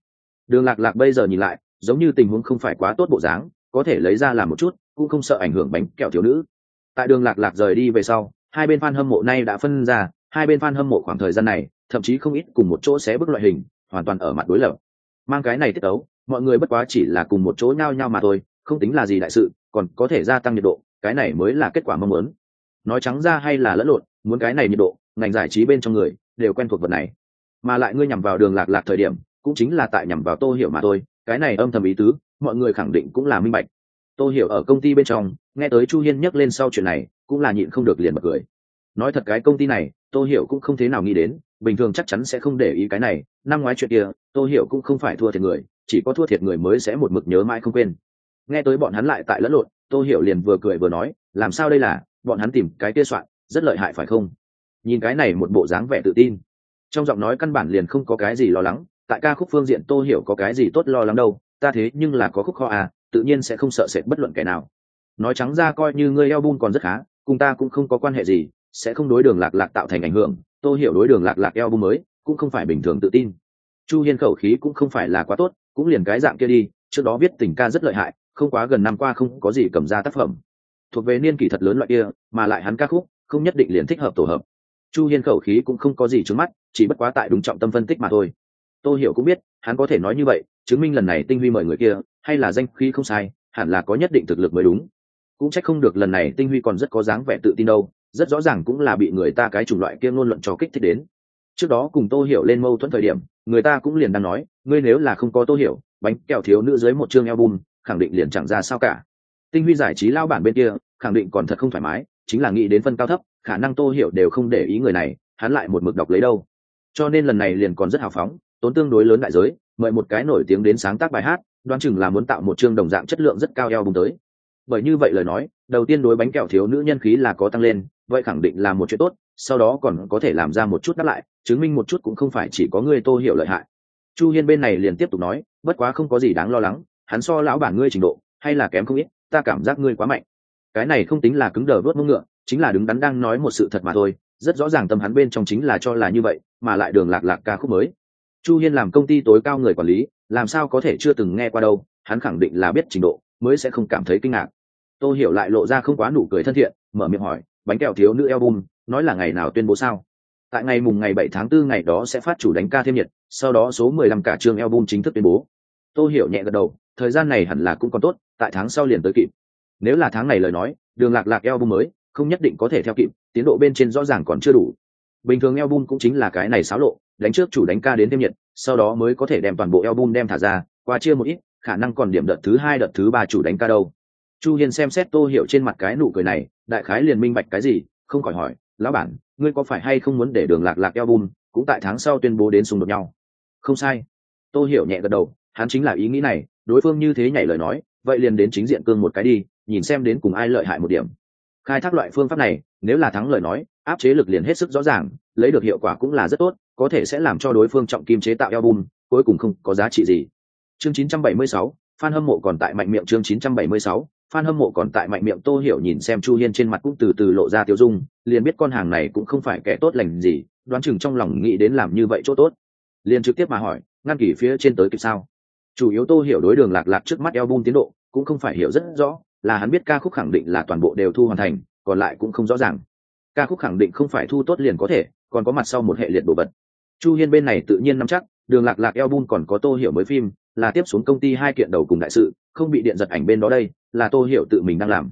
Đường lạc lạc bây giờ nhìn lại, giống như tình huống không phải quá tốt bộ dáng, có thể lấy ra làm một chút, cũng không sợ ảnh hưởng bánh kẹo thiếu nữ. Tại đường lạc lạc rời đi về sau, hai bên fan hâm mộ nay đã phân ra, hai bên fan hâm mộ khoảng thời gian này, thậm chí không ít cùng một chỗ xé bức loại hình, hoàn toàn ở mặt đối lập. Mang cái này tiết ấu mọi người bất quá chỉ là cùng một chỗ nhao nhao mà thôi, không tính là gì đại sự, còn có thể gia tăng nhiệt độ, cái này mới là kết quả mong muốn. Nói trắng ra hay là lẫn lộn muốn cái này nhiệt độ, ngành giải trí bên trong người đều quen thuộc vật này. Mà lại ngươi nhằm vào đường lạc lạc thời điểm, cũng chính là tại nhằm vào tô hiểu mà thôi, cái này âm thầm ý tứ, mọi người khẳng định cũng là minh bạch. Tô hiểu ở công ty bên trong, nghe tới chu hiên nhắc lên sau chuyện này, cũng là nhịn không được liền bật cười. Nói thật cái công ty này, tô hiểu cũng không thế nào nghĩ đến, bình thường chắc chắn sẽ không để ý cái này, năm ngoái chuyện kia, tô hiểu cũng không phải thua thiệt người, chỉ có thua thiệt người mới sẽ một mực nhớ mãi không quên. Nghe tới bọn hắn lại tại lẫn lộn, tô hiểu liền vừa cười vừa nói, làm sao đây là, bọn hắn tìm cái kia soạn rất lợi hại phải không? Nhìn cái này một bộ dáng vẻ tự tin. Trong giọng nói căn bản liền không có cái gì lo lắng, tại ca khúc phương diện tô hiểu có cái gì tốt lo lắng đâu, ta thế nhưng là có khúc kho à tự nhiên sẽ không sợ sệt bất luận kẻ nào. Nói trắng ra coi như ngươi eo bun còn rất khá, cùng ta cũng không có quan hệ gì, sẽ không đối đường lạc lạc tạo thành ảnh hưởng, tô hiểu đối đường lạc lạc eo bun mới cũng không phải bình thường tự tin. Chu hiên khẩu khí cũng không phải là quá tốt, cũng liền cái dạng kia đi, trước đó viết tình ca rất lợi hại, không quá gần năm qua không có gì cầm ra tác phẩm. Thuộc về niên kỷ thật lớn loại kia, mà lại hắn ca khúc không nhất định liền thích hợp tổ hợp. Chu hiên khẩu khí cũng không có gì trước mắt, chỉ bất quá tại đúng trọng tâm phân tích mà thôi. Tôi hiểu cũng biết, hắn có thể nói như vậy, chứng minh lần này tinh huy mời người kia, hay là danh khí không sai, hẳn là có nhất định thực lực mới đúng. Cũng trách không được lần này tinh huy còn rất có dáng vẻ tự tin đâu, rất rõ ràng cũng là bị người ta cái chủng loại kia ngôn luận cho kích thích đến. Trước đó cùng tô hiểu lên mâu thuẫn thời điểm, người ta cũng liền đang nói, ngươi nếu là không có tô hiểu, bánh kẹo thiếu nữ dưới một chương album, khẳng định liền chẳng ra sao cả. Tinh huy giải trí lao bản bên kia, khẳng định còn thật không thoải mái chính là nghĩ đến phân cao thấp, khả năng tô hiểu đều không để ý người này, hắn lại một mực đọc lấy đâu. Cho nên lần này liền còn rất hào phóng, tốn tương đối lớn đại giới, mời một cái nổi tiếng đến sáng tác bài hát, đoán chừng là muốn tạo một chương đồng dạng chất lượng rất cao eo bùng tới. Bởi như vậy lời nói, đầu tiên đối bánh kẹo thiếu nữ nhân khí là có tăng lên, vậy khẳng định là một chuyện tốt, sau đó còn có thể làm ra một chút đáp lại, chứng minh một chút cũng không phải chỉ có người tô hiểu lợi hại. Chu hiên bên này liền tiếp tục nói, bất quá không có gì đáng lo lắng, hắn so lão bản ngươi trình độ, hay là kém không ít, ta cảm giác ngươi quá mạnh cái này không tính là cứng đờ vớt mông ngựa, chính là đứng đắn đang nói một sự thật mà thôi, rất rõ ràng tâm hắn bên trong chính là cho là như vậy, mà lại đường lạc lạc ca khúc mới. Chu hiên làm công ty tối cao người quản lý, làm sao có thể chưa từng nghe qua đâu, hắn khẳng định là biết trình độ, mới sẽ không cảm thấy kinh ngạc. Tôi hiểu lại lộ ra không quá nụ cười thân thiện, mở miệng hỏi, bánh kẹo thiếu nữ album, nói là ngày nào tuyên bố sao? Tại ngày mùng ngày bảy tháng 4 ngày đó sẽ phát chủ đánh ca thêm nhiệt, sau đó số mười lăm cả chương album chính thức tuyên bố. Tôi hiểu nhẹ gật đầu, thời gian này hẳn là cũng còn tốt, tại tháng sau liền tới kịp nếu là tháng này lời nói, đường lạc lạc album mới, không nhất định có thể theo kịp, tiến độ bên trên rõ ràng còn chưa đủ. Bình thường album cũng chính là cái này xáo lộ, đánh trước chủ đánh ca đến thêm nhiệt, sau đó mới có thể đem toàn bộ album đem thả ra, qua chia một ít, khả năng còn điểm đợt thứ hai, đợt thứ ba chủ đánh ca đâu. Chu hiền xem xét tô hiểu trên mặt cái nụ cười này, đại khái liền minh bạch cái gì, không khỏi hỏi, lão bản, ngươi có phải hay không muốn để đường lạc lạc album cũng tại tháng sau tuyên bố đến xung đột nhau? Không sai. Tô hiểu nhẹ gật đầu, hắn chính là ý nghĩ này, đối phương như thế nhảy lời nói, vậy liền đến chính diện cương một cái đi nhìn xem đến cùng ai lợi hại một điểm. Khai thác loại phương pháp này nếu là thắng lời nói áp chế lực liền hết sức rõ ràng lấy được hiệu quả cũng là rất tốt có thể sẽ làm cho đối phương trọng kim chế tạo album cuối cùng không có giá trị gì. Chương 976, fan hâm mộ còn tại mạnh miệng chương 976, fan hâm mộ còn tại mạnh miệng tô hiểu nhìn xem chu hiên trên mặt cũng từ từ lộ ra tiêu dung liền biết con hàng này cũng không phải kẻ tốt lành gì đoán chừng trong lòng nghĩ đến làm như vậy chỗ tốt. Liền trực tiếp mà hỏi ngăn kỳ phía trên tới kịp sao? Chủ yếu tô hiểu đối đường lạc lạc trước mắt album tiến độ cũng không phải hiểu rất rõ là hắn biết ca khúc khẳng định là toàn bộ đều thu hoàn thành, còn lại cũng không rõ ràng. Ca khúc khẳng định không phải thu tốt liền có thể, còn có mặt sau một hệ liệt đồ vật. Chu hiên bên này tự nhiên nắm chắc, đường lạc lạc album còn có tô hiểu mới phim, là tiếp xuống công ty hai kiện đầu cùng đại sự, không bị điện giật ảnh bên đó đây, là tô hiểu tự mình đang làm.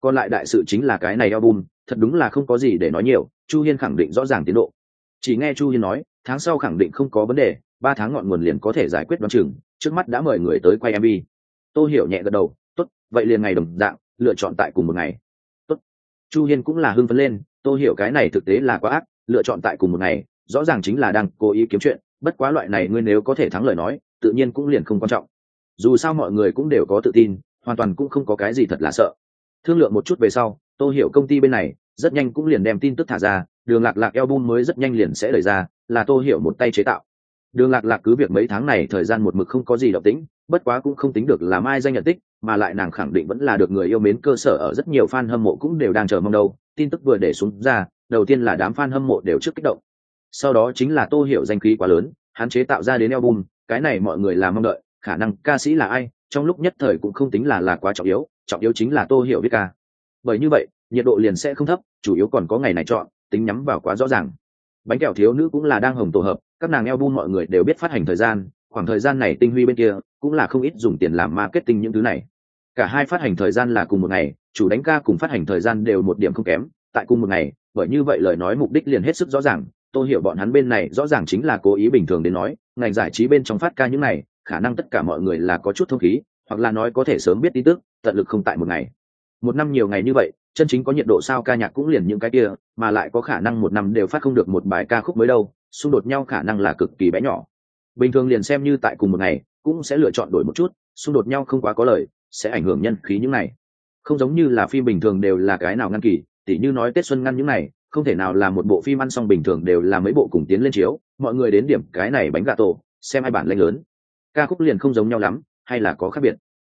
Còn lại đại sự chính là cái này album, thật đúng là không có gì để nói nhiều, chu hiên khẳng định rõ ràng tiến độ. Chỉ nghe chu hiên nói, tháng sau khẳng định không có vấn đề, ba tháng ngọn nguồn liền có thể giải quyết đoán chừng, trước mắt đã mời người tới quay mv tôi hiểu nhẹ gật đầu vậy liền ngày đồng dạng, lựa chọn tại cùng một ngày. Tốt. Chu hiên cũng là hưng phấn lên, tôi hiểu cái này thực tế là quá ác, lựa chọn tại cùng một ngày, rõ ràng chính là đang cố ý kiếm chuyện, bất quá loại này ngươi nếu có thể thắng lời nói, tự nhiên cũng liền không quan trọng. Dù sao mọi người cũng đều có tự tin, hoàn toàn cũng không có cái gì thật là sợ. Thương lượng một chút về sau, tôi hiểu công ty bên này, rất nhanh cũng liền đem tin tức thả ra, đường lạc lạc album mới rất nhanh liền sẽ đẩy ra, là tôi hiểu một tay chế tạo. Đường lạc lạc cứ việc mấy tháng này thời gian một mực không có gì động tĩnh bất quá cũng không tính được làm ai danh nhận tích, mà lại nàng khẳng định vẫn là được người yêu mến cơ sở ở rất nhiều fan hâm mộ cũng đều đang chờ mong đâu. Tin tức vừa để xuống ra, đầu tiên là đám fan hâm mộ đều trước kích động. Sau đó chính là tô hiểu danh khí quá lớn, hắn chế tạo ra đến album, cái này mọi người là mong đợi, khả năng ca sĩ là ai, trong lúc nhất thời cũng không tính là là quá trọng yếu trọng yếu chính là tô hiểu viết ca. Bởi như vậy, nhiệt độ liền sẽ không thấp, chủ yếu còn có ngày này chọn, tính nhắm vào quá rõ ràng. Bánh kẹo thiếu nữ cũng là đang hồng tổ hợp, các nàng album mọi người đều biết phát hành thời gian khoảng thời gian này tinh huy bên kia cũng là không ít dùng tiền làm marketing những thứ này. Cả hai phát hành thời gian là cùng một ngày, chủ đánh ca cùng phát hành thời gian đều một điểm không kém. Tại cùng một ngày, bởi như vậy lời nói mục đích liền hết sức rõ ràng. Tôi hiểu bọn hắn bên này rõ ràng chính là cố ý bình thường đến nói, ngành giải trí bên trong phát ca những này, khả năng tất cả mọi người là có chút thông khí, hoặc là nói có thể sớm biết tin tức, tận lực không tại một ngày. Một năm nhiều ngày như vậy, chân chính có nhiệt độ sao ca nhạc cũng liền những cái kia, mà lại có khả năng một năm đều phát không được một bài ca khúc mới đâu, xung đột nhau khả năng là cực kỳ bé nhỏ bình thường liền xem như tại cùng một ngày, cũng sẽ lựa chọn đổi một chút, xung đột nhau không quá có lời, sẽ ảnh hưởng nhân khí những này. Không giống như là phim bình thường đều là cái nào ngăn kỳ, tỉ như nói tết xuân ngăn những này, không thể nào là một bộ phim ăn xong bình thường đều là mấy bộ cùng tiến lên chiếu, mọi người đến điểm cái này bánh gà tổ, xem hai bản lanh lớn. Ca khúc liền không giống nhau lắm, hay là có khác biệt.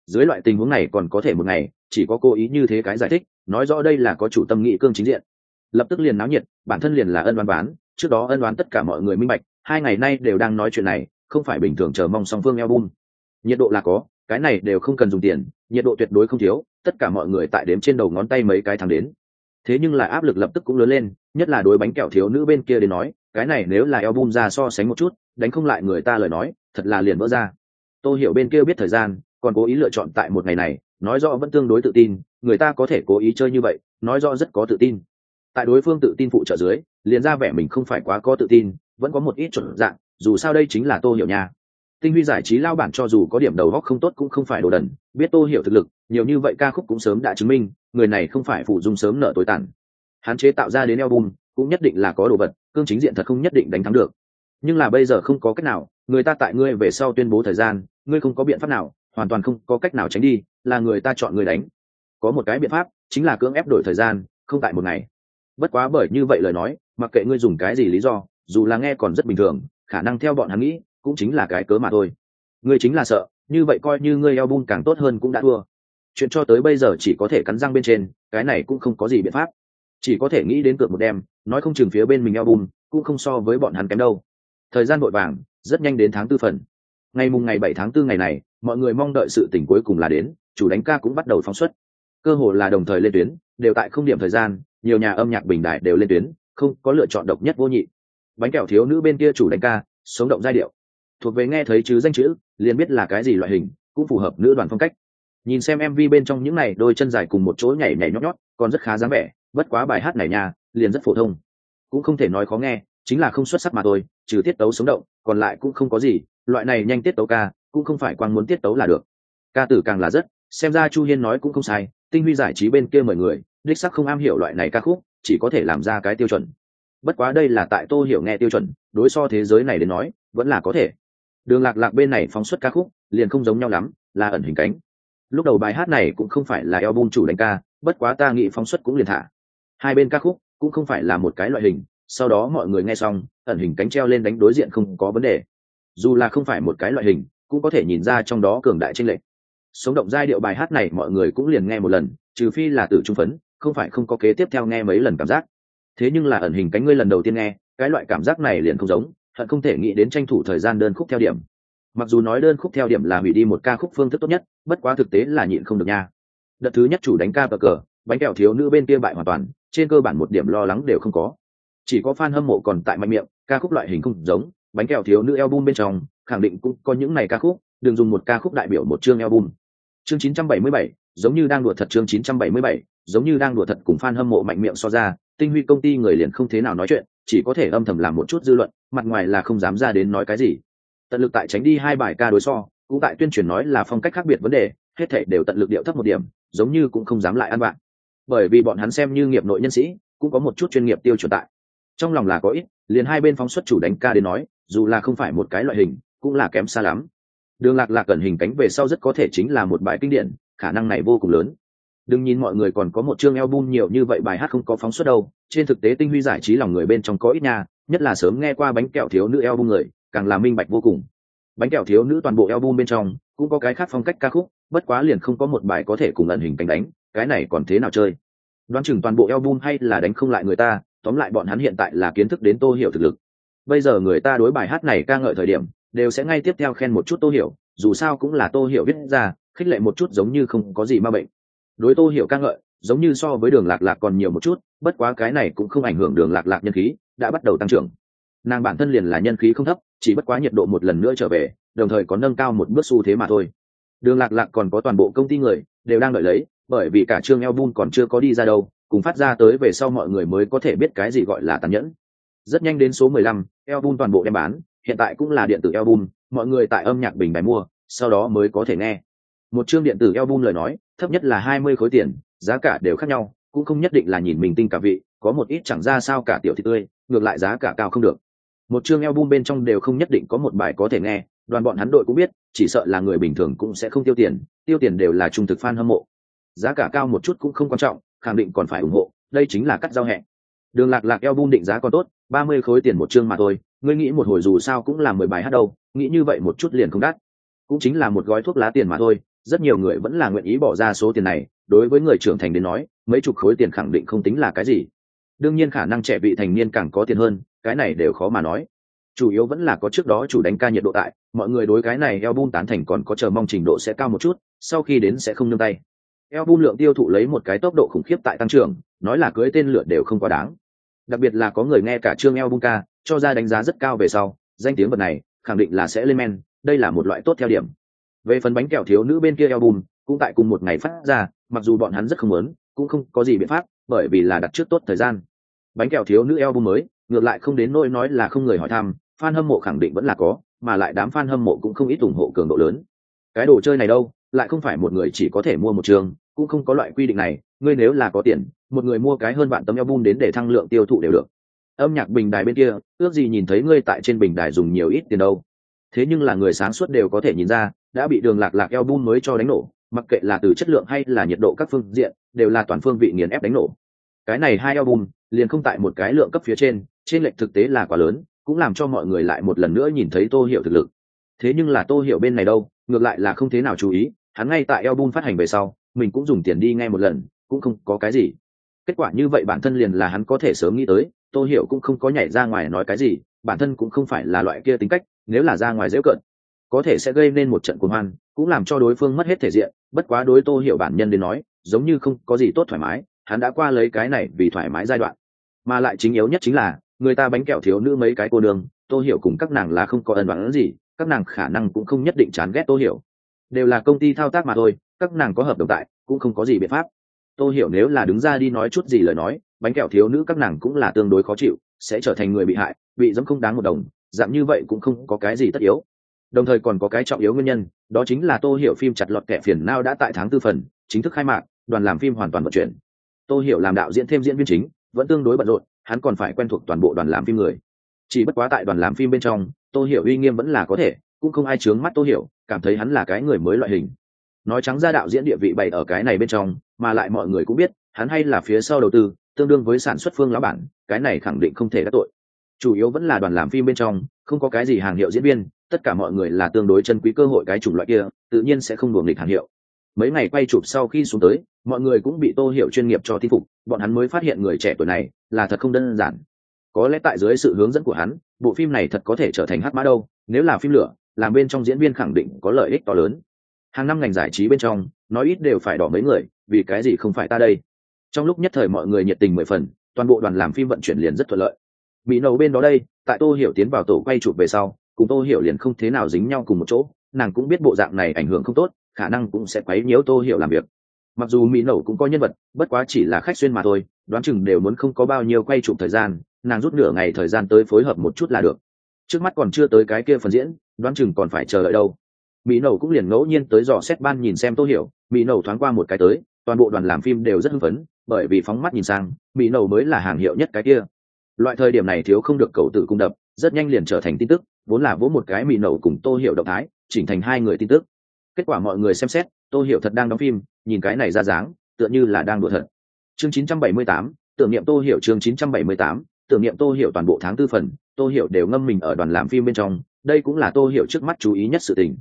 Dưới loại tình huống này còn có thể một ngày, chỉ có cố ý như thế cái giải thích, nói rõ đây là có chủ tâm nghị cương chính diện. Lập tức liền náo nhiệt, bản thân liền là ân đoán bán trước đó ân đoán tất cả mọi người minh bạch hai ngày nay đều đang nói chuyện này, không phải bình thường chờ mong song phương album. Nhiệt độ là có, cái này đều không cần dùng tiền, nhiệt độ tuyệt đối không thiếu, tất cả mọi người tại đếm trên đầu ngón tay mấy cái tháng đến. Thế nhưng là áp lực lập tức cũng lớn lên, nhất là đối bánh kẹo thiếu nữ bên kia đến nói, cái này nếu là album ra so sánh một chút, đánh không lại người ta lời nói, thật là liền vỡ ra. Tôi hiểu bên kia biết thời gian, còn cố ý lựa chọn tại một ngày này, nói rõ vẫn tương đối tự tin, người ta có thể cố ý chơi như vậy, nói rõ rất có tự tin. Tại đối phương tự tin phụ trợ dưới, liền ra vẻ mình không phải quá có tự tin vẫn có một ít chuẩn dạng, dù sao đây chính là tô hiểu nha. Tinh huy giải trí lao bản cho dù có điểm đầu góc không tốt cũng không phải đồ đần, biết tô hiểu thực lực, nhiều như vậy ca khúc cũng sớm đã chứng minh, người này không phải phụ dung sớm nợ tối tàn. Hạn chế tạo ra đến album, cũng nhất định là có đồ vật, cương chính diện thật không nhất định đánh thắng được. Nhưng là bây giờ không có cách nào, người ta tại ngươi về sau tuyên bố thời gian, ngươi không có biện pháp nào, hoàn toàn không có cách nào tránh đi, là người ta chọn người đánh. Có một cái biện pháp, chính là cưỡng ép đổi thời gian, không tại một ngày. Bất quá bởi như vậy lời nói, mặc kệ ngươi dùng cái gì lý do dù là nghe còn rất bình thường, khả năng theo bọn hắn nghĩ, cũng chính là cái cớ mà thôi. Ngươi chính là sợ, như vậy coi như ngươi eo bun càng tốt hơn cũng đã thua. Chuyện cho tới bây giờ chỉ có thể cắn răng bên trên, cái này cũng không có gì biện pháp. Chỉ có thể nghĩ đến cược một đêm, nói không chừng phía bên mình eo bun cũng không so với bọn hắn kém đâu. Thời gian vội vàng, rất nhanh đến tháng tư phần. Ngày mùng ngày bảy tháng tư ngày này, mọi người mong đợi sự tỉnh cuối cùng là đến, chủ đánh ca cũng bắt đầu phóng xuất. Cơ hội là đồng thời lên tuyến, đều tại không điểm thời gian, nhiều nhà âm nhạc bình đại đều lên tuyến, không có lựa chọn độc nhất vô nhị bánh kẹo thiếu nữ bên kia chủ đánh ca, sống động giai điệu. Thuộc về nghe thấy chứ danh chữ, liền biết là cái gì loại hình, cũng phù hợp nữ đoàn phong cách. Nhìn xem mv bên trong những này đôi chân dài cùng một chỗ nhảy nhảy nhót nhót, còn rất khá dáng vẻ, bất quá bài hát này nha, liền rất phổ thông. Cũng không thể nói khó nghe, chính là không xuất sắc mà thôi, trừ tiết tấu sống động, còn lại cũng không có gì, loại này nhanh tiết tấu ca, cũng không phải quang muốn tiết tấu là được. Ca tử càng là rất, xem ra chu hiên nói cũng không sai, tinh huy giải trí bên kia mời người, đích sắc không am hiểu loại này ca khúc, chỉ có thể làm ra cái tiêu chuẩn bất quá đây là tại tô hiểu nghe tiêu chuẩn, đối so thế giới này đến nói, vẫn là có thể. Đường lạc lạc bên này phóng xuất ca khúc, liền không giống nhau lắm, là ẩn hình cánh. Lúc đầu bài hát này cũng không phải là eo bung chủ đánh ca, bất quá ta nghĩ phóng xuất cũng liền thả. Hai bên ca khúc cũng không phải là một cái loại hình, sau đó mọi người nghe xong, ẩn hình cánh treo lên đánh đối diện không có vấn đề. Dù là không phải một cái loại hình, cũng có thể nhìn ra trong đó cường đại tranh lệch. Sống động giai điệu bài hát này mọi người cũng liền nghe một lần, trừ phi là từ trung phấn, không phải không có kế tiếp theo nghe mấy lần cảm giác thế nhưng là ẩn hình cánh ngươi lần đầu tiên nghe cái loại cảm giác này liền không giống hận không thể nghĩ đến tranh thủ thời gian đơn khúc theo điểm. Mặc dù nói đơn khúc theo điểm là hủy đi một ca khúc phương thức tốt nhất bất quá thực tế là nhịn không được nha. Đợt thứ nhất chủ đánh ca bờ cờ bánh kẹo thiếu nữ bên kia bại hoàn toàn trên cơ bản một điểm lo lắng đều không có. Chỉ có fan hâm mộ còn tại mạnh miệng ca khúc loại hình không giống bánh kẹo thiếu nữ album bên trong khẳng định cũng có những này ca khúc đừng dùng một ca khúc đại biểu một chương album. Chương 977, giống như đang đùa thật chương 977, giống như đang đùa thật cùng fan hâm mộ mạnh miệng so ra tinh huy công ty người liền không thế nào nói chuyện, chỉ có thể âm thầm làm một chút dư luận, mặt ngoài là không dám ra đến nói cái gì. Tận lực tại tránh đi hai bài ca đối so, cũng tại tuyên truyền nói là phong cách khác biệt vấn đề, hết thể đều tận lực điệu thấp một điểm, giống như cũng không dám lại ăn bạn. Bởi vì bọn hắn xem như nghiệp nội nhân sĩ, cũng có một chút chuyên nghiệp tiêu chuẩn tại. Trong lòng là có ít, liền hai bên phóng xuất chủ đánh ca đến nói, dù là không phải một cái loại hình, cũng là kém xa lắm. Đường lạc lạc cần hình cánh về sau rất có thể chính là một bài kinh điển, khả năng này vô cùng lớn đừng nhìn mọi người còn có một chương album nhiều như vậy bài hát không có phóng xuất đâu, trên thực tế tinh huy giải trí lòng người bên trong có ít nha, nhất là sớm nghe qua bánh kẹo thiếu nữ album người, càng là minh bạch vô cùng. Bánh kẹo thiếu nữ toàn bộ album bên trong, cũng có cái khác phong cách ca khúc, bất quá liền không có một bài có thể cùng ẩn hình cánh đánh, cái này còn thế nào chơi? Đoán chừng toàn bộ album hay là đánh không lại người ta, tóm lại bọn hắn hiện tại là kiến thức đến tô hiểu thực lực. Bây giờ người ta đối bài hát này ca ngợi thời điểm, đều sẽ ngay tiếp theo khen một chút tô hiểu, dù sao cũng là tô hiểu viết ra, khích lệ một chút giống như không có gì ma bệnh đối tô hiểu ca ngợi giống như so với đường lạc lạc còn nhiều một chút bất quá cái này cũng không ảnh hưởng đường lạc lạc nhân khí đã bắt đầu tăng trưởng. Nàng bản thân liền là nhân khí không thấp chỉ bất quá nhiệt độ một lần nữa trở về đồng thời có nâng cao một bước xu thế mà thôi. Đường lạc lạc còn có toàn bộ công ty người đều đang đợi lấy bởi vì cả chương album còn chưa có đi ra đâu cùng phát ra tới về sau mọi người mới có thể biết cái gì gọi là tàn nhẫn. Rất nhanh đến số 15, album toàn bộ đem bán hiện tại cũng là điện tử album mọi người tại âm nhạc bình bài mua sau đó mới có thể nghe một chương điện tử album lời nói, thấp nhất là 20 khối tiền, giá cả đều khác nhau, cũng không nhất định là nhìn mình tinh cả vị, có một ít chẳng ra sao cả tiểu thị tươi, ngược lại giá cả cao không được. Một chương album bên trong đều không nhất định có một bài có thể nghe, đoàn bọn hắn đội cũng biết, chỉ sợ là người bình thường cũng sẽ không tiêu tiền tiêu tiền đều là trung thực fan hâm mộ. Giá cả cao một chút cũng không quan trọng, khẳng định còn phải ủng hộ, đây chính là cắt giao hẹn. Đường lạc lạc album định giá còn tốt, ba mươi khối tiền một chương mà thôi, ngươi nghĩ một hồi dù sao cũng là mười bài hát đâu, nghĩ như vậy một chút liền không đắt. Cũng chính là một gói thuốc lá tiền mà thôi rất nhiều người vẫn là nguyện ý bỏ ra số tiền này, đối với người trưởng thành đến nói, mấy chục khối tiền khẳng định không tính là cái gì. Đương nhiên khả năng trẻ vị thành niên càng có tiền hơn, cái này đều khó mà nói. Chủ yếu vẫn là có trước đó chủ đánh ca nhiệt độ tại, mọi người đối cái này album tán thành còn có chờ mong trình độ sẽ cao một chút, sau khi đến sẽ không nương tay. Album lượng tiêu thụ lấy một cái tốc độ khủng khiếp tại tăng trưởng, nói là cưới tên lượt đều không quá đáng. Đặc biệt là có người nghe cả chương bun ca, cho ra đánh giá rất cao về sau, danh tiếng vật này, khẳng định là sẽ lên men, đây là một loại tốt theo điểm về phần bánh kẹo thiếu nữ bên kia album, cũng tại cùng một ngày phát ra, mặc dù bọn hắn rất không muốn, cũng không có gì biện pháp, bởi vì là đặt trước tốt thời gian. Bánh kẹo thiếu nữ album mới, ngược lại không đến nỗi nói là không người hỏi thăm, fan hâm mộ khẳng định vẫn là có, mà lại đám fan hâm mộ cũng không ít ủng hộ cường độ lớn. Cái đồ chơi này đâu, lại không phải một người chỉ có thể mua một trường, cũng không có loại quy định này, ngươi nếu là có tiền, một người mua cái hơn bạn tấm album đến để thăng lượng tiêu thụ đều được. Âm nhạc bình đài bên kia, ước gì nhìn thấy ngươi tại trên bình đài dùng nhiều ít tiền đâu thế nhưng là người sáng suốt đều có thể nhìn ra, đã bị đường lạc lạc eo bun mới cho đánh nổ, mặc kệ là từ chất lượng hay là nhiệt độ các phương diện, đều là toàn phương vị nghiền ép đánh nổ. Cái này hai eo bun liền không tại một cái lượng cấp phía trên trên lệch thực tế là quá lớn, cũng làm cho mọi người lại một lần nữa nhìn thấy tô hiểu thực lực. Thế nhưng là tô hiểu bên này đâu, ngược lại là không thế nào chú ý, hắn ngay tại eo bun phát hành về sau, mình cũng dùng tiền đi ngay một lần, cũng không có cái gì. Kết quả như vậy bản thân liền là hắn có thể sớm nghĩ tới, tô hiểu cũng không có nhảy ra ngoài nói cái gì, bản thân cũng không phải là loại kia tính cách nếu là ra ngoài dễ cận, có thể sẽ gây nên một trận cuồng hoan, cũng làm cho đối phương mất hết thể diện. Bất quá đối tô hiểu bản nhân đến nói, giống như không có gì tốt thoải mái, hắn đã qua lấy cái này vì thoải mái giai đoạn. Mà lại chính yếu nhất chính là, người ta bánh kẹo thiếu nữ mấy cái cô đường tô hiểu cùng các nàng là không có ân đoán gì, các nàng khả năng cũng không nhất định chán ghét tô hiểu. Đều là công ty thao tác mà thôi, các nàng có hợp đồng tại, cũng không có gì biện pháp. Tô hiểu nếu là đứng ra đi nói chút gì lời nói, bánh kẹo thiếu nữ các nàng cũng là tương đối khó chịu, sẽ trở thành người bị hại, bị dẫm không đáng một đồng dạng như vậy cũng không có cái gì tất yếu. Đồng thời còn có cái trọng yếu nguyên nhân, đó chính là tô hiểu phim chặt lọt kẻ phiền nao đã tại tháng tư phần, chính thức khai mạc, đoàn làm phim hoàn toàn vận chuyển. Tô hiểu làm đạo diễn thêm diễn viên chính, vẫn tương đối bận rộn, hắn còn phải quen thuộc toàn bộ đoàn làm phim người. Chỉ bất quá tại đoàn làm phim bên trong, tô hiểu uy nghiêm vẫn là có thể, cũng không ai chướng mắt tô hiểu, cảm thấy hắn là cái người mới loại hình. Nói trắng ra đạo diễn địa vị bày ở cái này bên trong, mà lại mọi người cũng biết, hắn hay là phía sau đầu tư, tương đương với sản xuất phương lão bản, cái này khẳng định không thể đắc tội chủ yếu vẫn là đoàn làm phim bên trong, không có cái gì hàng hiệu diễn viên, tất cả mọi người là tương đối chân quý cơ hội cái chủng loại kia, tự nhiên sẽ không đuồng nghịch hàng hiệu. Mấy ngày quay chụp sau khi xuống tới, mọi người cũng bị tô hiểu chuyên nghiệp cho thi phục, bọn hắn mới phát hiện người trẻ tuổi này là thật không đơn giản. Có lẽ tại dưới sự hướng dẫn của hắn, bộ phim này thật có thể trở thành hát mã đâu, nếu là phim lửa, làm bên trong diễn viên khẳng định có lợi ích to lớn. Hàng năm ngành giải trí bên trong, nói ít đều phải đỏ mấy người, vì cái gì không phải ta đây? Trong lúc nhất thời mọi người nhiệt tình mười phần, toàn bộ đoàn làm phim vận chuyển liền rất thuận lợi mỹ nầu bên đó đây, tại tô hiểu tiến vào tổ quay chụp về sau, cùng tô hiểu liền không thế nào dính nhau cùng một chỗ, nàng cũng biết bộ dạng này ảnh hưởng không tốt, khả năng cũng sẽ quấy nhiễu tô hiểu làm việc. Mặc dù mỹ nầu cũng có nhân vật, bất quá chỉ là khách xuyên mà thôi, đoán chừng đều muốn không có bao nhiêu quay chụp thời gian, nàng rút nửa ngày thời gian tới phối hợp một chút là được. Trước mắt còn chưa tới cái kia phần diễn, đoán chừng còn phải chờ đợi đâu. Mỹ nầu cũng liền ngẫu nhiên tới dò xét ban nhìn xem tô hiểu, mỹ nầu thoáng qua một cái tới, toàn bộ đoàn làm phim đều rất hưng phấn, bởi vì phóng mắt nhìn sang, mỹ nầu mới là hàng hiệu nhất cái kia loại thời điểm này thiếu không được cầu tử cung đập rất nhanh liền trở thành tin tức vốn là vỗ một cái mì nậu cùng tô hiểu động thái chỉnh thành hai người tin tức. Kết quả mọi người xem xét tô hiểu thật đang đóng phim nhìn cái này ra dáng tựa như là đang đùa thật. Chương 978, tưởng niệm tô hiểu chương 978, tưởng niệm tô hiểu toàn bộ tháng tư phần tô hiểu đều ngâm mình ở đoàn làm phim bên trong đây cũng là tô hiểu trước mắt chú ý nhất sự tình.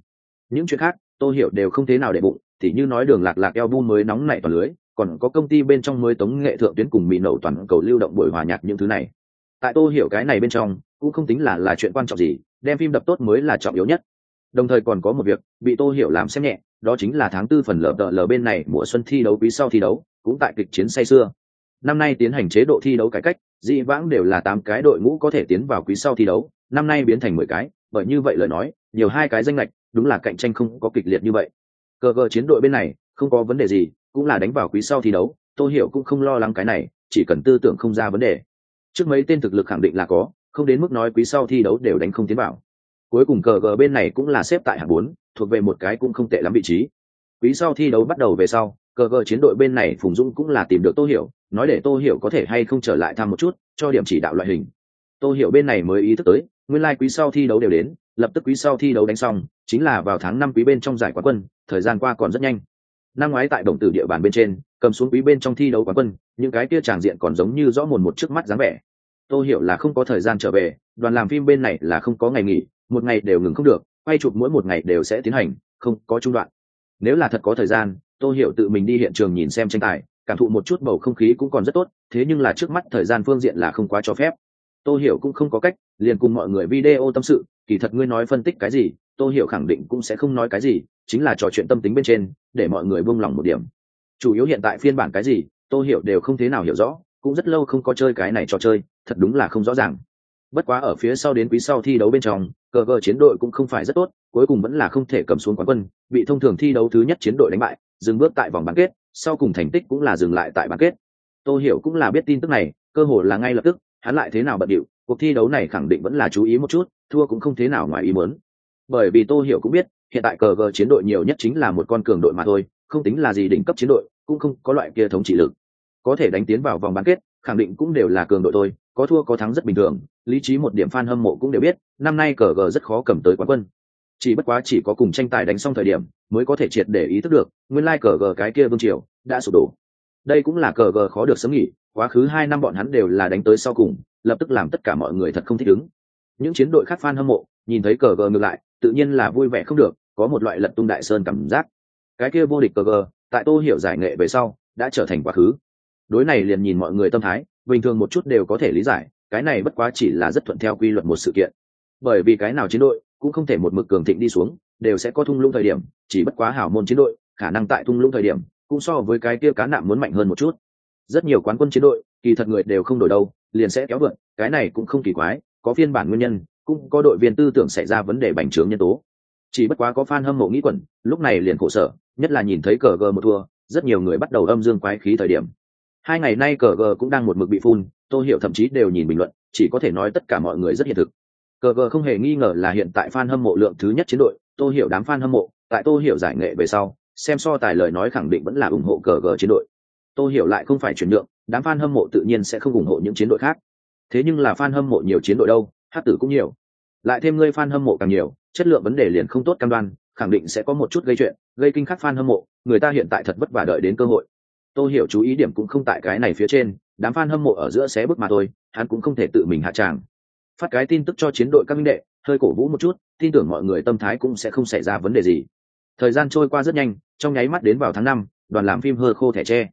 Những chuyện khác tô hiểu đều không thế nào để bụng thì như nói đường lạc lạc eo bu mới nóng nảy toàn lưới còn có công ty bên trong mới tống nghệ thượng tuyến cùng mỹ nậu toàn cầu lưu động buổi hòa nhạc những thứ này tại tô hiểu cái này bên trong, cũng không tính là là chuyện quan trọng gì, đem phim đập tốt mới là trọng yếu nhất. Đồng thời còn có một việc, bị tô hiểu làm xem nhẹ, đó chính là tháng tư phần lờ đợ lờ bên này mùa xuân thi đấu quý sau thi đấu, cũng tại kịch chiến say xưa năm nay tiến hành chế độ thi đấu cải cách, dị vãng đều là tám cái đội ngũ có thể tiến vào quý sau thi đấu, năm nay biến thành mười cái, bởi như vậy lời nói, nhiều hai cái danh lệch đúng là cạnh tranh không có kịch liệt như vậy. Cờ cờ chiến đội bên này, không có vấn đề gì, cũng là đánh vào quý sau thi đấu, tô hiểu cũng không lo lắng cái này, chỉ cần tư tưởng không ra vấn đề trước mấy tên thực lực khẳng định là có, không đến mức nói quý sau thi đấu đều đánh không tiến vào. Cuối cùng cờ gờ bên này cũng là xếp tại hạng bốn, thuộc về một cái cũng không tệ lắm vị trí. Quý sau thi đấu bắt đầu về sau, cờ gờ chiến đội bên này phùng dũng cũng là tìm được tô hiểu, nói để tô hiểu có thể hay không trở lại thăm một chút, cho điểm chỉ đạo loại hình. Tô hiểu bên này mới ý thức tới, nguyên lai、like、quý sau thi đấu đều đến, lập tức quý sau thi đấu đánh xong, chính là vào tháng năm quý bên trong giải quán quân, thời gian qua còn rất nhanh năm ngoái tại đồng tử địa bàn bên trên, cầm xuống quý bên trong thi đấu quán quân, những cái kia tràng diện còn giống như rõ mồn một trước mắt dáng vẻ. Tô hiểu là không có thời gian trở về, đoàn làm phim bên này là không có ngày nghỉ, một ngày đều ngừng không được, quay chụp mỗi một ngày đều sẽ tiến hành, không có trung đoạn. Nếu là thật có thời gian, tô hiểu tự mình đi hiện trường nhìn xem tranh tài, cảm thụ một chút bầu không khí cũng còn rất tốt, thế nhưng là trước mắt thời gian phương diện là không quá cho phép. Tô hiểu cũng không có cách, liền cùng mọi người video tâm sự kỳ thật ngươi nói phân tích cái gì, tô hiểu khẳng định cũng sẽ không nói cái gì, chính là trò chuyện tâm tính bên trên, để mọi người buông lòng một điểm. Chủ yếu hiện tại phiên bản cái gì, tô hiểu đều không thế nào hiểu rõ, cũng rất lâu không có chơi cái này trò chơi, thật đúng là không rõ ràng. Bất quá ở phía sau đến quý sau thi đấu bên trong, cờ cờ chiến đội cũng không phải rất tốt, cuối cùng vẫn là không thể cầm xuống quán quân, bị thông thường thi đấu thứ nhất chiến đội đánh bại, dừng bước tại vòng bán kết, sau cùng thành tích cũng là dừng lại tại bán kết. Tô hiểu cũng là biết tin tức này, cơ hội là ngay lập tức, hắn lại thế nào bận điệu cuộc thi đấu này khẳng định vẫn là chú ý một chút, thua cũng không thế nào ngoài ý muốn. Bởi vì tô hiểu cũng biết, hiện tại cờ gờ chiến đội nhiều nhất chính là một con cường đội mà thôi, không tính là gì đỉnh cấp chiến đội, cũng không có loại kia thống trị lực. Có thể đánh tiến vào vòng bán kết, khẳng định cũng đều là cường đội thôi, có thua có thắng rất bình thường, lý trí một điểm fan hâm mộ cũng đều biết, năm nay cờ gờ rất khó cầm tới quán quân. Chỉ bất quá chỉ có cùng tranh tài đánh xong thời điểm, mới có thể triệt để ý thức được, nguyên lai cờ gờ cái kia vương triều, đã sụp đổ đây cũng là cờ gờ khó được sớm nghỉ, quá khứ hai năm bọn hắn đều là đánh tới sau cùng, lập tức làm tất cả mọi người thật không thích ứng. Những chiến đội khác fan hâm mộ, nhìn thấy cờ gờ ngược lại, tự nhiên là vui vẻ không được, có một loại lật tung đại sơn cảm giác. Cái kia vô địch cờ gờ, tại tô hiểu giải nghệ về sau, đã trở thành quá khứ. Đối này liền nhìn mọi người tâm thái, bình thường một chút đều có thể lý giải, cái này bất quá chỉ là rất thuận theo quy luật một sự kiện. Bởi vì cái nào chiến đội, cũng không thể một mực cường thịnh đi xuống, đều sẽ có thung lũng thời điểm, chỉ bất quá hảo môn chiến đội, khả năng tại thung lũng thời điểm cũng so với cái kia cá nạm muốn mạnh hơn một chút. Rất nhiều quán quân chiến đội kỳ thật người đều không đổi đâu liền sẽ kéo vượn, cái này cũng không kỳ quái có phiên bản nguyên nhân cũng có đội viên tư tưởng xảy ra vấn đề bành trướng nhân tố. Chỉ bất quá có fan hâm mộ nghĩ quẩn lúc này liền khổ sở nhất là nhìn thấy cờ gờ một thua rất nhiều người bắt đầu âm dương quái khí thời điểm. Hai ngày nay cờ gờ cũng đang một mực bị phun tôi hiểu thậm chí đều nhìn bình luận chỉ có thể nói tất cả mọi người rất hiện thực. Cờ gờ không hề nghi ngờ là hiện tại fan hâm mộ lượng thứ nhất chiến đội tôi hiểu đám fan hâm mộ tại tôi hiểu giải nghệ về sau xem so tài lời nói khẳng định vẫn là ủng hộ cờ gờ chiến đội. Tôi hiểu lại không phải chuyển nhượng, đám fan hâm mộ tự nhiên sẽ không ủng hộ những chiến đội khác. Thế nhưng là fan hâm mộ nhiều chiến đội đâu, hát tử cũng nhiều. Lại thêm ngươi fan hâm mộ càng nhiều, chất lượng vấn đề liền không tốt cam đoan, khẳng định sẽ có một chút gây chuyện, gây kinh khắc fan hâm mộ, người ta hiện tại thật vất vả đợi đến cơ hội. Tôi hiểu chú ý điểm cũng không tại cái này phía trên, đám fan hâm mộ ở giữa xé bước mà thôi, hắn cũng không thể tự mình hạ tràng. Phát cái tin tức cho chiến đội các minh đệ, hơi cổ vũ một chút, tin tưởng mọi người tâm thái cũng sẽ không xảy ra vấn đề gì thời gian trôi qua rất nhanh, trong nháy mắt đến vào tháng năm, đoàn làm phim hơ khô thẻ tre.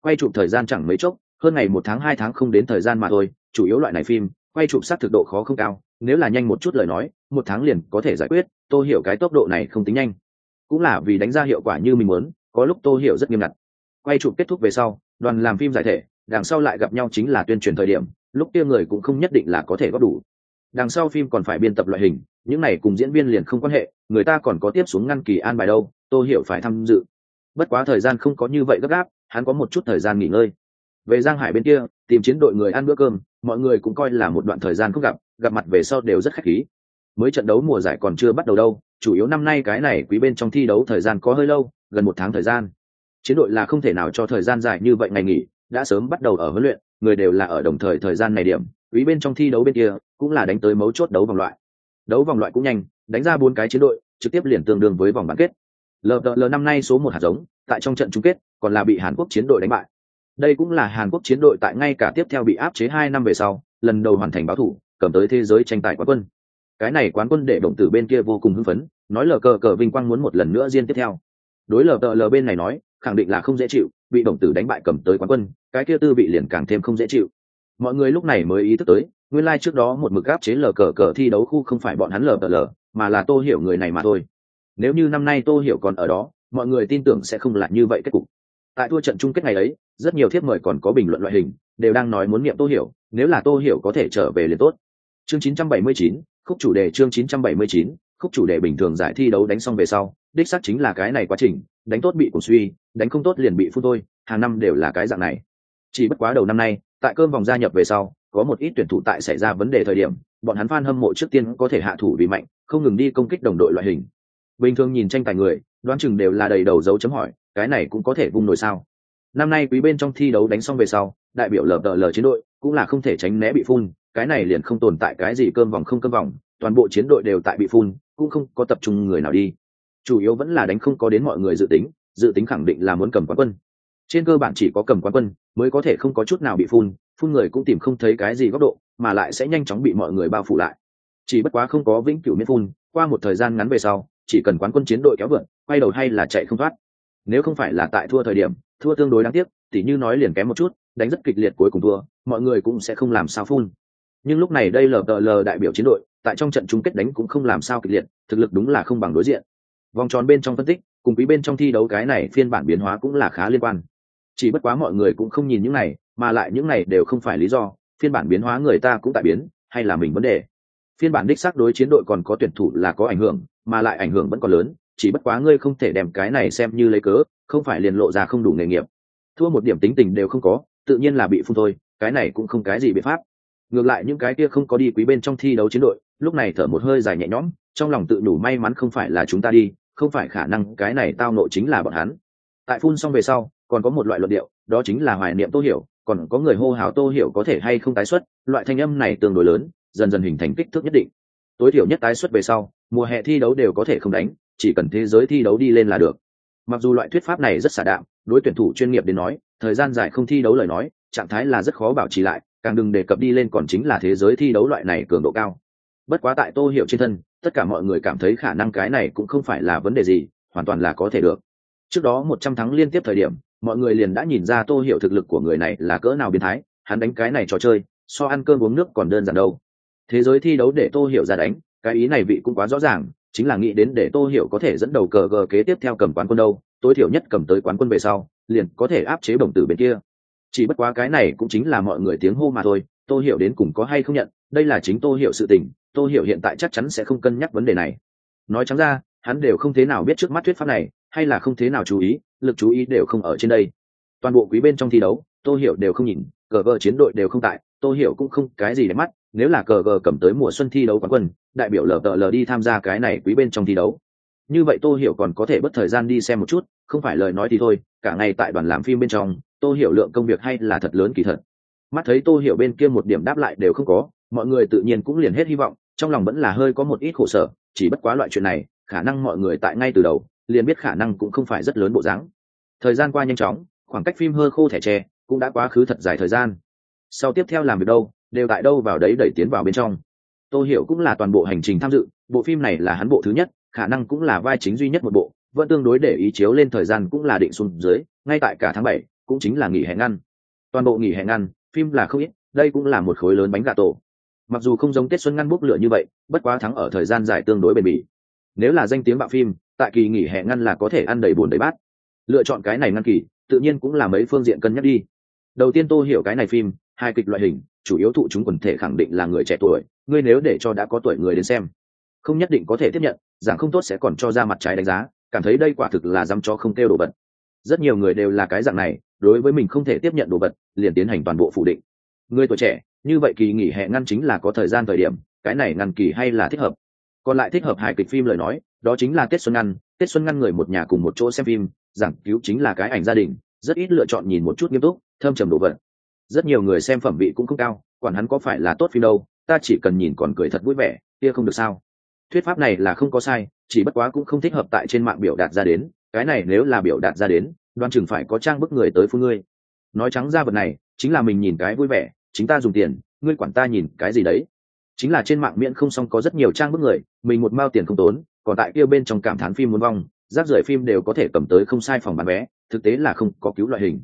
Quay chụp thời gian chẳng mấy chốc, hơn ngày một tháng hai tháng không đến thời gian mà thôi, chủ yếu loại này phim, quay chụp sát thực độ khó không cao, nếu là nhanh một chút lời nói, một tháng liền có thể giải quyết, tôi hiểu cái tốc độ này không tính nhanh. Cũng là vì đánh ra hiệu quả như mình muốn, có lúc tôi hiểu rất nghiêm ngặt. Quay chụp kết thúc về sau, đoàn làm phim giải thể, đằng sau lại gặp nhau chính là tuyên truyền thời điểm, lúc kia người cũng không nhất định là có thể góp đủ. Đằng sau phim còn phải biên tập loại hình những này cùng diễn viên liền không quan hệ, người ta còn có tiếp xuống ngăn kỳ an bài đâu tôi hiểu phải tham dự. Bất quá thời gian không có như vậy gấp gáp, hắn có một chút thời gian nghỉ ngơi. Về giang hải bên kia, tìm chiến đội người ăn bữa cơm, mọi người cũng coi là một đoạn thời gian không gặp gặp mặt về sau đều rất khách khí. Mới trận đấu mùa giải còn chưa bắt đầu đâu, chủ yếu năm nay cái này quý bên trong thi đấu thời gian có hơi lâu, gần một tháng thời gian. Chiến đội là không thể nào cho thời gian dài như vậy ngày nghỉ, đã sớm bắt đầu ở huấn luyện, người đều là ở đồng thời thời gian này điểm, quý bên trong thi đấu bên kia cũng là đánh tới mấu chốt đấu vòng loại đấu vòng loại cũng nhanh, đánh ra bốn cái chiến đội, trực tiếp liền tương đương với vòng bán kết. Lờ năm nay số một hạt giống, tại trong trận chung kết, còn là bị hàn quốc chiến đội đánh bại. Đây cũng là hàn quốc chiến đội tại ngay cả tiếp theo bị áp chế hai năm về sau, lần đầu hoàn thành báo thủ, cầm tới thế giới tranh tài quán quân. Cái này quán quân để động tử bên kia vô cùng hưng phấn, nói lờ cờ cờ vinh quang muốn một lần nữa riêng tiếp theo. Đối lờ tờ lờ bên này nói, khẳng định là không dễ chịu, bị động tử đánh bại cầm tới quán quân, cái kia tư vị liền càng thêm không dễ chịu. Mọi người lúc này mới ý thức tới nguyên lai trước đó một mực gáp chế lờ cờ cờ thi đấu khu không phải bọn hắn lờ cờ lờ mà là tô hiểu người này mà thôi. Nếu như năm nay tô hiểu còn ở đó mọi người tin tưởng sẽ không là như vậy kết cục. Tại thua trận chung kết ngày ấy rất nhiều thiếp mời còn có bình luận loại hình đều đang nói muốn nghiệm tô hiểu nếu là tô hiểu có thể trở về liền tốt. Chương 979, khúc chủ đề chương 979, khúc chủ đề bình thường giải thi đấu đánh xong về sau đích xác chính là cái này quá trình đánh tốt bị cổ suy đánh không tốt liền bị phun thôi hàng năm đều là cái dạng này. Chỉ bất quá đầu năm nay tại cơm vòng gia nhập về sau có một ít tuyển thủ tại xảy ra vấn đề thời điểm, bọn hắn fan hâm mộ trước tiên có thể hạ thủ vì mạnh, không ngừng đi công kích đồng đội loại hình. Bình thường nhìn tranh tài người, đoán chừng đều là đầy đầu dấu chấm hỏi, cái này cũng có thể vung nổi sao? Năm nay quý bên trong thi đấu đánh xong về sau, đại biểu lờ đờ lờ chiến đội cũng là không thể tránh né bị phun, cái này liền không tồn tại cái gì cơm vòng không cơm vòng, toàn bộ chiến đội đều tại bị phun, cũng không có tập trung người nào đi. Chủ yếu vẫn là đánh không có đến mọi người dự tính dự tính khẳng định là muốn cầm quán quân. Trên cơ bản chỉ có cầm quán quân mới có thể không có chút nào bị phun phun người cũng tìm không thấy cái gì góc độ, mà lại sẽ nhanh chóng bị mọi người bao phủ lại. Chỉ bất quá không có vĩnh cửu miễn phun, qua một thời gian ngắn về sau, chỉ cần quán quân chiến đội kéo vượt quay đầu hay là chạy không thoát. Nếu không phải là tại thua thời điểm, thua tương đối đáng tiếc, tỉ như nói liền kém một chút, đánh rất kịch liệt cuối cùng thua, mọi người cũng sẽ không làm sao phun. Nhưng lúc này đây lờ tờ lờ đại biểu chiến đội, tại trong trận chung kết đánh cũng không làm sao kịch liệt, thực lực đúng là không bằng đối diện. Vòng tròn bên trong phân tích, cùng quý bên trong thi đấu cái này phiên bản biến hóa cũng là khá liên quan. Chỉ bất quá mọi người cũng không nhìn những này mà lại những này đều không phải lý do, phiên bản biến hóa người ta cũng tại biến, hay là mình vấn đề. Phiên bản đích xác đối chiến đội còn có tuyển thủ là có ảnh hưởng, mà lại ảnh hưởng vẫn còn lớn, chỉ bất quá ngươi không thể đem cái này xem như lấy cớ, không phải liền lộ ra không đủ nghề nghiệp. Thua một điểm tính tình đều không có, tự nhiên là bị phun thôi, cái này cũng không cái gì biện pháp. Ngược lại những cái kia không có đi quý bên trong thi đấu chiến đội, lúc này thở một hơi dài nhẹ nhõm, trong lòng tự đủ may mắn không phải là chúng ta đi, không phải khả năng cái này tao nộ chính là bọn hắn. Tại phun xong về sau, còn có một loại luận điệu, đó chính là hoài niệm tô hiểu còn có người hô hào tô hiểu có thể hay không tái xuất, loại thanh âm này tương đối lớn, dần dần hình thành kích thước nhất định. Tối thiểu nhất tái xuất về sau, mùa hè thi đấu đều có thể không đánh, chỉ cần thế giới thi đấu đi lên là được. Mặc dù loại thuyết pháp này rất xả đạm, đối tuyển thủ chuyên nghiệp đến nói, thời gian dài không thi đấu lời nói, trạng thái là rất khó bảo trì lại, càng đừng đề cập đi lên còn chính là thế giới thi đấu loại này cường độ cao. Bất quá tại tô hiểu trên thân, tất cả mọi người cảm thấy khả năng cái này cũng không phải là vấn đề gì, hoàn toàn là có thể được. Trước đó một trăm tháng liên tiếp thời điểm mọi người liền đã nhìn ra tô hiểu thực lực của người này là cỡ nào biến thái, hắn đánh cái này trò chơi, so ăn cơm uống nước còn đơn giản đâu. Thế giới thi đấu để tô hiểu ra đánh, cái ý này vị cũng quá rõ ràng, chính là nghĩ đến để tô hiểu có thể dẫn đầu cờ gờ kế tiếp theo cầm quán quân đâu, tối thiểu nhất cầm tới quán quân về sau, liền có thể áp chế đồng tử bên kia. Chỉ bất quá cái này cũng chính là mọi người tiếng hô mà thôi, tô hiểu đến cùng có hay không nhận, đây là chính tô hiểu sự tình, tô hiểu hiện tại chắc chắn sẽ không cân nhắc vấn đề này. Nói trắng ra, hắn đều không thế nào biết trước mắt thuyết pháp này hay là không thế nào chú ý, lực chú ý đều không ở trên đây. Toàn bộ quý bên trong thi đấu, tô hiểu đều không nhìn, cờ vờ chiến đội đều không tại, tô hiểu cũng không cái gì để mắt, nếu là cờ vờ cầm tới mùa xuân thi đấu quán quân, đại biểu lờ tờ lờ đi tham gia cái này quý bên trong thi đấu. Như vậy tô hiểu còn có thể bất thời gian đi xem một chút, không phải lời nói thì thôi, cả ngày tại đoàn làm phim bên trong, tô hiểu lượng công việc hay là thật lớn kỳ thật. Mắt thấy tô hiểu bên kia một điểm đáp lại đều không có, mọi người tự nhiên cũng liền hết hy vọng, trong lòng vẫn là hơi có một ít khổ sở, chỉ bất quá loại chuyện này, khả năng mọi người tại ngay từ đầu liền biết khả năng cũng không phải rất lớn bộ dáng. Thời gian qua nhanh chóng, khoảng cách phim hơ khô thẻ tre cũng đã quá khứ thật dài thời gian. Sau tiếp theo làm việc đâu, đều tại đâu vào đấy đẩy tiến vào bên trong. Tô hiểu cũng là toàn bộ hành trình tham dự, bộ phim này là hắn bộ thứ nhất, khả năng cũng là vai chính duy nhất một bộ, vẫn tương đối để ý chiếu lên thời gian cũng là định xuống dưới, ngay tại cả tháng bảy, cũng chính là nghỉ hè ngăn. Toàn bộ nghỉ hè ngăn, phim là không ít, đây cũng là một khối lớn bánh gà tổ. Mặc dù không giống tết xuân ngăn bốc lửa như vậy, bất quá thắng ở thời gian dài tương đối bền bỉ. Nếu là danh tiếng bạo phim tại kỳ nghỉ hè ngăn là có thể ăn đầy bùn đầy bát. Lựa chọn cái này ngăn kỳ, tự nhiên cũng là mấy phương diện cân nhắc đi. Đầu tiên tô hiểu cái này phim, hai kịch loại hình, chủ yếu thụ chúng quần thể khẳng định là người trẻ tuổi, ngươi nếu để cho đã có tuổi người đến xem, không nhất định có thể tiếp nhận, giảng không tốt sẽ còn cho ra mặt trái đánh giá, cảm thấy đây quả thực là dăm cho không kêu đồ vật. Rất nhiều người đều là cái dạng này, đối với mình không thể tiếp nhận đồ vật, liền tiến hành toàn bộ phủ định. Người tuổi trẻ, như vậy kỳ nghỉ hè ngăn chính là có thời gian thời điểm, cái này ngăn kỳ hay là thích hợp? Còn lại thích hợp hài kịch phim lời nói, đó chính là tết xuân ngăn. Tết xuân ngăn người một nhà cùng một chỗ xem phim, giảng cứu chính là cái ảnh gia đình, rất ít lựa chọn nhìn một chút nghiêm túc thơm trầm đồ vật. Rất nhiều người xem phẩm vị cũng không cao, quản hắn có phải là tốt phim đâu, ta chỉ cần nhìn còn cười thật vui vẻ, kia không được sao. Thuyết pháp này là không có sai, chỉ bất quá cũng không thích hợp tại trên mạng biểu đạt ra đến, cái này nếu là biểu đạt ra đến, đoan chừng phải có trang bức người tới phu ngươi. Nói trắng ra vật này, chính là mình nhìn cái vui vẻ, chính ta dùng tiền, ngươi quản ta nhìn cái gì đấy chính là trên mạng miễn không xong có rất nhiều trang bức người, mình một mao tiền không tốn, còn tại kia bên trong cảm thán phim muốn vong, rác rưởi phim đều có thể cầm tới không sai phòng bán vé, thực tế là không có cứu loại hình.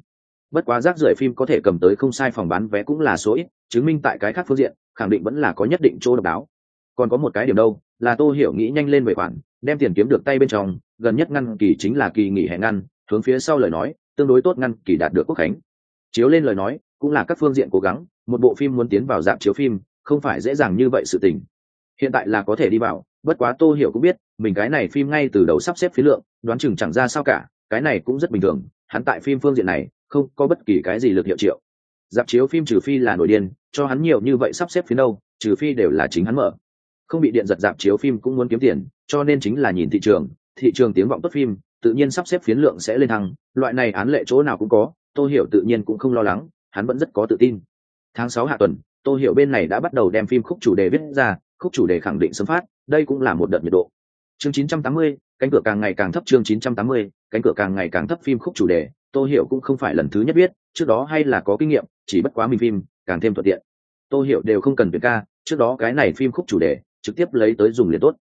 Bất quá rác rưởi phim có thể cầm tới không sai phòng bán vé cũng là số ít, chứng minh tại cái khác phương diện, khẳng định vẫn là có nhất định chỗ độc đáo. Còn có một cái điểm đâu, là tô hiểu nghĩ nhanh lên về khoản, đem tiền kiếm được tay bên trong, gần nhất ngăn kỳ chính là kỳ nghỉ hè ngăn, hướng phía sau lời nói, tương đối tốt ngăn kỳ đạt được quốc khánh. Chiếu lên lời nói, cũng là các phương diện cố gắng, một bộ phim muốn tiến vào dạp chiếu phim không phải dễ dàng như vậy sự tình. Hiện tại là có thể đi vào, bất quá tô hiểu cũng biết, mình cái này phim ngay từ đầu sắp xếp phí lượng, đoán chừng chẳng ra sao cả, cái này cũng rất bình thường, hắn tại phim phương diện này, không có bất kỳ cái gì lực hiệu triệu. Dạp chiếu phim trừ phi là nổi điên, cho hắn nhiều như vậy sắp xếp phía đâu, trừ phi đều là chính hắn mở. Không bị điện giật dạp chiếu phim cũng muốn kiếm tiền, cho nên chính là nhìn thị trường thị trường tiếng vọng tốt phim, tự nhiên sắp xếp phiến lượng sẽ lên thăng, loại này án lệ chỗ nào cũng có, tô hiểu tự nhiên cũng không lo lắng, hắn vẫn rất có tự tin tháng sáu hạ tuần tô hiểu bên này đã bắt đầu đem phim khúc chủ đề viết ra khúc chủ đề khẳng định sớm phát đây cũng là một đợt nhiệt độ. Chương 980, cánh cửa càng ngày càng thấp chương 980, cánh cửa càng ngày càng thấp phim khúc chủ đề tô hiểu cũng không phải lần thứ nhất biết trước đó hay là có kinh nghiệm chỉ bất quá mình phim càng thêm thuận tiện. Tô hiểu đều không cần tuyển ca trước đó cái này phim khúc chủ đề trực tiếp lấy tới dùng liền tốt.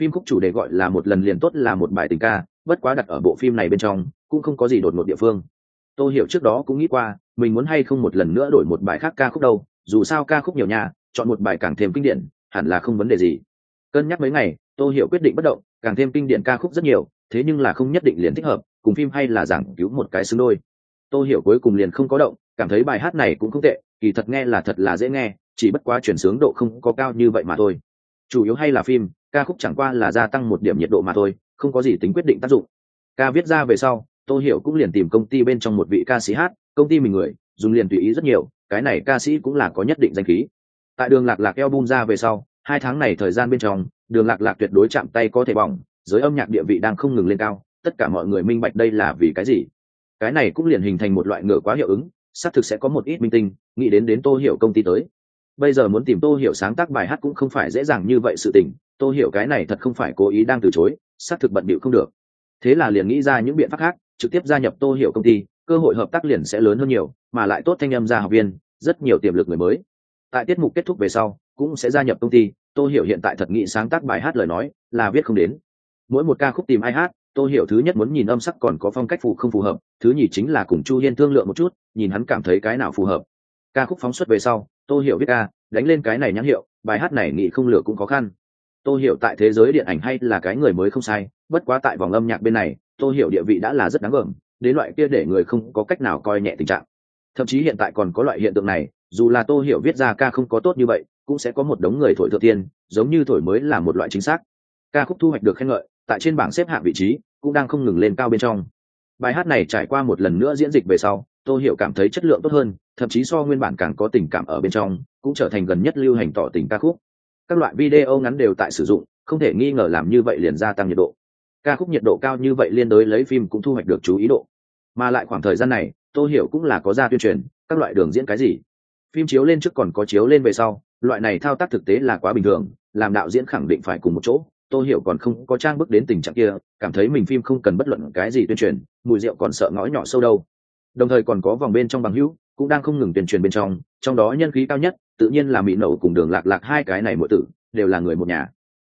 Phim khúc chủ đề gọi là một lần liền tốt là một bài tình ca bất quá đặt ở bộ phim này bên trong cũng không có gì đột ngột địa phương tôi hiểu trước đó cũng nghĩ qua, mình muốn hay không một lần nữa đổi một bài khác ca khúc đâu, dù sao ca khúc nhiều nhà chọn một bài càng thêm kinh điển, hẳn là không vấn đề gì. Cân nhắc mấy ngày tôi hiểu quyết định bất động, càng thêm kinh điển ca khúc rất nhiều, thế nhưng là không nhất định liền thích hợp, cùng phim hay là giảng cứu một cái xứng đôi. Tôi hiểu cuối cùng liền không có động, cảm thấy bài hát này cũng không tệ, kỳ thật nghe là thật là dễ nghe, chỉ bất quá chuyển sướng độ không có cao như vậy mà thôi. Chủ yếu hay là phim, ca khúc chẳng qua là gia tăng một điểm nhiệt độ mà thôi, không có gì tính quyết định tác dụng. Ca viết ra về sau tô hiểu cũng liền tìm công ty bên trong một vị ca sĩ hát, công ty mình người, dùng liền tùy ý rất nhiều, cái này ca sĩ cũng là có nhất định danh khí. Tại đường lạc lạc eo bung ra về sau, hai tháng này thời gian bên trong, đường lạc lạc tuyệt đối chạm tay có thể bỏng, giới âm nhạc địa vị đang không ngừng lên cao, tất cả mọi người minh bạch đây là vì cái gì. Cái này cũng liền hình thành một loại ngựa quá hiệu ứng, xác thực sẽ có một ít minh tinh, nghĩ đến đến tô hiểu công ty tới. Bây giờ muốn tìm tô hiểu sáng tác bài hát cũng không phải dễ dàng như vậy sự tình, tô hiểu cái này thật không phải cố ý đang từ chối, xác thực bận bịu không được. Thế là liền nghĩ ra những biện pháp khác trực tiếp gia nhập tô hiểu công ty, cơ hội hợp tác liền sẽ lớn hơn nhiều, mà lại tốt thanh âm ra học viên, rất nhiều tiềm lực người mới. Tại tiết mục kết thúc về sau, cũng sẽ gia nhập công ty, tô hiểu hiện tại thật nghị sáng tác bài hát lời nói, là viết không đến. Mỗi một ca khúc tìm ai hát, tô hiểu thứ nhất muốn nhìn âm sắc còn có phong cách phù không phù hợp, thứ nhì chính là cùng chu hiên thương lượng một chút, nhìn hắn cảm thấy cái nào phù hợp. Ca khúc phóng xuất về sau, tô hiểu viết ca, đánh lên cái này nhãn hiệu, bài hát này nghị không lựa cũng khó khăn. Tô hiểu tại thế giới điện ảnh hay là cái người mới không sai, bất quá tại vòng âm nhạc bên này tô hiểu địa vị đã là rất đáng gờm đến loại kia để người không có cách nào coi nhẹ tình trạng. Thậm chí hiện tại còn có loại hiện tượng này, dù là tô hiểu viết ra ca không có tốt như vậy, cũng sẽ có một đống người thổi thượng tiên, giống như thổi mới là một loại chính xác. Ca khúc thu hoạch được khen ngợi, tại trên bảng xếp hạng vị trí, cũng đang không ngừng lên cao bên trong. Bài hát này trải qua một lần nữa diễn dịch về sau tô hiểu cảm thấy chất lượng tốt hơn, thậm chí so nguyên bản càng có tình cảm ở bên trong, cũng trở thành gần nhất lưu hành tỏ tình ca khúc. Các loại video ngắn đều tại sử dụng, không thể nghi ngờ làm như vậy liền gia tăng nhiệt độ ca khúc nhiệt độ cao như vậy liên đối lấy phim cũng thu hoạch được chú ý độ. Mà lại khoảng thời gian này, tô hiểu cũng là có ra tuyên truyền, các loại đường diễn cái gì. Phim chiếu lên trước còn có chiếu lên về sau, loại này thao tác thực tế là quá bình thường, làm đạo diễn khẳng định phải cùng một chỗ, tô hiểu còn không có trang bước đến tình trạng kia, cảm thấy mình phim không cần bất luận cái gì tuyên truyền, mùi rượu còn sợ ngõ nhỏ sâu đâu. Đồng thời còn có vòng bên trong bằng hữu, cũng đang không ngừng tuyên truyền bên trong trong đó nhân khí cao nhất, tự nhiên là mỹ nậu cùng đường lạc lạc hai cái này mỗi tử, đều là người một nhà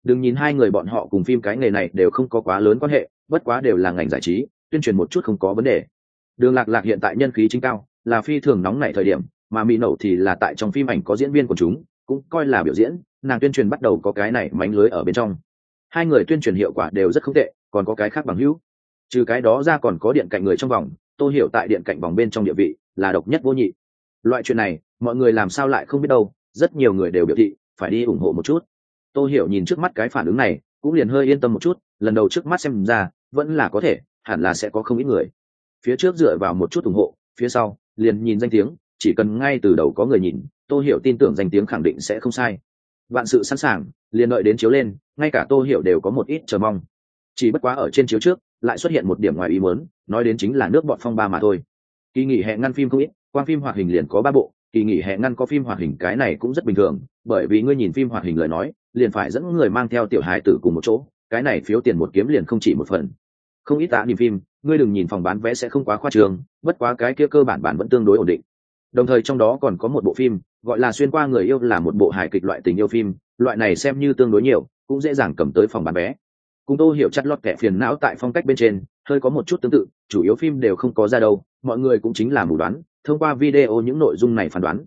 đừng nhìn hai người bọn họ cùng phim cái nghề này đều không có quá lớn quan hệ, bất quá đều là ngành giải trí, tuyên truyền một chút không có vấn đề. Đường lạc lạc hiện tại nhân khí chính cao, là phi thường nóng nảy thời điểm, mà mỹ nậu thì là tại trong phim ảnh có diễn viên của chúng, cũng coi là biểu diễn, nàng tuyên truyền bắt đầu có cái này mánh lưới ở bên trong. Hai người tuyên truyền hiệu quả đều rất không tệ, còn có cái khác bằng hữu. Trừ cái đó ra còn có điện cạnh người trong vòng tôi hiểu tại điện cạnh vòng bên trong địa vị là độc nhất vô nhị. Loại chuyện này, mọi người làm sao lại không biết đâu, rất nhiều người đều biểu thị, phải đi ủng hộ một chút tôi hiểu nhìn trước mắt cái phản ứng này, cũng liền hơi yên tâm một chút, lần đầu trước mắt xem ra, vẫn là có thể, hẳn là sẽ có không ít người. Phía trước dựa vào một chút ủng hộ, phía sau, liền nhìn danh tiếng, chỉ cần ngay từ đầu có người nhìn tôi hiểu tin tưởng danh tiếng khẳng định sẽ không sai. Vạn sự sẵn sàng, liền đợi đến chiếu lên, ngay cả tôi hiểu đều có một ít chờ mong. Chỉ bất quá ở trên chiếu trước, lại xuất hiện một điểm ngoài ý muốn, nói đến chính là nước bọn phong ba mà thôi. Kỳ nghỉ hè ngăn phim không ít, quang phim hoạt hình liền có ba bộ, kỳ nghỉ hè ngăn có phim hoạt hình cái này cũng rất bình thường bởi vì ngươi nhìn phim hoạt hình lời nói, liền phải dẫn người mang theo tiểu hài tử cùng một chỗ, cái này phiếu tiền một kiếm liền không chỉ một phần. Không ít tạ niềm phim, ngươi đừng nhìn phòng bán vé sẽ không quá khoa trường bất quá cái kia cơ bản bản vẫn tương đối ổn định. Đồng thời trong đó còn có một bộ phim, gọi là xuyên qua người yêu là một bộ hài kịch loại tình yêu phim, loại này xem như tương đối nhiều, cũng dễ dàng cầm tới phòng bán vé. Cùng tôi hiểu chặt lọt kẻ phiền não tại phong cách bên trên, hơi có một chút tương tự, chủ yếu phim đều không có ra đâu, mọi người cũng chính là mù đoán, thông qua video những nội dung này phán đoán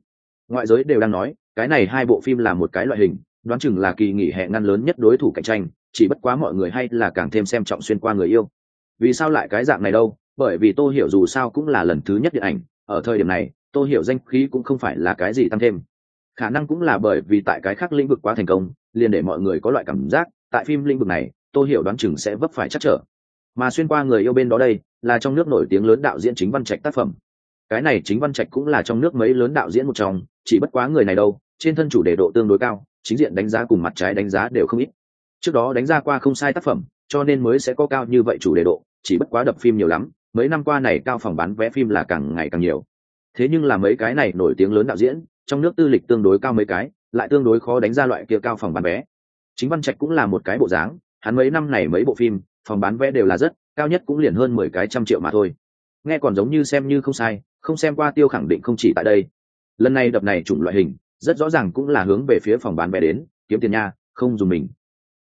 ngoại giới đều đang nói, cái này hai bộ phim là một cái loại hình, đoán chừng là kỳ nghỉ hè ngăn lớn nhất đối thủ cạnh tranh, chỉ bất quá mọi người hay là càng thêm xem trọng xuyên qua người yêu. Vì sao lại cái dạng này đâu? Bởi vì tô hiểu dù sao cũng là lần thứ nhất điện ảnh, ở thời điểm này, tô hiểu danh khí cũng không phải là cái gì tăng thêm. Khả năng cũng là bởi vì tại cái khác lĩnh vực quá thành công, liền để mọi người có loại cảm giác, tại phim lĩnh vực này, tô hiểu đoán chừng sẽ vấp phải chắc trở. Mà xuyên qua người yêu bên đó đây, là trong nước nổi tiếng lớn đạo diễn chính văn trạch tác phẩm cái này chính văn trạch cũng là trong nước mấy lớn đạo diễn một trong, chỉ bất quá người này đâu, trên thân chủ đề độ tương đối cao, chính diện đánh giá cùng mặt trái đánh giá đều không ít. Trước đó đánh giá qua không sai tác phẩm, cho nên mới sẽ có cao như vậy chủ đề độ, chỉ bất quá đập phim nhiều lắm, mấy năm qua này cao phòng bán vé phim là càng ngày càng nhiều. Thế nhưng là mấy cái này nổi tiếng lớn đạo diễn, trong nước tư lịch tương đối cao mấy cái, lại tương đối khó đánh ra loại kia cao phòng bán vé. Chính văn trạch cũng là một cái bộ dáng, hắn mấy năm này mấy bộ phim, phòng bán vé đều là rất, cao nhất cũng liền hơn mười cái trăm triệu mà thôi. Nghe còn giống như xem như không sai không xem qua tiêu khẳng định không chỉ tại đây. Lần này đập này chủng loại hình rất rõ ràng cũng là hướng về phía phòng bán vé đến kiếm tiền nha không dùng mình.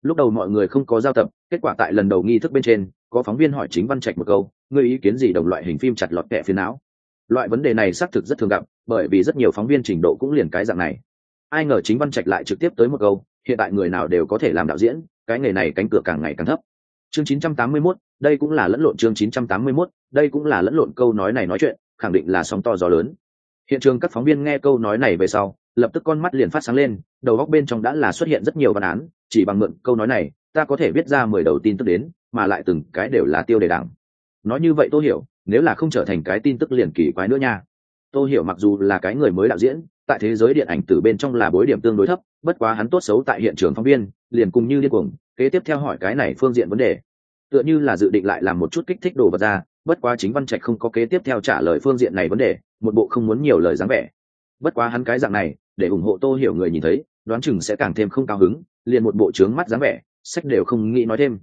Lúc đầu mọi người không có giao tập kết quả tại lần đầu nghi thức bên trên có phóng viên hỏi chính văn trạch một câu người ý kiến gì đồng loại hình phim chặt lọt kẹ phiến não? Loại vấn đề này xác thực rất thường gặp bởi vì rất nhiều phóng viên trình độ cũng liền cái dạng này. Ai ngờ chính văn trạch lại trực tiếp tới một câu hiện tại người nào đều có thể làm đạo diễn cái nghề này cánh cửa càng ngày càng thấp. Chương 981, đây cũng là lẫn lộn chương 981, đây cũng là lẫn lộn câu nói này nói chuyện khẳng định là sóng to gió lớn. Hiện trường các phóng viên nghe câu nói này về sau, lập tức con mắt liền phát sáng lên, đầu góc bên trong đã là xuất hiện rất nhiều văn án, chỉ bằng mượn câu nói này, ta có thể viết ra mười đầu tin tức đến, mà lại từng cái đều là tiêu đề đảng. Nói như vậy tôi hiểu, nếu là không trở thành cái tin tức liền kỳ quái nữa nha. Tôi hiểu mặc dù là cái người mới đạo diễn, tại thế giới điện ảnh từ bên trong là bối điểm tương đối thấp, bất quá hắn tốt xấu tại hiện trường phóng viên, liền cùng như điên cuồng, kế tiếp theo hỏi cái này phương diện vấn đề. Tựa như là dự định lại làm một chút kích thích đồ vật ra bất quá chính văn trạch không có kế tiếp theo trả lời phương diện này vấn đề, một bộ không muốn nhiều lời dáng vẻ. Bất quá hắn cái dạng này, để ủng hộ tô hiểu người nhìn thấy, đoán chừng sẽ càng thêm không cao hứng, liền một bộ trướng mắt dáng vẻ, sách đều không nghĩ nói thêm.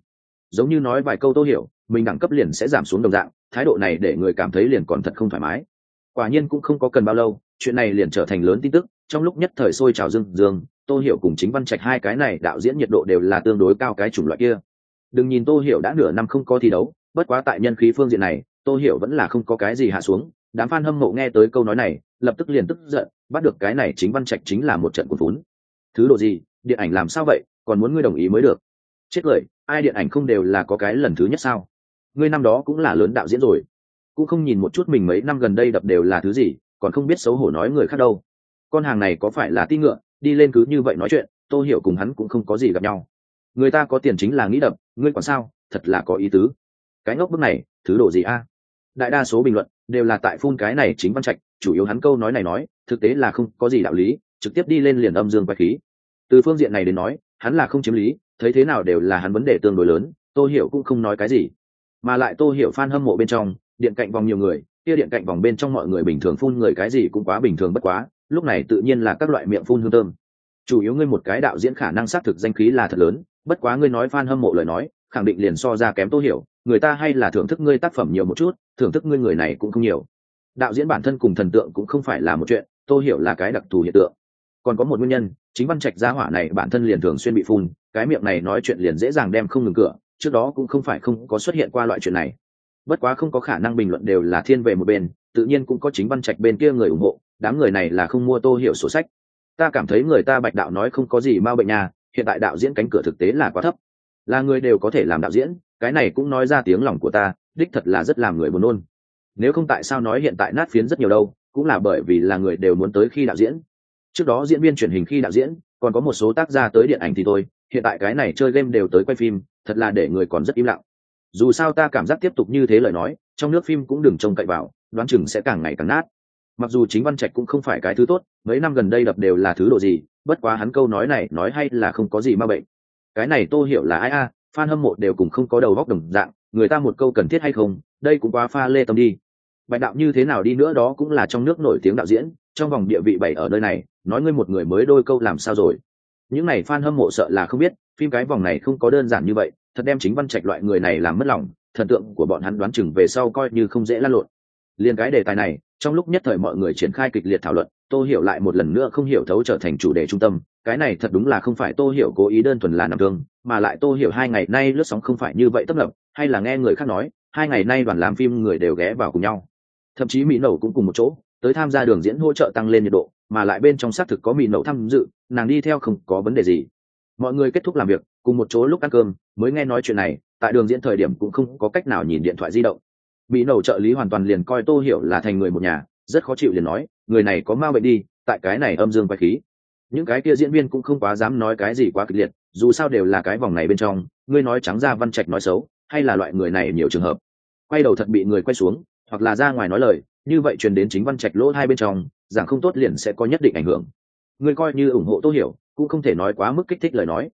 Giống như nói vài câu tô hiểu, mình đẳng cấp liền sẽ giảm xuống đồng dạng, thái độ này để người cảm thấy liền còn thật không thoải mái. Quả nhiên cũng không có cần bao lâu, chuyện này liền trở thành lớn tin tức, trong lúc nhất thời sôi trào dương dương tô hiểu cùng chính văn trạch hai cái này đạo diễn nhiệt độ đều là tương đối cao cái chủng loại kia. Đừng nhìn tô hiểu đã nửa năm không có thi đấu bất quá tại nhân khí phương diện này, tô hiểu vẫn là không có cái gì hạ xuống. Đám fan hâm mộ nghe tới câu nói này, lập tức liền tức giận, bắt được cái này chính văn trạch chính là một trận cuốn vốn thứ đồ gì? Điện ảnh làm sao vậy? Còn muốn ngươi đồng ý mới được. Chết cười, ai điện ảnh không đều là có cái lần thứ nhất sao? Ngươi năm đó cũng là lớn đạo diễn rồi. Cũng không nhìn một chút mình mấy năm gần đây đập đều là thứ gì, còn không biết xấu hổ nói người khác đâu. Con hàng này có phải là ti ngựa? Đi lên cứ như vậy nói chuyện tôi hiểu cùng hắn cũng không có gì gặp nhau. Người ta có tiền chính là nghĩ đập, ngươi còn sao? Thật là có ý tứ cái ngốc bức này, thứ đồ gì a? Đại đa số bình luận đều là tại phun cái này chính văn trạch, chủ yếu hắn câu nói này nói, thực tế là không có gì đạo lý, trực tiếp đi lên liền âm dương quay khí. Từ phương diện này đến nói, hắn là không chiếm lý, thấy thế nào đều là hắn vấn đề tương đối lớn, tô hiểu cũng không nói cái gì. Mà lại tô hiểu fan hâm mộ bên trong, điện cạnh vòng nhiều người, kia điện cạnh vòng bên trong mọi người bình thường phun người cái gì cũng quá bình thường bất quá, lúc này tự nhiên là các loại miệng phun hương thơm. Chủ yếu ngươi một cái đạo diễn khả năng xác thực danh khí là thật lớn, bất quá ngươi nói fan hâm mộ lời nói khẳng định liền so ra kém tô hiểu, người ta hay là thưởng thức ngươi tác phẩm nhiều một chút, thưởng thức ngươi người này cũng không nhiều. Đạo diễn bản thân cùng thần tượng cũng không phải là một chuyện, tô hiểu là cái đặc thù hiện tượng. Còn có một nguyên nhân, chính văn trạch gia hỏa này bản thân liền thường xuyên bị phun, cái miệng này nói chuyện liền dễ dàng đem không ngừng cửa, trước đó cũng không phải không có xuất hiện qua loại chuyện này. Bất quá không có khả năng bình luận đều là thiên về một bên, tự nhiên cũng có chính văn trạch bên kia người ủng hộ, đám người này là không mua tô hiểu sổ sách. Ta cảm thấy người ta bạch đạo nói không có gì m a bệnh nhà hiện tại đạo diễn cánh cửa thực tế là quá thấp là người đều có thể làm đạo diễn, cái này cũng nói ra tiếng lòng của ta, đích thật là rất làm người buồn nôn. Nếu không tại sao nói hiện tại nát phiến rất nhiều đâu, cũng là bởi vì là người đều muốn tới khi đạo diễn. Trước đó diễn viên truyền hình khi đạo diễn, còn có một số tác gia tới điện ảnh thì thôi, hiện tại cái này chơi game đều tới quay phim, thật là để người còn rất im lặng. Dù sao ta cảm giác tiếp tục như thế lời nói, trong nước phim cũng đừng trông cậy vào, đoán chừng sẽ càng ngày càng nát. Mặc dù chính văn trạch cũng không phải cái thứ tốt, mấy năm gần đây đập đều là thứ độ gì, bất quá hắn câu nói này, nói hay là không có gì ma bệnh cái này tô hiểu là ai a? Fan hâm mộ đều cùng không có đầu góc đồng dạng, người ta một câu cần thiết hay không, đây cũng quá pha lê tâm đi. Bạch đạo như thế nào đi nữa đó cũng là trong nước nổi tiếng đạo diễn, trong vòng địa vị bảy ở nơi này, nói ngươi một người mới đôi câu làm sao rồi? Những này fan hâm mộ sợ là không biết, phim cái vòng này không có đơn giản như vậy, thật đem chính văn trạch loại người này làm mất lòng, thần tượng của bọn hắn đoán chừng về sau coi như không dễ lăn lộn. Liên cái đề tài này trong lúc nhất thời mọi người triển khai kịch liệt thảo luận, tô hiểu lại một lần nữa không hiểu thấu trở thành chủ đề trung tâm. Cái này thật đúng là không phải tô hiểu cố ý đơn thuần là nằm thương, mà lại tô hiểu hai ngày nay lướt sóng không phải như vậy tấp nập, hay là nghe người khác nói, hai ngày nay đoàn làm phim người đều ghé vào cùng nhau. Thậm chí mỹ nẩu cũng cùng một chỗ, tới tham gia đường diễn hỗ trợ tăng lên nhiệt độ, mà lại bên trong xác thực có mỹ nẩu tham dự, nàng đi theo không có vấn đề gì. Mọi người kết thúc làm việc, cùng một chỗ lúc ăn cơm, mới nghe nói chuyện này, tại đường diễn thời điểm cũng không có cách nào nhìn điện thoại di động mỹ nổ trợ lý hoàn toàn liền coi tô hiểu là thành người một nhà, rất khó chịu liền nói, người này có ma bệnh đi, tại cái này âm dương quay khí. Những cái kia diễn viên cũng không quá dám nói cái gì quá kịch liệt, dù sao đều là cái vòng này bên trong, ngươi nói trắng ra văn trạch nói xấu, hay là loại người này nhiều trường hợp. Quay đầu thật bị người quay xuống, hoặc là ra ngoài nói lời, như vậy truyền đến chính văn trạch lỗ hai bên trong rằng không tốt liền sẽ có nhất định ảnh hưởng. Ngươi coi như ủng hộ tô hiểu, cũng không thể nói quá mức kích thích lời nói.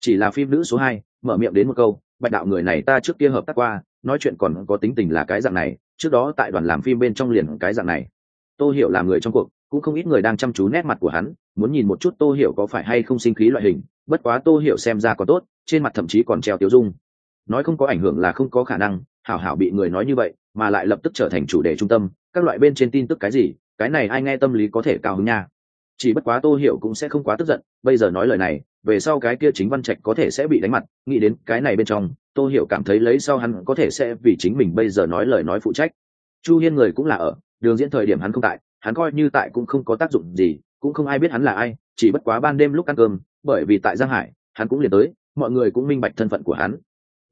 Chỉ là phim nữ số hai, mở miệng đến một câu, bạch đạo người này ta trước kia hợp tác qua nói chuyện còn có tính tình là cái dạng này, trước đó tại đoàn làm phim bên trong liền cái dạng này. Tô hiểu là người trong cuộc, cũng không ít người đang chăm chú nét mặt của hắn, muốn nhìn một chút tô hiểu có phải hay không sinh khí loại hình, bất quá tô hiểu xem ra có tốt, trên mặt thậm chí còn treo tiêu dung. Nói không có ảnh hưởng là không có khả năng, hảo hảo bị người nói như vậy, mà lại lập tức trở thành chủ đề trung tâm, các loại bên trên tin tức cái gì, cái này ai nghe tâm lý có thể cao hứng nha. Chỉ bất quá tô hiểu cũng sẽ không quá tức giận, bây giờ nói lời này, về sau cái kia chính văn trạch có thể sẽ bị đánh mặt, nghĩ đến cái này bên trong tô hiểu cảm thấy lấy sau hắn có thể sẽ vì chính mình bây giờ nói lời nói phụ trách. Chu hiên người cũng là ở, đường diễn thời điểm hắn không tại, hắn coi như tại cũng không có tác dụng gì, cũng không ai biết hắn là ai, chỉ bất quá ban đêm lúc ăn cơm, bởi vì tại giang hải, hắn cũng liền tới, mọi người cũng minh bạch thân phận của hắn.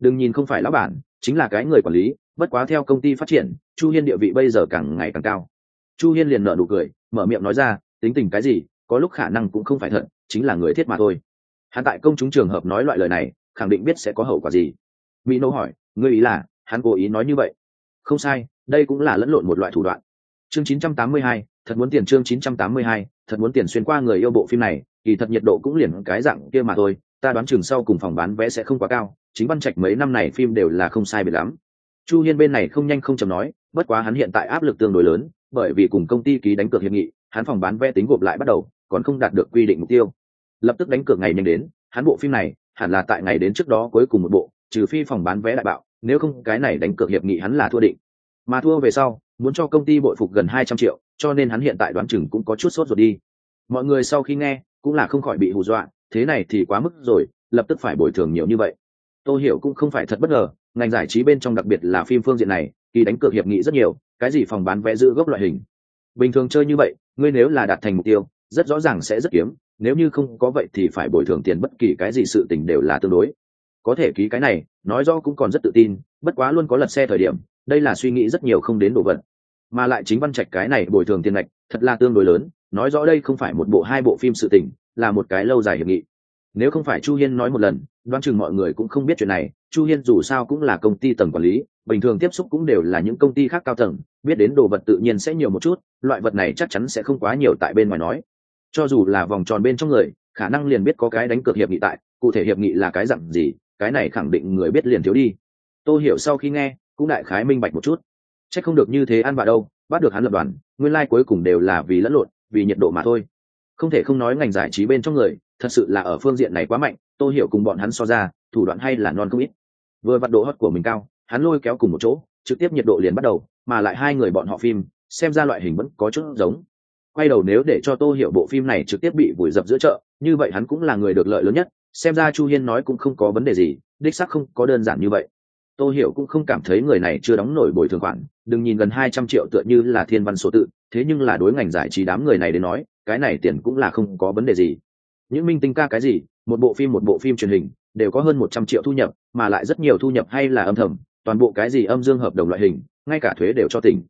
Đừng nhìn không phải lão bản, chính là cái người quản lý, bất quá theo công ty phát triển, chu hiên địa vị bây giờ càng ngày càng cao. Chu hiên liền nợ nụ cười, mở miệng nói ra, tính tình cái gì, có lúc khả năng cũng không phải thật, chính là người thiết mà thôi. Hắn tại công chúng trường hợp nói loại lời này, khẳng định biết sẽ có hậu quả gì mỹ nô hỏi ngươi ý là hắn cố ý nói như vậy? Không sai đây cũng là lẫn lộn một loại thủ đoạn. Chương 982, thật muốn tiền chương 982, thật muốn tiền xuyên qua người yêu bộ phim này kỳ thật nhiệt độ cũng liền cái dạng kia mà thôi ta đoán chừng sau cùng phòng bán vé sẽ không quá cao chính văn trạch mấy năm này phim đều là không sai biệt lắm. Chu hiên bên này không nhanh không chầm nói bất quá hắn hiện tại áp lực tương đối lớn bởi vì cùng công ty ký đánh cược hiệp nghị hắn phòng bán vé tính gộp lại bắt đầu còn không đạt được quy định mục tiêu. Lập tức đánh cược ngày nhanh đến hắn bộ phim này hẳn là tại ngày đến trước đó cuối cùng một bộ trừ phi phòng bán vé đại bạo, nếu không, cái này đánh cược hiệp nghị hắn là thua định. Mà thua về sau, muốn cho công ty bội phục gần hai trăm triệu, cho nên hắn hiện tại đoán chừng cũng có chút sốt ruột đi. Mọi người sau khi nghe, cũng là không khỏi bị hù dọa, thế này thì quá mức rồi, lập tức phải bồi thường nhiều như vậy. Tôi hiểu cũng không phải thật bất ngờ, ngành giải trí bên trong đặc biệt là phim phương diện này, kỳ đánh cược hiệp nghị rất nhiều, cái gì phòng bán vé giữ gốc loại hình. Bình thường chơi như vậy, ngươi nếu là đạt thành mục tiêu, rất rõ ràng sẽ rất kiếm, nếu như không có vậy thì phải bồi thường tiền bất kỳ cái gì sự tình đều là tương đối có thể ký cái này, nói rõ cũng còn rất tự tin, bất quá luôn có lật xe thời điểm, đây là suy nghĩ rất nhiều không đến đồ vật. Mà lại chính văn trạch cái này bồi thường tiền lệch, thật là tương đối lớn, nói rõ đây không phải một bộ hai bộ phim sự tình, là một cái lâu dài hiệp nghị. Nếu không phải chu hiên nói một lần, đoán chừng mọi người cũng không biết chuyện này, chu hiên dù sao cũng là công ty tầng quản lý, bình thường tiếp xúc cũng đều là những công ty khác cao tầng, biết đến đồ vật tự nhiên sẽ nhiều một chút, loại vật này chắc chắn sẽ không quá nhiều tại bên ngoài nói. Cho dù là vòng tròn bên trong người, khả năng liền biết có cái đánh cược hiệp nghị tại, cụ thể hiệp nghị là cái dặn gì cái này khẳng định người biết liền thiếu đi. Tôi hiểu sau khi nghe, cũng đại khái minh bạch một chút. C h ắ c không được như thế ăn vạ đâu, bắt được hắn lập đoàn, nguyên lai、like、cuối cùng đều là vì lẫn lộn, vì nhiệt độ mà thôi. Không thể không nói ngành giải trí bên trong người, thật sự là ở phương diện này quá mạnh tôi hiểu cùng bọn hắn so ra, thủ đoạn hay là non không ít. Vừa vặn độ hót của mình cao, hắn lôi kéo cùng một chỗ, trực tiếp nhiệt độ liền bắt đầu, mà lại hai người bọn họ phim, xem ra loại hình vẫn có chút giống. Quay đầu nếu để cho tô hiểu bộ phim này trực tiếp bị vùi dập giữa chợ, như vậy hắn cũng là người được lợi lớn nhất xem ra chu hiên nói cũng không có vấn đề gì, đích sắc không có đơn giản như vậy. Tô hiểu cũng không cảm thấy người này chưa đóng nổi bồi thường khoản, đừng nhìn gần hai trăm triệu tựa như là thiên văn số tự, thế nhưng là đối ngành giải trí đám người này đến nói, cái này tiền cũng là không có vấn đề gì. Những minh tinh ca cái gì, một bộ phim một bộ phim truyền hình, đều có hơn một trăm triệu thu nhập, mà lại rất nhiều thu nhập hay là âm thầm, toàn bộ cái gì âm dương hợp đồng loại hình, ngay cả thuế đều cho tỉnh.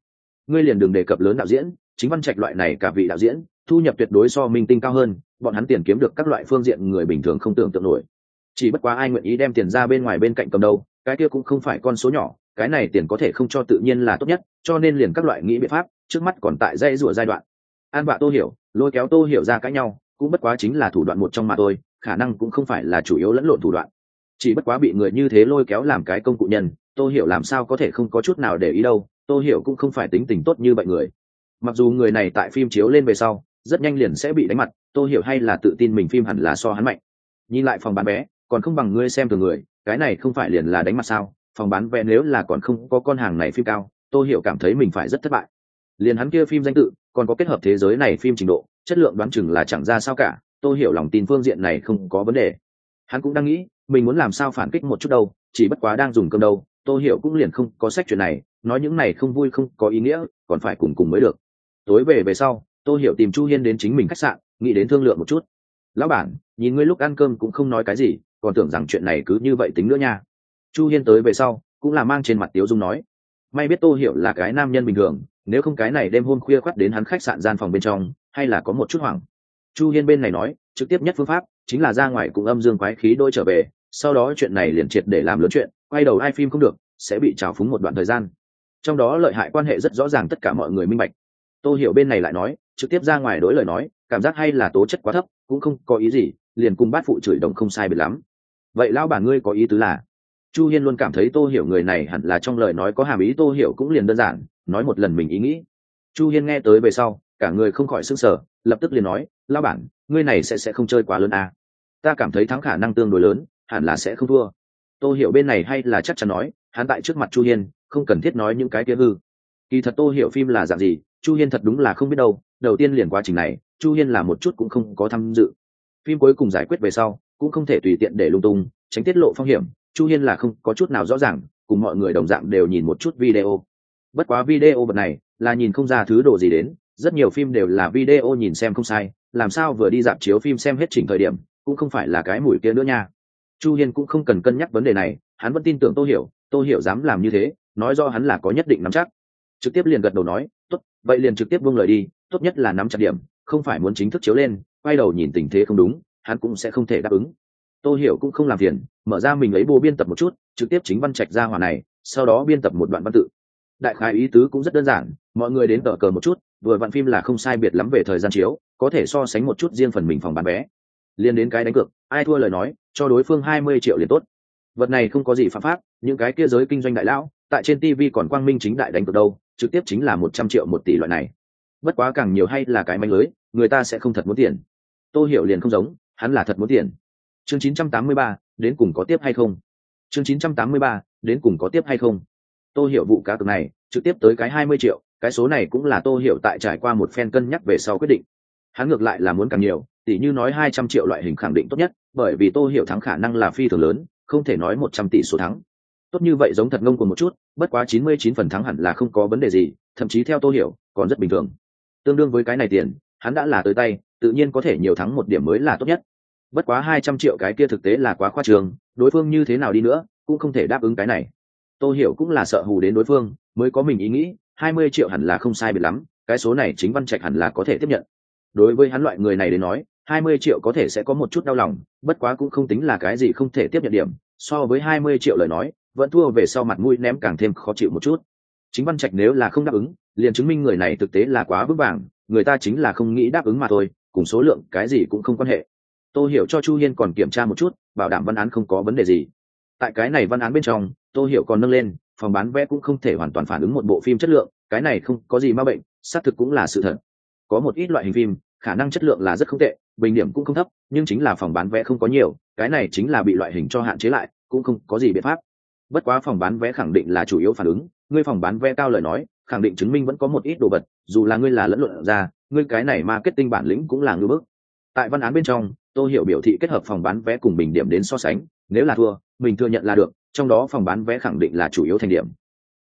Ngươi liền đừng đề cập lớn đạo diễn, chính văn trạch loại này cả vị đạo diễn, thu nhập tuyệt đối so minh tinh cao hơn bọn hắn tiền kiếm được các loại phương diện người bình thường không tưởng tượng nổi. Chỉ bất quá ai nguyện ý đem tiền ra bên ngoài bên cạnh cầm đâu, cái kia cũng không phải con số nhỏ, cái này tiền có thể không cho tự nhiên là tốt nhất, cho nên liền các loại nghĩ biện pháp, trước mắt còn tại dây rủa giai đoạn. An bạ tô hiểu, lôi kéo tô hiểu ra cãi nhau, cũng bất quá chính là thủ đoạn một trong mà tôi khả năng cũng không phải là chủ yếu lẫn lộn thủ đoạn. Chỉ bất quá bị người như thế lôi kéo làm cái công cụ nhân, tô hiểu làm sao có thể không có chút nào để ý đâu, tô hiểu cũng không phải tính tình tốt như vậy người. Mặc dù người này tại phim chiếu lên về sau, rất nhanh liền sẽ bị đánh mặt tô hiểu hay là tự tin mình phim hẳn là so hắn mạnh. Nhìn lại phòng bán vé, còn không bằng ngươi xem thường người, cái này không phải liền là đánh mặt sao? Phòng bán vé nếu là còn không có con hàng này phim cao, tô hiểu cảm thấy mình phải rất thất bại. Liền hắn kia phim danh tự, còn có kết hợp thế giới này phim trình độ, chất lượng đoán chừng là chẳng ra sao cả, tô hiểu lòng tin phương diện này không có vấn đề. Hắn cũng đang nghĩ, mình muốn làm sao phản kích một chút đâu, chỉ bất quá đang dùng cơm đâu, tô hiểu cũng liền không có sách chuyện này, nói những này không vui không có ý nghĩa, còn phải cùng cùng mới được. Tối về về sau, tô hiểu tìm chu hiên đến chính mình khách sạn nghĩ đến thương lượng một chút. Lão bản, nhìn ngươi lúc ăn cơm cũng không nói cái gì, còn tưởng rằng chuyện này cứ như vậy tính nữa nha. Chu hiên tới về sau, cũng là mang trên mặt tiếu dung nói. May biết tô hiểu là cái nam nhân bình thường, nếu không cái này đêm hôm khuya khoắt đến hắn khách sạn gian phòng bên trong, hay là có một chút hoảng. Chu hiên bên này nói, trực tiếp nhất phương pháp, chính là ra ngoài cùng âm dương quái khí đôi trở về, sau đó chuyện này liền triệt để làm lớn chuyện, quay đầu ai phim không được, sẽ bị trào phúng một đoạn thời gian. Trong đó lợi hại quan hệ rất rõ ràng tất cả mọi người minh bạch. Tô hiểu bên này lại nói, trực tiếp ra ngoài đối lời nói cảm giác hay là tố chất quá thấp, cũng không có ý gì, liền cùng bát phụ chửi đồng không sai biệt lắm. Vậy lão bản ngươi có ý tứ là? Chu hiên luôn cảm thấy tô hiểu người này hẳn là trong lời nói có hàm ý, tô hiểu cũng liền đơn giản, nói một lần mình ý nghĩ. Chu hiên nghe tới về sau, cả người không khỏi s ư n g sở lập tức liền nói lao bản, ngươi này sẽ sẽ không chơi quá lớn à. ta cảm thấy thắng khả năng tương đối lớn, hẳn là sẽ không thua. Tô hiểu bên này hay là chắc chắn nói, hắn tại trước mặt chu hiên, không cần thiết nói những cái kia hư. Kỳ thật tô hiểu phim là dạng gì chu hiên thật đúng là không biết đâu, đầu tiên liền quá trình này, chu hiên là một chút cũng không có tham dự. Phim cuối cùng giải quyết về sau, cũng không thể tùy tiện để lung tung, tránh tiết lộ phong hiểm, chu hiên là không có chút nào rõ ràng, cùng mọi người đồng dạng đều nhìn một chút video. Bất quá video vật này, là nhìn không ra thứ đồ gì đến, rất nhiều phim đều là video nhìn xem không sai, làm sao vừa đi dạp chiếu phim xem hết chỉnh thời điểm, cũng không phải là cái mùi kia nữa nha. Chu hiên cũng không cần cân nhắc vấn đề này, hắn vẫn tin tưởng tô hiểu tô hiểu dám làm như thế, nói do hắn là có nhất định nắm chắc. Trực tiếp liền gật đầu nói, tốt vậy liền trực tiếp buông lời đi, tốt nhất là nắm chặt điểm, không phải muốn chính thức chiếu lên, quay đầu nhìn tình thế không đúng, hắn cũng sẽ không thể đáp ứng. Tô hiểu cũng không làm phiền, mở ra mình lấy bộ biên tập một chút, trực tiếp chính văn trạch ra hòa này, sau đó biên tập một đoạn văn tự. Đại khái ý tứ cũng rất đơn giản, mọi người đến tờ cờ một chút, vừa vặn phim là không sai biệt lắm về thời gian chiếu, có thể so sánh một chút riêng phần mình phòng bán vé. Liên đến cái đánh cược, ai thua lời nói, cho đối phương hai mươi triệu liền tốt. Vật này không có gì phạm pháp, những cái kia giới kinh doanh đại lão, tại trên tv còn quang minh chính đại đánh cược đâu trực tiếp chính là một trăm triệu một tỷ loại này. Bất quá càng nhiều hay là cái manh lưới người ta sẽ không thật muốn tiền. Tô hiểu liền không giống hắn là thật muốn tiền. Chương 983, đến cùng có tiếp hay không? Chương 983, đến cùng có tiếp hay không? Tô hiểu vụ cá cược này trực tiếp tới cái hai mươi triệu cái số này cũng là tô hiểu tại trải qua một phen cân nhắc về sau quyết định. Hắn ngược lại là muốn càng nhiều tỷ như nói hai trăm triệu loại hình khẳng định tốt nhất bởi vì tô hiểu thắng khả năng là phi thường lớn không thể nói một trăm tỷ số thắng tốt như vậy giống thật ngông của một chút, bất quá chín mươi chín phần thắng hẳn là không có vấn đề gì, thậm chí theo tô hiểu, còn rất bình thường. Tương đương với cái này tiền, hắn đã là tới tay, tự nhiên có thể nhiều thắng một điểm mới là tốt nhất. Bất quá hai trăm triệu cái kia thực tế là quá khoa trường, đối phương như thế nào đi nữa, cũng không thể đáp ứng cái này. Tôi hiểu cũng là sợ hù đến đối phương, mới có mình ý nghĩ, hai mươi triệu hẳn là không sai biệt lắm, cái số này chính văn trạch hẳn là có thể tiếp nhận. Đối với hắn loại người này đến nói, hai mươi triệu có thể sẽ có một chút đau lòng, bất quá cũng không tính là cái gì không thể tiếp nhận điểm. So với hai mươi triệu lời nói vẫn thua về sau mặt mũi ném càng thêm khó chịu một chút. Chính văn trạch nếu là không đáp ứng, liền chứng minh người này thực tế là quá vững vàng, người ta chính là không nghĩ đáp ứng mà thôi, cùng số lượng cái gì cũng không quan hệ. Tô hiểu cho chu hiên còn kiểm tra một chút, bảo đảm văn án không có vấn đề gì. Tại cái này văn án bên trong, tô hiểu còn nâng lên, phòng bán vé cũng không thể hoàn toàn phản ứng một bộ phim chất lượng, cái này không có gì ma bệnh, xác thực cũng là sự thật. Có một ít loại hình phim, khả năng chất lượng là rất không tệ, bình điểm cũng không thấp, nhưng chính là phòng bán vé không có nhiều, cái này chính là bị loại hình cho hạn chế lại, cũng không có gì biện pháp bất quá phòng bán vé khẳng định là chủ yếu phản ứng. Ngươi phòng bán vé cao lời nói, khẳng định chứng minh vẫn có một ít đồ vật, dù là ngươi là lẫn luận ra, ngươi cái này marketing bản lĩnh cũng là ngưỡng bức. Tại văn án bên trong, tô hiểu biểu thị kết hợp phòng bán vé cùng bình điểm đến so sánh, nếu là thua, mình thừa nhận là được, trong đó phòng bán vé khẳng định là chủ yếu thành điểm.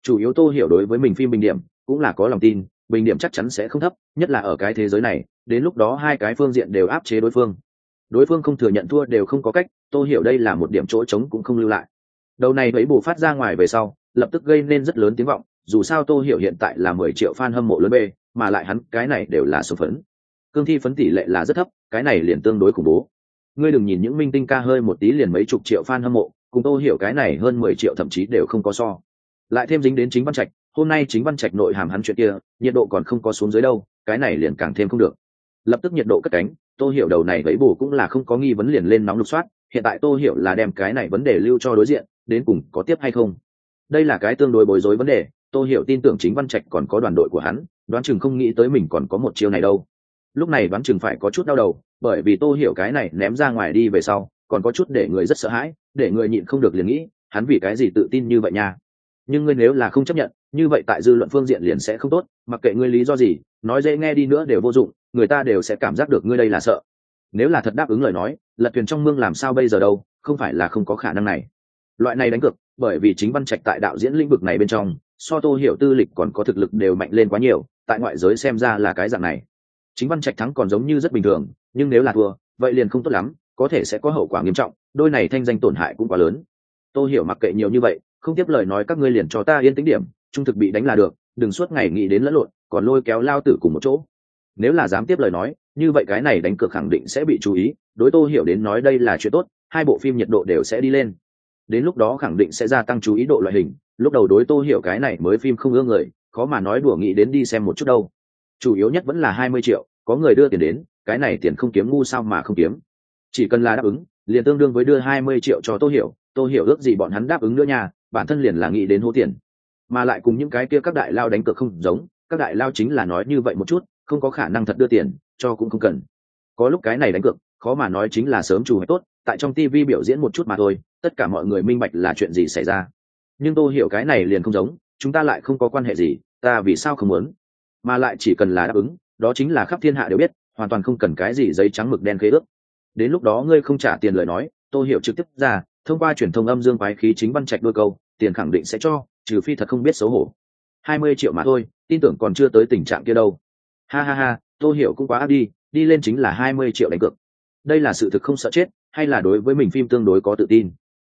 Chủ yếu tô hiểu đối với mình phim bình điểm cũng là có lòng tin, bình điểm chắc chắn sẽ không thấp, nhất là ở cái thế giới này, đến lúc đó hai cái phương diện đều áp chế đối phương. Đối phương không thừa nhận thua đều không có cách, tô hiểu đây là một điểm chỗ trống cũng không lưu lại đầu này thấy bù phát ra ngoài về sau, lập tức gây nên rất lớn tiếng vọng, dù sao tô hiểu hiện tại là mười triệu fan hâm mộ lớn b mà lại hắn, cái này đều là số phấn. Cương thi phấn tỷ lệ là rất thấp, cái này liền tương đối khủng bố. Ngươi đừng nhìn những minh tinh ca hơi một tí liền mấy chục triệu fan hâm mộ, cùng tô hiểu cái này hơn mười triệu thậm chí đều không có so. Lại thêm dính đến chính văn trạch, hôm nay chính văn trạch nội hàm hắn chuyện kia, nhiệt độ còn không có xuống dưới đâu, cái này liền càng thêm không được. Lập tức nhiệt độ cất cánh, tô hiểu đầu này vẫy bù cũng là không có nghi vấn liền lên nóng lục soát, hiện tại tô hiểu là đem cái này vấn đề lưu cho đối diện đến cùng có tiếp hay không. Đây là cái tương đối bối rối vấn đề, tô hiểu tin tưởng chính văn trạch còn có đoàn đội của hắn, đoán chừng không nghĩ tới mình còn có một chiêu này đâu. Lúc này đoán chừng phải có chút đau đầu, bởi vì tô hiểu cái này ném ra ngoài đi về sau, còn có chút để người rất sợ hãi, để người nhịn không được liền nghĩ, hắn vì cái gì tự tin như vậy nha? Nhưng ngươi nếu là không chấp nhận, như vậy tại dư luận phương diện liền sẽ không tốt, mặc kệ ngươi lý do gì, nói dễ nghe đi nữa đều vô dụng, người ta đều sẽ cảm giác được ngươi đây là sợ. Nếu là thật đáp ứng lời nói, lật thuyền trong mương làm sao bây giờ đâu, không phải là không có khả năng này loại này đánh cược, bởi vì chính văn trạch tại đạo diễn lĩnh vực này bên trong, so tô hiểu tư lịch còn có thực lực đều mạnh lên quá nhiều, tại ngoại giới xem ra là cái dạng này. Chính văn trạch thắng còn giống như rất bình thường, nhưng nếu là thua, vậy liền không tốt lắm, có thể sẽ có hậu quả nghiêm trọng, đôi này thanh danh tổn hại cũng quá lớn. Tô hiểu mặc kệ nhiều như vậy, không tiếp lời nói các ngươi liền cho ta yên tĩnh điểm, trung thực bị đánh là được, đừng suốt ngày nghĩ đến lẫn lộn, còn lôi kéo lao tử cùng một chỗ. Nếu là dám tiếp lời nói, như vậy cái này đánh cược khẳng định sẽ bị chú ý, đối tô hiểu đến nói đây là chuyện tốt, hai bộ phim nhiệt độ đều sẽ đi lên đến lúc đó khẳng định sẽ gia tăng chú ý độ loại hình. Lúc đầu đối tô hiểu cái này mới phim không ưa người, khó mà nói đùa nghĩ đến đi xem một chút đâu. Chủ yếu nhất vẫn là hai mươi triệu, có người đưa tiền đến, cái này tiền không kiếm ngu sao mà không kiếm. Chỉ cần là đáp ứng, liền tương đương với đưa hai mươi triệu cho tô hiểu tô hiểu ước gì bọn hắn đáp ứng nữa nha, bản thân liền là nghĩ đến hô tiền. Mà lại cùng những cái kia các đại lao đánh cược không giống, các đại lao chính là nói như vậy một chút, không có khả năng thật đưa tiền, cho cũng không cần. Có lúc cái này đánh cược, khó mà nói chính là sớm chủ hay tốt, tại trong tv biểu diễn một chút mà thôi tất cả mọi người minh bạch là chuyện gì xảy ra. Nhưng tôi hiểu cái này liền không giống, chúng ta lại không có quan hệ gì, ta vì sao không muốn? Mà lại chỉ cần là đáp ứng, đó chính là khắp thiên hạ đều biết, hoàn toàn không cần cái gì giấy trắng mực đen khế ước. Đến lúc đó ngươi không trả tiền lời nói, tôi hiểu trực tiếp ra, thông qua truyền thông âm dương quái khí chính văn trạch đôi câu, tiền khẳng định sẽ cho, trừ phi thật không biết xấu hổ. Hai mươi triệu mà thôi, tin tưởng còn chưa tới tình trạng kia đâu. Ha ha ha, tôi hiểu cũng quá áp đi đi lên chính là hai mươi triệu đánh cược. Đây là sự thực không sợ chết, hay là đối với mình phim tương đối có tự tin?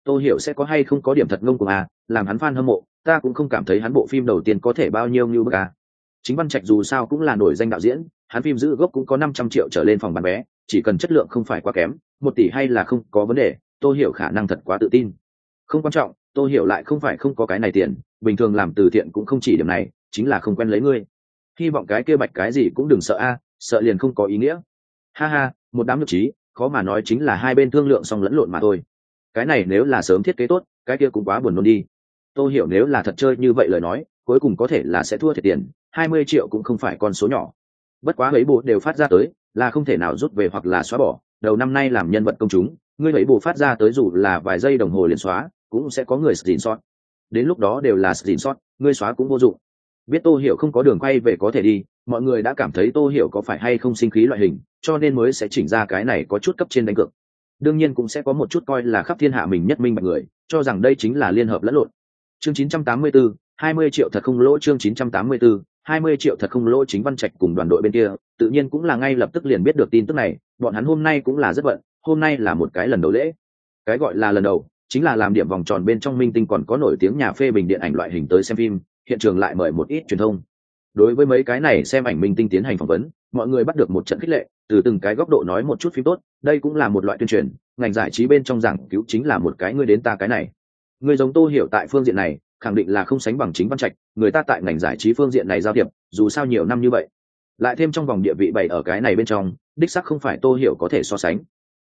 Tôi hiểu sẽ có hay không có điểm thật ngông cuồng à làm hắn fan hâm mộ, ta cũng không cảm thấy hắn bộ phim đầu tiên có thể bao nhiêu như bức à. Chính văn trạch dù sao cũng là nổi danh đạo diễn, hắn phim giữ gốc cũng có năm trăm triệu trở lên phòng bán vé chỉ cần chất lượng không phải quá kém, một tỷ hay là không có vấn đề tôi hiểu khả năng thật quá tự tin. Không quan trọng tôi hiểu lại không phải không có cái này tiền, bình thường làm từ thiện cũng không chỉ điểm này, chính là không quen lấy ngươi. Hy vọng cái kia bạch cái gì cũng đừng sợ a, sợ liền không có ý nghĩa. Ha ha, một đám nhược trí, khó mà nói chính là hai bên thương lượng xong lẫn lộn mà thôi cái này nếu là sớm thiết kế tốt, cái kia cũng quá buồn nôn đi. Tôi hiểu nếu là thật chơi như vậy lời nói, cuối cùng có thể là sẽ thua thiệt tiền, hai mươi triệu cũng không phải con số nhỏ. Bất quá ấy bộ đều phát ra tới, là không thể nào rút về hoặc là xóa bỏ. Đầu năm nay làm nhân vật công chúng, ngươi ấy bộ phát ra tới dù là vài giây đồng hồ liền xóa, cũng sẽ có người xin sót đến lúc đó đều là xin sót ngươi xóa cũng vô dụng. Biết tô hiểu không có đường quay về có thể đi, mọi người đã cảm thấy tô hiểu có phải hay không sinh khí loại hình, cho nên mới sẽ chỉnh ra cái này có chút cấp trên đánh cược đương nhiên cũng sẽ có một chút coi là khắp thiên hạ mình nhất minh bạch người cho rằng đây chính là liên hợp lẫn lộn. Chương 984, 20 triệu thật không lỗ chương 984, 20 triệu thật không lỗ chính văn trạch cùng đoàn đội bên kia tự nhiên cũng là ngay lập tức liền biết được tin tức này bọn hắn hôm nay cũng là rất bận hôm nay là một cái lần đầu lễ. Cái gọi là lần đầu chính là làm điểm vòng tròn bên trong minh tinh còn có nổi tiếng nhà phê bình điện ảnh loại hình tới xem phim hiện trường lại mời một ít truyền thông. Đối với mấy cái này xem ảnh minh tinh tiến hành phỏng vấn mọi người bắt được một trận khích lệ từ từng cái góc độ nói một chút phim tốt đây cũng là một loại tuyên truyền, ngành giải trí bên trong giảng cứu chính là một cái ngươi đến ta cái này. Người giống tô hiểu tại phương diện này, khẳng định là không sánh bằng chính văn trạch, người ta tại ngành giải trí phương diện này giao thiệp, dù sao nhiều năm như vậy. Lại thêm trong vòng địa vị bảy ở cái này bên trong, đích sắc không phải tô hiểu có thể so sánh.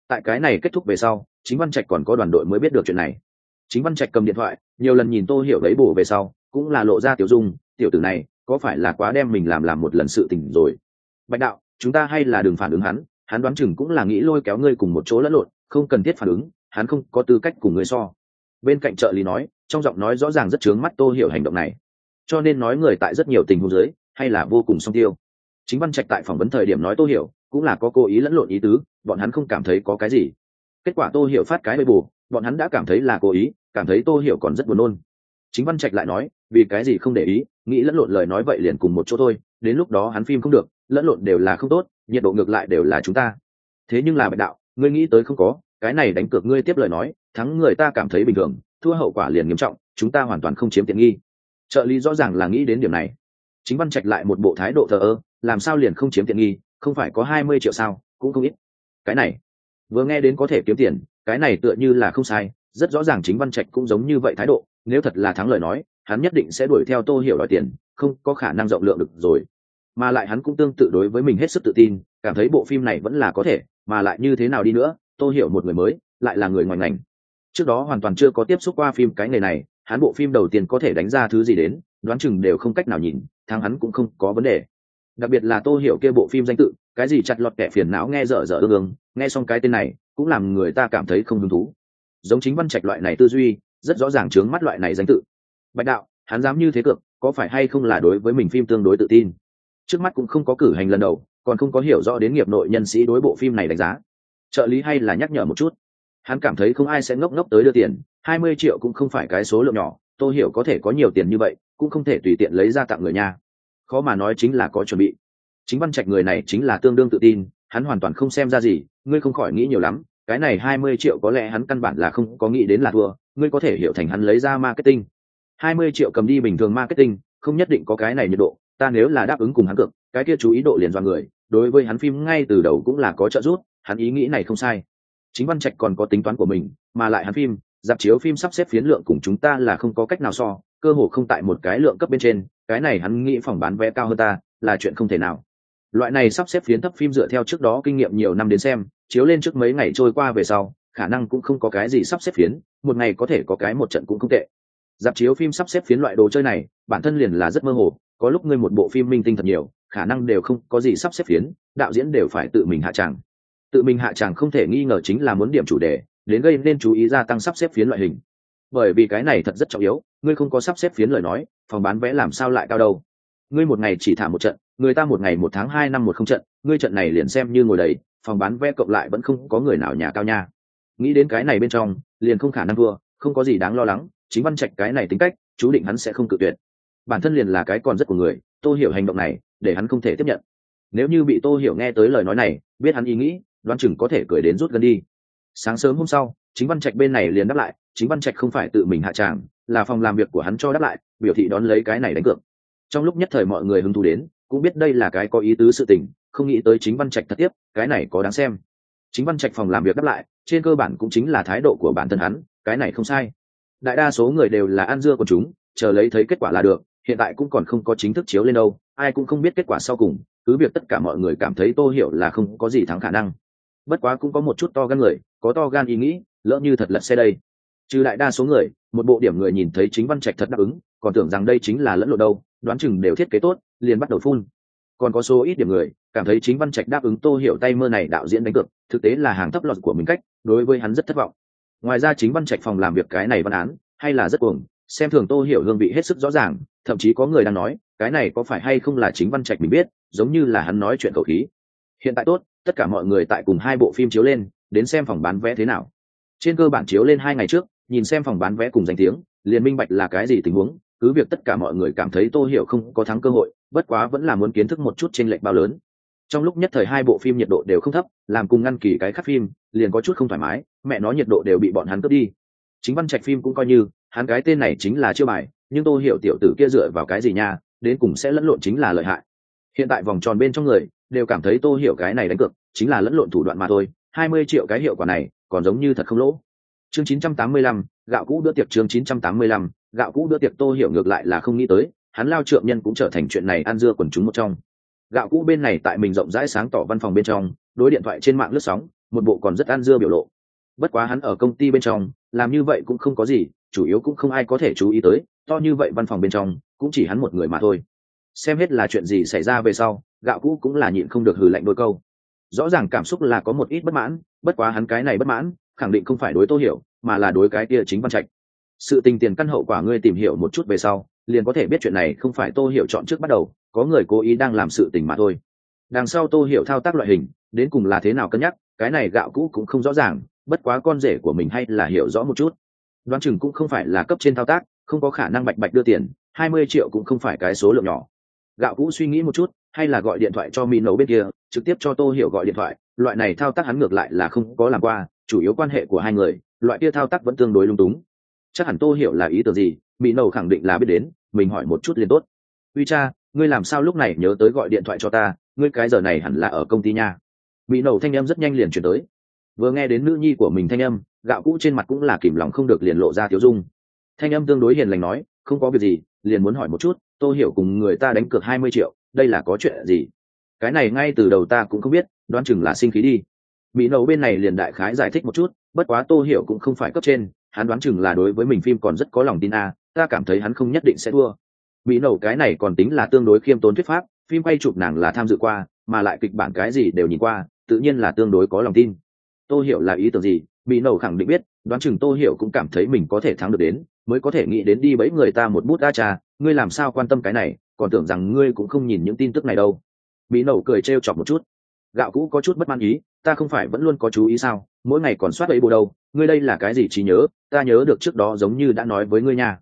Tại cái này kết thúc về sau, chính văn trạch còn có đoàn đội mới biết được chuyện này. Chính văn trạch cầm điện thoại, nhiều lần nhìn tô hiểu đấy bổ về sau, cũng là lộ ra tiểu dung, tiểu tử này, có phải là quá đem mình làm làm một lần sự tình rồi? Bạch đạo, chúng ta hay là đừng phản ứng hắn hắn đoán chừng cũng là nghĩ lôi kéo ngươi cùng một chỗ lẫn lộn, không cần thiết phản ứng, hắn không có tư cách cùng ngươi so. Bên cạnh trợ lý nói, trong giọng nói rõ ràng rất chướng mắt tô hiểu hành động này. Cho nên nói người tại rất nhiều tình huống giới hay là vô cùng song tiêu. Chính văn trạch tại phỏng vấn thời điểm nói tô hiểu, cũng là có cố ý lẫn lộn ý tứ, bọn hắn không cảm thấy có cái gì. Kết quả tô hiểu phát cái bê bù, bọn hắn đã cảm thấy là cố ý, cảm thấy tô hiểu còn rất buồn nôn. Chính văn trạch lại nói, vì cái gì không để ý, nghĩ lẫn lộn lời nói vậy liền cùng một chỗ thôi, đến lúc đó hắn phim không được, lẫn lộn đều là không tốt nhiệt độ ngược lại đều là chúng ta. Thế nhưng là bạch đạo, ngươi nghĩ tới không có, cái này đánh cược ngươi tiếp lời nói, thắng người ta cảm thấy bình thường, thua hậu quả liền nghiêm trọng, chúng ta hoàn toàn không chiếm tiện nghi. Trợ lý rõ ràng là nghĩ đến điểm này. Chính văn trạch lại một bộ thái độ thờ ơ, làm sao liền không chiếm tiện nghi, không phải có hai mươi triệu sao, cũng không ít. Cái này, vừa nghe đến có thể kiếm tiền, cái này tựa như là không sai, rất rõ ràng chính văn trạch cũng giống như vậy thái độ, nếu thật là thắng lời nói, hắn nhất định sẽ đuổi theo tô hiểu đòi tiền, không có khả năng rộng lượng được rồi mà lại hắn cũng tương tự đối với mình hết sức tự tin, cảm thấy bộ phim này vẫn là có thể, mà lại như thế nào đi nữa, tôi hiểu một người mới, lại là người ngoài ngành. Trước đó hoàn toàn chưa có tiếp xúc qua phim cái nghề này, hắn bộ phim đầu tiên có thể đánh ra thứ gì đến, đoán chừng đều không cách nào nhìn, thằng hắn cũng không có vấn đề. Đặc biệt là tô hiểu kia bộ phim danh tự, cái gì chặt lọt kẻ phiền não nghe dở dở ương ương, nghe xong cái tên này, cũng làm người ta cảm thấy không hứng thú. Giống chính văn trạch loại này tư duy, rất rõ ràng chướng mắt loại này danh tự. Bạch đạo, hắn dám như thế cực có phải hay không là đối với mình phim tương đối tự tin? Trước mắt cũng không có cử hành lần đầu, còn không có hiểu rõ đến nghiệp nội nhân sĩ đối bộ phim này đánh giá. Trợ lý hay là nhắc nhở một chút. Hắn cảm thấy không ai sẽ ngốc ngốc tới đưa tiền, hai mươi triệu cũng không phải cái số lượng nhỏ, tôi hiểu có thể có nhiều tiền như vậy, cũng không thể tùy tiện lấy ra tặng người nha khó mà nói chính là có chuẩn bị. Chính văn trạch người này chính là tương đương tự tin, hắn hoàn toàn không xem ra gì, ngươi không khỏi nghĩ nhiều lắm, cái này hai mươi triệu có lẽ hắn căn bản là không có nghĩ đến là thua, ngươi có thể hiểu thành hắn lấy ra marketing. Hai mươi triệu cầm đi bình thường marketing, không nhất định có cái này nhiệt độ ta nếu là đáp ứng cùng hắn cực cái kia chú ý độ liền do người, đối với hắn phim ngay từ đầu cũng là có trợ giúp, hắn ý nghĩ này không sai. Chính văn trạch còn có tính toán của mình, mà lại hắn phim, dạp chiếu phim sắp xếp phiến lượng cùng chúng ta là không có cách nào so, cơ hồ không tại một cái lượng cấp bên trên, cái này hắn nghĩ phòng bán vé cao hơn ta, là chuyện không thể nào. Loại này sắp xếp phiến thấp phim dựa theo trước đó kinh nghiệm nhiều năm đến xem, chiếu lên trước mấy ngày trôi qua về sau, khả năng cũng không có cái gì sắp xếp phiến, một ngày có thể có cái một trận cũng không tệ. Dạp chiếu phim sắp xếp phiến loại đồ chơi này, bản thân liền là rất mơ hồ có lúc ngươi một bộ phim minh tinh thật nhiều, khả năng đều không có gì sắp xếp phiến, đạo diễn đều phải tự mình hạ tràng. Tự mình hạ tràng không thể nghi ngờ chính là muốn điểm chủ đề, đến gây nên chú ý gia tăng sắp xếp phiến loại hình. Bởi vì cái này thật rất trọng yếu, ngươi không có sắp xếp phiến lời nói, phòng bán vé làm sao lại cao đâu? Ngươi một ngày chỉ thả một trận, người ta một ngày một tháng hai năm một không trận, ngươi trận này liền xem như ngồi đấy phòng bán vé cộng lại vẫn không có người nào nhà cao nha. Nghĩ đến cái này bên trong, liền không khả năng thua, không có gì đáng lo lắng, chính văn trạch cái này tính cách, chú định hắn sẽ không cự tuyệt bản thân liền là cái còn rất của người, tô hiểu hành động này, để hắn không thể tiếp nhận. Nếu như bị tô hiểu nghe tới lời nói này, biết hắn ý nghĩ, đoán chừng có thể cười đến rút gần đi. Sáng sớm hôm sau, chính văn trạch bên này liền đáp lại, chính văn trạch không phải tự mình hạ tràng, là phòng làm việc của hắn cho đáp lại, biểu thị đón lấy cái này đánh cược. Trong lúc nhất thời mọi người hứng thú đến, cũng biết đây là cái có ý tứ sự tình, không nghĩ tới chính văn trạch thật tiếp, cái này có đáng xem. Chính văn trạch phòng làm việc đáp lại, trên cơ bản cũng chính là thái độ của bản thân hắn, cái này không sai. Đại đa số người đều là ăn dưa của chúng, chờ lấy thấy kết quả là được hiện tại cũng còn không có chính thức chiếu lên đâu, ai cũng không biết kết quả sau cùng, cứ việc tất cả mọi người cảm thấy tô hiểu là không có gì thắng khả năng. Bất quá cũng có một chút to gan người, có to gan ý nghĩ, lỡ như thật lật xe đây. Trừ đại đa số người, một bộ điểm người nhìn thấy chính văn trạch thật đáp ứng, còn tưởng rằng đây chính là lẫn lộ đâu, đoán chừng đều thiết kế tốt, liền bắt đầu phun. Còn có số ít điểm người, cảm thấy chính văn trạch đáp ứng tô hiểu tay mơ này đạo diễn đánh cược, thực tế là hàng thấp lọt của mình cách, đối với hắn rất thất vọng. Ngoài ra chính văn trạch phòng làm việc cái này văn án, hay là rất cuồng xem thường tô hiểu hương vị hết sức rõ ràng, thậm chí có người đang nói, cái này có phải hay không là chính văn trạch mình biết, giống như là hắn nói chuyện cầu khí. Hiện tại tốt, tất cả mọi người tại cùng hai bộ phim chiếu lên, đến xem phòng bán vé thế nào. Trên cơ bản chiếu lên hai ngày trước, nhìn xem phòng bán vé cùng danh tiếng, liền minh bạch là cái gì tình huống, cứ việc tất cả mọi người cảm thấy tô hiểu không có thắng cơ hội, bất quá vẫn là muốn kiến thức một chút trên lệnh bao lớn. Trong lúc nhất thời hai bộ phim nhiệt độ đều không thấp, làm cùng ngăn kỳ cái khác phim, liền có chút không thoải mái, mẹ nó nhiệt độ đều bị bọn hắn cướp đi. Chính văn trạch phim cũng coi như hắn cái tên này chính là chiêu bài, nhưng tô hiểu tiểu tử kia dựa vào cái gì nha, đến cùng sẽ lẫn lộn chính là lợi hại. Hiện tại vòng tròn bên trong người, đều cảm thấy tô hiểu cái này đánh cược, chính là lẫn lộn thủ đoạn mà thôi, hai mươi triệu cái hiệu quả này, còn giống như thật không lỗ. Chương chín trăm tám mươi lăm, gạo cũ bữa tiệc chương chín trăm tám mươi lăm, gạo cũ bữa tiệc tô hiểu ngược lại là không nghĩ tới, hắn lao trượng nhân cũng trở thành chuyện này ăn dưa quần chúng một trong. Gạo cũ bên này tại mình rộng rãi sáng tỏ văn phòng bên trong, đối điện thoại trên mạng lướt sóng, một bộ còn rất ăn dưa biểu lộ. Bất quá hắn ở công ty bên trong, làm như vậy cũng không có gì chủ yếu cũng không ai có thể chú ý tới, to như vậy văn phòng bên trong, cũng chỉ hắn một người mà thôi. Xem hết là chuyện gì xảy ra về sau, gạo cũ cũng là nhịn không được hừ lạnh đôi câu. Rõ ràng cảm xúc là có một ít bất mãn, bất quá hắn cái này bất mãn, khẳng định không phải đối tô hiểu, mà là đối cái kia chính văn trạch. Sự tình tiền căn hậu quả ngươi tìm hiểu một chút về sau, liền có thể biết chuyện này không phải tô hiểu chọn trước bắt đầu, có người cố ý đang làm sự tình mà thôi. Đằng sau tô hiểu thao tác loại hình, đến cùng là thế nào cân nhắc, cái này gạo cũ cũng không rõ ràng, bất quá con rể của mình hay là hiểu rõ một chút đoán chừng cũng không phải là cấp trên thao tác, không có khả năng bạch bạch đưa tiền, hai mươi triệu cũng không phải cái số lượng nhỏ. Gạo cũ suy nghĩ một chút, hay là gọi điện thoại cho mỹ nấu bên kia, trực tiếp cho tô hiểu gọi điện thoại, loại này thao tác hắn ngược lại là không có làm qua, chủ yếu quan hệ của hai người, loại kia thao tác vẫn tương đối lung túng. Chắc hẳn tô hiểu là ý tưởng gì mỹ nấu khẳng định là biết đến, mình hỏi một chút liền tốt. Uy cha, ngươi làm sao lúc này nhớ tới gọi điện thoại cho ta, ngươi cái giờ này hẳn là ở công ty nha. Mỹ nầu thanh em rất nhanh liền chuyển tới vừa nghe đến nữ nhi của mình thanh âm gạo cũ trên mặt cũng là kìm lòng không được liền lộ ra thiếu dung. Thanh âm tương đối hiền lành nói không có việc gì liền muốn hỏi một chút tôi hiểu cùng người ta đánh cược hai mươi triệu đây là có chuyện gì? Cái này ngay từ đầu ta cũng không biết đoán chừng là sinh khí đi. Mỹ nấu bên này liền đại khái giải thích một chút bất quá tô hiểu cũng không phải cấp trên hắn đoán chừng là đối với mình phim còn rất có lòng tin a à, ta cảm thấy hắn không nhất định sẽ thua. Mỹ nấu cái này còn tính là tương đối khiêm tốn thuyết pháp phim quay chụp nàng là tham dự qua mà lại kịch bản cái gì đều nhìn qua tự nhiên là tương đối có lòng tin tô hiểu là ý tưởng gì? Bị nổ khẳng định biết, đoán chừng tô hiểu cũng cảm thấy mình có thể thắng được đến, mới có thể nghĩ đến đi bẫy người ta một bút a trà. ngươi làm sao quan tâm cái này, còn tưởng rằng ngươi cũng không nhìn những tin tức này đâu. Bị nổ cười trêu chọc một chút. Gạo cũ có chút bất mãn ý, ta không phải vẫn luôn có chú ý sao, mỗi ngày còn soát ấy bộ đâu, ngươi đây là cái gì trí nhớ, ta nhớ được trước đó giống như đã nói với ngươi nha.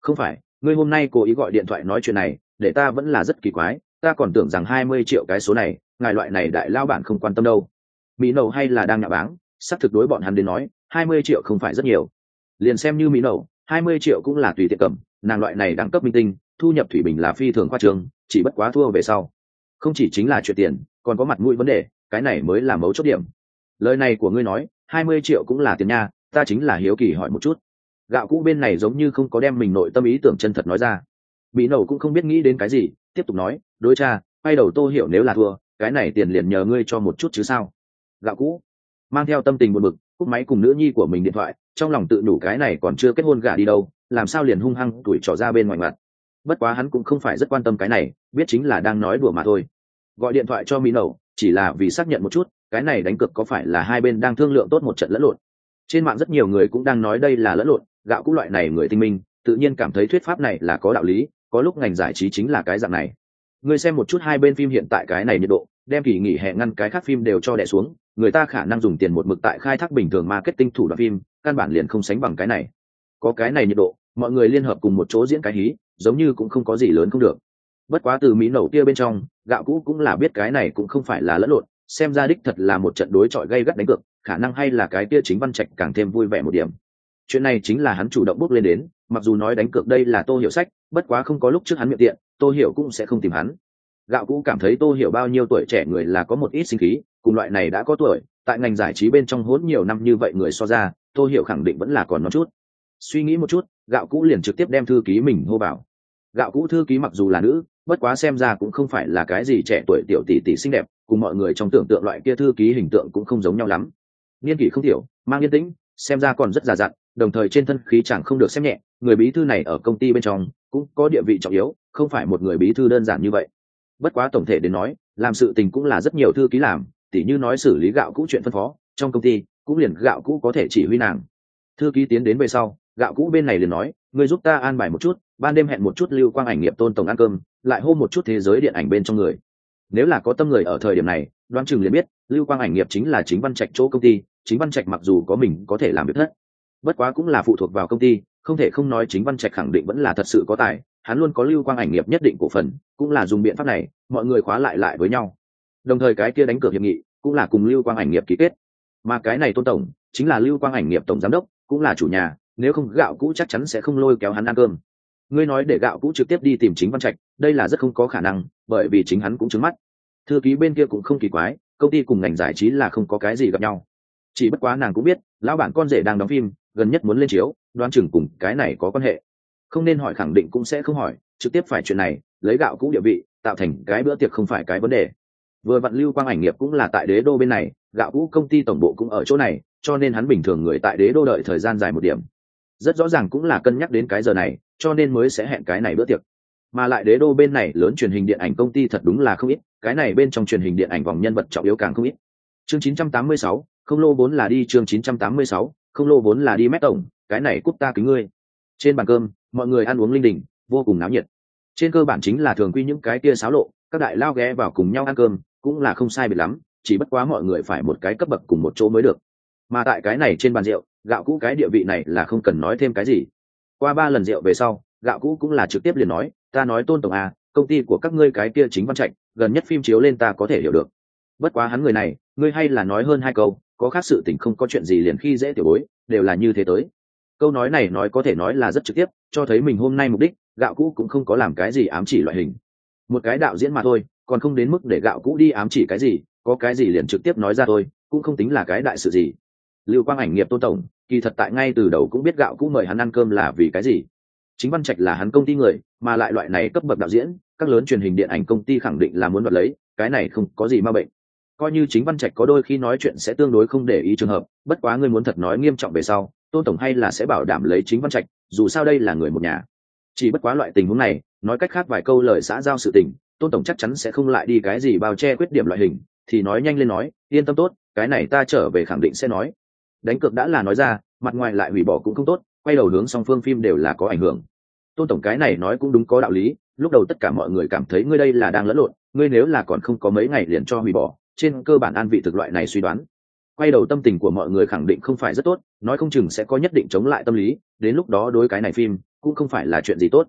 Không phải, ngươi hôm nay cố ý gọi điện thoại nói chuyện này, để ta vẫn là rất kỳ quái, ta còn tưởng rằng hai mươi triệu cái số này, ngài loại này đại lao bản không quan tâm đâu mỹ nậu hay là đang nhạ báng sắp thực đối bọn hắn đến nói, hai mươi triệu không phải rất nhiều. Liền xem như mỹ nậu, hai mươi triệu cũng là tùy tiện cầm, nàng loại này đẳng cấp minh tinh, thu nhập thủy bình là phi thường khoa trường chỉ bất quá thua về sau. Không chỉ chính là chuyện tiền, còn có mặt mũi vấn đề, cái này mới là mấu chốt điểm. Lời này của ngươi nói, hai mươi triệu cũng là tiền nha, ta chính là hiếu kỳ hỏi một chút. Gạo cũ bên này giống như không có đem mình nội tâm ý tưởng chân thật nói ra. Mỹ nậu cũng không biết nghĩ đến cái gì, tiếp tục nói, đối cha, quay đầu tô hiểu nếu là thua, cái này tiền liền nhờ ngươi cho một chút chứ sao? Gạo cũ. Mang theo tâm tình buồn bực, cúp máy cùng nữ nhi của mình điện thoại, trong lòng tự đủ cái này còn chưa kết hôn gả đi đâu, làm sao liền hung hăng tuổi trỏ ra bên ngoài mặt. Bất quá hắn cũng không phải rất quan tâm cái này, biết chính là đang nói đùa mà thôi. Gọi điện thoại cho mỹ nậu, chỉ là vì xác nhận một chút, cái này đánh cược có phải là hai bên đang thương lượng tốt một trận lẫn lộn. Trên mạng rất nhiều người cũng đang nói đây là lẫn lộn, gạo cũ loại này người tinh minh, tự nhiên cảm thấy thuyết pháp này là có đạo lý, có lúc ngành giải trí chính là cái dạng này. Người xem một chút hai bên phim hiện tại cái này nhiệt độ, đem kỳ nghỉ hè ngăn cái khác phim đều cho đẻ xuống người ta khả năng dùng tiền một mực tại khai thác bình thường marketing thủ đoạn phim, căn bản liền không sánh bằng cái này. Có cái này nhiệt độ, mọi người liên hợp cùng một chỗ diễn cái hí, giống như cũng không có gì lớn không được. Bất quá từ mỹ nẩu kia bên trong, gạo cũ cũng là biết cái này cũng không phải là lẫn lộn, xem ra đích thật là một trận đối chọi gây gắt đánh cược, khả năng hay là cái kia chính văn trạch càng thêm vui vẻ một điểm. Chuyện này chính là hắn chủ động bước lên đến, mặc dù nói đánh cược đây là tô hiểu sách, bất quá không có lúc trước hắn miệng tiện, tô hiểu cũng sẽ không tìm hắn gạo cũ cảm thấy tô hiểu bao nhiêu tuổi trẻ người là có một ít sinh khí, cùng loại này đã có tuổi, tại ngành giải trí bên trong hỗn nhiều năm như vậy người so ra, tô hiểu khẳng định vẫn là còn nói chút. Suy nghĩ một chút, gạo cũ liền trực tiếp đem thư ký mình hô bảo. Gạo cũ thư ký mặc dù là nữ, bất quá xem ra cũng không phải là cái gì trẻ tuổi tiểu tỷ tỷ xinh đẹp, cùng mọi người trong tưởng tượng loại kia thư ký hình tượng cũng không giống nhau lắm. Niên kỷ không thiểu mang yên tĩnh, xem ra còn rất già dặn, đồng thời trên thân khí chẳng không được xem nhẹ, người bí thư này ở công ty bên trong cũng có địa vị trọng yếu, không phải một người bí thư đơn giản như vậy bất quá tổng thể đến nói, làm sự tình cũng là rất nhiều thư ký làm, tỉ như nói xử lý gạo cũ chuyện phân phó, trong công ty, cũng liền gạo cũ có thể chỉ huy nàng. Thư ký tiến đến về sau, gạo cũ bên này liền nói người giúp ta an bài một chút, ban đêm hẹn một chút lưu quang ảnh nghiệp tôn tổng ăn cơm, lại hô một chút thế giới điện ảnh bên trong người. Nếu là có tâm người ở thời điểm này, đoán chừng liền biết, lưu quang ảnh nghiệp chính là chính văn trạch chỗ công ty, chính văn trạch mặc dù có mình có thể làm việc thất. Bất quá cũng là phụ thuộc vào công ty, không thể không nói chính văn trạch khẳng định vẫn là thật sự có tài hắn luôn có lưu quang ảnh nghiệp nhất định cổ phần, cũng là dùng biện pháp này, mọi người khóa lại lại với nhau. Đồng thời cái kia đánh cược hiệp nghị, cũng là cùng lưu quang ảnh nghiệp ký kết. Mà cái này tôn tổng, chính là lưu quang ảnh nghiệp tổng giám đốc, cũng là chủ nhà, nếu không gạo cũ chắc chắn sẽ không lôi kéo hắn ăn cơm. Ngươi nói để gạo cũ trực tiếp đi tìm chính văn trạch, đây là rất không có khả năng, bởi vì chính hắn cũng trứng mắt. Thư ký bên kia cũng không kỳ quái, công ty cùng ngành giải trí là không có cái gì gặp nhau. Chỉ bất quá nàng cũng biết, lão bản con rể đang đóng phim, gần nhất muốn lên chiếu đoan chừng cùng cái này có quan hệ không nên hỏi khẳng định cũng sẽ không hỏi trực tiếp phải chuyện này lấy gạo cũ địa vị tạo thành cái bữa tiệc không phải cái vấn đề. Vừa vặn lưu quang ảnh nghiệp cũng là tại đế đô bên này gạo cũ công ty tổng bộ cũng ở chỗ này cho nên hắn bình thường người tại đế đô đợi thời gian dài một điểm. Rất rõ ràng cũng là cân nhắc đến cái giờ này cho nên mới sẽ hẹn cái này bữa tiệc. Mà lại đế đô bên này lớn truyền hình điện ảnh công ty thật đúng là không ít cái này bên trong truyền hình điện ảnh vòng nhân vật trọng yếu càng không ít. Chương 986, không lô vốn là đi chương 986, không lô vốn là đi mét tổng cái này cúp ta kính ngươi trên bàn cơm, mọi người ăn uống linh đình, vô cùng náo nhiệt. Trên cơ bản chính là thường quy những cái kia xáo lộ, các đại lao ghé vào cùng nhau ăn cơm, cũng là không sai biệt lắm, chỉ bất quá mọi người phải một cái cấp bậc cùng một chỗ mới được. Mà tại cái này trên bàn rượu, gạo cũ cái địa vị này là không cần nói thêm cái gì. Qua ba lần rượu về sau, gạo cũ cũng là trực tiếp liền nói, ta nói tôn tổng à công ty của các ngươi cái kia chính văn trạch, gần nhất phim chiếu lên ta có thể hiểu được. Bất quá hắn người này, ngươi hay là nói hơn hai câu, có khác sự tình không có chuyện gì liền khi dễ tiểu bối, đều là như thế tới câu nói này nói có thể nói là rất trực tiếp, cho thấy mình hôm nay mục đích, gạo cũ cũng không có làm cái gì ám chỉ loại hình. Một cái đạo diễn mà thôi, còn không đến mức để gạo cũ đi ám chỉ cái gì, có cái gì liền trực tiếp nói ra thôi, cũng không tính là cái đại sự gì. Lưu quang ảnh nghiệp tôn tổng, kỳ thật tại ngay từ đầu cũng biết gạo cũ mời hắn ăn cơm là vì cái gì. Chính văn trạch là hắn công ty người, mà lại loại này cấp bậc đạo diễn, các lớn truyền hình điện ảnh công ty khẳng định là muốn đoạt lấy, cái này không có gì ma bệnh coi như chính văn trạch có đôi khi nói chuyện sẽ tương đối không để ý trường hợp, bất quá ngươi muốn thật nói nghiêm trọng về sau tôn tổng hay là sẽ bảo đảm lấy chính văn trạch, dù sao đây là người một nhà. Chỉ bất quá loại tình huống này, nói cách khác vài câu lời xã giao sự tình tôn tổng chắc chắn sẽ không lại đi cái gì bao che khuyết điểm loại hình, thì nói nhanh lên nói, yên tâm tốt, cái này ta trở về khẳng định sẽ nói. Đánh cược đã là nói ra, mặt ngoài lại hủy bỏ cũng không tốt, quay đầu hướng song phương phim đều là có ảnh hưởng. Tôn tổng cái này nói cũng đúng có đạo lý, lúc đầu tất cả mọi người cảm thấy ngươi đây là đang lẫn lộn, ngươi nếu là còn không có mấy ngày liền cho hủy bỏ trên cơ bản an vị thực loại này suy đoán. Quay đầu tâm tình của mọi người khẳng định không phải rất tốt, nói không chừng sẽ có nhất định chống lại tâm lý, đến lúc đó đối cái này phim cũng không phải là chuyện gì tốt.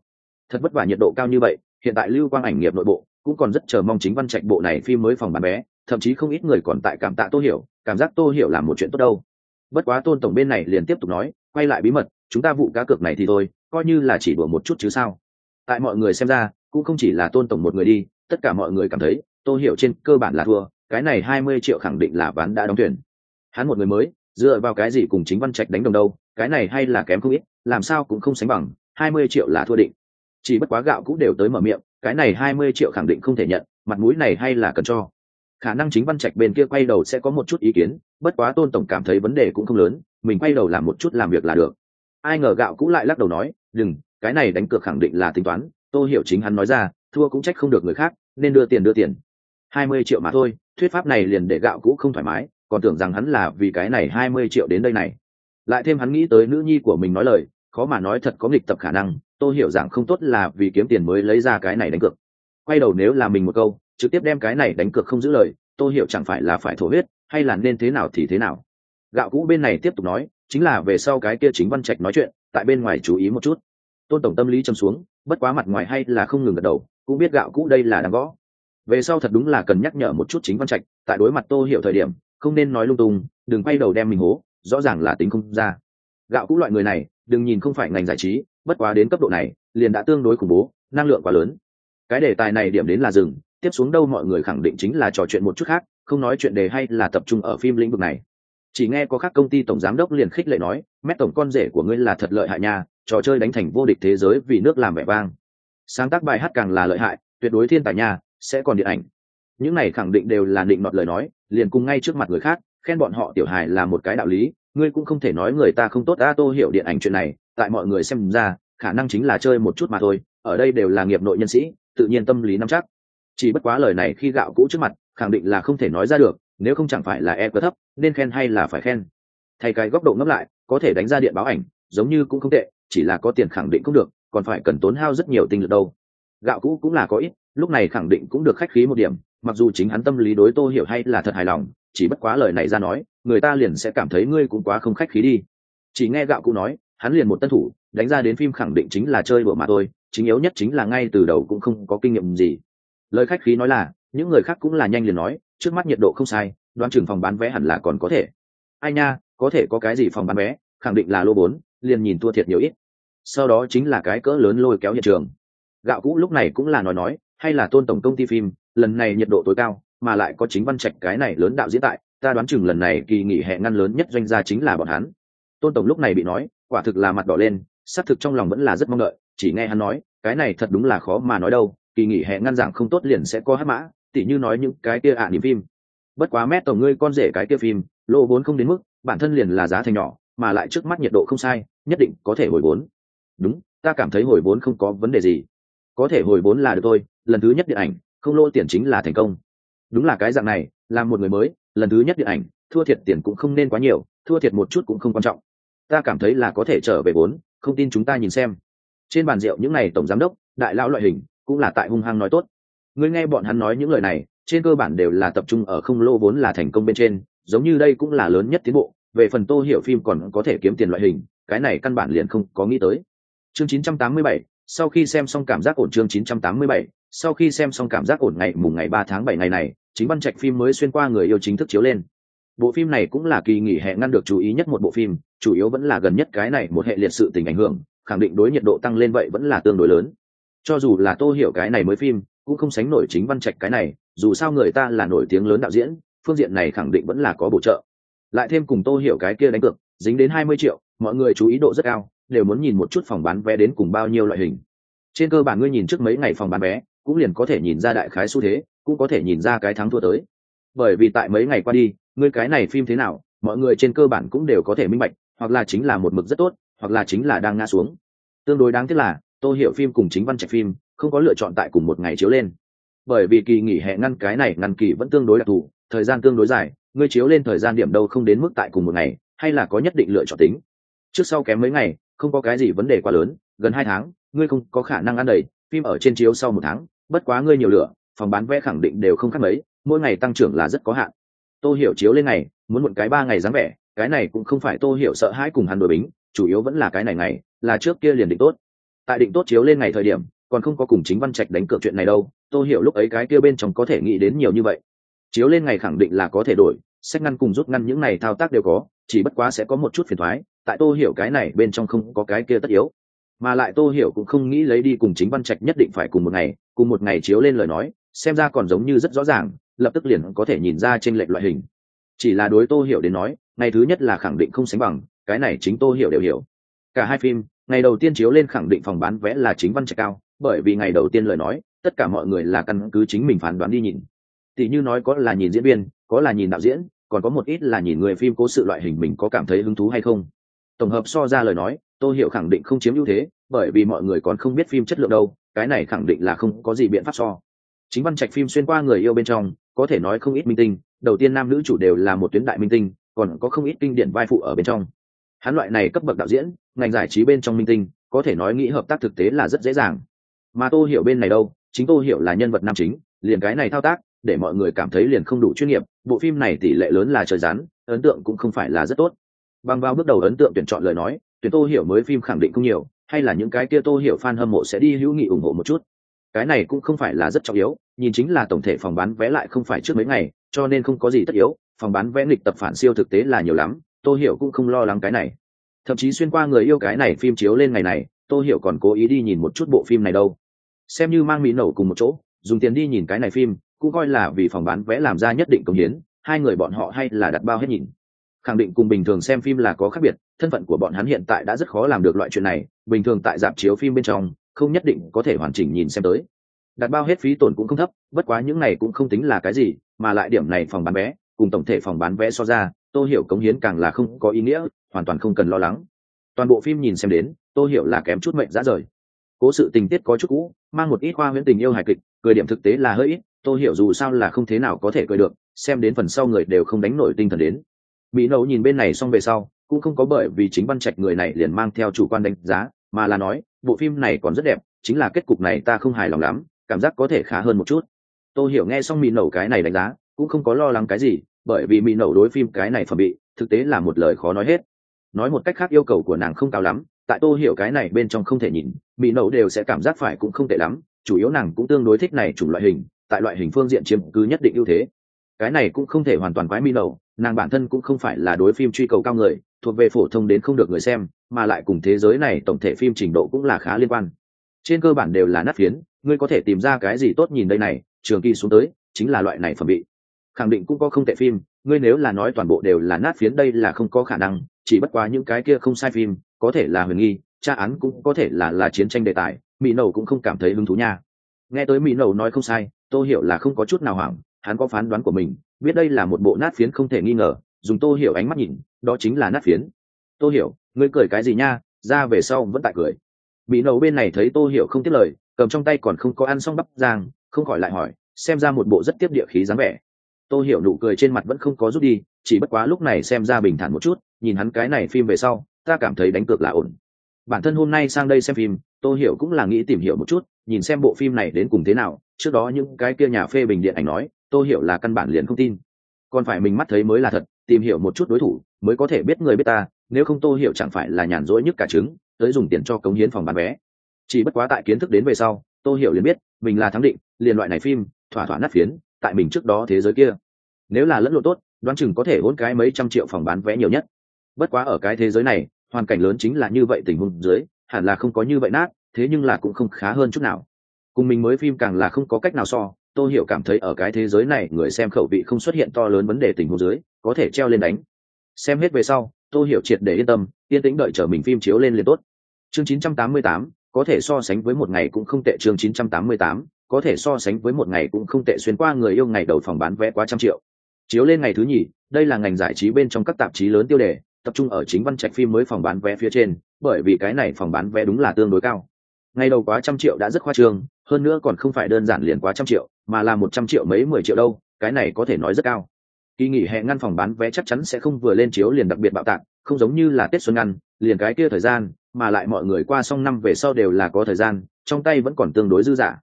Thật vất vả nhiệt độ cao như vậy, hiện tại lưu quang ảnh nghiệp nội bộ cũng còn rất chờ mong chính văn trạch bộ này phim mới phòng bán vé thậm chí không ít người còn tại cảm tạ tô hiểu, cảm giác tô hiểu là một chuyện tốt đâu. Bất quá tôn tổng bên này liền tiếp tục nói, quay lại bí mật, chúng ta vụ cá cược này thì thôi, coi như là chỉ đùa một chút chứ sao. Tại mọi người xem ra, cũng không chỉ là tôn tổng một người đi, tất cả mọi người cảm thấy tô hiểu trên cơ bản là thua cái này hai mươi triệu khẳng định là ván đã đóng tuyển hắn một người mới, dựa vào cái gì cùng chính văn trạch đánh đồng đâu, cái này hay là kém không ít, làm sao cũng không sánh bằng, hai mươi triệu là thua định. Chỉ bất quá gạo cũng đều tới mở miệng, cái này hai mươi triệu khẳng định không thể nhận, mặt mũi này hay là cần cho. Khả năng chính văn trạch bên kia quay đầu sẽ có một chút ý kiến, bất quá tôn tổng cảm thấy vấn đề cũng không lớn, mình quay đầu làm một chút làm việc là được. Ai ngờ gạo cũng lại lắc đầu nói, đừng, cái này đánh cược khẳng định là tính toán tôi hiểu chính hắn nói ra, thua cũng trách không được người khác, nên đưa tiền đưa tiền hai mươi triệu mà thôi, thuyết pháp này liền để gạo cũ không thoải mái, còn tưởng rằng hắn là vì cái này hai mươi triệu đến đây này. Lại thêm hắn nghĩ tới nữ nhi của mình nói lời, khó mà nói thật có nghịch tập khả năng tôi hiểu rằng không tốt là vì kiếm tiền mới lấy ra cái này đánh cược. Quay đầu nếu là mình một câu, trực tiếp đem cái này đánh cược không giữ lời tôi hiểu chẳng phải là phải thổ huyết, hay là nên thế nào thì thế nào. Gạo cũ bên này tiếp tục nói, chính là về sau cái kia chính văn trạch nói chuyện, tại bên ngoài chú ý một chút. Tôn tổng tâm lý châm xuống, bất quá mặt ngoài hay là không ngừng gật đầu, cũng biết gạo cũ đây là đang gõ về sau thật đúng là cần nhắc nhở một chút chính văn trạch, tại đối mặt tô hiểu thời điểm, không nên nói lung tung, đừng quay đầu đem mình hố, rõ ràng là tính không ra. Gạo cũ loại người này, đừng nhìn không phải ngành giải trí, bất quá đến cấp độ này, liền đã tương đối khủng bố, năng lượng quá lớn. Cái đề tài này điểm đến là dừng, tiếp xuống đâu mọi người khẳng định chính là trò chuyện một chút khác, không nói chuyện đề hay là tập trung ở phim lĩnh vực này. Chỉ nghe có các công ty tổng giám đốc liền khích lệ nói, mét tổng con rể của ngươi là thật lợi hại nha, trò chơi đánh thành vô địch thế giới vì nước làm vẻ vang. Sáng tác bài hát càng là lợi hại, tuyệt đối thiên tài nha sẽ còn điện ảnh. Những này khẳng định đều là định mọt lời nói, liền cùng ngay trước mặt người khác, khen bọn họ tiểu hài là một cái đạo lý, ngươi cũng không thể nói người ta không tốt, a tô hiểu điện ảnh chuyện này, tại mọi người xem ra, khả năng chính là chơi một chút mà thôi, ở đây đều là nghiệp nội nhân sĩ, tự nhiên tâm lý nắm chắc. Chỉ bất quá lời này khi gạo cũ trước mặt, khẳng định là không thể nói ra được, nếu không chẳng phải là e quá thấp, nên khen hay là phải khen. Thay cái góc độ ngấp lại, có thể đánh ra điện báo ảnh, giống như cũng không tệ, chỉ là có tiền khẳng định cũng được, còn phải cần tốn hao rất nhiều tinh lực đâu. Gạo cũ cũng là có ít lúc này khẳng định cũng được khách khí một điểm, mặc dù chính hắn tâm lý đối tô hiểu hay là thật hài lòng, chỉ bất quá lời này ra nói, người ta liền sẽ cảm thấy ngươi cũng quá không khách khí đi. Chỉ nghe gạo cũ nói, hắn liền một tân thủ, đánh ra đến phim khẳng định chính là chơi đùa mà thôi, chính yếu nhất chính là ngay từ đầu cũng không có kinh nghiệm gì. Lời khách khí nói là, những người khác cũng là nhanh liền nói, trước mắt nhiệt độ không sai, đoán chừng phòng bán vé hẳn là còn có thể. Ai nha, có thể có cái gì phòng bán vé, khẳng định là lô bốn, liền nhìn thua thiệt nhiều ít. Sau đó chính là cái cỡ lớn lôi kéo hiện trường. Gạo cũ lúc này cũng là nói nói hay là tôn tổng công ty phim, lần này nhiệt độ tối cao, mà lại có chính văn trạch cái này lớn đạo diễn tại, ta đoán chừng lần này kỳ nghỉ hè ngăn lớn nhất doanh gia chính là bọn hắn. Tôn tổng lúc này bị nói, quả thực là mặt đỏ lên, xác thực trong lòng vẫn là rất mong đợi, chỉ nghe hắn nói, cái này thật đúng là khó mà nói đâu, kỳ nghỉ hè ngăn giảng không tốt liền sẽ có hát mã, tỉ như nói những cái kia ạ à niềm phim. Bất quá mét tổng ngươi con rể cái kia phim, lô vốn không đến mức, bản thân liền là giá thành nhỏ, mà lại trước mắt nhiệt độ không sai, nhất định có thể hồi vốn. Đúng, ta cảm thấy hồi vốn không có vấn đề gì. Có thể hồi vốn là được thôi lần thứ nhất điện ảnh không lô tiền chính là thành công. Đúng là cái dạng này làm một người mới lần thứ nhất điện ảnh thua thiệt tiền cũng không nên quá nhiều thua thiệt một chút cũng không quan trọng. Ta cảm thấy là có thể trở về vốn không tin chúng ta nhìn xem. Trên bàn rượu những n à y tổng giám đốc đại lão loại hình cũng là tại hung hăng nói tốt. Ngươi nghe bọn hắn nói những lời này trên cơ bản đều là tập trung ở không lô vốn là thành công bên trên giống như đây cũng là lớn nhất tiến bộ về phần tô hiểu phim còn có thể kiếm tiền loại hình cái này căn bản liền không có nghĩ tới. Chương 987, sau khi xem xong cảm giác ổn chương 987, sau khi xem xong cảm giác ổn ngày, mùng ngày 3 tháng 7 ngày này, chính văn trạch phim mới xuyên qua người yêu chính thức chiếu lên. Bộ phim này cũng là kỳ nghỉ hè ngăn được chú ý nhất một bộ phim, chủ yếu vẫn là gần nhất cái này một hệ liệt sự tình ảnh hưởng, khẳng định đối nhiệt độ tăng lên vậy vẫn là tương đối lớn. Cho dù là tô hiểu cái này mới phim, cũng không sánh nổi chính văn trạch cái này, dù sao người ta là nổi tiếng lớn đạo diễn, phương diện này khẳng định vẫn là có bổ trợ. Lại thêm cùng tô hiểu cái kia đánh cược, dính đến hai mươi triệu, mọi người chú ý độ rất cao, đều muốn nhìn một chút phòng bán vé đến cùng bao nhiêu loại hình. Trên cơ bản ngươi nhìn trước mấy ngày phòng bán vé cũng liền có thể nhìn ra đại khái xu thế, cũng có thể nhìn ra cái thắng thua tới. Bởi vì tại mấy ngày qua đi, ngươi cái này phim thế nào, mọi người trên cơ bản cũng đều có thể minh bạch, hoặc là chính là một mực rất tốt, hoặc là chính là đang ngã xuống. Tương đối đáng tiếc là, tô hiểu phim cùng chính văn trạch phim, không có lựa chọn tại cùng một ngày chiếu lên. Bởi vì kỳ nghỉ hè ngăn cái này ngăn kỳ vẫn tương đối đặc thù, thời gian tương đối dài, ngươi chiếu lên thời gian điểm đâu không đến mức tại cùng một ngày, hay là có nhất định lựa chọn tính. Trước sau kém mấy ngày, không có cái gì vấn đề quá lớn, gần hai tháng, ngươi không có khả năng ăn đầy phim ở trên chiếu sau một tháng bất quá ngươi nhiều lửa, phòng bán vé khẳng định đều không khác mấy mỗi ngày tăng trưởng là rất có hạn. Tô hiểu chiếu lên ngày muốn một cái ba ngày dáng vẻ cái này cũng không phải tô hiểu sợ hãi cùng hắn đổi bính chủ yếu vẫn là cái này ngày là trước kia liền định tốt. Tại định tốt chiếu lên ngày thời điểm còn không có cùng chính văn trạch đánh cược chuyện này đâu tô hiểu lúc ấy cái kia bên trong có thể nghĩ đến nhiều như vậy. Chiếu lên ngày khẳng định là có thể đổi sách ngăn cùng rút ngăn những này thao tác đều có chỉ bất quá sẽ có một chút phiền thoái tại tô hiểu cái này bên trong không có cái kia tất yếu mà lại tô hiểu cũng không nghĩ lấy đi cùng chính văn trạch nhất định phải cùng một ngày, cùng một ngày chiếu lên lời nói, xem ra còn giống như rất rõ ràng, lập tức liền có thể nhìn ra trên lệch loại hình. Chỉ là đối tô hiểu đến nói, ngày thứ nhất là khẳng định không sánh bằng, cái này chính tô hiểu đều hiểu. Cả hai phim, ngày đầu tiên chiếu lên khẳng định phòng bán vé là chính văn trạch cao, bởi vì ngày đầu tiên lời nói, tất cả mọi người là căn cứ chính mình phán đoán đi nhìn. Tỷ như nói có là nhìn diễn viên, có là nhìn đạo diễn, còn có một ít là nhìn người phim cố sự loại hình mình có cảm thấy hứng thú hay không tổng hợp so ra lời nói, tô hiểu khẳng định không chiếm ưu thế, bởi vì mọi người còn không biết phim chất lượng đâu, cái này khẳng định là không có gì biện pháp so. Chính văn trạch phim xuyên qua người yêu bên trong, có thể nói không ít minh tinh, đầu tiên nam nữ chủ đều là một tuyến đại minh tinh, còn có không ít kinh điển vai phụ ở bên trong. Hắn loại này cấp bậc đạo diễn, ngành giải trí bên trong minh tinh, có thể nói nghĩ hợp tác thực tế là rất dễ dàng. Mà tô hiểu bên này đâu, chính tô hiểu là nhân vật nam chính, liền cái này thao tác, để mọi người cảm thấy liền không đủ chuyên nghiệp, bộ phim này tỷ lệ lớn là trời rán ấn tượng cũng không phải là rất tốt bằng vào bước đầu ấn tượng tuyển chọn lời nói, tuyển tô hiểu mới phim khẳng định không nhiều, hay là những cái kia tô hiểu fan hâm mộ sẽ đi hữu nghị ủng hộ một chút. Cái này cũng không phải là rất trọng yếu, nhìn chính là tổng thể phòng bán vé lại không phải trước mấy ngày, cho nên không có gì tất yếu, phòng bán vé nghịch tập phản siêu thực tế là nhiều lắm, tô hiểu cũng không lo lắng cái này. Thậm chí xuyên qua người yêu cái này phim chiếu lên ngày này, tô hiểu còn cố ý đi nhìn một chút bộ phim này đâu. Xem như mang mỹ nổ cùng một chỗ, dùng tiền đi nhìn cái này phim, cũng coi là vì phòng bán vé làm ra nhất định công hiến, hai người bọn họ hay là đặt bao hết nhìn khẳng định cùng bình thường xem phim là có khác biệt, thân phận của bọn hắn hiện tại đã rất khó làm được loại chuyện này, bình thường tại dạp chiếu phim bên trong, không nhất định có thể hoàn chỉnh nhìn xem tới. Đặt bao hết phí tổn cũng không thấp, bất quá những này cũng không tính là cái gì, mà lại điểm này phòng bán vé, cùng tổng thể phòng bán vé so ra tôi hiểu cống hiến càng là không có ý nghĩa, hoàn toàn không cần lo lắng. Toàn bộ phim nhìn xem đến tôi hiểu là kém chút mệnh dã rời. Cố sự tình tiết có chút cũ, mang một ít khoa huyễn tình yêu hài kịch, cười điểm thực tế là hơi ít tôi hiểu dù sao là không thế nào có thể cười được, xem đến phần sau người đều không đánh nổi tinh thần đến mỹ nậu nhìn bên này xong về sau, cũng không có bởi vì chính văn trạch người này liền mang theo chủ quan đánh giá, mà là nói, bộ phim này còn rất đẹp, chính là kết cục này ta không hài lòng lắm, cảm giác có thể khá hơn một chút. Tôi hiểu nghe xong mỹ nậu cái này đánh giá, cũng không có lo lắng cái gì, bởi vì mỹ nậu đối phim cái này phẩm bị thực tế là một lời khó nói hết. Nói một cách khác yêu cầu của nàng không cao lắm, tại tôi hiểu cái này bên trong không thể nhìn, mỹ nậu đều sẽ cảm giác phải cũng không tệ lắm, chủ yếu nàng cũng tương đối thích này chủng loại hình, tại loại hình phương diện chiếm cứ nhất định ưu thế cái này cũng không thể hoàn toàn quái mỹ nậu nàng bản thân cũng không phải là đối phim truy cầu cao người, thuộc về phổ thông đến không được người xem, mà lại cùng thế giới này tổng thể phim trình độ cũng là khá liên quan. Trên cơ bản đều là nát phiến, ngươi có thể tìm ra cái gì tốt nhìn đây này, trường kỳ xuống tới, chính là loại này phẩm bị khẳng định cũng có không tệ phim, ngươi nếu là nói toàn bộ đều là nát phiến đây là không có khả năng, chỉ bất quá những cái kia không sai phim, có thể là huyền nghi, tra án cũng có thể là là chiến tranh đề tài, mỹ nầu cũng không cảm thấy hứng thú nha. Nghe tới mỹ nầu nói không sai, tôi hiểu là không có chút nào hoảng hắn có phán đoán của mình, biết đây là một bộ nát phiến không thể nghi ngờ, dùng tô hiểu ánh mắt nhìn, đó chính là nát phiến. Tô hiểu, ngươi cười cái gì nha? Ra về sau vẫn tại cười. Bị nấu bên này thấy tô hiểu không tiếp lời, cầm trong tay còn không có ăn xong bắp giang không khỏi lại hỏi, xem ra một bộ rất tiếp địa khí dáng vẻ. Tô hiểu nụ cười trên mặt vẫn không có rút đi, chỉ bất quá lúc này xem ra bình thản một chút, nhìn hắn cái này phim về sau, ta cảm thấy đánh cược là ổn. Bản thân hôm nay sang đây xem phim, tô hiểu cũng là nghĩ tìm hiểu một chút, nhìn xem bộ phim này đến cùng thế nào, trước đó những cái kia nhà phê bình điện ảnh nói Tôi hiểu là căn bản liền không tin. Còn phải mình mắt thấy mới là thật, tìm hiểu một chút đối thủ mới có thể biết người biết ta, nếu không tôi hiểu chẳng phải là nhàn rỗi nhất cả trứng, tới dùng tiền cho cống hiến phòng bán vé. Chỉ bất quá tại kiến thức đến về sau tôi hiểu liền biết, mình là thắng định, liền loại này phim, thỏa thỏa nát phiến, tại mình trước đó thế giới kia. Nếu là lẫn lộn tốt, đoán chừng có thể hôn cái mấy trăm triệu phòng bán vé nhiều nhất. Bất quá ở cái thế giới này, hoàn cảnh lớn chính là như vậy tình huống dưới, hẳn là không có như vậy nát, thế nhưng là cũng không khá hơn chút nào. Cùng mình mới phim càng là không có cách nào so tôi hiểu cảm thấy ở cái thế giới này người xem khẩu vị không xuất hiện to lớn vấn đề tình huống dưới có thể treo lên đánh. Xem hết về sau tôi hiểu triệt để yên tâm yên tĩnh đợi chờ mình phim chiếu lên liền tốt. Chương 988, có thể so sánh với một ngày cũng không tệ. Chương 988, có thể so sánh với một ngày cũng không tệ. Xuyên qua người yêu ngày đầu phòng bán vé quá trăm triệu. Chiếu lên ngày thứ nhì đây là ngành giải trí bên trong các tạp chí lớn tiêu đề tập trung ở chính văn trạch phim mới phòng bán vé phía trên bởi vì cái này phòng bán vé đúng là tương đối cao. Ngày đầu quá trăm triệu đã rất khoa trương hơn nữa còn không phải đơn giản liền quá trăm triệu mà là một trăm triệu mấy mười triệu đâu, cái này có thể nói rất cao. Kỳ nghỉ hè ngăn phòng bán vé chắc chắn sẽ không vừa lên chiếu liền đặc biệt bạo tạc, không giống như là tết xuân ngăn, liền cái kia thời gian, mà lại mọi người qua xong năm về sau đều là có thời gian, trong tay vẫn còn tương đối dư dả.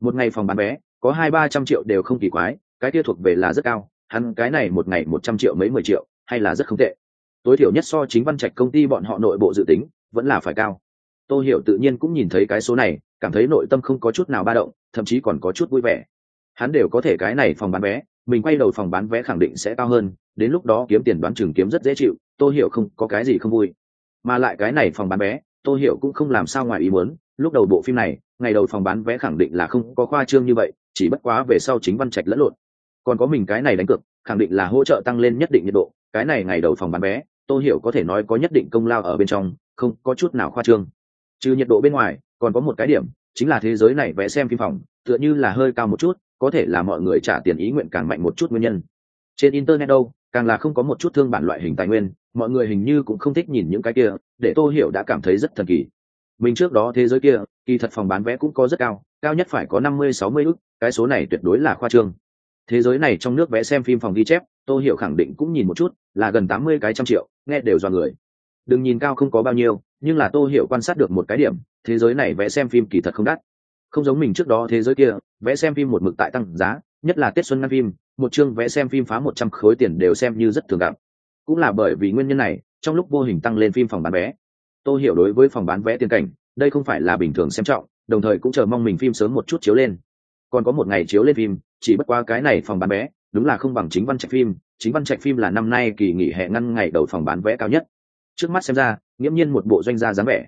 Một ngày phòng bán vé, có hai ba trăm triệu đều không kỳ quái, cái kia thuộc về là rất cao, hắn cái này một ngày một trăm triệu mấy mười triệu, hay là rất không tệ. Tối thiểu nhất so chính văn trạch công ty bọn họ nội bộ dự tính, vẫn là phải cao. Tô hiểu tự nhiên cũng nhìn thấy cái số này, cảm thấy nội tâm không có chút nào ba động, thậm chí còn có chút vui vẻ hắn đều có thể cái này phòng bán vé, mình quay đầu phòng bán vé khẳng định sẽ cao hơn, đến lúc đó kiếm tiền đoán chừng kiếm rất dễ chịu tôi hiểu không có cái gì không vui. Mà lại cái này phòng bán vé tôi hiểu cũng không làm sao ngoài ý muốn, lúc đầu bộ phim này, ngày đầu phòng bán vé khẳng định là không có khoa trương như vậy, chỉ bất quá về sau chính văn trạch lẫn lộn. Còn có mình cái này đánh cược, khẳng định là hỗ trợ tăng lên nhất định nhiệt độ, cái này ngày đầu phòng bán vé tôi hiểu có thể nói có nhất định công lao ở bên trong, không có chút nào khoa trương. Trừ nhiệt độ bên ngoài, còn có một cái điểm, chính là thế giới này vẽ xem phim phòng, tựa như là hơi cao một chút có thể là mọi người trả tiền ý nguyện càng mạnh một chút nguyên nhân. Trên internet đâu, càng là không có một chút thương bản loại hình tài nguyên, mọi người hình như cũng không thích nhìn những cái kia, để tô hiểu đã cảm thấy rất thần kỳ. Mình trước đó thế giới kia, kỳ thật phòng bán vé cũng có rất cao cao nhất phải có năm mươi, sáu mươi ức, cái số này tuyệt đối là khoa trương. Thế giới này trong nước vé xem phim phòng ghi chép, tô hiểu khẳng định cũng nhìn một chút, là gần tám mươi cái trăm triệu, nghe đều do người. Đừng nhìn cao không có bao nhiêu, nhưng là tô hiểu quan sát được một cái điểm, thế giới này vé xem phim kỳ thật không đắt không giống mình trước đó thế giới kia, vẽ xem phim một mực tại tăng giá, nhất là tết xuân năm phim, một chương vẽ xem phim phá một trăm khối tiền đều xem như rất thường gặp. Cũng là bởi vì nguyên nhân này, trong lúc vô hình tăng lên phim phòng bán vé. Tôi hiểu đối với phòng bán vé tiền cảnh, đây không phải là bình thường xem trọng, đồng thời cũng chờ mong mình phim sớm một chút chiếu lên. Còn có một ngày chiếu lên phim, chỉ bất qua cái này phòng bán vé, đúng là không bằng chính văn trạch phim, chính văn trạch phim là năm nay kỳ nghỉ hè ngăn ngày đầu phòng bán vé cao nhất. Trước mắt xem ra, nghiễm nhiên một bộ doanh gia dáng vẻ.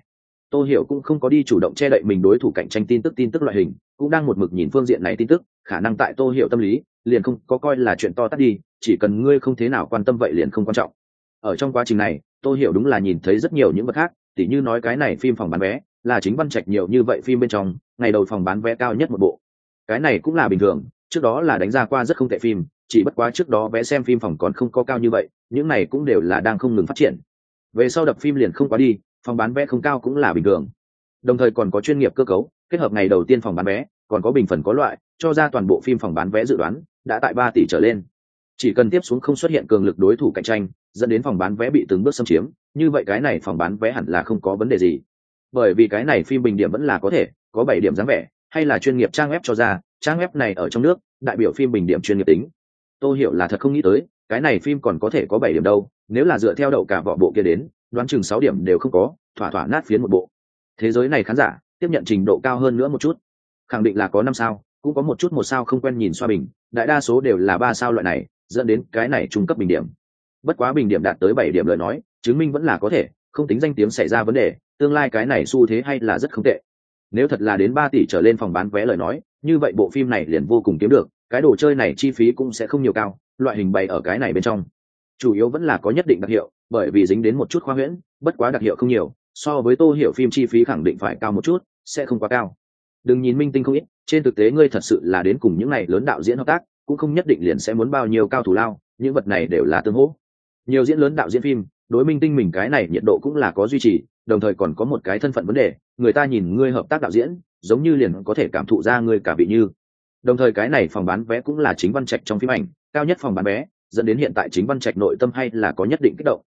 Tô hiểu cũng không có đi chủ động che đậy mình đối thủ cạnh tranh tin tức tin tức loại hình, cũng đang một mực nhìn phương diện này tin tức, khả năng tại Tô hiểu tâm lý, liền không có coi là chuyện to tắt đi, chỉ cần ngươi không thế nào quan tâm vậy liền không quan trọng. Ở trong quá trình này, Tô hiểu đúng là nhìn thấy rất nhiều những vật khác, tỉ như nói cái này phim phòng bán vé, là chính văn trạch nhiều như vậy phim bên trong, ngày đầu phòng bán vé cao nhất một bộ. Cái này cũng là bình thường, trước đó là đánh ra qua rất không tệ phim, chỉ bất quá trước đó vé xem phim phòng còn không có cao như vậy, những này cũng đều là đang không ngừng phát triển. Về sau đập phim liền không quá đi phòng bán vé không cao cũng là bình thường. Đồng thời còn có chuyên nghiệp cơ cấu, kết hợp ngày đầu tiên phòng bán vé, còn có bình phần có loại, cho ra toàn bộ phim phòng bán vé dự đoán, đã tại ba tỷ trở lên. Chỉ cần tiếp xuống không xuất hiện cường lực đối thủ cạnh tranh, dẫn đến phòng bán vé bị từng bước xâm chiếm, như vậy cái này phòng bán vé hẳn là không có vấn đề gì. Bởi vì cái này phim bình điểm vẫn là có thể, có bảy điểm dáng vẻ, hay là chuyên nghiệp trang web cho ra, trang web này ở trong nước, đại biểu phim bình điểm chuyên nghiệp tính. Tôi hiểu là thật không nghĩ tới, cái này phim còn có thể có bảy điểm đâu, nếu là dựa theo đậu cả vỏ bộ kia đến đoán chừng sáu điểm đều không có, thỏa thỏa nát phiến một bộ. Thế giới này khán giả, tiếp nhận trình độ cao hơn nữa một chút. Khẳng định là có năm sao, cũng có một chút một sao không quen nhìn xoa bình, đại đa số đều là ba sao loại này, dẫn đến cái này trung cấp bình điểm. Bất quá bình điểm đạt tới bảy điểm lời nói, chứng minh vẫn là có thể, không tính danh tiếng xảy ra vấn đề, tương lai cái này xu thế hay là rất không tệ. Nếu thật là đến ba tỷ trở lên phòng bán vé lời nói, như vậy bộ phim này liền vô cùng kiếm được, cái đồ chơi này chi phí cũng sẽ không nhiều cao, loại hình bày ở cái này bên trong. Chủ yếu vẫn là có nhất định đặc hiệu bởi vì dính đến một chút khoa huyễn, bất quá đặc hiệu không nhiều, so với tô hiểu phim chi phí khẳng định phải cao một chút, sẽ không quá cao. Đừng nhìn minh tinh không ít, trên thực tế ngươi thật sự là đến cùng những này lớn đạo diễn hợp tác, cũng không nhất định liền sẽ muốn bao nhiêu cao thủ lao, những vật này đều là tương hỗ. Nhiều diễn lớn đạo diễn phim, đối minh tinh mình cái này nhiệt độ cũng là có duy trì, đồng thời còn có một cái thân phận vấn đề, người ta nhìn ngươi hợp tác đạo diễn, giống như liền có thể cảm thụ ra ngươi cả vị như. Đồng thời cái này phòng bán vé cũng là chính văn trạch trong phim ảnh, cao nhất phòng bán vé, dẫn đến hiện tại chính văn trạch nội tâm hay là có nhất định kích động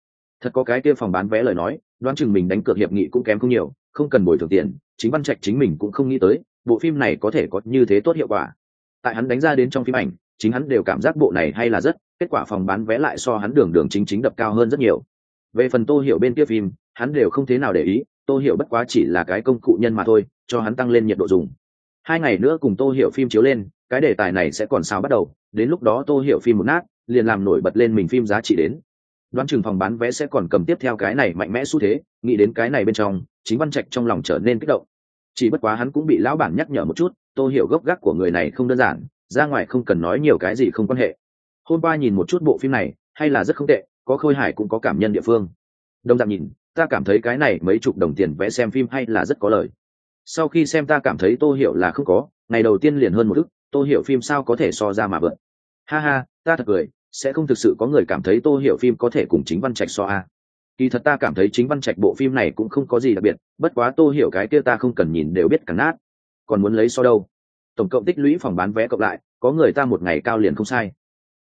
thật có cái kia phòng bán vé lời nói, đoán chừng mình đánh cược hiệp nghị cũng kém không nhiều, không cần bồi thường tiền, chính văn trạch chính mình cũng không nghĩ tới, bộ phim này có thể có như thế tốt hiệu quả. Tại hắn đánh ra đến trong phim ảnh, chính hắn đều cảm giác bộ này hay là rất, kết quả phòng bán vé lại so hắn đường đường chính chính đập cao hơn rất nhiều. Về phần tô hiểu bên kia phim, hắn đều không thế nào để ý, tô hiểu bất quá chỉ là cái công cụ nhân mà thôi, cho hắn tăng lên nhiệt độ dùng. Hai ngày nữa cùng tô hiểu phim chiếu lên, cái đề tài này sẽ còn sao bắt đầu, đến lúc đó tô hiểu phim một nát, liền làm nổi bật lên mình phim giá trị đến đoán chừng phòng bán vé sẽ còn cầm tiếp theo cái này mạnh mẽ xu thế, nghĩ đến cái này bên trong, chính văn trạch trong lòng trở nên kích động. Chỉ bất quá hắn cũng bị lão bản nhắc nhở một chút tôi hiểu gốc gác của người này không đơn giản, ra ngoài không cần nói nhiều cái gì không quan hệ. Hôm qua nhìn một chút bộ phim này, hay là rất không tệ, có khôi hải cũng có cảm nhân địa phương. Đồng dạng nhìn, ta cảm thấy cái này mấy chục đồng tiền vẽ xem phim hay là rất có lời. Sau khi xem ta cảm thấy tô hiểu là không có, ngày đầu tiên liền hơn một ức, tô hiểu phim sao có thể so ra mà vượt? Ha ha, ta thật cười sẽ không thực sự có người cảm thấy tô hiểu phim có thể cùng chính văn trạch so a. Kỳ thật ta cảm thấy chính văn trạch bộ phim này cũng không có gì đặc biệt, bất quá tô hiểu cái kia ta không cần nhìn đều biết cắn nát. Còn muốn lấy so đâu? Tổng cộng tích lũy phòng bán vé cộng lại, có người ta một ngày cao liền không sai.